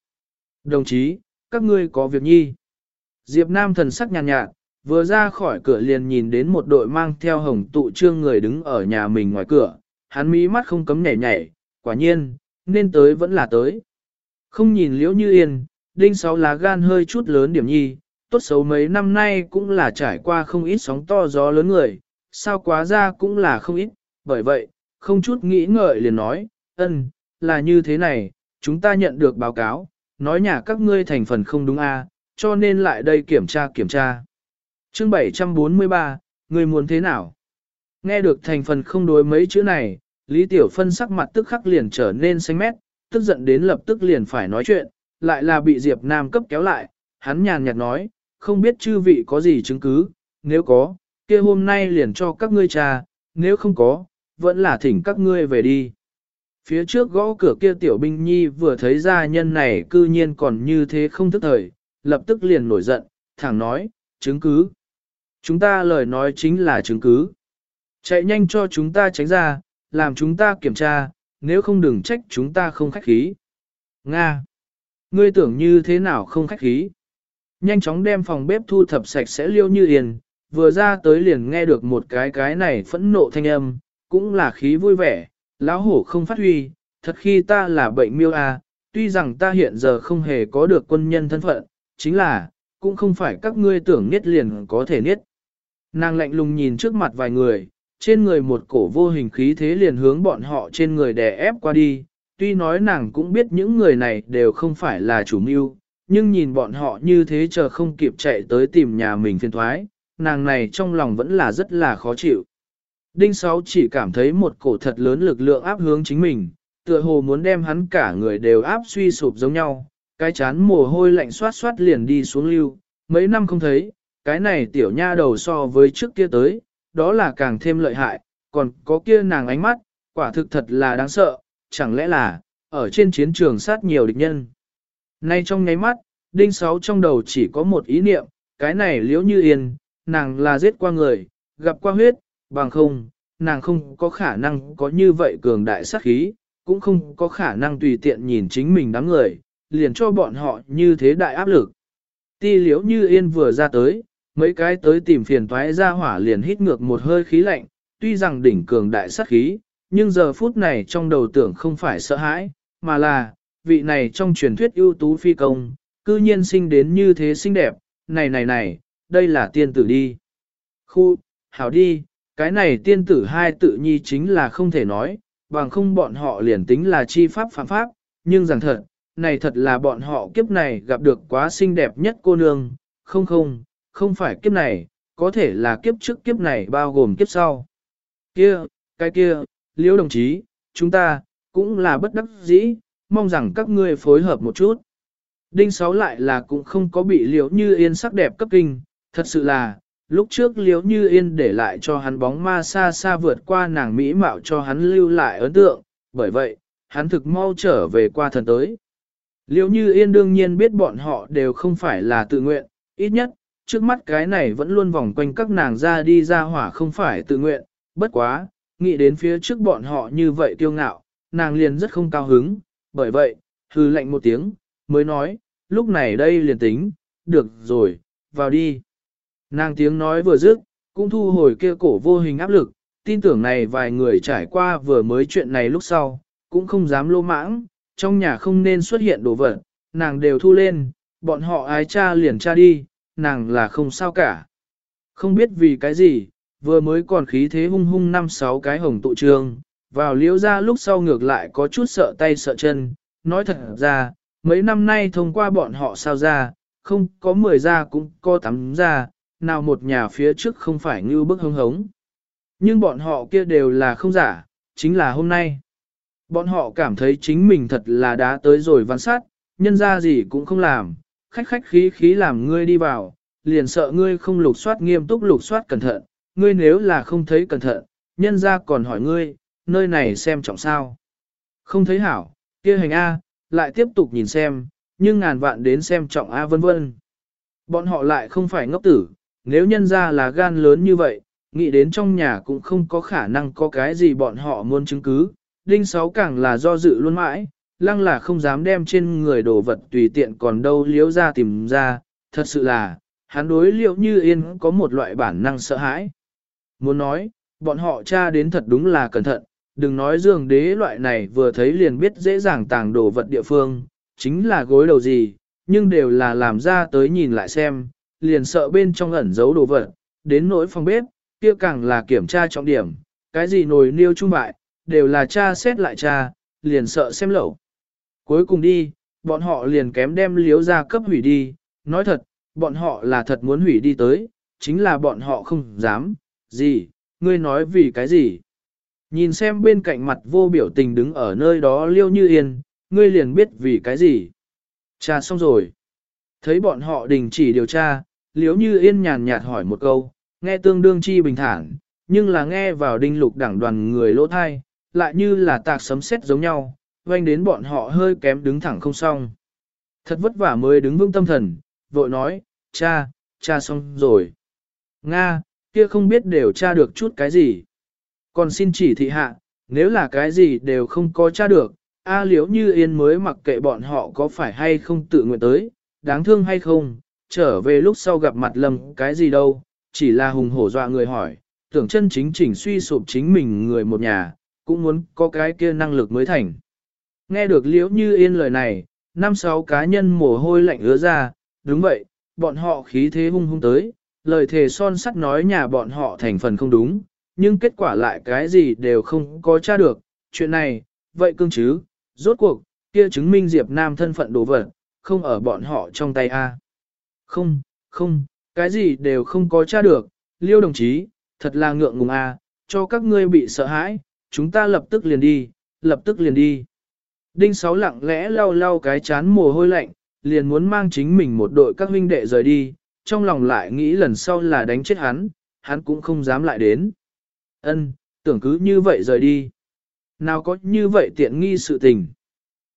Đồng chí, các ngươi có việc nhi. Diệp Nam thần sắc nhàn nhạt, nhạt, vừa ra khỏi cửa liền nhìn đến một đội mang theo hồng tụ trương người đứng ở nhà mình ngoài cửa, hắn mí mắt không cấm nhảy nhảy, quả nhiên, nên tới vẫn là tới. Không nhìn liễu như yên, đinh sáu lá gan hơi chút lớn điểm nhi, tốt xấu mấy năm nay cũng là trải qua không ít sóng to gió lớn người, sao quá ra cũng là không ít, bởi vậy, không chút nghĩ ngợi liền nói, ân, là như thế này, chúng ta nhận được báo cáo, nói nhà các ngươi thành phần không đúng a, cho nên lại đây kiểm tra kiểm tra. Chương 743, người muốn thế nào? Nghe được thành phần không đối mấy chữ này, Lý Tiểu Phân sắc mặt tức khắc liền trở nên xanh mét, tức giận đến lập tức liền phải nói chuyện, lại là bị Diệp Nam cấp kéo lại, hắn nhàn nhạt nói, không biết chư vị có gì chứng cứ, nếu có, kia hôm nay liền cho các ngươi trà, nếu không có, vẫn là thỉnh các ngươi về đi. Phía trước gõ cửa kia tiểu binh nhi vừa thấy ra nhân này cư nhiên còn như thế không thức thời, lập tức liền nổi giận, thẳng nói, chứng cứ. Chúng ta lời nói chính là chứng cứ. Chạy nhanh cho chúng ta tránh ra, làm chúng ta kiểm tra, nếu không đừng trách chúng ta không khách khí. Nga! Ngươi tưởng như thế nào không khách khí? Nhanh chóng đem phòng bếp thu thập sạch sẽ liêu như yên, vừa ra tới liền nghe được một cái cái này phẫn nộ thanh âm, cũng là khí vui vẻ, lão hổ không phát huy, thật khi ta là bệnh miêu à, tuy rằng ta hiện giờ không hề có được quân nhân thân phận, chính là, cũng không phải các ngươi tưởng niết liền có thể niết. Nàng lạnh lùng nhìn trước mặt vài người, trên người một cổ vô hình khí thế liền hướng bọn họ trên người đè ép qua đi, tuy nói nàng cũng biết những người này đều không phải là chủ mưu, nhưng nhìn bọn họ như thế chờ không kịp chạy tới tìm nhà mình phiền thoái, nàng này trong lòng vẫn là rất là khó chịu. Đinh Sáu chỉ cảm thấy một cổ thật lớn lực lượng áp hướng chính mình, tựa hồ muốn đem hắn cả người đều áp suy sụp giống nhau, cái chán mồ hôi lạnh xoát xoát liền đi xuống lưu, mấy năm không thấy, cái này tiểu nha đầu so với trước kia tới, đó là càng thêm lợi hại, còn có kia nàng ánh mắt, quả thực thật là đáng sợ, chẳng lẽ là, ở trên chiến trường sát nhiều địch nhân. Nay trong nháy mắt, đinh sáu trong đầu chỉ có một ý niệm, cái này liễu như yên, nàng là giết qua người, gặp qua huyết, bằng không, nàng không có khả năng có như vậy cường đại sát khí, cũng không có khả năng tùy tiện nhìn chính mình đám người, liền cho bọn họ như thế đại áp lực. Ti liễu như yên vừa ra tới, mấy cái tới tìm phiền toái ra hỏa liền hít ngược một hơi khí lạnh, tuy rằng đỉnh cường đại sát khí, nhưng giờ phút này trong đầu tưởng không phải sợ hãi, mà là, vị này trong truyền thuyết ưu tú phi công, cư nhiên sinh đến như thế xinh đẹp, này này này, đây là tiên tử đi. Khu, hảo đi, cái này tiên tử hai tự nhi chính là không thể nói, bằng không bọn họ liền tính là chi pháp phạm pháp, nhưng rằng thật, này thật là bọn họ kiếp này gặp được quá xinh đẹp nhất cô nương, không không, không phải kiếp này, có thể là kiếp trước kiếp này bao gồm kiếp sau. Kia, cái kia, liễu đồng chí, chúng ta, cũng là bất đắc dĩ, mong rằng các ngươi phối hợp một chút. Đinh Sáu lại là cũng không có bị liễu như yên sắc đẹp cấp kinh, thật sự là, lúc trước liễu như yên để lại cho hắn bóng ma xa xa vượt qua nàng mỹ mạo cho hắn lưu lại ấn tượng, bởi vậy, hắn thực mau trở về qua thần tới. Liễu như yên đương nhiên biết bọn họ đều không phải là tự nguyện, ít nhất, trước mắt cái này vẫn luôn vòng quanh các nàng ra đi ra hỏa không phải tự nguyện, bất quá, nghĩ đến phía trước bọn họ như vậy tiêu ngạo, nàng liền rất không cao hứng, bởi vậy, hư lệnh một tiếng, mới nói, lúc này đây liền tính, được rồi, vào đi. Nàng tiếng nói vừa dứt, cũng thu hồi kia cổ vô hình áp lực, tin tưởng này vài người trải qua vừa mới chuyện này lúc sau, cũng không dám lô mãng, trong nhà không nên xuất hiện đồ vật, nàng đều thu lên, bọn họ ái cha liền cha đi, nàng là không sao cả. Không biết vì cái gì, vừa mới còn khí thế hung hung năm sáu cái hồng tụ trường, vào liễu ra lúc sau ngược lại có chút sợ tay sợ chân, nói thật ra, mấy năm nay thông qua bọn họ sao ra, không có 10 ra cũng có tắm ra, nào một nhà phía trước không phải như bức hưng hống. Nhưng bọn họ kia đều là không giả, chính là hôm nay. Bọn họ cảm thấy chính mình thật là đã tới rồi văn sát, nhân ra gì cũng không làm, khách khách khí khí làm ngươi đi vào, liền sợ ngươi không lục soát nghiêm túc lục soát cẩn thận, ngươi nếu là không thấy cẩn thận, nhân ra còn hỏi ngươi, nơi này xem trọng sao. Không thấy hảo, kia hành A, lại tiếp tục nhìn xem, nhưng ngàn vạn đến xem trọng A vân vân. Bọn họ lại không phải ngốc tử, nếu nhân ra là gan lớn như vậy, nghĩ đến trong nhà cũng không có khả năng có cái gì bọn họ muốn chứng cứ. Đinh Sáu càng là do dự luôn mãi, lăng là không dám đem trên người đồ vật tùy tiện còn đâu liếu ra tìm ra, thật sự là, hắn đối liệu như yên có một loại bản năng sợ hãi. Muốn nói, bọn họ tra đến thật đúng là cẩn thận, đừng nói dương đế loại này vừa thấy liền biết dễ dàng tàng đồ vật địa phương, chính là gối đầu gì, nhưng đều là làm ra tới nhìn lại xem, liền sợ bên trong ẩn giấu đồ vật, đến nỗi phòng bếp, kia càng là kiểm tra trọng điểm, cái gì nồi niêu trung bại, đều là tra xét lại tra, liền sợ xem lẩu. Cuối cùng đi, bọn họ liền kém đem liếu ra cấp hủy đi, nói thật, bọn họ là thật muốn hủy đi tới, chính là bọn họ không dám, gì, ngươi nói vì cái gì. Nhìn xem bên cạnh mặt vô biểu tình đứng ở nơi đó liêu như yên, ngươi liền biết vì cái gì. Cha xong rồi. Thấy bọn họ đình chỉ điều tra, liếu như yên nhàn nhạt hỏi một câu, nghe tương đương chi bình thản, nhưng là nghe vào đinh lục đảng đoàn người lỗ thai, lại như là tạc sấm sét giống nhau, vanh đến bọn họ hơi kém đứng thẳng không xong. Thật vất vả mới đứng vững tâm thần, vội nói, cha, cha xong rồi. Nga, kia không biết đều tra được chút cái gì. Còn xin chỉ thị hạ, nếu là cái gì đều không có tra được, A liếu như yên mới mặc kệ bọn họ có phải hay không tự nguyện tới, đáng thương hay không, trở về lúc sau gặp mặt lầm cái gì đâu, chỉ là hùng hổ dọa người hỏi, tưởng chân chính chỉnh suy sụp chính mình người một nhà, cũng muốn có cái kia năng lực mới thành. Nghe được liễu như yên lời này, năm sáu cá nhân mồ hôi lạnh ứa ra, đúng vậy, bọn họ khí thế hung hung tới, lời thề son sắt nói nhà bọn họ thành phần không đúng, nhưng kết quả lại cái gì đều không có tra được, chuyện này, vậy cương chứ, rốt cuộc, kia chứng minh Diệp Nam thân phận đồ vật, không ở bọn họ trong tay a. Không, không, cái gì đều không có tra được, liêu đồng chí, thật là ngượng ngùng a, cho các ngươi bị sợ hãi, chúng ta lập tức liền đi, lập tức liền đi. Đinh Sáu lặng lẽ lau lau cái chán mồ hôi lạnh, liền muốn mang chính mình một đội các huynh đệ rời đi, trong lòng lại nghĩ lần sau là đánh chết hắn, hắn cũng không dám lại đến. Ân, tưởng cứ như vậy rời đi. Nào có như vậy tiện nghi sự tình.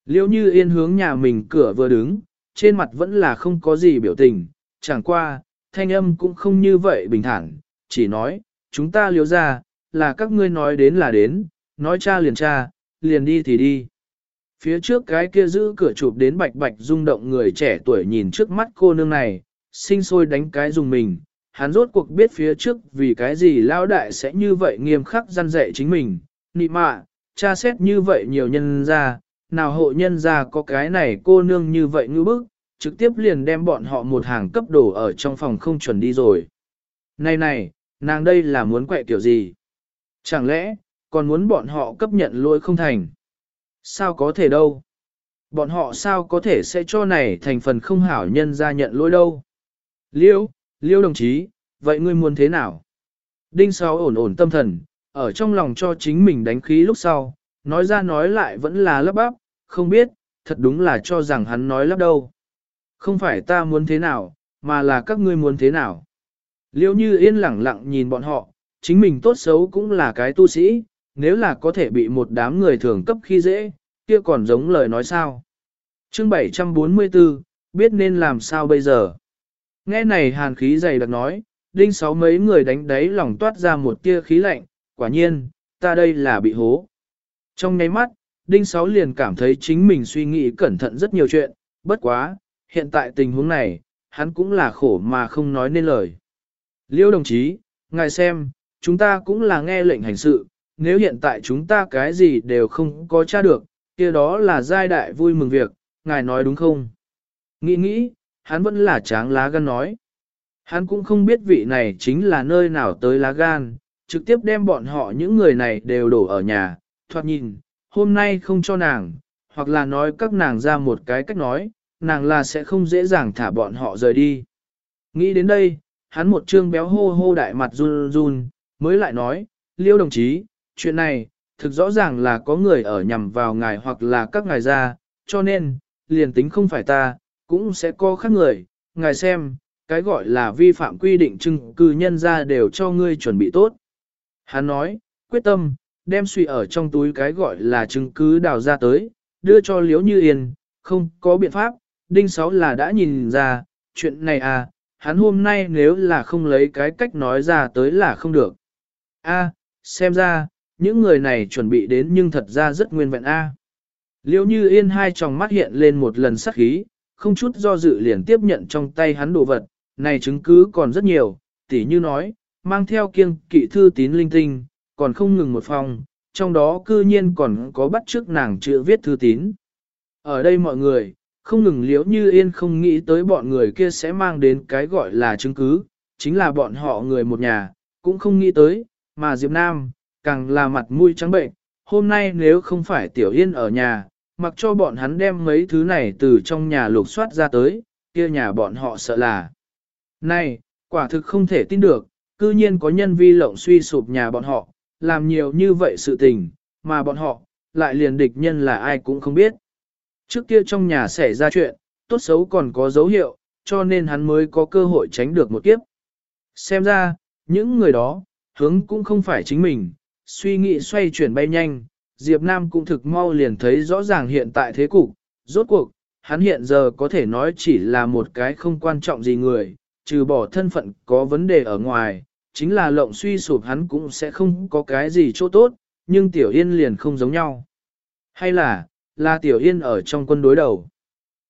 Liêu như yên hướng nhà mình cửa vừa đứng, trên mặt vẫn là không có gì biểu tình, chẳng qua, thanh âm cũng không như vậy bình thản, chỉ nói, chúng ta liêu ra, là các ngươi nói đến là đến, nói cha liền cha, liền đi thì đi. Phía trước cái kia giữ cửa chụp đến bạch bạch rung động người trẻ tuổi nhìn trước mắt cô nương này, sinh sôi đánh cái dùng mình, hắn rốt cuộc biết phía trước vì cái gì lao đại sẽ như vậy nghiêm khắc gian dạy chính mình, nị mạ, cha xét như vậy nhiều nhân ra, nào hộ nhân ra có cái này cô nương như vậy ngư bức, trực tiếp liền đem bọn họ một hàng cấp đổ ở trong phòng không chuẩn đi rồi. Này này, nàng đây là muốn quẹ kiểu gì? Chẳng lẽ, còn muốn bọn họ cấp nhận lỗi không thành? Sao có thể đâu? Bọn họ sao có thể sẽ cho này thành phần không hảo nhân ra nhận lỗi đâu? Liêu, Liêu đồng chí, vậy ngươi muốn thế nào? Đinh Sáu ổn ổn tâm thần, ở trong lòng cho chính mình đánh khí lúc sau, nói ra nói lại vẫn là lấp bắp, không biết, thật đúng là cho rằng hắn nói lắp đâu. Không phải ta muốn thế nào, mà là các ngươi muốn thế nào. Liêu như yên lặng lặng nhìn bọn họ, chính mình tốt xấu cũng là cái tu sĩ, nếu là có thể bị một đám người thường cấp khi dễ, kia còn giống lời nói sao. Chương 744, biết nên làm sao bây giờ. Nghe này hàn khí dày đặc nói, đinh sáu mấy người đánh đáy lòng toát ra một tia khí lạnh, quả nhiên, ta đây là bị hố. Trong nháy mắt, đinh sáu liền cảm thấy chính mình suy nghĩ cẩn thận rất nhiều chuyện, bất quá, hiện tại tình huống này, hắn cũng là khổ mà không nói nên lời. Liêu đồng chí, ngài xem, chúng ta cũng là nghe lệnh hành sự, nếu hiện tại chúng ta cái gì đều không có tra được, kia đó là giai đại vui mừng việc, ngài nói đúng không? Nghĩ nghĩ, hắn vẫn là tráng lá gan nói. Hắn cũng không biết vị này chính là nơi nào tới lá gan, trực tiếp đem bọn họ những người này đều đổ ở nhà, thoạt nhìn, hôm nay không cho nàng, hoặc là nói các nàng ra một cái cách nói, nàng là sẽ không dễ dàng thả bọn họ rời đi. Nghĩ đến đây, hắn một trương béo hô hô đại mặt run run, mới lại nói, liêu đồng chí, chuyện này, thực rõ ràng là có người ở nhằm vào ngài hoặc là các ngài ra, cho nên, liền tính không phải ta, cũng sẽ có khác người, ngài xem, cái gọi là vi phạm quy định chứng cư nhân ra đều cho ngươi chuẩn bị tốt. Hắn nói, quyết tâm, đem suy ở trong túi cái gọi là chứng cứ đào ra tới, đưa cho Liễu Như Yên, không có biện pháp, Đinh Sáu là đã nhìn ra, chuyện này à, hắn hôm nay nếu là không lấy cái cách nói ra tới là không được. A, xem ra, những người này chuẩn bị đến nhưng thật ra rất nguyên vẹn A. Liễu Như Yên hai tròng mắt hiện lên một lần sắc khí, không chút do dự liền tiếp nhận trong tay hắn đồ vật, này chứng cứ còn rất nhiều, tỉ như nói, mang theo kiêng kỵ thư tín linh tinh, còn không ngừng một phòng, trong đó cư nhiên còn có bắt trước nàng chữ viết thư tín. Ở đây mọi người, không ngừng liễu như yên không nghĩ tới bọn người kia sẽ mang đến cái gọi là chứng cứ, chính là bọn họ người một nhà, cũng không nghĩ tới, mà Diệp Nam, càng là mặt mũi trắng bệnh, hôm nay nếu không phải Tiểu Yên ở nhà, mặc cho bọn hắn đem mấy thứ này từ trong nhà lục soát ra tới, kia nhà bọn họ sợ là. Này, quả thực không thể tin được, cư nhiên có nhân vi lộng suy sụp nhà bọn họ, làm nhiều như vậy sự tình, mà bọn họ, lại liền địch nhân là ai cũng không biết. Trước kia trong nhà xảy ra chuyện, tốt xấu còn có dấu hiệu, cho nên hắn mới có cơ hội tránh được một kiếp. Xem ra, những người đó, hướng cũng không phải chính mình, suy nghĩ xoay chuyển bay nhanh, Diệp Nam cũng thực mau liền thấy rõ ràng hiện tại thế cục, rốt cuộc, hắn hiện giờ có thể nói chỉ là một cái không quan trọng gì người, trừ bỏ thân phận có vấn đề ở ngoài, chính là lộng suy sụp hắn cũng sẽ không có cái gì chỗ tốt, nhưng Tiểu Yên liền không giống nhau. Hay là, là Tiểu Yên ở trong quân đối đầu.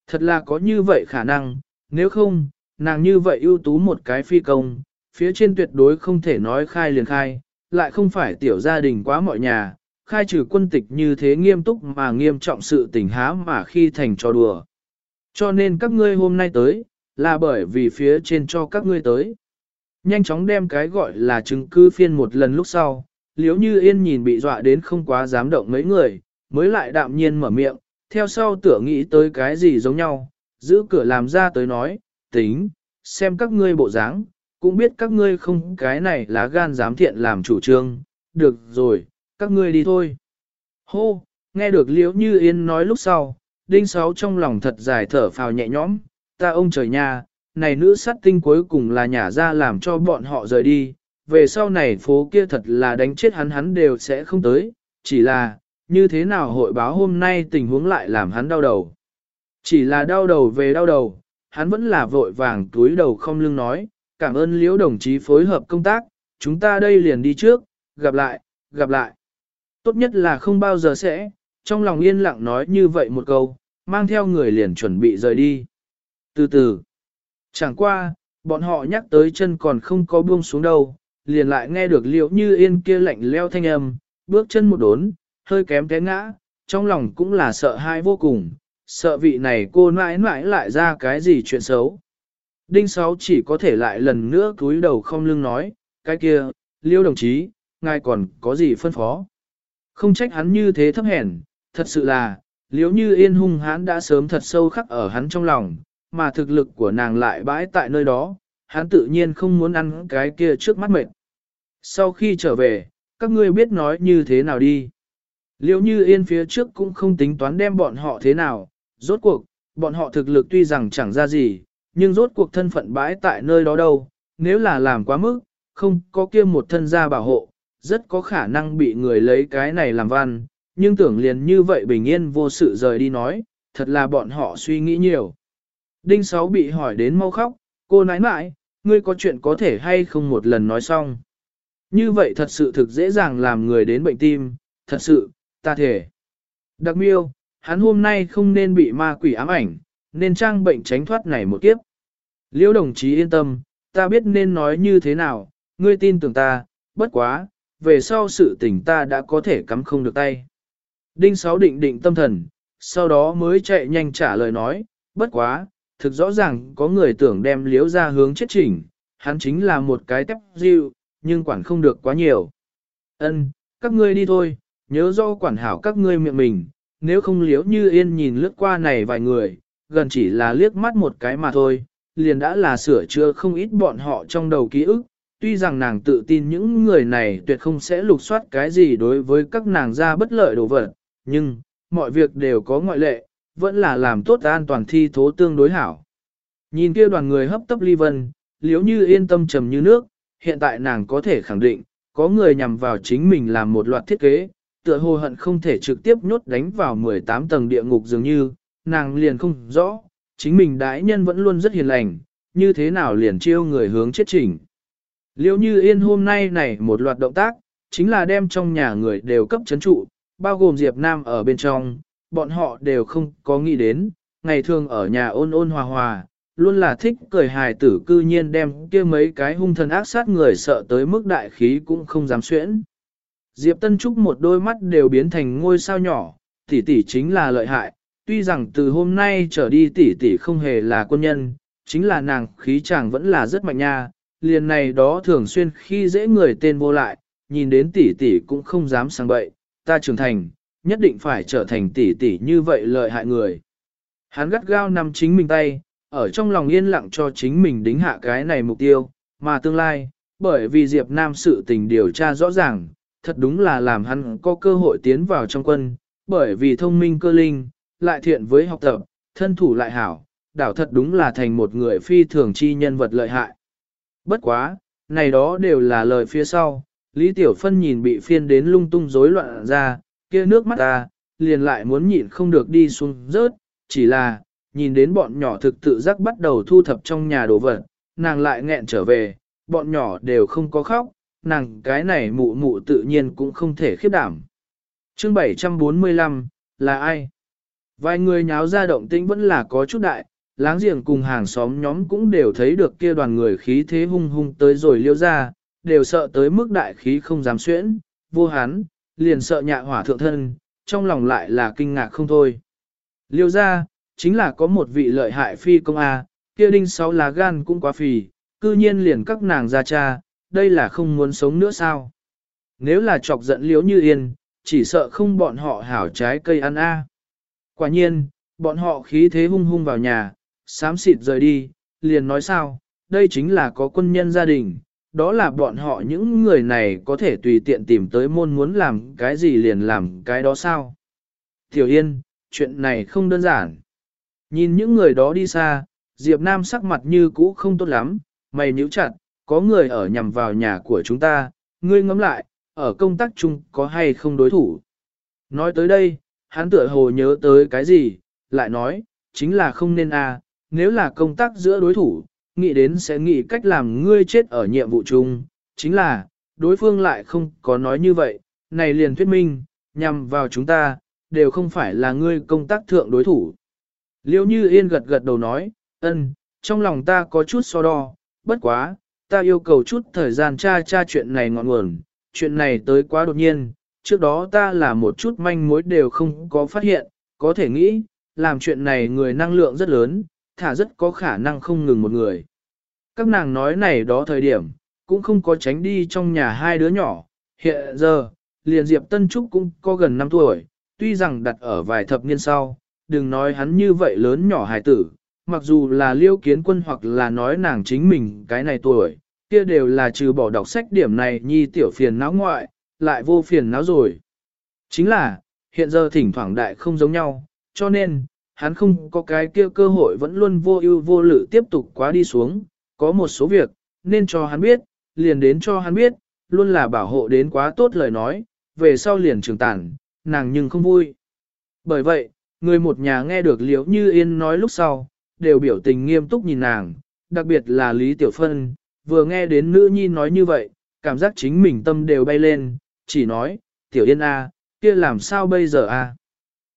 Thật là có như vậy khả năng, nếu không, nàng như vậy ưu tú một cái phi công, phía trên tuyệt đối không thể nói khai liền khai, lại không phải tiểu gia đình quá mọi nhà, khai trừ quân tịch như thế nghiêm túc mà nghiêm trọng sự tình há mà khi thành trò đùa. Cho nên các ngươi hôm nay tới, là bởi vì phía trên cho các ngươi tới. Nhanh chóng đem cái gọi là chứng cứ phiên một lần lúc sau, liếu như yên nhìn bị dọa đến không quá dám động mấy người, mới lại đạm nhiên mở miệng, theo sau tựa nghĩ tới cái gì giống nhau, giữ cửa làm ra tới nói, tính, xem các ngươi bộ dáng, cũng biết các ngươi không cái này là gan dám thiện làm chủ trương, được rồi, các ngươi đi thôi. Hô, nghe được liễu như yên nói lúc sau, đinh sáu trong lòng thật dài thở phào nhẹ nhõm, ta ông trời nhà, này nữ sát tinh cuối cùng là nhả ra làm cho bọn họ rời đi, về sau này phố kia thật là đánh chết hắn hắn đều sẽ không tới, chỉ là, như thế nào hội báo hôm nay tình huống lại làm hắn đau đầu. Chỉ là đau đầu về đau đầu, hắn vẫn là vội vàng túi đầu không lưng nói, cảm ơn liễu đồng chí phối hợp công tác, chúng ta đây liền đi trước, gặp lại, gặp lại. Tốt nhất là không bao giờ sẽ, trong lòng yên lặng nói như vậy một câu, mang theo người liền chuẩn bị rời đi. Từ từ, chẳng qua, bọn họ nhắc tới chân còn không có buông xuống đâu, liền lại nghe được liễu như yên kia lạnh leo thanh âm, bước chân một đốn, hơi kém té ngã, trong lòng cũng là sợ hãi vô cùng, sợ vị này cô mãi mãi lại ra cái gì chuyện xấu. Đinh Sáu chỉ có thể lại lần nữa cúi đầu không lưng nói, cái kia, liêu đồng chí, ngài còn có gì phân phó. Không trách hắn như thế thấp hèn, thật sự là, liếu như yên hung hắn đã sớm thật sâu khắc ở hắn trong lòng, mà thực lực của nàng lại bãi tại nơi đó, hắn tự nhiên không muốn ăn cái kia trước mắt mệt. Sau khi trở về, các ngươi biết nói như thế nào đi. Liêu như yên phía trước cũng không tính toán đem bọn họ thế nào, rốt cuộc, bọn họ thực lực tuy rằng chẳng ra gì, nhưng rốt cuộc thân phận bãi tại nơi đó đâu, nếu là làm quá mức, không có kia một thân gia bảo hộ, rất có khả năng bị người lấy cái này làm văn, nhưng tưởng liền như vậy bình yên vô sự rời đi nói, thật là bọn họ suy nghĩ nhiều. Đinh Sáu bị hỏi đến mau khóc, cô nãi nãi, ngươi có chuyện có thể hay không một lần nói xong. Như vậy thật sự thực dễ dàng làm người đến bệnh tim, thật sự, ta thể. Đặc miêu, hắn hôm nay không nên bị ma quỷ ám ảnh, nên trang bệnh tránh thoát này một kiếp. Liễu đồng chí yên tâm, ta biết nên nói như thế nào, ngươi tin tưởng ta, bất quá, về sau sự tình ta đã có thể cắm không được tay. Đinh Sáu định định tâm thần, sau đó mới chạy nhanh trả lời nói, bất quá, thực rõ ràng có người tưởng đem liếu ra hướng chết chỉnh, hắn chính là một cái tép diệu, nhưng quản không được quá nhiều. Ân, các ngươi đi thôi, nhớ do quản hảo các ngươi miệng mình, nếu không liếu như yên nhìn lướt qua này vài người, gần chỉ là liếc mắt một cái mà thôi, liền đã là sửa chữa không ít bọn họ trong đầu ký ức, tuy rằng nàng tự tin những người này tuyệt không sẽ lục soát cái gì đối với các nàng ra bất lợi đồ vật, nhưng, mọi việc đều có ngoại lệ, vẫn là làm tốt an toàn thi thố tương đối hảo. Nhìn kia đoàn người hấp tấp ly vân, liếu như yên tâm trầm như nước, hiện tại nàng có thể khẳng định, có người nhằm vào chính mình làm một loạt thiết kế, tựa hồ hận không thể trực tiếp nhốt đánh vào 18 tầng địa ngục dường như, nàng liền không rõ, chính mình đãi nhân vẫn luôn rất hiền lành, như thế nào liền chiêu người hướng chết chỉnh. Liêu như yên hôm nay này một loạt động tác, chính là đem trong nhà người đều cấp chấn trụ, bao gồm Diệp Nam ở bên trong, bọn họ đều không có nghĩ đến, ngày thường ở nhà ôn ôn hòa hòa, luôn là thích cười hài tử cư nhiên đem kia mấy cái hung thần ác sát người sợ tới mức đại khí cũng không dám xuyễn. Diệp Tân Trúc một đôi mắt đều biến thành ngôi sao nhỏ, tỷ tỷ chính là lợi hại, tuy rằng từ hôm nay trở đi tỷ tỷ không hề là quân nhân, chính là nàng khí chàng vẫn là rất mạnh nha, liền này đó thường xuyên khi dễ người tên vô lại, nhìn đến tỷ tỷ cũng không dám sang bậy, ta trưởng thành, nhất định phải trở thành tỷ tỷ như vậy lợi hại người. Hắn gắt gao nằm chính mình tay, ở trong lòng yên lặng cho chính mình đính hạ cái này mục tiêu, mà tương lai, bởi vì Diệp Nam sự tình điều tra rõ ràng, thật đúng là làm hắn có cơ hội tiến vào trong quân, bởi vì thông minh cơ linh, lại thiện với học tập, thân thủ lại hảo, đảo thật đúng là thành một người phi thường chi nhân vật lợi hại. Bất quá, này đó đều là lời phía sau, Lý Tiểu Phân nhìn bị phiên đến lung tung rối loạn ra, kia nước mắt ta, liền lại muốn nhịn không được đi xuống rớt, chỉ là, nhìn đến bọn nhỏ thực tự giác bắt đầu thu thập trong nhà đồ vật, nàng lại nghẹn trở về, bọn nhỏ đều không có khóc, nàng cái này mụ mụ tự nhiên cũng không thể khiếp đảm. Chương 745, là ai? Vài người nháo ra động tĩnh vẫn là có chút đại, láng giềng cùng hàng xóm nhóm cũng đều thấy được kia đoàn người khí thế hung hung tới rồi liêu ra, đều sợ tới mức đại khí không dám xuyễn, vô hán, liền sợ nhạ hỏa thượng thân, trong lòng lại là kinh ngạc không thôi. Liêu ra, chính là có một vị lợi hại phi công A, kia đinh sáu lá gan cũng quá phì, cư nhiên liền các nàng ra cha, đây là không muốn sống nữa sao? Nếu là chọc giận liếu như yên, chỉ sợ không bọn họ hảo trái cây ăn A. Quả nhiên, bọn họ khí thế hung hung vào nhà, xám xịt rời đi, liền nói sao, đây chính là có quân nhân gia đình, đó là bọn họ những người này có thể tùy tiện tìm tới môn muốn làm cái gì liền làm cái đó sao. Tiểu Yên, chuyện này không đơn giản. Nhìn những người đó đi xa, Diệp Nam sắc mặt như cũ không tốt lắm, mày nhíu chặt, có người ở nhằm vào nhà của chúng ta, ngươi ngẫm lại, ở công tác chung có hay không đối thủ. Nói tới đây, hắn tựa hồ nhớ tới cái gì, lại nói, chính là không nên à? Nếu là công tác giữa đối thủ, nghĩ đến sẽ nghĩ cách làm ngươi chết ở nhiệm vụ chung, chính là, đối phương lại không có nói như vậy, này liền thuyết minh, nhằm vào chúng ta, đều không phải là ngươi công tác thượng đối thủ. Liêu như yên gật gật đầu nói, ân, trong lòng ta có chút so đo, bất quá, ta yêu cầu chút thời gian tra tra chuyện này ngọn nguồn, chuyện này tới quá đột nhiên, trước đó ta là một chút manh mối đều không có phát hiện, có thể nghĩ, làm chuyện này người năng lượng rất lớn, thả rất có khả năng không ngừng một người. Các nàng nói này đó thời điểm, cũng không có tránh đi trong nhà hai đứa nhỏ, hiện giờ, liền Diệp Tân Trúc cũng có gần 5 tuổi, tuy rằng đặt ở vài thập niên sau, đừng nói hắn như vậy lớn nhỏ hài tử, mặc dù là liêu kiến quân hoặc là nói nàng chính mình cái này tuổi, kia đều là trừ bỏ đọc sách điểm này nhi tiểu phiền não ngoại, lại vô phiền não rồi. Chính là, hiện giờ thỉnh thoảng đại không giống nhau, cho nên, hắn không có cái kia cơ hội vẫn luôn vô ưu vô lự tiếp tục quá đi xuống, có một số việc, nên cho hắn biết, liền đến cho hắn biết, luôn là bảo hộ đến quá tốt lời nói, về sau liền trường tản, nàng nhưng không vui. Bởi vậy, người một nhà nghe được liễu như yên nói lúc sau, đều biểu tình nghiêm túc nhìn nàng, đặc biệt là Lý Tiểu Phân, vừa nghe đến nữ nhi nói như vậy, cảm giác chính mình tâm đều bay lên, chỉ nói, Tiểu Yên A, kia làm sao bây giờ A.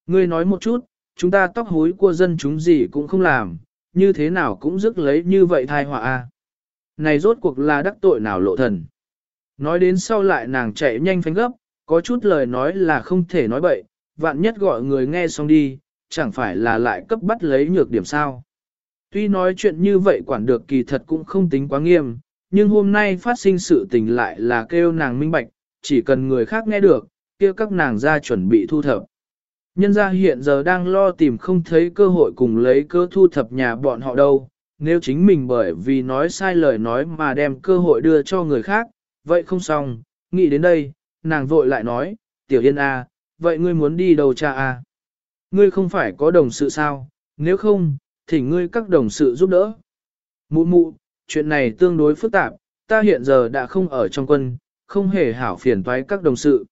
Ngươi nói một chút, chúng ta tóc hối của dân chúng gì cũng không làm, như thế nào cũng rước lấy như vậy thai họa A. Này rốt cuộc là đắc tội nào lộ thần. Nói đến sau lại nàng chạy nhanh phanh gấp, có chút lời nói là không thể nói bậy, vạn nhất gọi người nghe xong đi, chẳng phải là lại cấp bắt lấy nhược điểm sao. Tuy nói chuyện như vậy quản được kỳ thật cũng không tính quá nghiêm, nhưng hôm nay phát sinh sự tình lại là kêu nàng minh bạch, chỉ cần người khác nghe được, kêu các nàng ra chuẩn bị thu thập. Nhân gia hiện giờ đang lo tìm không thấy cơ hội cùng lấy cơ thu thập nhà bọn họ đâu, nếu chính mình bởi vì nói sai lời nói mà đem cơ hội đưa cho người khác, vậy không xong, nghĩ đến đây, nàng vội lại nói, tiểu yên a, à, vậy ngươi muốn đi đâu cha a? À? Ngươi không phải có đồng sự sao, nếu không, thì ngươi các đồng sự giúp đỡ. Mụ mụ, chuyện này tương đối phức tạp, ta hiện giờ đã không ở trong quân, không hề hảo phiền toái các đồng sự.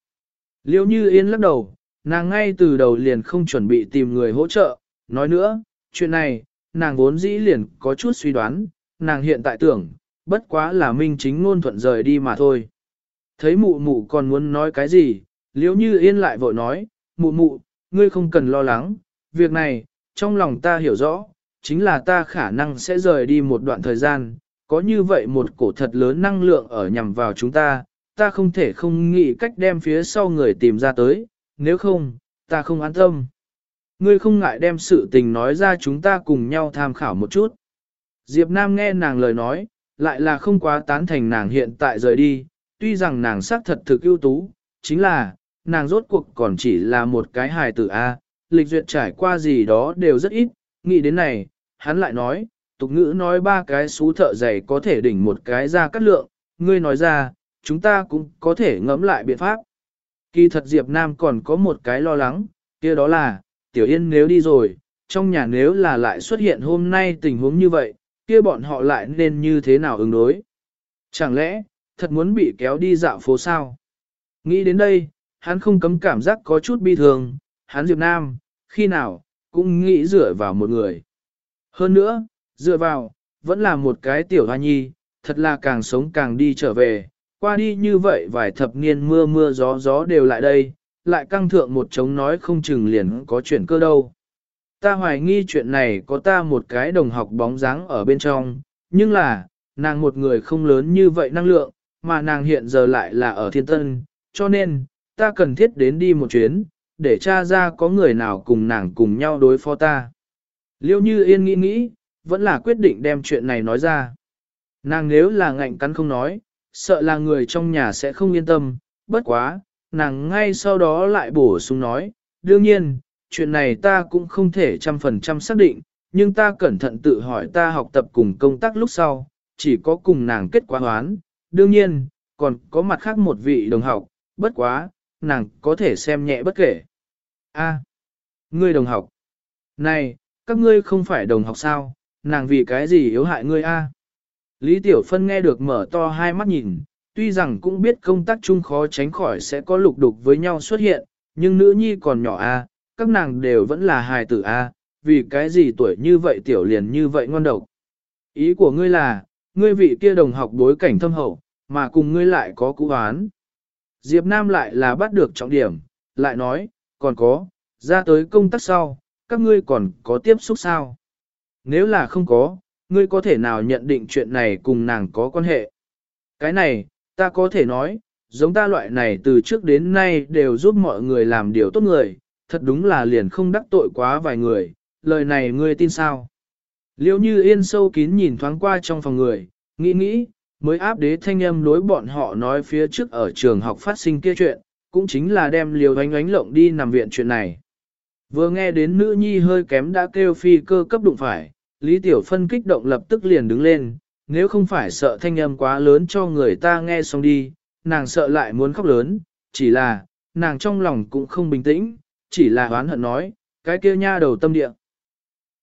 Liêu như yên lắc đầu, nàng ngay từ đầu liền không chuẩn bị tìm người hỗ trợ, nói nữa, chuyện này, nàng vốn dĩ liền có chút suy đoán, nàng hiện tại tưởng, bất quá là minh chính ngôn thuận rời đi mà thôi. Thấy mụ mụ còn muốn nói cái gì, liếu như yên lại vội nói, mụ mụ, ngươi không cần lo lắng, việc này, trong lòng ta hiểu rõ, chính là ta khả năng sẽ rời đi một đoạn thời gian, có như vậy một cổ thật lớn năng lượng ở nhằm vào chúng ta, ta không thể không nghĩ cách đem phía sau người tìm ra tới, nếu không, ta không an tâm. Ngươi không ngại đem sự tình nói ra chúng ta cùng nhau tham khảo một chút. Diệp Nam nghe nàng lời nói, lại là không quá tán thành nàng hiện tại rời đi, tuy rằng nàng xác thật thực ưu tú, chính là, nàng rốt cuộc còn chỉ là một cái hài tử A, lịch duyệt trải qua gì đó đều rất ít, nghĩ đến này, hắn lại nói, tục ngữ nói ba cái xú thợ giày có thể đỉnh một cái ra cắt lượng, ngươi nói ra, chúng ta cũng có thể ngẫm lại biện pháp. Kỳ thật Diệp Nam còn có một cái lo lắng, kia đó là, Tiểu Yên nếu đi rồi, trong nhà nếu là lại xuất hiện hôm nay tình huống như vậy, kia bọn họ lại nên như thế nào ứng đối? Chẳng lẽ, thật muốn bị kéo đi dạo phố sao? Nghĩ đến đây, hắn không cấm cảm giác có chút bi thường, hắn Diệp Nam, khi nào, cũng nghĩ dựa vào một người. Hơn nữa, dựa vào, vẫn là một cái tiểu hoa nhi, thật là càng sống càng đi trở về, qua đi như vậy vài thập niên mưa mưa gió gió đều lại đây, lại căng thượng một chống nói không chừng liền có chuyện cơ đâu. Ta hoài nghi chuyện này có ta một cái đồng học bóng dáng ở bên trong, nhưng là, nàng một người không lớn như vậy năng lượng, mà nàng hiện giờ lại là ở thiên tân, cho nên, ta cần thiết đến đi một chuyến, để tra ra có người nào cùng nàng cùng nhau đối phó ta. Liêu như yên nghĩ nghĩ, vẫn là quyết định đem chuyện này nói ra. Nàng nếu là ngạnh cắn không nói, sợ là người trong nhà sẽ không yên tâm, bất quá, nàng ngay sau đó lại bổ sung nói, đương nhiên, chuyện này ta cũng không thể trăm phần trăm xác định, nhưng ta cẩn thận tự hỏi ta học tập cùng công tác lúc sau, chỉ có cùng nàng kết quả hoán, đương nhiên, còn có mặt khác một vị đồng học, bất quá, nàng có thể xem nhẹ bất kể. A, ngươi đồng học. Này, các ngươi không phải đồng học sao, nàng vì cái gì yếu hại ngươi a? Lý Tiểu Phân nghe được mở to hai mắt nhìn, tuy rằng cũng biết công tác chung khó tránh khỏi sẽ có lục đục với nhau xuất hiện, nhưng nữ nhi còn nhỏ a, các nàng đều vẫn là hài tử a, vì cái gì tuổi như vậy tiểu liền như vậy ngon độc. Ý của ngươi là, ngươi vị kia đồng học bối cảnh thâm hậu, mà cùng ngươi lại có cũ án. Diệp Nam lại là bắt được trọng điểm, lại nói, còn có, ra tới công tác sau, các ngươi còn có tiếp xúc sao? Nếu là không có, ngươi có thể nào nhận định chuyện này cùng nàng có quan hệ? Cái này, ta có thể nói, giống ta loại này từ trước đến nay đều giúp mọi người làm điều tốt người, thật đúng là liền không đắc tội quá vài người, lời này ngươi tin sao? Liêu như yên sâu kín nhìn thoáng qua trong phòng người, nghĩ nghĩ, mới áp đế thanh âm đối bọn họ nói phía trước ở trường học phát sinh kia chuyện, cũng chính là đem liều ánh ánh lộng đi nằm viện chuyện này. Vừa nghe đến nữ nhi hơi kém đã kêu phi cơ cấp đụng phải, Lý Tiểu Phân kích động lập tức liền đứng lên, nếu không phải sợ thanh âm quá lớn cho người ta nghe xong đi, nàng sợ lại muốn khóc lớn, chỉ là, nàng trong lòng cũng không bình tĩnh, chỉ là oán hận nói, cái kia nha đầu tâm địa.